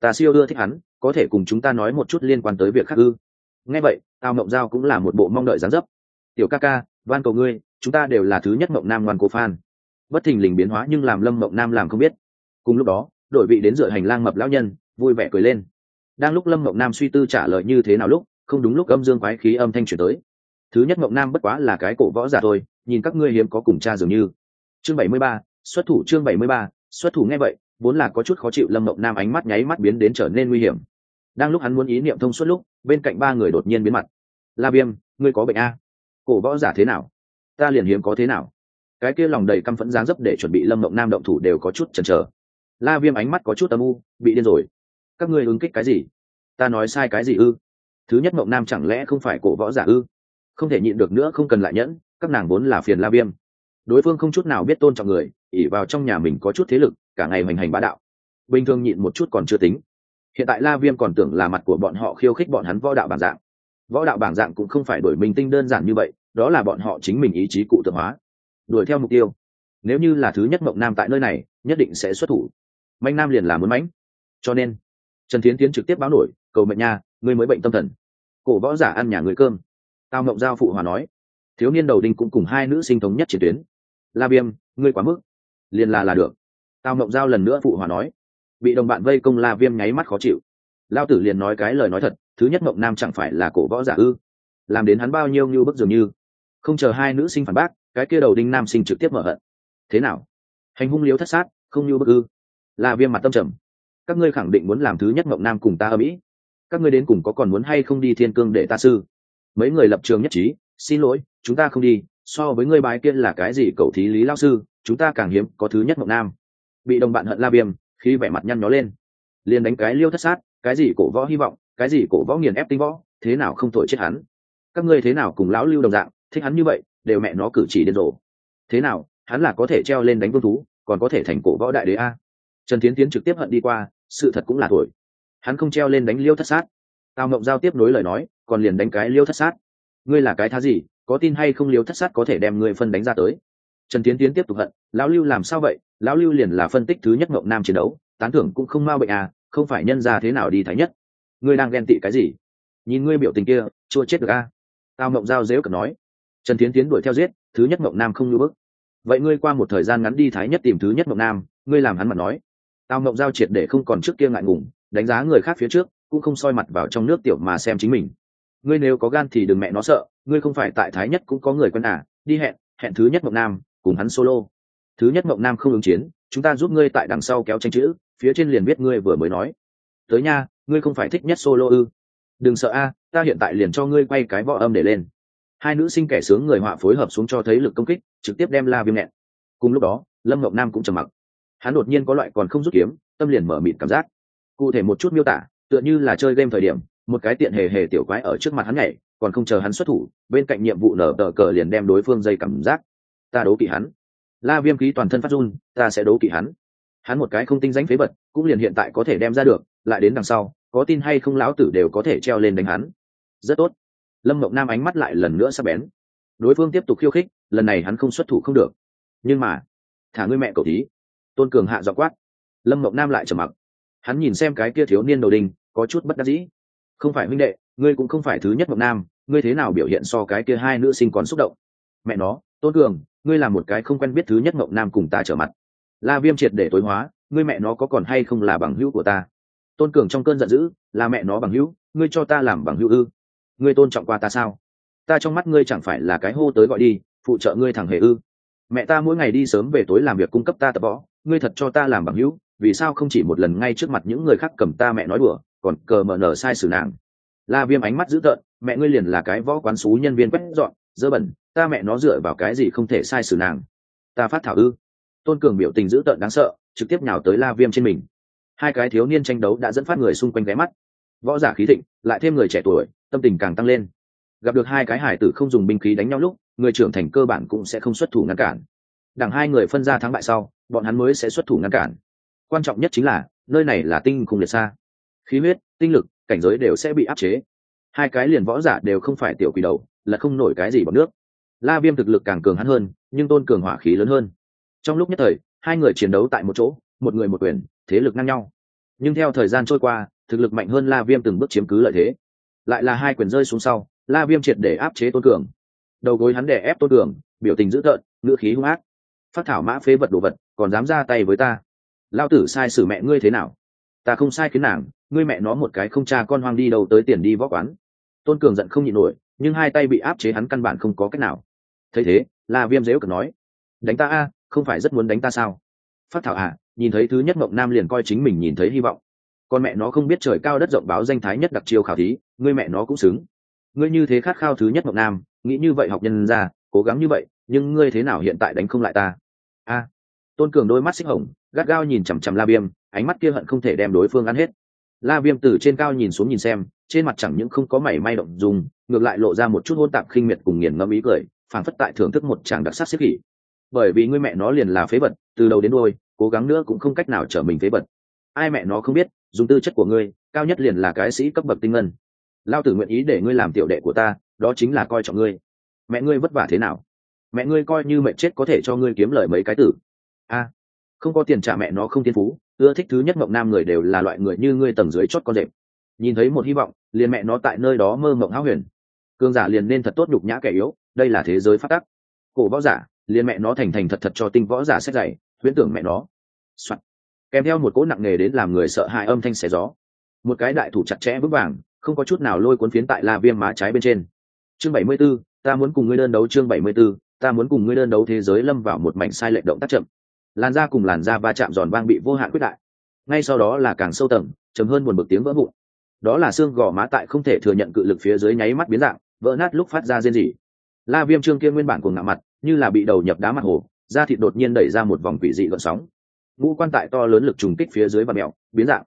Ta siêu đưa thích hắn, có thể cùng chúng ta nói một chút liên quan tới việc khác ư. Nghe vậy tao mộng giao cũng là một bộ mong đợi gián dấp. Tiểu ca ca, van cầu ngươi, chúng ta đều là thứ nhất mộng nam ngoan cô phan bất thình lình biến hóa nhưng làm lâm mộng nam làm không biết. Cùng lúc đó, đội vị đến dựa hành lang mập lão nhân, vui vẻ cười lên. Đang lúc lâm mộng nam suy tư trả lời như thế nào lúc, không đúng lúc âm dương quái khí âm thanh chuyển tới. Thứ nhất mộng nam bất quá là cái cổ võ giả thôi, nhìn các ngươi hiếm có cùng cha dường như. Chương bảy mươi ba xuất thủ chương bảy mươi ba, xuất thủ nghe vậy, vốn là có chút khó chịu lâm mộng nam ánh mắt nháy mắt biến đến trở nên nguy hiểm. Đang lúc hắn muốn ý niệm thông suốt lúc, bên cạnh ba người đột nhiên biến mặt. La viêm, ngươi có bệnh a? Cổ võ giả thế nào? Ta liền hiếm có thế nào? Cái kia lòng đầy căm phẫn dáng dấp để chuẩn bị lâm mộng nam động thủ đều có chút chần chờ. La viêm ánh mắt có chút âm u, bị điên rồi. Các ngươi ứng kích cái gì? Ta nói sai cái gì ư? Thứ nhất mộng nam chẳng lẽ không phải cổ võ giả ư? Không thể nhịn được nữa, không cần lại nhẫn, các nàng vốn là phiền la viêm đối phương không chút nào biết tôn trọng người ỉ vào trong nhà mình có chút thế lực, cả ngày hoành hành bá đạo. Bình thường nhịn một chút còn chưa tính. Hiện tại la viêm còn tưởng là mặt của bọn họ khiêu khích bọn hắn võ đạo bảng dạng. Võ đạo bảng dạng cũng không phải đổi minh tinh đơn giản như vậy, đó là bọn họ chính mình ý chí cụ tượng hóa. Đuổi theo mục tiêu. Nếu như là thứ nhất mộng nam tại nơi này, nhất định sẽ xuất thủ. Manh nam liền là muốn mãnh. Cho nên, trần Thiến tiến trực tiếp báo nổi, cầu mệnh nha, ngươi mới bệnh tâm thần. Cổ võ giả ăn nhà người cơm. Tao mộng giao phụ hòa nói. Thiếu niên đầu đinh cũng cùng hai nữ sinh thống nhất chiến tuyến la viêm ngươi quá mức. Liền là là được. Tao mộng giao lần nữa phụ hòa nói. Bị đồng bạn vây công la viêm nháy mắt khó chịu. Lao tử liền nói cái lời nói thật, thứ nhất mộng nam chẳng phải là cổ võ giả ư? Làm đến hắn bao nhiêu như bức dường như. Không chờ hai nữ sinh phản bác, cái kia đầu đinh nam sinh trực tiếp mở hận. Thế nào? Hành hung liếu thất sát, không như bức ư? La viêm mặt tâm trầm. Các ngươi khẳng định muốn làm thứ nhất mộng nam cùng ta ở mỹ các ngươi đến cùng có còn muốn hay không đi thiên cương để ta sư? Mấy người lập trường nhất trí, xin lỗi, chúng ta không đi so với ngươi bái kia là cái gì cậu thí lý lao sư, chúng ta càng hiếm có thứ nhất mộng nam. Bị đồng bạn hận la viêm khi vẻ mặt nhăn nhó lên. Liền đánh cái liêu thất sát, cái gì cổ võ hy vọng, cái gì cổ võ nghiền ép tinh võ, thế nào không thổi chết hắn? Các ngươi thế nào cùng lão lưu đồng dạng, thích hắn như vậy, đều mẹ nó cử chỉ điên rồ. Thế nào, hắn là có thể treo lên đánh vương thú, còn có thể thành cổ võ đại đế a? Trần tiến tiến trực tiếp hận đi qua, sự thật cũng là thổi. Hắn không treo lên đánh liêu thất sát. Tào mộng giao tiếp nối lời nói, còn liền đánh cái liêu thất sát. Ngươi là cái thá gì? Có tin hay không liêu thất sát có thể đem ngươi phân đánh ra tới? Trần tiến tiến tiếp tục hận, lão lưu làm sao vậy? Lão lưu liền là phân tích thứ nhất mộng nam chiến đấu, tán thưởng cũng không mau bệnh à không phải nhân ra thế nào đi thái nhất. Ngươi đang ghen tị cái gì? Nhìn ngươi biểu tình kia, chua chết được a. À? tao mộng giao dếu cần nói. Trần tiến tiến đuổi theo giết, thứ nhất mộng nam không như bức vậy ngươi qua một thời gian ngắn đi thái nhất tìm thứ nhất mộng nam, ngươi làm hắn mặt nói. Tao mộng giao triệt để không còn trước kia ngại ngùng, đánh giá người khác phía trước, cũng không soi mặt vào trong nước tiểu mà xem chính mình. Ngươi nếu có gan thì đừng mẹ nó sợ ngươi không phải tại thái nhất cũng có người quân à đi hẹn hẹn thứ nhất mộng nam, cùng hắn solo. Thứ nhất mộng nam không ứng chiến, chúng ta giúp ngươi tại đằng sau kéo tranh chữ, phía trên liền biết ngươi vừa mới nói. Tới nha, ngươi không phải thích nhất solo ư? Đừng sợ a, ta hiện tại liền cho ngươi quay cái võ âm để lên. Hai nữ sinh kẻ sướng người họa phối hợp xuống cho thấy lực công kích, trực tiếp đem la viêm nẹn cùng lúc đó, lâm ngọc nam cũng trầm mặc. Hắn đột nhiên có loại còn không rút kiếm, tâm liền mở mịt cảm giác. Cụ thể một chút miêu tả, tựa như là chơi game thời điểm, một cái tiện hề hề tiểu quái ở trước mặt hắn nhảy còn không chờ hắn xuất thủ, bên cạnh nhiệm vụ nở tờ cờ liền đem đối phương dây cảm giác. Ta đấu kỵ hắn. La viêm khí toàn thân phát run, ta sẽ đấu kỵ hắn. Hắn một cái không tinh danh phế vật, cũng liền hiện tại có thể đem ra được, lại đến đằng sau, có tin hay không lão tử đều có thể treo lên đánh hắn. Rất tốt. Lâm mộng nam ánh mắt lại lần nữa sắp bén. Đối phương tiếp tục khiêu khích, lần này hắn không xuất thủ không được. Nhưng mà, thả ngươi mẹ cậu tí tôn cường hạ dọ quát. Lâm mộng nam lại trầm mặc. Hắn nhìn xem cái kia thiếu niên đầu đình có chút bất đắc dĩ. Không phải huynh đệ ngươi cũng không phải thứ nhất mộng nam, ngươi thế nào biểu hiện so cái kia hai nữ sinh còn xúc động? Mẹ nó, tôn cường, ngươi là một cái không quen biết thứ nhất mộng nam cùng ta trở mặt. La viêm triệt để tối hóa, ngươi mẹ nó có còn hay không là bằng hữu của ta? Tôn cường trong cơn giận dữ, là mẹ nó bằng hữu, ngươi cho ta làm bằng hữu ư? Ngươi tôn trọng qua ta sao? Ta trong mắt ngươi chẳng phải là cái hô tới gọi đi, phụ trợ ngươi thằng hề ư? Mẹ ta mỗi ngày đi sớm về tối làm việc cung cấp ta tập võ, ngươi thật cho ta làm bằng hữu, vì sao không chỉ một lần ngay trước mặt những người khác cầm ta mẹ nói đùa, còn cờ mờ nở sai sử nàng? La viêm ánh mắt dữ tợn, mẹ ngươi liền là cái võ quán xú nhân viên quét dọn, dơ bẩn, ta mẹ nó dựa vào cái gì không thể sai xử nàng? Ta phát thảo ư? Tôn cường biểu tình dữ tợn đáng sợ, trực tiếp nhào tới la viêm trên mình. Hai cái thiếu niên tranh đấu đã dẫn phát người xung quanh ghé mắt. Võ giả khí thịnh, lại thêm người trẻ tuổi, tâm tình càng tăng lên. Gặp được hai cái hải tử không dùng binh khí đánh nhau lúc, người trưởng thành cơ bản cũng sẽ không xuất thủ ngăn cản. Đằng hai người phân ra thắng bại sau, bọn hắn mới sẽ xuất thủ ngăn cản. Quan trọng nhất chính là, nơi này là tinh khung liệt xa. Khí huyết, tinh lực cảnh giới đều sẽ bị áp chế. Hai cái liền võ giả đều không phải tiểu quỷ đầu, là không nổi cái gì bằng nước. La viêm thực lực càng cường hắn hơn, nhưng tôn cường hỏa khí lớn hơn. Trong lúc nhất thời, hai người chiến đấu tại một chỗ, một người một quyền, thế lực ngang nhau. Nhưng theo thời gian trôi qua, thực lực mạnh hơn la viêm từng bước chiếm cứ lợi thế. Lại là hai quyền rơi xuống sau, la viêm triệt để áp chế tôn cường. Đầu gối hắn đè ép tôn cường, biểu tình dữ tợn, ngữ khí hung ác. Phát thảo mã phế vật đồ vật, còn dám ra tay với ta. Lao tử sai xử mẹ ngươi thế nào? Ta không sai khiến nàng, ngươi mẹ nó một cái không cha con hoang đi đâu tới tiền đi võ quán. Tôn cường giận không nhịn nổi, nhưng hai tay bị áp chế hắn căn bản không có cách nào. Thấy thế, la viêm dễu cực nói, đánh ta a, không phải rất muốn đánh ta sao? Phát thảo à nhìn thấy thứ nhất mộng nam liền coi chính mình nhìn thấy hy vọng. Con mẹ nó không biết trời cao đất rộng báo danh thái nhất đặc chiêu khảo thí, ngươi mẹ nó cũng xứng. Ngươi như thế khát khao thứ nhất mộng nam, nghĩ như vậy học nhân ra, cố gắng như vậy, nhưng ngươi thế nào hiện tại đánh không lại ta? A. Tôn cường đôi mắt xích hồng, gắt gao nhìn chằm chằm la viêm ánh mắt kia hận không thể đem đối phương ăn hết. La viêm từ trên cao nhìn xuống nhìn xem, trên mặt chẳng những không có mảy may động dùng ngược lại lộ ra một chút hôn tạp khinh miệt cùng nghiền ngẫm ý cười, phảng phất tại thưởng thức một chàng đặc sắc xếp kỷ bởi vì ngươi mẹ nó liền là phế vật, từ đầu đến đôi cố gắng nữa cũng không cách nào trở mình phế vật. Ai mẹ nó không biết, dùng tư chất của ngươi, cao nhất liền là cái sĩ cấp bậc tinh ngân. Lao tử nguyện ý để ngươi làm tiểu đệ của ta, đó chính là coi trọng ngươi. Mẹ ngươi vất vả thế nào? Mẹ ngươi coi như mẹ chết có thể cho ngươi kiếm lời mấy cái tử. A, không có tiền trả mẹ nó không tiên phú ưa thích thứ nhất mộng nam người đều là loại người như ngươi tầng dưới chót con rệp. Nhìn thấy một hy vọng liền mẹ nó tại nơi đó mơ mộng háo huyền. Cương giả liền nên thật tốt nhục nhã kẻ yếu đây là thế giới phát tắc. Cổ võ giả liền mẹ nó thành thành thật thật cho tinh võ giả xét dày huyễn tưởng mẹ nó. Soạn. kèm theo một cỗ nặng nề đến làm người sợ hãi âm thanh xé gió. Một cái đại thủ chặt chẽ vững vàng không có chút nào lôi cuốn phiến tại la viêm má trái bên trên. Chương bảy mươi 74, ta muốn cùng ngươi đơn đấu chương bảy mươi 74, ta muốn cùng ngươi đơn đấu thế giới lâm vào một mảnh sai lệch động tác chậm làn da cùng làn da va chạm giòn vang bị vô hạn quyết đại. Ngay sau đó là càng sâu tầng chấm hơn buồn bực tiếng vỡ vụn. Đó là xương gò má tại không thể thừa nhận cự lực phía dưới nháy mắt biến dạng, vỡ nát lúc phát ra rên rỉ. La viêm trương kia nguyên bản cuồng ngạo mặt, như là bị đầu nhập đá mặt hồ, da thịt đột nhiên đẩy ra một vòng quỷ dị gợn sóng. Ngũ quan tại to lớn lực trùng kích phía dưới và mẹo biến dạng.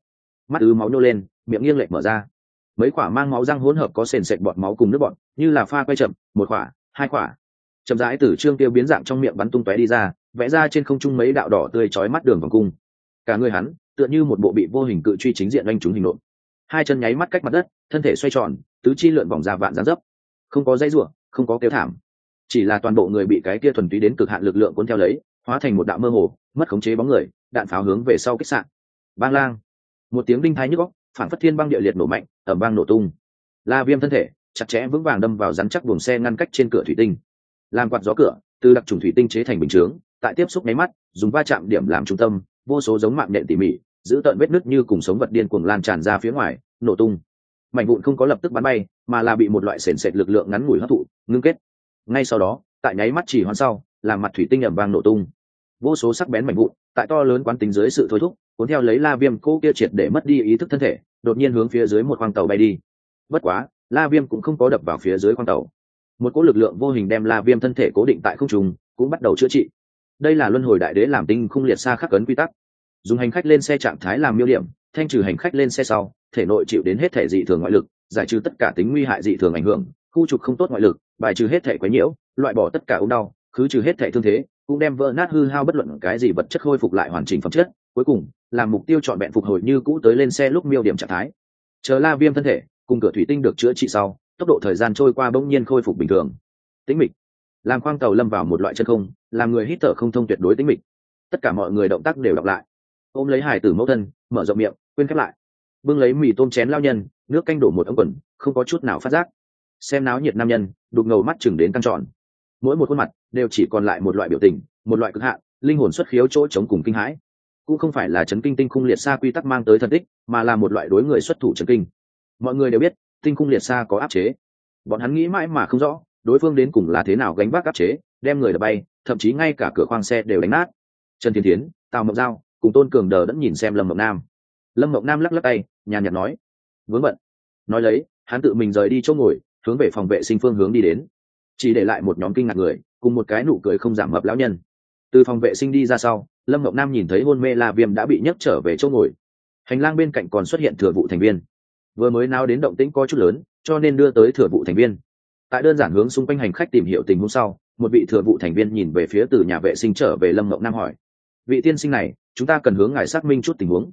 Mắt ứ máu nhô lên, miệng nghiêng lệch mở ra. Mấy quả mang máu răng hỗn hợp có sền sệt bọt máu cùng nước bọt, như là pha quay chậm, một quả, hai quả. Chậm rãi từ trương tiêu biến dạng trong miệng bắn tung tóe đi ra vẽ ra trên không trung mấy đạo đỏ tươi chói mắt đường vòng cung. Cả người hắn, tựa như một bộ bị vô hình cự truy chính diện oanh chúng hình nộm hai chân nháy mắt cách mặt đất, thân thể xoay tròn, tứ chi lượn vòng ra vạn gián dấp. Không có dây rủa, không có kêu thảm. Chỉ là toàn bộ người bị cái kia thuần túy đến cực hạn lực lượng cuốn theo lấy, hóa thành một đạo mơ hồ, mất khống chế bóng người, đạn pháo hướng về sau kích sạn. Bang lang. Một tiếng đinh thái nhức góc phản phất thiên băng địa liệt nổ mạnh ở bang nổ tung. La viêm thân thể, chặt chẽ vững vàng đâm vào rắn chắc buồng xe ngăn cách trên cửa thủy tinh. Làm quạt gió cửa, từ đặc trùng thủy tinh chế thành bình chướng tại tiếp xúc nháy mắt, dùng va chạm điểm làm trung tâm, vô số giống mạng nện tỉ mỉ, giữ tận vết nứt như cùng sống vật điên cuồng lan tràn ra phía ngoài, nổ tung. Mảnh vụn không có lập tức bắn bay, mà là bị một loại sền sệt lực lượng ngắn ngủi hấp thụ, ngưng kết. Ngay sau đó, tại nháy mắt chỉ hoàn sau làm mặt thủy tinh ẩm vang nổ tung. Vô số sắc bén mảnh vụn, tại to lớn quán tính dưới sự thôi thúc, cuốn theo lấy la viêm cỗ kia triệt để mất đi ý thức thân thể, đột nhiên hướng phía dưới một khoang tàu bay đi. Bất quá, la viêm cũng không có đập vào phía dưới khoang tàu. Một cỗ lực lượng vô hình đem la viêm thân thể cố định tại không trùng cũng bắt đầu chữa trị đây là luân hồi đại đế làm tinh không liệt xa khắc cấn quy tắc. Dùng hành khách lên xe trạng thái làm miêu điểm, thanh trừ hành khách lên xe sau, thể nội chịu đến hết thể dị thường ngoại lực, giải trừ tất cả tính nguy hại dị thường ảnh hưởng, khu trục không tốt ngoại lực, bài trừ hết thể quấy nhiễu, loại bỏ tất cả ống đau, khứ trừ hết thể thương thế, cũng đem vỡ nát hư hao bất luận cái gì vật chất khôi phục lại hoàn chỉnh phẩm chất. Cuối cùng, làm mục tiêu chọn bẹn phục hồi như cũ tới lên xe lúc miêu điểm trạng thái. Chờ la viêm thân thể, cùng cửa thủy tinh được chữa trị sau, tốc độ thời gian trôi qua bỗng nhiên khôi phục bình thường. Tĩnh mịch. Làm khoang tàu lâm vào một loại chân không làm người hít thở không thông tuyệt đối tĩnh mịch. Tất cả mọi người động tác đều đọc lại. Ôm lấy hải tử mẫu thân, mở rộng miệng, quên khép lại. Bưng lấy mì tôm chén lao nhân, nước canh đổ một ống quần, không có chút nào phát giác. Xem náo nhiệt nam nhân, đục ngầu mắt chừng đến căng tròn. Mỗi một khuôn mặt đều chỉ còn lại một loại biểu tình, một loại cực hạn, linh hồn xuất khiếu chỗ chống cùng kinh hãi. Cũng không phải là chấn kinh tinh khung liệt xa quy tắc mang tới thần tích mà là một loại đối người xuất thủ chấn kinh. Mọi người đều biết, tinh khung liệt xa có áp chế. Bọn hắn nghĩ mãi mà không rõ, đối phương đến cùng là thế nào gánh vác áp chế, đem người đập bay thậm chí ngay cả cửa khoang xe đều đánh nát. Trần thiên tiến tào mộng giao, cùng tôn cường đờ đẫn nhìn xem lâm mộng nam. Lâm mộng nam lắc lắc tay, nhàn nhạt nói, vướng bận. Nói lấy, hắn tự mình rời đi chỗ ngồi, hướng về phòng vệ sinh phương hướng đi đến. Chỉ để lại một nhóm kinh ngạc người, cùng một cái nụ cười không giảm mập lão nhân. Từ phòng vệ sinh đi ra sau, lâm mộng nam nhìn thấy hôn mê la viêm đã bị nhấc trở về chỗ ngồi. Hành lang bên cạnh còn xuất hiện thừa vụ thành viên. Vừa mới nao đến động tĩnh có chút lớn, cho nên đưa tới thừa vụ thành viên. Tại đơn giản hướng xung quanh hành khách tìm hiểu tình huống sau một vị thừa vụ thành viên nhìn về phía từ nhà vệ sinh trở về lâm mộng nam hỏi, vị tiên sinh này, chúng ta cần hướng ngài xác minh chút tình huống.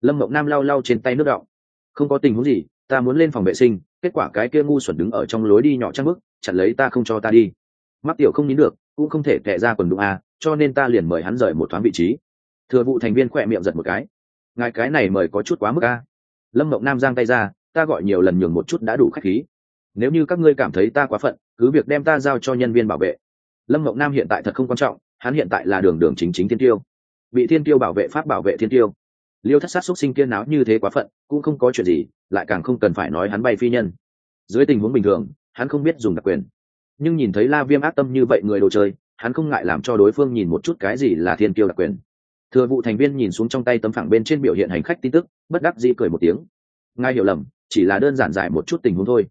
Lâm mộng nam lau lau trên tay nước đọng, không có tình huống gì, ta muốn lên phòng vệ sinh, kết quả cái kia ngu xuẩn đứng ở trong lối đi nhỏ trăng bức chặn lấy ta không cho ta đi. Mắt tiểu không nín được, cũng không thể tệ ra quần đụng a, cho nên ta liền mời hắn rời một thoáng vị trí. Thừa vụ thành viên khỏe miệng giật một cái, ngài cái này mời có chút quá mức a. Lâm mộng nam giang tay ra, ta gọi nhiều lần nhường một chút đã đủ khách khí. Nếu như các ngươi cảm thấy ta quá phận, cứ việc đem ta giao cho nhân viên bảo vệ lâm mộng nam hiện tại thật không quan trọng, hắn hiện tại là đường đường chính chính thiên tiêu. Bị thiên tiêu bảo vệ pháp bảo vệ thiên tiêu. Liêu thất sát xúc sinh kiên náo như thế quá phận, cũng không có chuyện gì, lại càng không cần phải nói hắn bay phi nhân. Dưới tình huống bình thường, hắn không biết dùng đặc quyền. Nhưng nhìn thấy la viêm ác tâm như vậy người đồ chơi, hắn không ngại làm cho đối phương nhìn một chút cái gì là thiên tiêu đặc quyền. Thừa vụ thành viên nhìn xuống trong tay tấm phẳng bên trên biểu hiện hành khách tin tức, bất đắc dĩ cười một tiếng. Ngài hiểu lầm, chỉ là đơn giản giải một chút tình huống thôi.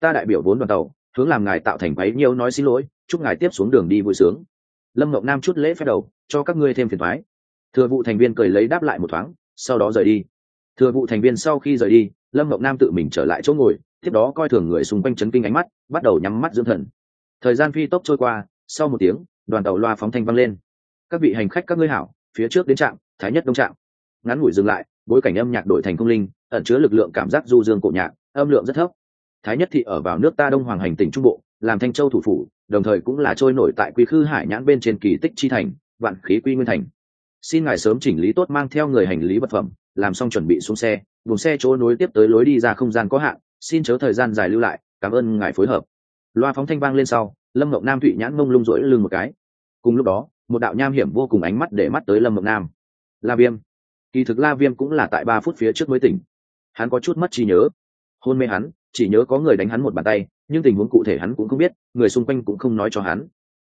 Ta đại biểu vốn đoàn tàu, hướng làm ngài tạo thành váy nhiều nói xin lỗi chúc ngài tiếp xuống đường đi vui sướng. Lâm ngọc nam chút lễ phép đầu, cho các ngươi thêm phiền thoái. Thừa vụ thành viên cười lấy đáp lại một thoáng, sau đó rời đi. Thừa vụ thành viên sau khi rời đi, lâm ngọc nam tự mình trở lại chỗ ngồi, tiếp đó coi thường người xung quanh chấn kinh ánh mắt, bắt đầu nhắm mắt dưỡng thần. Thời gian phi tốc trôi qua, sau một tiếng, đoàn tàu loa phóng thanh vang lên. Các vị hành khách các ngươi hảo, phía trước đến trạm, thái nhất đông trạm. Ngắn ngủi dừng lại, bối cảnh âm nhạc đổi thành công linh, ẩn chứa lực lượng cảm giác du dương cổ nhạc, âm lượng rất thấp. Thái nhất thị ở vào nước ta đông hoàng hành tỉnh trung bộ làm thanh châu thủ phủ, đồng thời cũng là trôi nổi tại quy khư hải nhãn bên trên kỳ tích chi thành, vạn khí quy nguyên thành. Xin ngài sớm chỉnh lý tốt mang theo người hành lý vật phẩm, làm xong chuẩn bị xuống xe, buồng xe chỗ nối tiếp tới lối đi ra không gian có hạn, xin chớ thời gian dài lưu lại, cảm ơn ngài phối hợp. Loa phóng thanh vang lên sau, lâm ngọc nam thụy nhãn mông lung rỗi lưng một cái. Cùng lúc đó, một đạo nham hiểm vô cùng ánh mắt để mắt tới lâm ngọc nam. La viêm. Kỳ thực la viêm cũng là tại ba phút phía trước mới tỉnh. Hắn có chút mất trí nhớ. Hôn mê hắn, chỉ nhớ có người đánh hắn một bàn tay nhưng tình huống cụ thể hắn cũng không biết, người xung quanh cũng không nói cho hắn.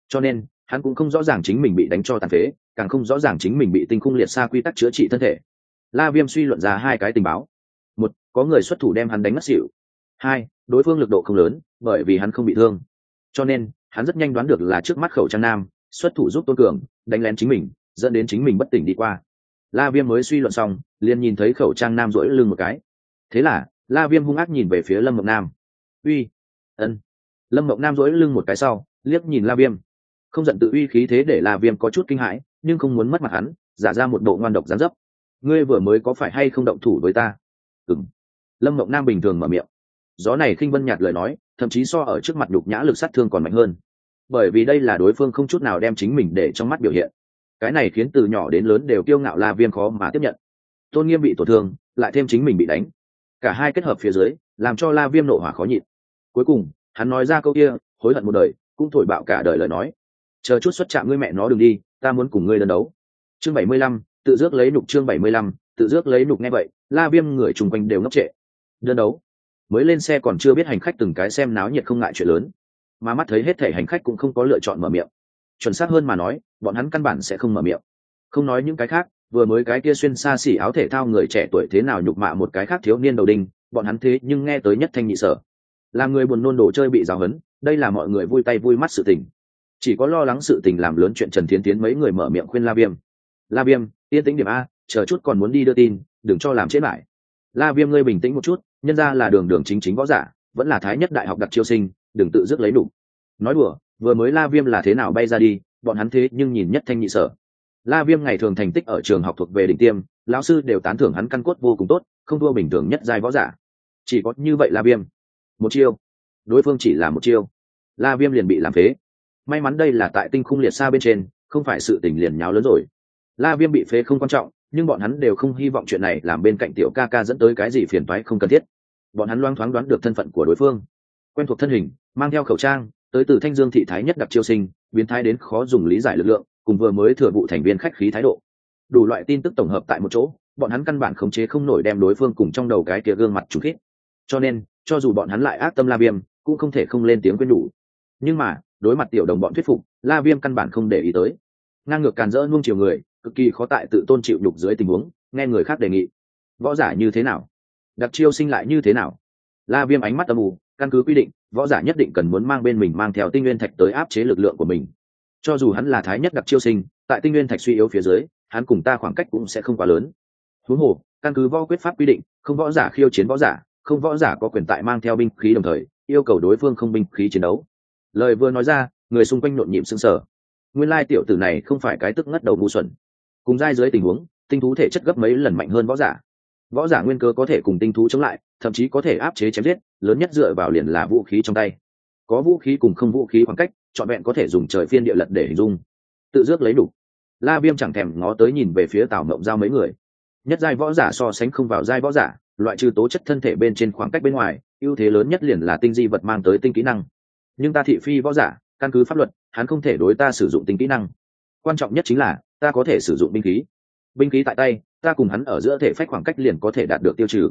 Cho nên, hắn cũng không rõ ràng chính mình bị đánh cho tàn phế, càng không rõ ràng chính mình bị tinh khung liệt xa quy tắc chữa trị thân thể. La viêm suy luận ra hai cái tình báo. Một, có người xuất thủ đem hắn đánh mất xịu hai, đối phương lực độ không lớn, bởi vì hắn không bị thương. Cho nên, hắn rất nhanh đoán được là trước mắt khẩu trang nam, xuất thủ giúp tôn cường, đánh lén chính mình, dẫn đến chính mình bất tỉnh đi qua. La viêm mới suy luận xong, liền nhìn thấy khẩu trang nam rỗi lưng một cái. Thế là, la viêm hung ác nhìn về phía lâm mộng nam. Uy ân. Lâm mộng nam dỗi lưng một cái sau, liếc nhìn la viêm. Không giận tự uy khí thế để la viêm có chút kinh hãi, nhưng không muốn mất mặt hắn, giả ra một bộ ngoan độc gián dấp. Ngươi vừa mới có phải hay không động thủ với ta? Ừng lâm mộng nam bình thường mở miệng. Gió này khinh vân nhạt lời nói, thậm chí so ở trước mặt đục nhã lực sát thương còn mạnh hơn. Bởi vì đây là đối phương không chút nào đem chính mình để trong mắt biểu hiện. Cái này khiến từ nhỏ đến lớn đều kiêu ngạo la viêm khó mà tiếp nhận. Tôn nghiêm bị tổn thương, lại thêm chính mình bị đánh. Cả hai kết hợp phía dưới, làm cho la viêm nộ hỏa khó nhịn cuối cùng, hắn nói ra câu kia, hối hận một đời, cũng thổi bạo cả đời lời nói. Chờ chút xuất chạm ngươi mẹ nó đừng đi, ta muốn cùng ngươi đơn đấu. Chương bảy mươi lăm, tự dước lấy nục chương bảy mươi lăm, tự dước lấy nục nghe vậy, la viêm người chung quanh đều ngốc trệ. Đơn đấu. Mới lên xe còn chưa biết hành khách từng cái xem náo nhiệt không ngại chuyện lớn. Mà mắt thấy hết thể hành khách cũng không có lựa chọn mở miệng. Chuẩn xác hơn mà nói, bọn hắn căn bản sẽ không mở miệng. Không nói những cái khác, vừa mới cái kia xuyên xa xỉ áo thể thao người trẻ tuổi thế nào nhục mạ một cái khác thiếu niên đầu đinh, bọn hắn thế nhưng nghe tới nhất thanh nhị sở làm người buồn nôn đồ chơi bị giáo hấn đây là mọi người vui tay vui mắt sự tình. Chỉ có lo lắng sự tình làm lớn chuyện trần tiến tiến mấy người mở miệng khuyên la viêm. La viêm, yên tĩnh điểm a, chờ chút còn muốn đi đưa tin, đừng cho làm chết lại. La viêm ngươi bình tĩnh một chút, nhân ra là đường đường chính chính võ giả, vẫn là thái nhất đại học đặc chiêu sinh, đừng tự dứt lấy đủ. Nói đùa, vừa mới la viêm là thế nào bay ra đi, bọn hắn thế nhưng nhìn nhất thanh nhị sở. La viêm ngày thường thành tích ở trường học thuộc về đỉnh tiêm, lão sư đều tán thưởng hắn căn cốt vô cùng tốt, không thua bình thường nhất giai võ giả. Chỉ có như vậy la viêm một chiêu. Đối phương chỉ là một chiêu. La viêm liền bị làm phế. May mắn đây là tại tinh khung liệt xa bên trên, không phải sự tình liền nháo lớn rồi. La viêm bị phế không quan trọng, nhưng bọn hắn đều không hy vọng chuyện này làm bên cạnh tiểu ca ca dẫn tới cái gì phiền toái không cần thiết. Bọn hắn loang thoáng đoán được thân phận của đối phương. Quen thuộc thân hình, mang theo khẩu trang, tới từ thanh dương thị thái nhất đặc chiêu sinh, biến thái đến khó dùng lý giải lực lượng, cùng vừa mới thừa vụ thành viên khách khí thái độ. Đủ loại tin tức tổng hợp tại một chỗ, bọn hắn căn bản khống chế không nổi đem đối phương cùng trong đầu cái kia gương mặt trùng khít. Cho nên cho dù bọn hắn lại ác tâm la viêm, cũng không thể không lên tiếng quên đủ nhưng mà, đối mặt tiểu đồng bọn thuyết phục, la viêm căn bản không để ý tới. Ngang ngược càn rỡ nuông chiều người, cực kỳ khó tại tự tôn chịu đục dưới tình huống, nghe người khác đề nghị. Võ giả như thế nào? Đặc chiêu sinh lại như thế nào? La viêm ánh mắt âm ù căn cứ quy định, võ giả nhất định cần muốn mang bên mình mang theo tinh nguyên thạch tới áp chế lực lượng của mình. Cho dù hắn là thái nhất đặc chiêu sinh, tại tinh nguyên thạch suy yếu phía dưới, hắn cùng ta khoảng cách cũng sẽ không quá lớn. Huống hồ, căn cứ võ quyết pháp quy định, không võ giả khiêu chiến võ giả không võ giả có quyền tại mang theo binh khí đồng thời, yêu cầu đối phương không binh khí chiến đấu. Lời vừa nói ra, người xung quanh nhộn nhịp sững sờ. Nguyên lai tiểu tử này không phải cái tức ngất đầu ngu xuẩn. Cùng giai dưới tình huống, tinh thú thể chất gấp mấy lần mạnh hơn võ giả. Võ giả nguyên cơ có thể cùng tinh thú chống lại, thậm chí có thể áp chế chém giết, lớn nhất dựa vào liền là vũ khí trong tay. Có vũ khí cùng không vũ khí khoảng cách, trọn vẹn có thể dùng trời phiên địa lật để hình dung. Tự dước lấy đủ. La viêm chẳng thèm ngó tới nhìn về phía tào mộng giao mấy người. Nhất giai võ giả so sánh không vào giai võ giả loại trừ tố chất thân thể bên trên khoảng cách bên ngoài, ưu thế lớn nhất liền là tinh di vật mang tới tinh kỹ năng. Nhưng ta thị phi võ giả, căn cứ pháp luật, hắn không thể đối ta sử dụng tinh kỹ năng. Quan trọng nhất chính là, ta có thể sử dụng binh khí. Binh khí tại tay, ta cùng hắn ở giữa thể phách khoảng cách liền có thể đạt được tiêu trừ.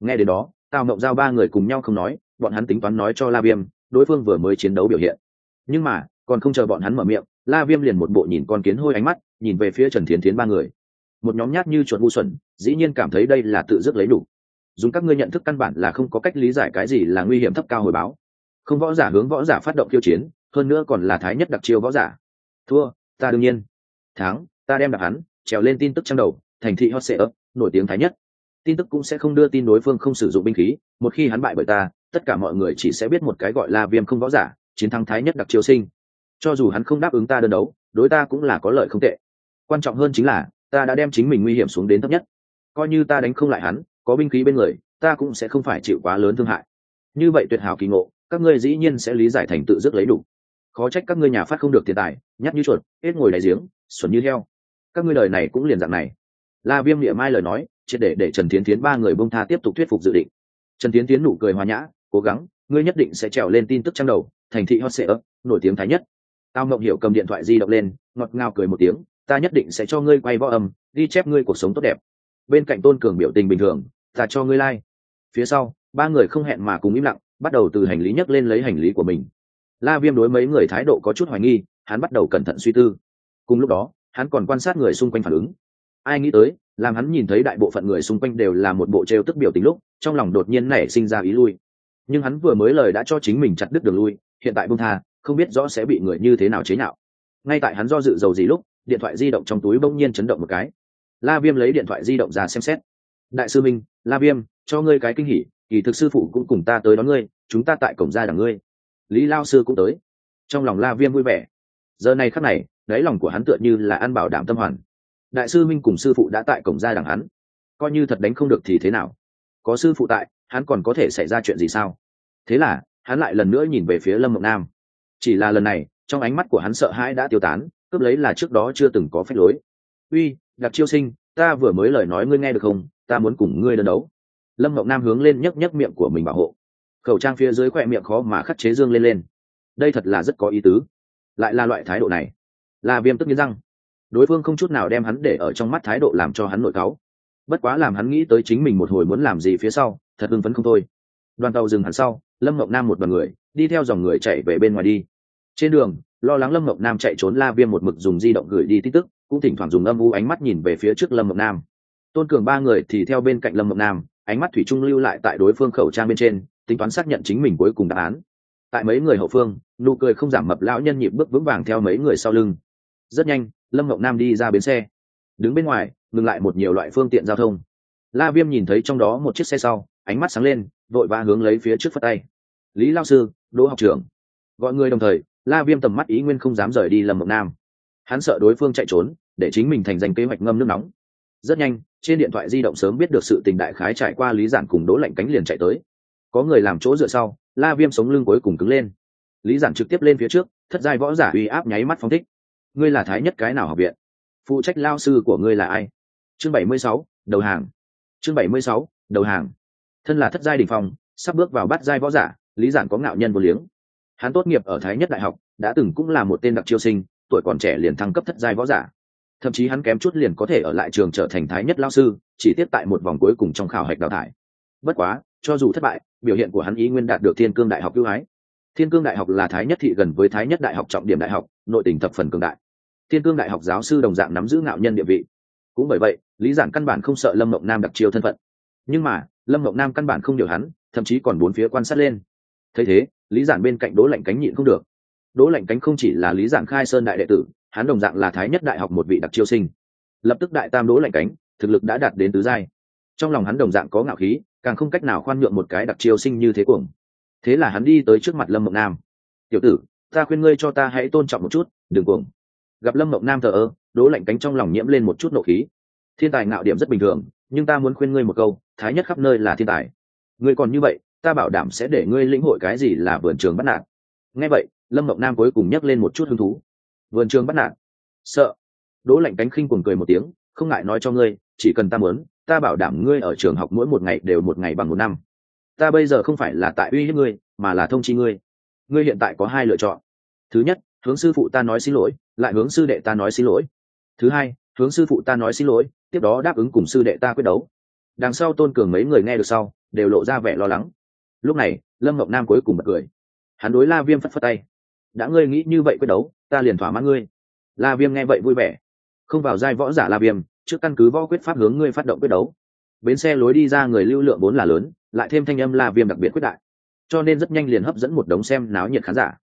Nghe đến đó, tào mộng giao ba người cùng nhau không nói, bọn hắn tính toán nói cho la viêm, đối phương vừa mới chiến đấu biểu hiện. Nhưng mà, còn không chờ bọn hắn mở miệng, la viêm liền một bộ nhìn con kiến hôi ánh mắt, nhìn về phía trần thiến thiến ba người. Một nhóm nhát như chuột ngu xuẩn, dĩ nhiên cảm thấy đây là tự dứt lấy đủ dùng các ngươi nhận thức căn bản là không có cách lý giải cái gì là nguy hiểm thấp cao hồi báo. Không võ giả hướng võ giả phát động kiêu chiến, hơn nữa còn là thái nhất đặc chiêu võ giả. Thua, ta đương nhiên. Thắng, ta đem đặt hắn, trèo lên tin tức trang đầu, thành thị hot sẽ ấp nổi tiếng thái nhất. Tin tức cũng sẽ không đưa tin đối phương không sử dụng binh khí, một khi hắn bại bởi ta, tất cả mọi người chỉ sẽ biết một cái gọi là viêm không võ giả, chiến thắng thái nhất đặc chiêu sinh. Cho dù hắn không đáp ứng ta đơn đấu, đối ta cũng là có lợi không tệ. Quan trọng hơn chính là, ta đã đem chính mình nguy hiểm xuống đến thấp nhất. Coi như ta đánh không lại hắn có binh khí bên người, ta cũng sẽ không phải chịu quá lớn thương hại. Như vậy tuyệt hảo kỳ ngộ, các ngươi dĩ nhiên sẽ lý giải thành tự dứt lấy đủ. Khó trách các ngươi nhà phát không được tiền tài nhắc như chuột, hết ngồi đại giếng, xuẩn như heo. Các ngươi lời này cũng liền dạng này. La viêm địa mai lời nói, triệt để để trần tiến tiến ba người bông tha tiếp tục thuyết phục dự định. Trần tiến tiến nụ cười hòa nhã, cố gắng, ngươi nhất định sẽ trèo lên tin tức trang đầu, thành thị hot sệ ấp nổi tiếng thái nhất. Tao mộng hiểu cầm điện thoại di động lên, ngọt ngào cười một tiếng, ta nhất định sẽ cho ngươi quay võ âm, ghi chép ngươi cuộc sống tốt đẹp. Bên cạnh tôn cường biểu tình bình thường ta cho ngươi lai、like. phía sau, ba người không hẹn mà cùng im lặng, bắt đầu từ hành lý nhấc lên lấy hành lý của mình. La viêm đối mấy người thái độ có chút hoài nghi, hắn bắt đầu cẩn thận suy tư. Cùng lúc đó, hắn còn quan sát người xung quanh phản ứng. Ai nghĩ tới, làm hắn nhìn thấy đại bộ phận người xung quanh đều là một bộ trêu tức biểu tình lúc, trong lòng đột nhiên nảy sinh ra ý lui. Nhưng hắn vừa mới lời đã cho chính mình chặt đứt đường lui, hiện tại bông tha, không biết rõ sẽ bị người như thế nào chế nhạo. Ngay tại hắn do dự dầu gì lúc, điện thoại di động trong túi bỗng nhiên chấn động một cái. La viêm lấy điện thoại di động ra xem xét đại sư minh, la viêm, cho ngươi cái kinh hỉ, kỳ thực sư phụ cũng cùng ta tới đón ngươi, chúng ta tại cổng ra đằng ngươi. Lý lao sư cũng tới. Trong lòng la viêm vui vẻ. Giờ này khắc này, đáy lòng của hắn tựa như là ăn bảo đảm tâm hoàn. Đại sư minh cùng sư phụ đã tại cổng ra đằng hắn. Coi như thật đánh không được thì thế nào? Có sư phụ tại, hắn còn có thể xảy ra chuyện gì sao? Thế là, hắn lại lần nữa nhìn về phía lâm mộng nam. Chỉ là lần này, trong ánh mắt của hắn sợ hãi đã tiêu tán, cướp lấy là trước đó chưa từng có phép lối. Uy đặc chiêu sinh, ta vừa mới lời nói ngươi nghe được không? Ta muốn cùng ngươi đơn đấu. Lâm mộng nam hướng lên nhấc nhấc miệng của mình bảo hộ. Khẩu trang phía dưới khoe miệng khó mà khắt chế dương lên lên. Đây thật là rất có ý tứ. Lại là loại thái độ này. Là viêm tức nghiến răng. Đối phương không chút nào đem hắn để ở trong mắt thái độ làm cho hắn nội cáu. Bất quá làm hắn nghĩ tới chính mình một hồi muốn làm gì phía sau, thật hưng phấn không thôi. Đoàn tàu dừng hẳn sau, lâm mộng nam một đoàn người, đi theo dòng người chạy về bên ngoài đi. Trên đường, lo lắng lâm mộng nam chạy trốn la viêm một mực dùng di động gửi đi tin tức, cũng thỉnh thoảng dùng âm u ánh mắt nhìn về phía trước lâm mộng nam tôn cường ba người thì theo bên cạnh lâm mộng nam, ánh mắt thủy trung lưu lại tại đối phương khẩu trang bên trên, tính toán xác nhận chính mình cuối cùng đáp án. Tại mấy người hậu phương, nụ cười không giảm mập lão nhân nhịp bước vững vàng theo mấy người sau lưng. Rất nhanh, lâm mộng nam đi ra bến xe. Đứng bên ngoài, ngừng lại một nhiều loại phương tiện giao thông. La viêm nhìn thấy trong đó một chiếc xe sau, ánh mắt sáng lên, vội vã hướng lấy phía trước phất tay. Lý lao sư, đỗ học trưởng. Gọi người đồng thời, la viêm tầm mắt ý nguyên không dám rời đi lâm mộng nam. Hắn sợ đối phương chạy trốn, để chính mình thành danh kế hoạch ngâm nước nóng. Rất nhanh trên điện thoại di động sớm biết được sự tình đại khái trải qua lý giản cùng đỗ lạnh cánh liền chạy tới. Có người làm chỗ dựa sau, la viêm sống lưng cuối cùng cứng lên. Lý giản trực tiếp lên phía trước, thất giai võ giả uy áp nháy mắt phong thích. Ngươi là thái nhất cái nào học viện? Phụ trách lao sư của ngươi là ai? Chương bảy mươi sáu, đầu hàng. Chương bảy mươi sáu, đầu hàng. Thân là thất giai đình phong, sắp bước vào bắt giai võ giả, lý giản có ngạo nhân vô liếng. Hắn tốt nghiệp ở thái nhất đại học, đã từng cũng là một tên đặc chiêu sinh, tuổi còn trẻ liền thăng cấp thất giai võ giả thậm chí hắn kém chút liền có thể ở lại trường trở thành thái nhất lao sư, chỉ tiếp tại một vòng cuối cùng trong khảo hạch đào thải. Bất quá, cho dù thất bại, biểu hiện của hắn ý nguyên đạt được thiên cương đại học ưu ái. Thiên cương đại học là thái nhất thị gần với thái nhất đại học trọng điểm đại học, nội tỉnh thập phần cường đại. Thiên cương đại học giáo sư đồng dạng nắm giữ ngạo nhân địa vị. Cũng bởi vậy, lý giản căn bản không sợ lâm mộng nam đặc chiêu thân phận. Nhưng mà, lâm mộng nam căn bản không điều hắn, thậm chí còn bốn phía quan sát lên. Thấy thế, lý giản bên cạnh đố lạnh cánh nhịn không được đỗ lạnh cánh không chỉ là lý giảng khai sơn đại đệ tử, hắn đồng dạng là thái nhất đại học một vị đặc chiêu sinh. Lập tức đại tam đỗ lạnh cánh, thực lực đã đạt đến tứ giai. Trong lòng hắn đồng dạng có ngạo khí, càng không cách nào khoan nhượng một cái đặc chiêu sinh như thế cuồng. Thế là hắn đi tới trước mặt lâm mộng nam. Tiểu tử, ta khuyên ngươi cho ta hãy tôn trọng một chút, đừng cuồng. Gặp lâm mộng nam thờ ơ, đỗ lạnh cánh trong lòng nhiễm lên một chút nộ khí. Thiên tài ngạo điểm rất bình thường, nhưng ta muốn khuyên ngươi một câu, thái nhất khắp nơi là thiên tài. Ngươi còn như vậy, ta bảo đảm sẽ để ngươi lĩnh hội cái gì là vườn trường bắt nạt. Nghe vậy lâm mộng nam cuối cùng nhắc lên một chút hứng thú. Vườn trường bắt nạt. Sợ. Đỗ lạnh cánh khinh cuồng cười một tiếng, không ngại nói cho ngươi, chỉ cần ta muốn, ta bảo đảm ngươi ở trường học mỗi một ngày đều một ngày bằng một năm. Ta bây giờ không phải là tại uy hiếp ngươi, mà là thông chi ngươi. Ngươi hiện tại có hai lựa chọn. Thứ nhất, hướng sư phụ ta nói xin lỗi, lại hướng sư đệ ta nói xin lỗi. Thứ hai, hướng sư phụ ta nói xin lỗi, tiếp đó đáp ứng cùng sư đệ ta quyết đấu. Đằng sau tôn cường mấy người nghe được sau, đều lộ ra vẻ lo lắng. Lúc này, lâm ngọc nam cuối cùng bật cười. Hắn đối la viêm phất phất tay đã ngươi nghĩ như vậy quyết đấu, ta liền thỏa mãn ngươi. La viêm nghe vậy vui vẻ. Không vào giai võ giả la viêm, trước căn cứ võ quyết pháp hướng ngươi phát động quyết đấu. Bến xe lối đi ra người lưu lượng vốn là lớn, lại thêm thanh âm la viêm đặc biệt quyết đại. Cho nên rất nhanh liền hấp dẫn một đống xem náo nhiệt khán giả.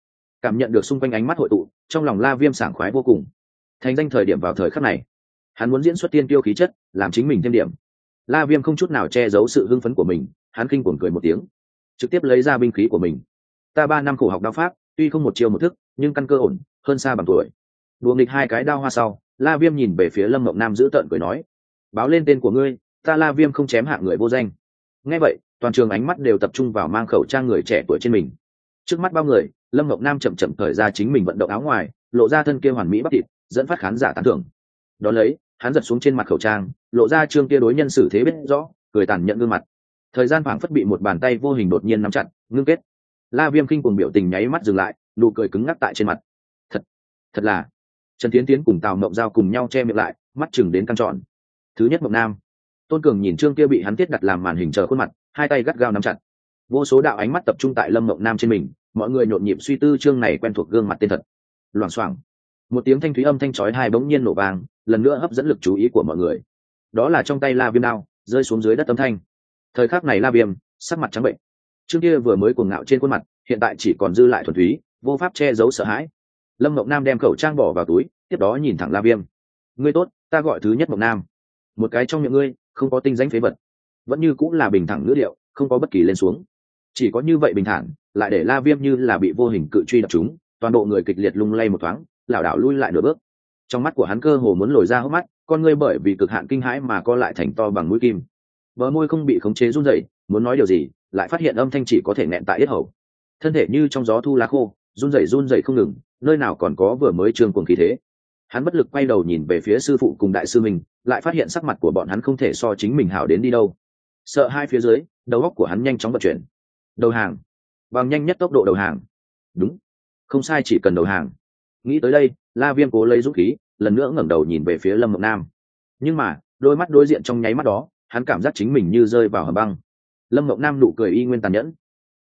Cảm nhận được xung quanh ánh mắt hội tụ, trong lòng la viêm sảng khoái vô cùng. Thành danh thời điểm vào thời khắc này, hắn muốn diễn xuất tiên tiêu khí chất, làm chính mình thêm điểm. La viêm không chút nào che giấu sự hưng phấn của mình, hắn kinh cuồng cười một tiếng, trực tiếp lấy ra binh khí của mình. Ta ba năm khổ học đao pháp tuy không một chiều một thức, nhưng căn cơ ổn, hơn xa bằng tuổi. Đùa nghịch hai cái đao hoa sau, la viêm nhìn về phía lâm mộng nam giữ tợn cười nói, báo lên tên của ngươi, ta la viêm không chém hạ người vô danh. Nghe vậy, toàn trường ánh mắt đều tập trung vào mang khẩu trang người trẻ tuổi trên mình. Trước mắt bao người, lâm mộng nam chậm chậm thời ra chính mình vận động áo ngoài, lộ ra thân kia hoàn mỹ bắp thịt, dẫn phát khán giả tán thưởng. Đón lấy, hắn giật xuống trên mặt khẩu trang, lộ ra trương kia đối nhân xử thế biết rõ, cười tàn nhận gương mặt. Thời gian phảng phất bị một bàn tay vô hình đột nhiên nắm chặt, ngưng kết la viêm kinh cùng biểu tình nháy mắt dừng lại, nụ cười cứng ngắc tại trên mặt. Thật thật là. Trần tiến tiến cùng tào mộng giao cùng nhau che miệng lại, mắt chừng đến căn trọn thứ nhất mộng nam. Tôn cường nhìn trương kia bị hắn tiết đặt làm màn hình chờ khuôn mặt, hai tay gắt gao nắm chặt. Vô số đạo ánh mắt tập trung tại lâm mộng nam trên mình, mọi người nhộn nhịp suy tư chương này quen thuộc gương mặt tên thật. Loảng xoảng. Một tiếng thanh thúy âm thanh chói hai bỗng nhiên nổ vang, lần nữa hấp dẫn lực chú ý của mọi người. Đó là trong tay la viêm đao, rơi xuống dưới đất tấm thanh. Thời khắc này la viêm, sắc mặt trắng bệnh trước kia vừa mới cuồng ngạo trên khuôn mặt, hiện tại chỉ còn dư lại thuần túy, vô pháp che giấu sợ hãi. Lâm mộng nam đem khẩu trang bỏ vào túi, tiếp đó nhìn thẳng la viêm. Ngươi tốt, ta gọi thứ nhất mộng nam. Một cái trong miệng ngươi, không có tinh danh phế vật. Vẫn như cũng là bình thẳng ngữ điệu, không có bất kỳ lên xuống. Chỉ có như vậy bình thản, lại để la viêm như là bị vô hình cự truy đập chúng, toàn bộ người kịch liệt lung lay một thoáng, lảo đảo lui lại nửa bước. Trong mắt của hắn cơ hồ muốn lồi ra hốc mắt, con ngươi bởi vì cực hạn kinh hãi mà co lại thành to bằng mũi kim. Bờ môi không bị khống chế run rẩy, muốn nói điều gì? Lại phát hiện âm thanh chỉ có thể nghẹn tại yết hầu. Thân thể như trong gió thu lá khô, run rẩy run rẩy không ngừng, nơi nào còn có vừa mới trương cuồng khí thế. Hắn bất lực quay đầu nhìn về phía sư phụ cùng đại sư mình, lại phát hiện sắc mặt của bọn hắn không thể so chính mình hảo đến đi đâu. Sợ hai phía dưới, đầu óc của hắn nhanh chóng vận chuyển. Đầu hàng. Bằng nhanh nhất tốc độ đầu hàng. Đúng. Không sai chỉ cần đầu hàng. Nghĩ tới đây, la viêm cố lấy dũng khí, lần nữa ngẩng đầu nhìn về phía lâm mộng nam. Nhưng mà, đôi mắt đối diện trong nháy mắt đó, hắn cảm giác chính mình như rơi vào hầm băng lâm mộng nam nụ cười y nguyên tàn nhẫn.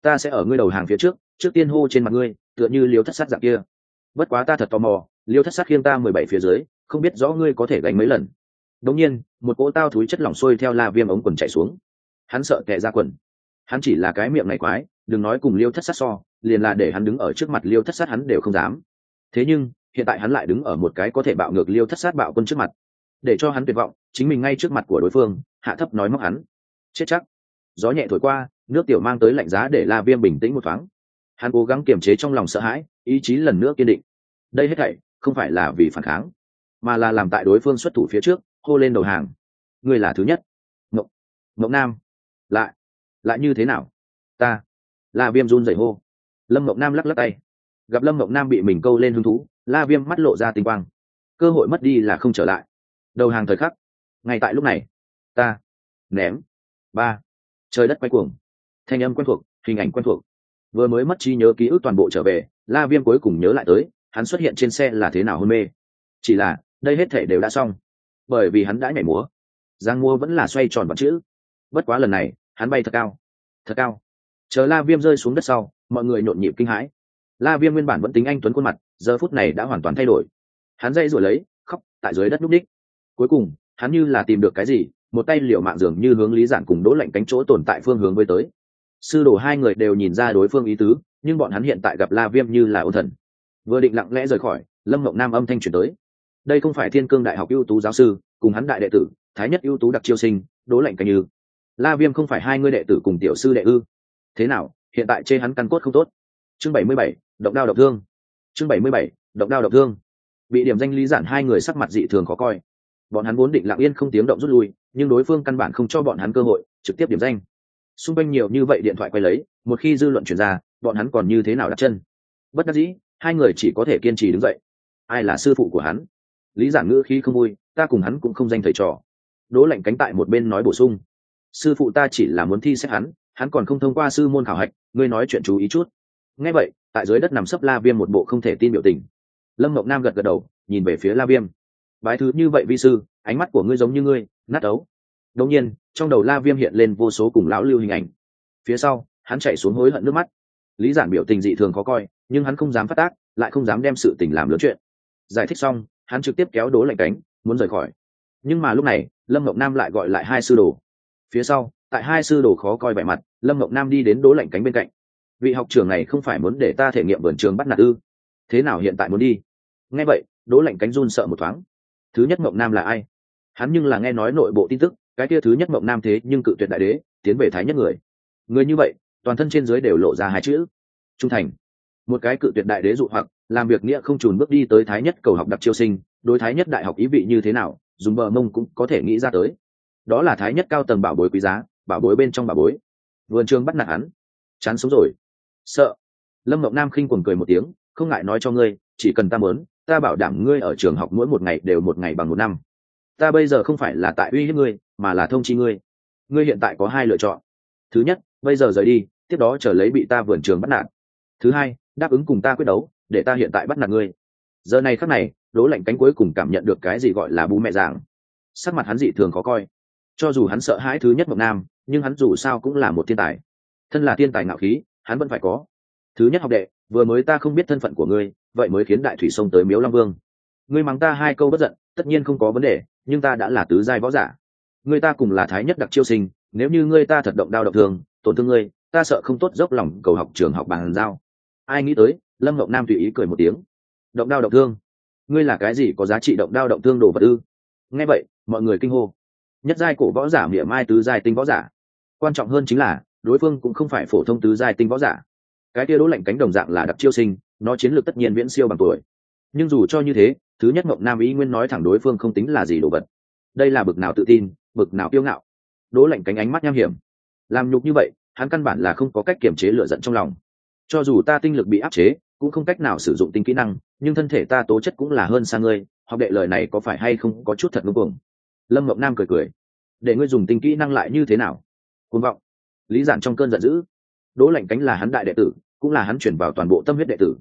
Ta sẽ ở ngươi đầu hàng phía trước trước tiên hô trên mặt ngươi, tựa như liều thất sát dạng kia. Bất quá ta thật tò mò, liêu thất sát khiêng ta mười bảy phía dưới, không biết rõ ngươi có thể gánh mấy lần. Đống nhiên, một cỗ tao thúi chất lỏng sôi theo la viêm ống quần chạy xuống. Hắn sợ tệ ra quần. Hắn chỉ là cái miệng này quái, đừng nói cùng liêu thất sát so, liền là để hắn đứng ở trước mặt liêu thất sát hắn đều không dám. Thế nhưng, hiện tại hắn lại đứng ở một cái có thể bạo ngược liêu thất sát bạo quân trước mặt. Để cho hắn tuyệt vọng, chính mình ngay trước mặt của đối phương, hạ thấp nói móc hắn. Chết chắc gió nhẹ thổi qua, nước tiểu mang tới lạnh giá để la viêm bình tĩnh một thoáng. Hắn cố gắng kiềm chế trong lòng sợ hãi, ý chí lần nữa kiên định. Đây hết thảy, không phải là vì phản kháng, mà là làm tại đối phương xuất thủ phía trước, hô lên đầu hàng. Người là thứ nhất. Mộng mộng nam. Lại lại như thế nào? Ta. La viêm run rẩy hô. Lâm mộng nam lắc lắc tay. Gặp lâm mộng nam bị mình câu lên hứng thú, la viêm mắt lộ ra tinh quang. Cơ hội mất đi là không trở lại. Đầu hàng thời khắc. Ngay tại lúc này. Ta. Ném. Ba trời đất quay cuồng. Thanh âm quen thuộc, hình ảnh quen thuộc. Vừa mới mất trí nhớ ký ức toàn bộ trở về, la viêm cuối cùng nhớ lại tới, hắn xuất hiện trên xe là thế nào hôn mê. Chỉ là, đây hết thể đều đã xong. Bởi vì hắn đã nhảy múa. Giang mua vẫn là xoay tròn bằng chữ. Bất quá lần này, hắn bay thật cao. Thật cao. Chờ la viêm rơi xuống đất sau, mọi người nhộn nhịp kinh hãi. La viêm nguyên bản vẫn tính anh tuấn khuôn mặt, giờ phút này đã hoàn toàn thay đổi. Hắn dây rồi lấy, khóc, tại dưới đất núp đích. Cuối cùng, hắn như là tìm được cái gì một tay liều mạng dường như hướng lý giản cùng đỗ lạnh cánh chỗ tồn tại phương hướng với tới. Sư đồ hai người đều nhìn ra đối phương ý tứ, nhưng bọn hắn hiện tại gặp la viêm như là ô thần. Vừa định lặng lẽ rời khỏi, lâm mộng nam âm thanh chuyển tới. Đây không phải thiên cương đại học ưu tú giáo sư, cùng hắn đại đệ tử, thái nhất ưu tú đặc chiêu sinh, đỗ lạnh cánh như. La viêm không phải hai ngươi đệ tử cùng tiểu sư đệ ư? Thế nào, hiện tại chê hắn căn cốt không tốt? Chương bảy mươi bảy, động đao độc thương. Chương bảy mươi bảy, động đao độc thương. Bị điểm danh lý giản hai người sắc mặt dị thường khó coi. Bọn hắn vốn định lặng yên không tiếng động rút lui nhưng đối phương căn bản không cho bọn hắn cơ hội, trực tiếp điểm danh. Xung quanh nhiều như vậy điện thoại quay lấy, một khi dư luận chuyển ra, bọn hắn còn như thế nào đặt chân? Bất đắc dĩ, hai người chỉ có thể kiên trì đứng dậy. Ai là sư phụ của hắn? Lý giản ngữ khi không vui, ta cùng hắn cũng không danh thầy trò. Đỗ lạnh cánh tại một bên nói bổ sung. Sư phụ ta chỉ là muốn thi xét hắn hắn còn không thông qua sư môn khảo hạch, ngươi nói chuyện chú ý chút. Nghe vậy, tại dưới đất nằm sấp la viêm một bộ không thể tin biểu tình. Lâm mộng nam gật gật đầu, nhìn về phía la viêm. Bái thứ như vậy vi sư, ánh mắt của ngươi giống như ngươi nát ấu. Đông nhiên, trong đầu la viêm hiện lên vô số cùng lão lưu hình ảnh. Phía sau, hắn chạy xuống hối hận nước mắt. Lý giản biểu tình dị thường khó coi, nhưng hắn không dám phát tác, lại không dám đem sự tình làm lớn chuyện. Giải thích xong, hắn trực tiếp kéo đố lạnh cánh, muốn rời khỏi. Nhưng mà lúc này, lâm Ngọc nam lại gọi lại hai sư đồ. Phía sau, tại hai sư đồ khó coi vẻ mặt, lâm Ngọc nam đi đến đố lạnh cánh bên cạnh. Vị học trưởng này không phải muốn để ta thể nghiệm vườn trường bắt nạt ư? Thế nào hiện tại muốn đi? Nghe vậy, đố lạnh cánh run sợ một thoáng. Thứ nhất Ngọc nam là ai? Hắn nhưng là nghe nói nội bộ tin tức, cái kia thứ nhất mộng nam thế nhưng cự tuyệt đại đế, tiến về thái nhất người. Người như vậy, toàn thân trên dưới đều lộ ra hai chữ. Trung thành. Một cái cự tuyệt đại đế dụ hoặc, làm việc nghĩa không trùn bước đi tới thái nhất cầu học đặc chiêu sinh, đối thái nhất đại học ý vị như thế nào, dùng bờ mông cũng có thể nghĩ ra tới. Đó là thái nhất cao tầng bảo bối quý giá, bảo bối bên trong bảo bối. Vườn trường bắt nạt hắn. Chán sống rồi. Sợ. Lâm mộng nam khinh quần cười một tiếng, không ngại nói cho ngươi, chỉ cần ta muốn, ta bảo đảm ngươi ở trường học mỗi một ngày đều một ngày bằng một năm ta bây giờ không phải là tại uy hiếp ngươi, mà là thông chi ngươi. Ngươi hiện tại có hai lựa chọn. Thứ nhất, bây giờ rời đi, tiếp đó chờ lấy bị ta vườn trường bắt nạt. Thứ hai, đáp ứng cùng ta quyết đấu, để ta hiện tại bắt nạt ngươi. Giờ này khắc này đố lạnh cánh cuối cùng cảm nhận được cái gì gọi là bú mẹ giảng sắc mặt hắn dị thường khó coi. Cho dù hắn sợ hãi thứ nhất mộc nam, nhưng hắn dù sao cũng là một thiên tài. Thân là thiên tài ngạo khí, hắn vẫn phải có. Thứ nhất học đệ, vừa mới ta không biết thân phận của ngươi, vậy mới khiến đại thủy sông tới miếu long vương. Ngươi mắng ta hai câu bất giận, tất nhiên không có vấn đề nhưng ta đã là tứ giai võ giả. Ngươi ta cùng là thái nhất đặc chiêu sinh, nếu như ngươi ta thật động đao động thường tổn thương ngươi, ta sợ không tốt dốc lòng cầu học trường học bàn giao. Ai nghĩ tới, lâm ngọc nam tùy ý cười một tiếng. Động đao động thương? Ngươi là cái gì có giá trị động đao động thương đồ vật ư? Nghe vậy, mọi người kinh hô. Nhất giai cổ võ giả mỉa mai tứ giai tinh võ giả. Quan trọng hơn chính là, đối phương cũng không phải phổ thông tứ giai tinh võ giả. Cái kia đỗ lạnh cánh đồng dạng là đặc chiêu sinh, nó chiến lược tất nhiên viễn siêu bằng tuổi. Nhưng dù cho như thế thứ nhất mộng nam ý nguyên nói thẳng đối phương không tính là gì đồ vật. Đây là bực nào tự tin, bực nào kiêu ngạo. Đỗ lạnh cánh ánh mắt nham hiểm. Làm nhục như vậy, hắn căn bản là không có cách kiểm chế lựa giận trong lòng. Cho dù ta tinh lực bị áp chế, cũng không cách nào sử dụng tinh kỹ năng, nhưng thân thể ta tố chất cũng là hơn xa ngươi, học đệ lời này có phải hay không có chút thật ngưng cuồng? Lâm mộng nam cười cười. Để ngươi dùng tinh kỹ năng lại như thế nào? Côn vọng. Lý giản trong cơn giận dữ. Đỗ lạnh cánh là hắn đại đệ tử, cũng là hắn chuyển vào toàn bộ tâm huyết đệ tử.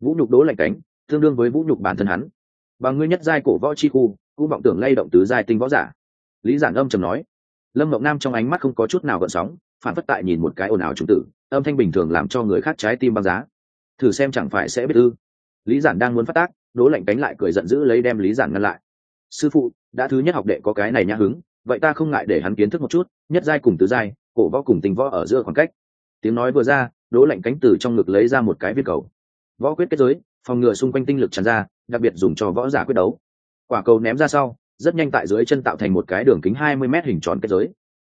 Vũ nhục đỗ lạnh cánh, tương đương với vũ nhục bản thân hắn bằng ngươi nhất giai cổ võ chi khu, cũng vọng tưởng lay động tứ giai tinh võ giả. Lý giản âm trầm nói. Lâm mộng nam trong ánh mắt không có chút nào gợn sóng, phản phất tại nhìn một cái ồn ào trung tử, âm thanh bình thường làm cho người khác trái tim băng giá. Thử xem chẳng phải sẽ biết ư? Lý giản đang muốn phát tác đố lạnh cánh lại cười giận dữ lấy đem lý giản ngăn lại. Sư phụ, đã thứ nhất học đệ có cái này nhã hứng, vậy ta không ngại để hắn kiến thức một chút, nhất giai cùng tứ giai, cổ võ cùng tình võ ở giữa khoảng cách. Tiếng nói vừa ra, đỗ lạnh cánh từ trong ngực lấy ra một cái viên cầu võ quyết kết giới, phòng ngừa xung quanh tinh lực tràn ra, đặc biệt dùng cho võ giả quyết đấu. Quả cầu ném ra sau, rất nhanh tại dưới chân tạo thành một cái đường kính hai mươi m hình tròn kết giới.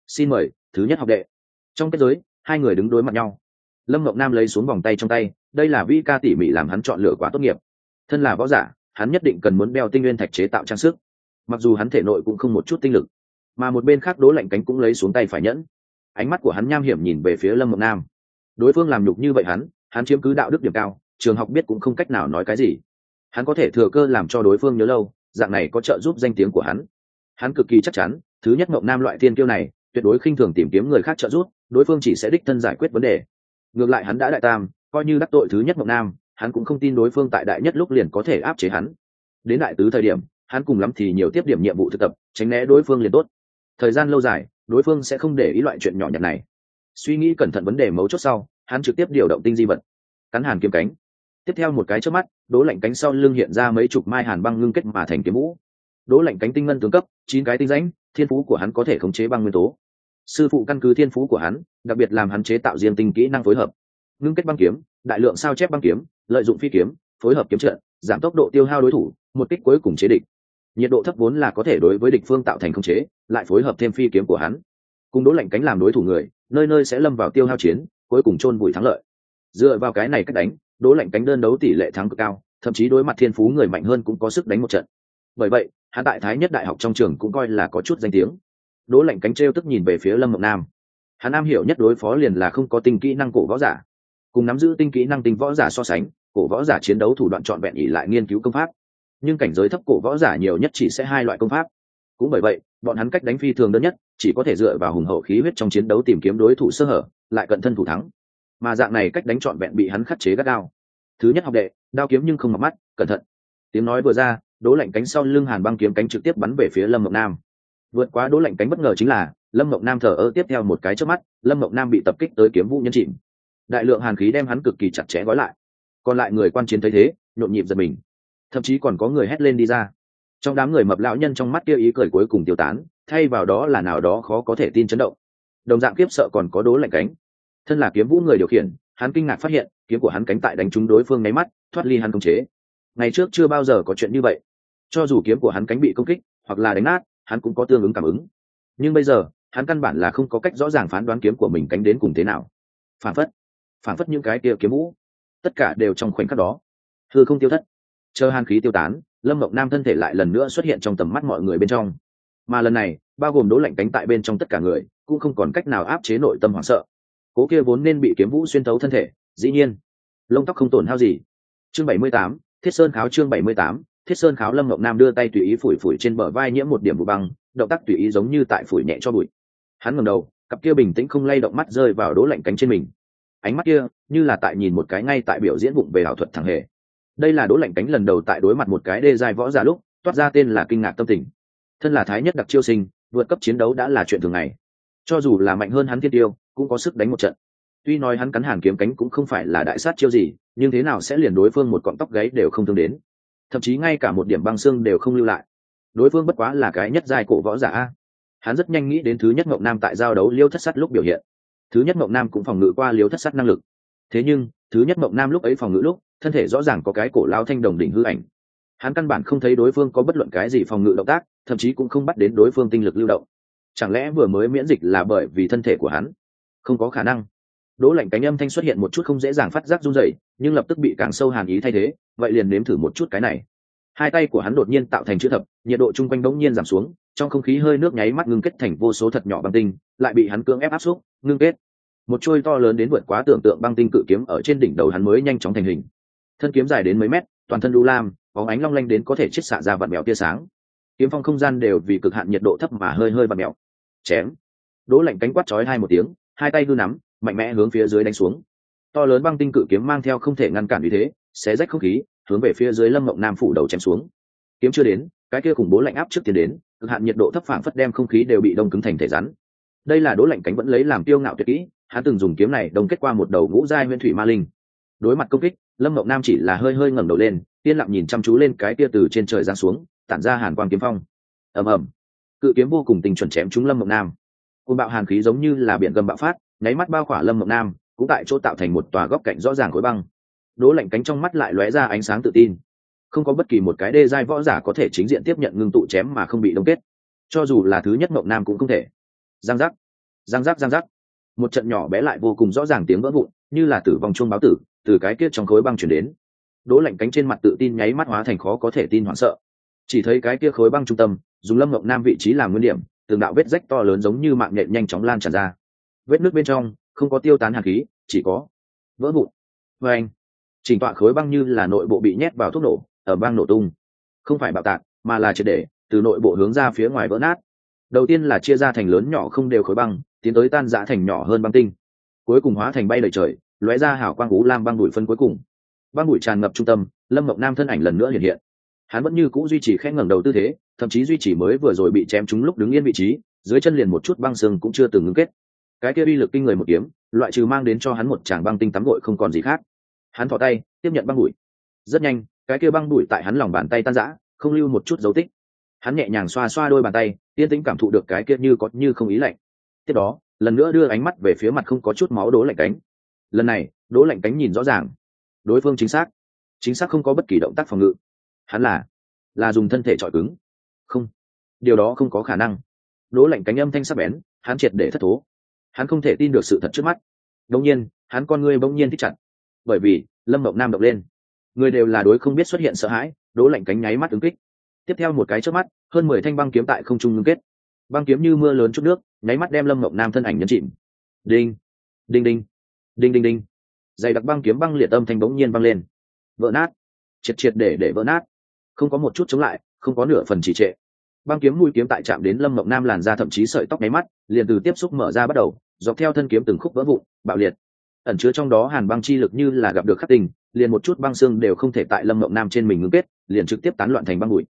Xin mời, thứ nhất học đệ. Trong kết giới, hai người đứng đối mặt nhau. Lâm ngọc nam lấy xuống vòng tay trong tay, đây là vi ca tỉ mỉ làm hắn chọn lựa quá tốt nghiệp. Thân là võ giả, hắn nhất định cần muốn đeo tinh nguyên thạch chế tạo trang sức. Mặc dù hắn thể nội cũng không một chút tinh lực, mà một bên khác đố lạnh cánh cũng lấy xuống tay phải nhẫn. Ánh mắt của hắn nham hiểm nhìn về phía lâm ngọc nam. Đối phương làm nhục như vậy hắn hắn chiếm cứ đạo đức điểm cao trường học biết cũng không cách nào nói cái gì. Hắn có thể thừa cơ làm cho đối phương nhớ lâu, dạng này có trợ giúp danh tiếng của hắn. Hắn cực kỳ chắc chắn, thứ nhất mộng nam loại tiên kiêu này, tuyệt đối khinh thường tìm kiếm người khác trợ giúp, đối phương chỉ sẽ đích thân giải quyết vấn đề. Ngược lại hắn đã đại tam, coi như đắc tội thứ nhất mộng nam, hắn cũng không tin đối phương tại đại nhất lúc liền có thể áp chế hắn. Đến đại tứ thời điểm, hắn cùng lắm thì nhiều tiếp điểm nhiệm vụ thực tập, tránh né đối phương liền tốt. Thời gian lâu dài, đối phương sẽ không để ý loại chuyện nhỏ nhặt này. Suy nghĩ cẩn thận vấn đề mấu chốt sau, hắn trực tiếp điều động tinh di vật. Cắn hàn kiếm cánh tiếp theo một cái trước mắt, đố lạnh cánh sau lưng hiện ra mấy chục mai hàn băng ngưng kết mà thành kiếm vũ. Đố lạnh cánh tinh ngân tướng cấp, chín cái tinh rãnh, thiên phú của hắn có thể khống chế băng nguyên tố. Sư phụ căn cứ thiên phú của hắn, đặc biệt làm hắn chế tạo riêng tinh kỹ năng phối hợp. Ngưng kết băng kiếm, đại lượng sao chép băng kiếm, lợi dụng phi kiếm, phối hợp kiếm trận, giảm tốc độ tiêu hao đối thủ, một kích cuối cùng chế địch. Nhiệt độ thấp vốn là có thể đối với địch phương tạo thành khống chế, lại phối hợp thêm phi kiếm của hắn. Cùng đố lạnh cánh làm đối thủ người, nơi nơi sẽ lâm vào tiêu hao chiến, cuối cùng chôn bụi thắng lợi. Dựa vào cái này cách đánh đố lạnh cánh đơn đấu tỷ lệ thắng cực cao, thậm chí đối mặt thiên phú người mạnh hơn cũng có sức đánh một trận. Bởi vậy, hắn tại thái nhất đại học trong trường cũng coi là có chút danh tiếng. Đố lạnh cánh t tức nhìn về phía lâm mộng nam. Hắn nam hiểu nhất đối phó liền là không có tinh kỹ năng cổ võ giả. Cùng nắm giữ tinh kỹ năng tinh võ giả so sánh, cổ võ giả chiến đấu thủ đoạn trọn vẹn ỉ lại nghiên cứu công pháp. Nhưng cảnh giới thấp cổ võ giả nhiều nhất chỉ sẽ hai loại công pháp. Cũng bởi vậy, bọn hắn cách đánh phi thường đơn nhất, chỉ có thể dựa vào hùng hậu khí huyết trong chiến đấu tìm kiếm đối thủ sơ hở, lại cận thân thủ thắng mà dạng này cách đánh trọn vẹn bị hắn khắt chế gắt đao thứ nhất học đệ, đao kiếm nhưng không mặc mắt, cẩn thận. Tiếng nói vừa ra đố lạnh cánh sau lưng hàn băng kiếm cánh trực tiếp bắn về phía lâm mộng nam. Vượt quá đố lạnh cánh bất ngờ chính là, lâm mộng nam thở ơ tiếp theo một cái trước mắt, lâm mộng nam bị tập kích tới kiếm vũ nhân chìm. Đại lượng hàn khí đem hắn cực kỳ chặt chẽ gói lại. Còn lại người quan chiến thấy thế, nhộn nhịp giật mình. Thậm chí còn có người hét lên đi ra. Trong đám người mập lão nhân trong mắt kia ý cười cuối cùng tiêu tán, thay vào đó là nào đó khó có thể tin chấn động. Đồng dạng kiếp sợ còn có đố lạnh cánh thân là kiếm vũ người điều khiển, hắn kinh ngạc phát hiện, kiếm của hắn cánh tại đánh trúng đối phương nháy mắt, thoát ly hắn công chế. Ngày trước chưa bao giờ có chuyện như vậy. Cho dù kiếm của hắn cánh bị công kích, hoặc là đánh nát, hắn cũng có tương ứng cảm ứng. Nhưng bây giờ, hắn căn bản là không có cách rõ ràng phán đoán kiếm của mình cánh đến cùng thế nào. Phản phất phản phất những cái kia kiếm vũ, tất cả đều trong khoảnh khắc đó. Thư không tiêu thất. Chờ hàn khí tiêu tán, lâm mộng nam thân thể lại lần nữa xuất hiện trong tầm mắt mọi người bên trong. Mà lần này, bao gồm đố lạnh cánh tại bên trong tất cả người, cũng không còn cách nào áp chế nội tâm hoảng sợ cố kia vốn nên bị kiếm vũ xuyên thấu thân thể, dĩ nhiên. Lông tóc không tổn hao gì. Chương bảy mươi tám, thiết sơn kháo chương bảy mươi tám, thiết sơn kháo lâm ngọc nam đưa tay tùy ý phủi phủi trên bờ vai nhiễm một điểm vụ băng, động tác tùy ý giống như tại phủi nhẹ cho bụi. Hắn ngầm đầu, cặp kia bình tĩnh không lay động mắt rơi vào đố lạnh cánh trên mình. Ánh mắt kia, như là tại nhìn một cái ngay tại biểu diễn vụng về ảo thuật thẳng hề. Đây là đố lạnh cánh lần đầu tại đối mặt một cái đê dài võ giả lúc, toát ra tên là kinh ngạc tâm tình. Thân là thái nhất đặc chiêu sinh, vượt cấp chiến đấu đã là chuyện thường ngày. Cho dù là mạnh hơn hắn thiên tiêu cũng có sức đánh một trận. Tuy nói hắn cắn hàn kiếm cánh cũng không phải là đại sát chiêu gì, nhưng thế nào sẽ liền đối phương một cọng tóc gáy đều không thương đến. Thậm chí ngay cả một điểm băng xương đều không lưu lại. Đối phương bất quá là cái nhất giai cổ võ giả hắn rất nhanh nghĩ đến thứ nhất mộng nam tại giao đấu liêu thất sắt lúc biểu hiện. Thứ nhất mộng nam cũng phòng ngự qua liêu thất sắt năng lực. Thế nhưng, thứ nhất mộng nam lúc ấy phòng ngự lúc, thân thể rõ ràng có cái cổ lao thanh đồng đỉnh hư ảnh. Hắn căn bản không thấy đối phương có bất luận cái gì phòng ngự động tác, thậm chí cũng không bắt đến đối phương tinh lực lưu động. Chẳng lẽ vừa mới miễn dịch là bởi vì thân thể của hắn? Không có khả năng. Đỗ lạnh cánh âm thanh xuất hiện một chút không dễ dàng phát giác run rẩy, nhưng lập tức bị càng sâu hàn ý thay thế, vậy liền nếm thử một chút cái này. Hai tay của hắn đột nhiên tạo thành chữ thập, nhiệt độ chung quanh bỗng nhiên giảm xuống, trong không khí hơi nước nháy mắt ngưng kết thành vô số thật nhỏ băng tinh, lại bị hắn cưỡng ép áp xúc, ngưng kết. Một trôi to lớn đến vượt quá tưởng tượng băng tinh cự kiếm ở trên đỉnh đầu hắn mới nhanh chóng thành hình. Thân kiếm dài đến mấy mét, toàn thân đu lam, bóng ánh long lanh đến có thể chết xạ ra vạt mèo tia sáng. Kiếm phong không gian đều vì cực hạn nhiệt độ thấp mà hơi hơi vạt mèo. Chém. Đỗ lạnh cánh quát chói hai một tiếng hai tay hư nắm, mạnh mẽ hướng phía dưới đánh xuống. To lớn băng tinh cự kiếm mang theo không thể ngăn cản vì thế, xé rách không khí, hướng về phía dưới lâm mộng nam phủ đầu chém xuống. Kiếm chưa đến, cái kia khủng bố lạnh áp trước tiến đến, cực hạn nhiệt độ thấp phảng phất đem không khí đều bị đông cứng thành thể rắn. Đây là đố lạnh cánh vẫn lấy làm tiêu ngạo tuyệt kỹ, hắn từng dùng kiếm này đông kết qua một đầu ngũ giai nguyên thủy ma linh. Đối mặt công kích, lâm mộng nam chỉ là hơi hơi ngẩng đầu lên, yên lặng nhìn chăm chú lên cái kia từ trên trời giáng xuống, tản ra hàn quang kiếm phong. Ầm ầm. Cự kiếm vô cùng tình chuẩn chém trúng lâm mộng nam côn bạo hàn khí giống như là biển gầm bạo phát, nháy mắt bao khỏa lâm mộng nam, cũng tại chỗ tạo thành một tòa góc cạnh rõ ràng khối băng. Đố lạnh cánh trong mắt lại lóe ra ánh sáng tự tin. Không có bất kỳ một cái đê giai võ giả có thể chính diện tiếp nhận ngưng tụ chém mà không bị đông kết. Cho dù là thứ nhất mộng nam cũng không thể. Giang giác giang giác giang giác. Một trận nhỏ bé lại vô cùng rõ ràng tiếng vỡ vụn, như là tử vong chuông báo tử, từ cái kia trong khối băng chuyển đến. Đố lạnh cánh trên mặt tự tin nháy mắt hóa thành khó có thể tin hoảng sợ. Chỉ thấy cái kia khối băng trung tâm, dùng lâm mộng nam vị trí làm nguyên điểm từng đạo vết rách to lớn giống như mạng nhện nhanh chóng lan tràn ra. Vết nước bên trong, không có tiêu tán hạt khí, chỉ có vỡ vụn. Vê anh, chỉnh tọa khối băng như là nội bộ bị nhét vào thuốc nổ, ở băng nổ tung. Không phải bạo tạc, mà là triệt để, từ nội bộ hướng ra phía ngoài vỡ nát. Đầu tiên là chia ra thành lớn nhỏ không đều khối băng, tiến tới tan giã thành nhỏ hơn băng tinh. Cuối cùng hóa thành bay lời trời, lóe ra hào quang ú lam băng đùi phân cuối cùng. Băng bụi tràn ngập trung tâm, lâm mộng nam thân ảnh lần nữa hiện hiện hắn vẫn như c ũ duy trì khẽ ngẩng đầu tư thế, thậm chí duy trì mới vừa rồi bị chém trúng lúc đứng yên vị trí, dưới chân liền một chút băng xương cũng chưa từng ngưng kết. Cái kia uy lực kinh người một kiếm, loại trừ mang đến cho hắn một tràng băng tinh tắm gội không còn gì khác. Hắn thò tay, tiếp nhận băng bụi. Rất nhanh, cái kia băng bụi tại hắn lòng bàn tay tan rã, không lưu một chút dấu tích. Hắn nhẹ nhàng xoa xoa đôi bàn tay tiên tĩnh cảm thụ được cái kia như có như không ý lạnh. Tiếp đó, lần nữa đưa ánh mắt về phía mặt không có chút máu đố lạnh cánh. Lần này, đố lạnh cánh nhìn rõ ràng. Đối phương chính xác. Chính xác không có bất kỳ động tác phòng ngự hắn là là dùng thân thể trọi cứng. Không, điều đó không có khả năng. Đố lạnh cánh âm thanh sắc bén, hắn triệt để thất thố. Hắn không thể tin được sự thật trước mắt. Đông nhiên, hắn con ngươi bỗng nhiên thích chặt, bởi vì lâm mộng nam động lên. Người đều là đối không biết xuất hiện sợ hãi đố lạnh cánh nháy mắt ứng kích. Tiếp theo một cái trước mắt, hơn mười thanh băng kiếm tại không trung ngưng kết. Băng kiếm như mưa lớn chút nước, nháy mắt đem lâm mộng nam thân ảnh nhấn chìm. Đinh đinh đinh đinh đinh đinh. Dày đặc băng kiếm băng liệt âm thanh bỗng nhiên băng lên. Vỡ nát. Triệt triệt để để vỡ nát không có một chút chống lại, không có nửa phần trì trệ. Băng kiếm mũi kiếm tại chạm đến lâm mộng nam làn ra thậm chí sợi tóc máy mắt, liền từ tiếp xúc mở ra bắt đầu, dọc theo thân kiếm từng khúc vỡ vụn, bạo liệt. Ẩn chứa trong đó hàn băng chi lực như là gặp được khắc tình liền một chút băng xương đều không thể tại lâm mộng nam trên mình ngưng kết, liền trực tiếp tán loạn thành băng bụi.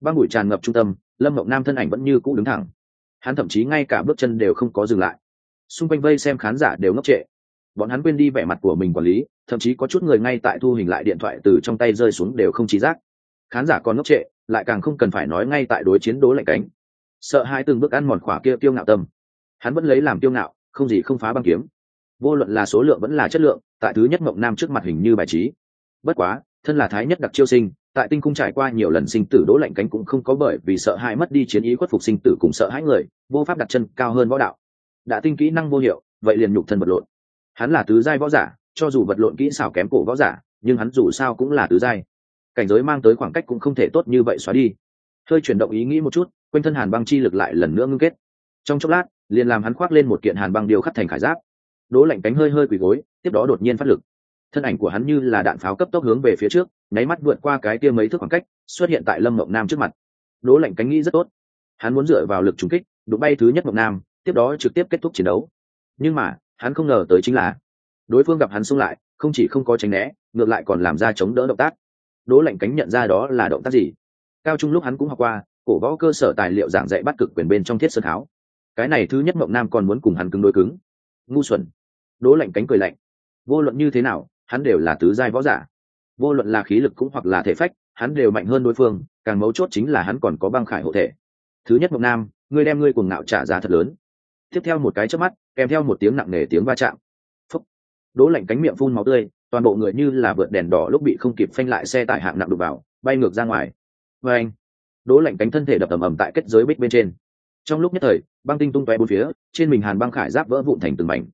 Băng bụi tràn ngập trung tâm, lâm mộng nam thân ảnh vẫn như cũ đứng thẳng. Hắn thậm chí ngay cả bước chân đều không có dừng lại. Xung quanh vây xem khán giả đều ngốc trệ. Bọn hắn quên đi vẻ mặt của mình quản lý, thậm chí có chút người ngay tại thu hình lại điện thoại từ trong tay rơi xuống đều không trí giác khán giả còn ngốc trệ, lại càng không cần phải nói ngay tại đối chiến đố lạnh cánh. Sợ hai từng bước ăn mòn khỏa kia tiêu ngạo tâm. Hắn vẫn lấy làm tiêu ngạo, không gì không phá băng kiếm. Vô luận là số lượng vẫn là chất lượng, tại thứ nhất mộng nam trước mặt hình như bài trí. Bất quá, thân là thái nhất đặc chiêu sinh, tại tinh cung trải qua nhiều lần sinh tử đỗ lạnh cánh cũng không có bởi vì sợ hãi mất đi chiến ý khuất phục sinh tử cùng sợ hãi người, vô pháp đặt chân cao hơn võ đạo. Đã tinh kỹ năng vô hiệu, vậy liền nhục thân vật lộn. Hắn là tứ giai võ giả, cho dù vật lộn kỹ xảo kém cổ võ giả, nhưng hắn dù sao cũng là tứ giai cảnh giới mang tới khoảng cách cũng không thể tốt như vậy xóa đi. Hơi chuyển động ý nghĩ một chút, quanh thân hàn băng chi lực lại lần nữa ngưng kết. Trong chốc lát, liền làm hắn khoác lên một kiện hàn băng điều khắc thành khải giáp. Đỗ lạnh cánh hơi hơi quỳ gối, tiếp đó đột nhiên phát lực. Thân ảnh của hắn như là đạn pháo cấp tốc hướng về phía trước, nháy mắt vượt qua cái kia mấy thước khoảng cách, xuất hiện tại lâm mộng nam trước mặt. Đỗ lạnh cánh nghĩ rất tốt. Hắn muốn dựa vào lực trúng kích, đụng bay thứ nhất mộng nam, tiếp đó trực tiếp kết thúc chiến đấu. Nhưng mà, hắn không ngờ tới chính là, đối phương gặp hắn xung lại, không chỉ không có tránh né, ngược lại còn làm ra chống đỡ động tác đỗ lạnh cánh nhận ra đó là động tác gì. Cao trung lúc hắn cũng học qua, cổ võ cơ sở tài liệu giảng dạy bắt cực quyền bên trong thiết sơn tháo. Cái này thứ nhất mộng nam còn muốn cùng hắn cứng đối cứng. Ngu xuẩn. Đỗ lạnh cánh cười lạnh. Vô luận như thế nào, hắn đều là tứ giai võ giả. Vô luận là khí lực cũng hoặc là thể phách, hắn đều mạnh hơn đối phương, càng mấu chốt chính là hắn còn có băng khải hộ thể. Thứ nhất mộng nam, ngươi đem ngươi cuồng ngạo trả giá thật lớn. Tiếp theo một cái chớp mắt, kèm theo một tiếng nặng nề tiếng va chạm. Phúc. Đỗ lạnh cánh miệng phun máu tươi toàn bộ người như là vượt đèn đỏ lúc bị không kịp phanh lại xe tải hạng nặng đục vào, bay ngược ra ngoài. Vê anh, đỗ lạnh cánh thân thể đập ầm ầm tại kết giới bích bên trên. Trong lúc nhất thời, băng tinh tung tóe bốn phía, trên mình hàn băng khải giáp vỡ vụn thành từng mảnh.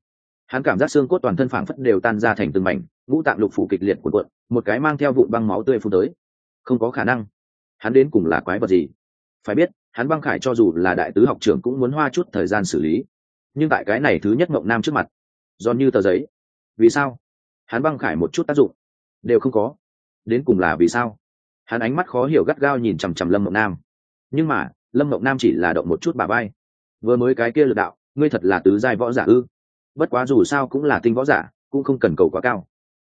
Hắn cảm giác xương cốt toàn thân phảng phất đều tan ra thành từng mảnh, ngũ tạng lục phủ kịch liệt cuộn cuộn, một cái mang theo vụn băng máu tươi phun tới. Không có khả năng. Hắn đến cùng là quái vật gì? Phải biết, hắn băng khải cho dù là đại tứ học trưởng cũng muốn hoa chút thời gian xử lý. Nhưng tại cái này thứ nhất mộng nam trước mặt, giòn như tờ giấy. Vì sao? Hắn băng khải một chút tác dụng. Đều không có. Đến cùng là vì sao? Hắn ánh mắt khó hiểu gắt gao nhìn chằm chằm lâm mộng nam. Nhưng mà, lâm mộng nam chỉ là động một chút bà bay vừa mới cái kia lực đạo, ngươi thật là tứ giai võ giả ư? Bất quá dù sao cũng là tinh võ giả, cũng không cần cầu quá cao.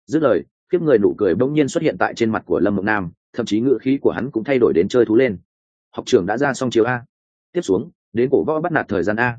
Dứt lời, khiếp người nụ cười bỗng nhiên xuất hiện tại trên mặt của lâm mộng nam, thậm chí ngựa khí của hắn cũng thay đổi đến chơi thú lên. Học trưởng đã ra xong chiều a. Tiếp xuống, đến cổ võ bắt nạt thời gian a.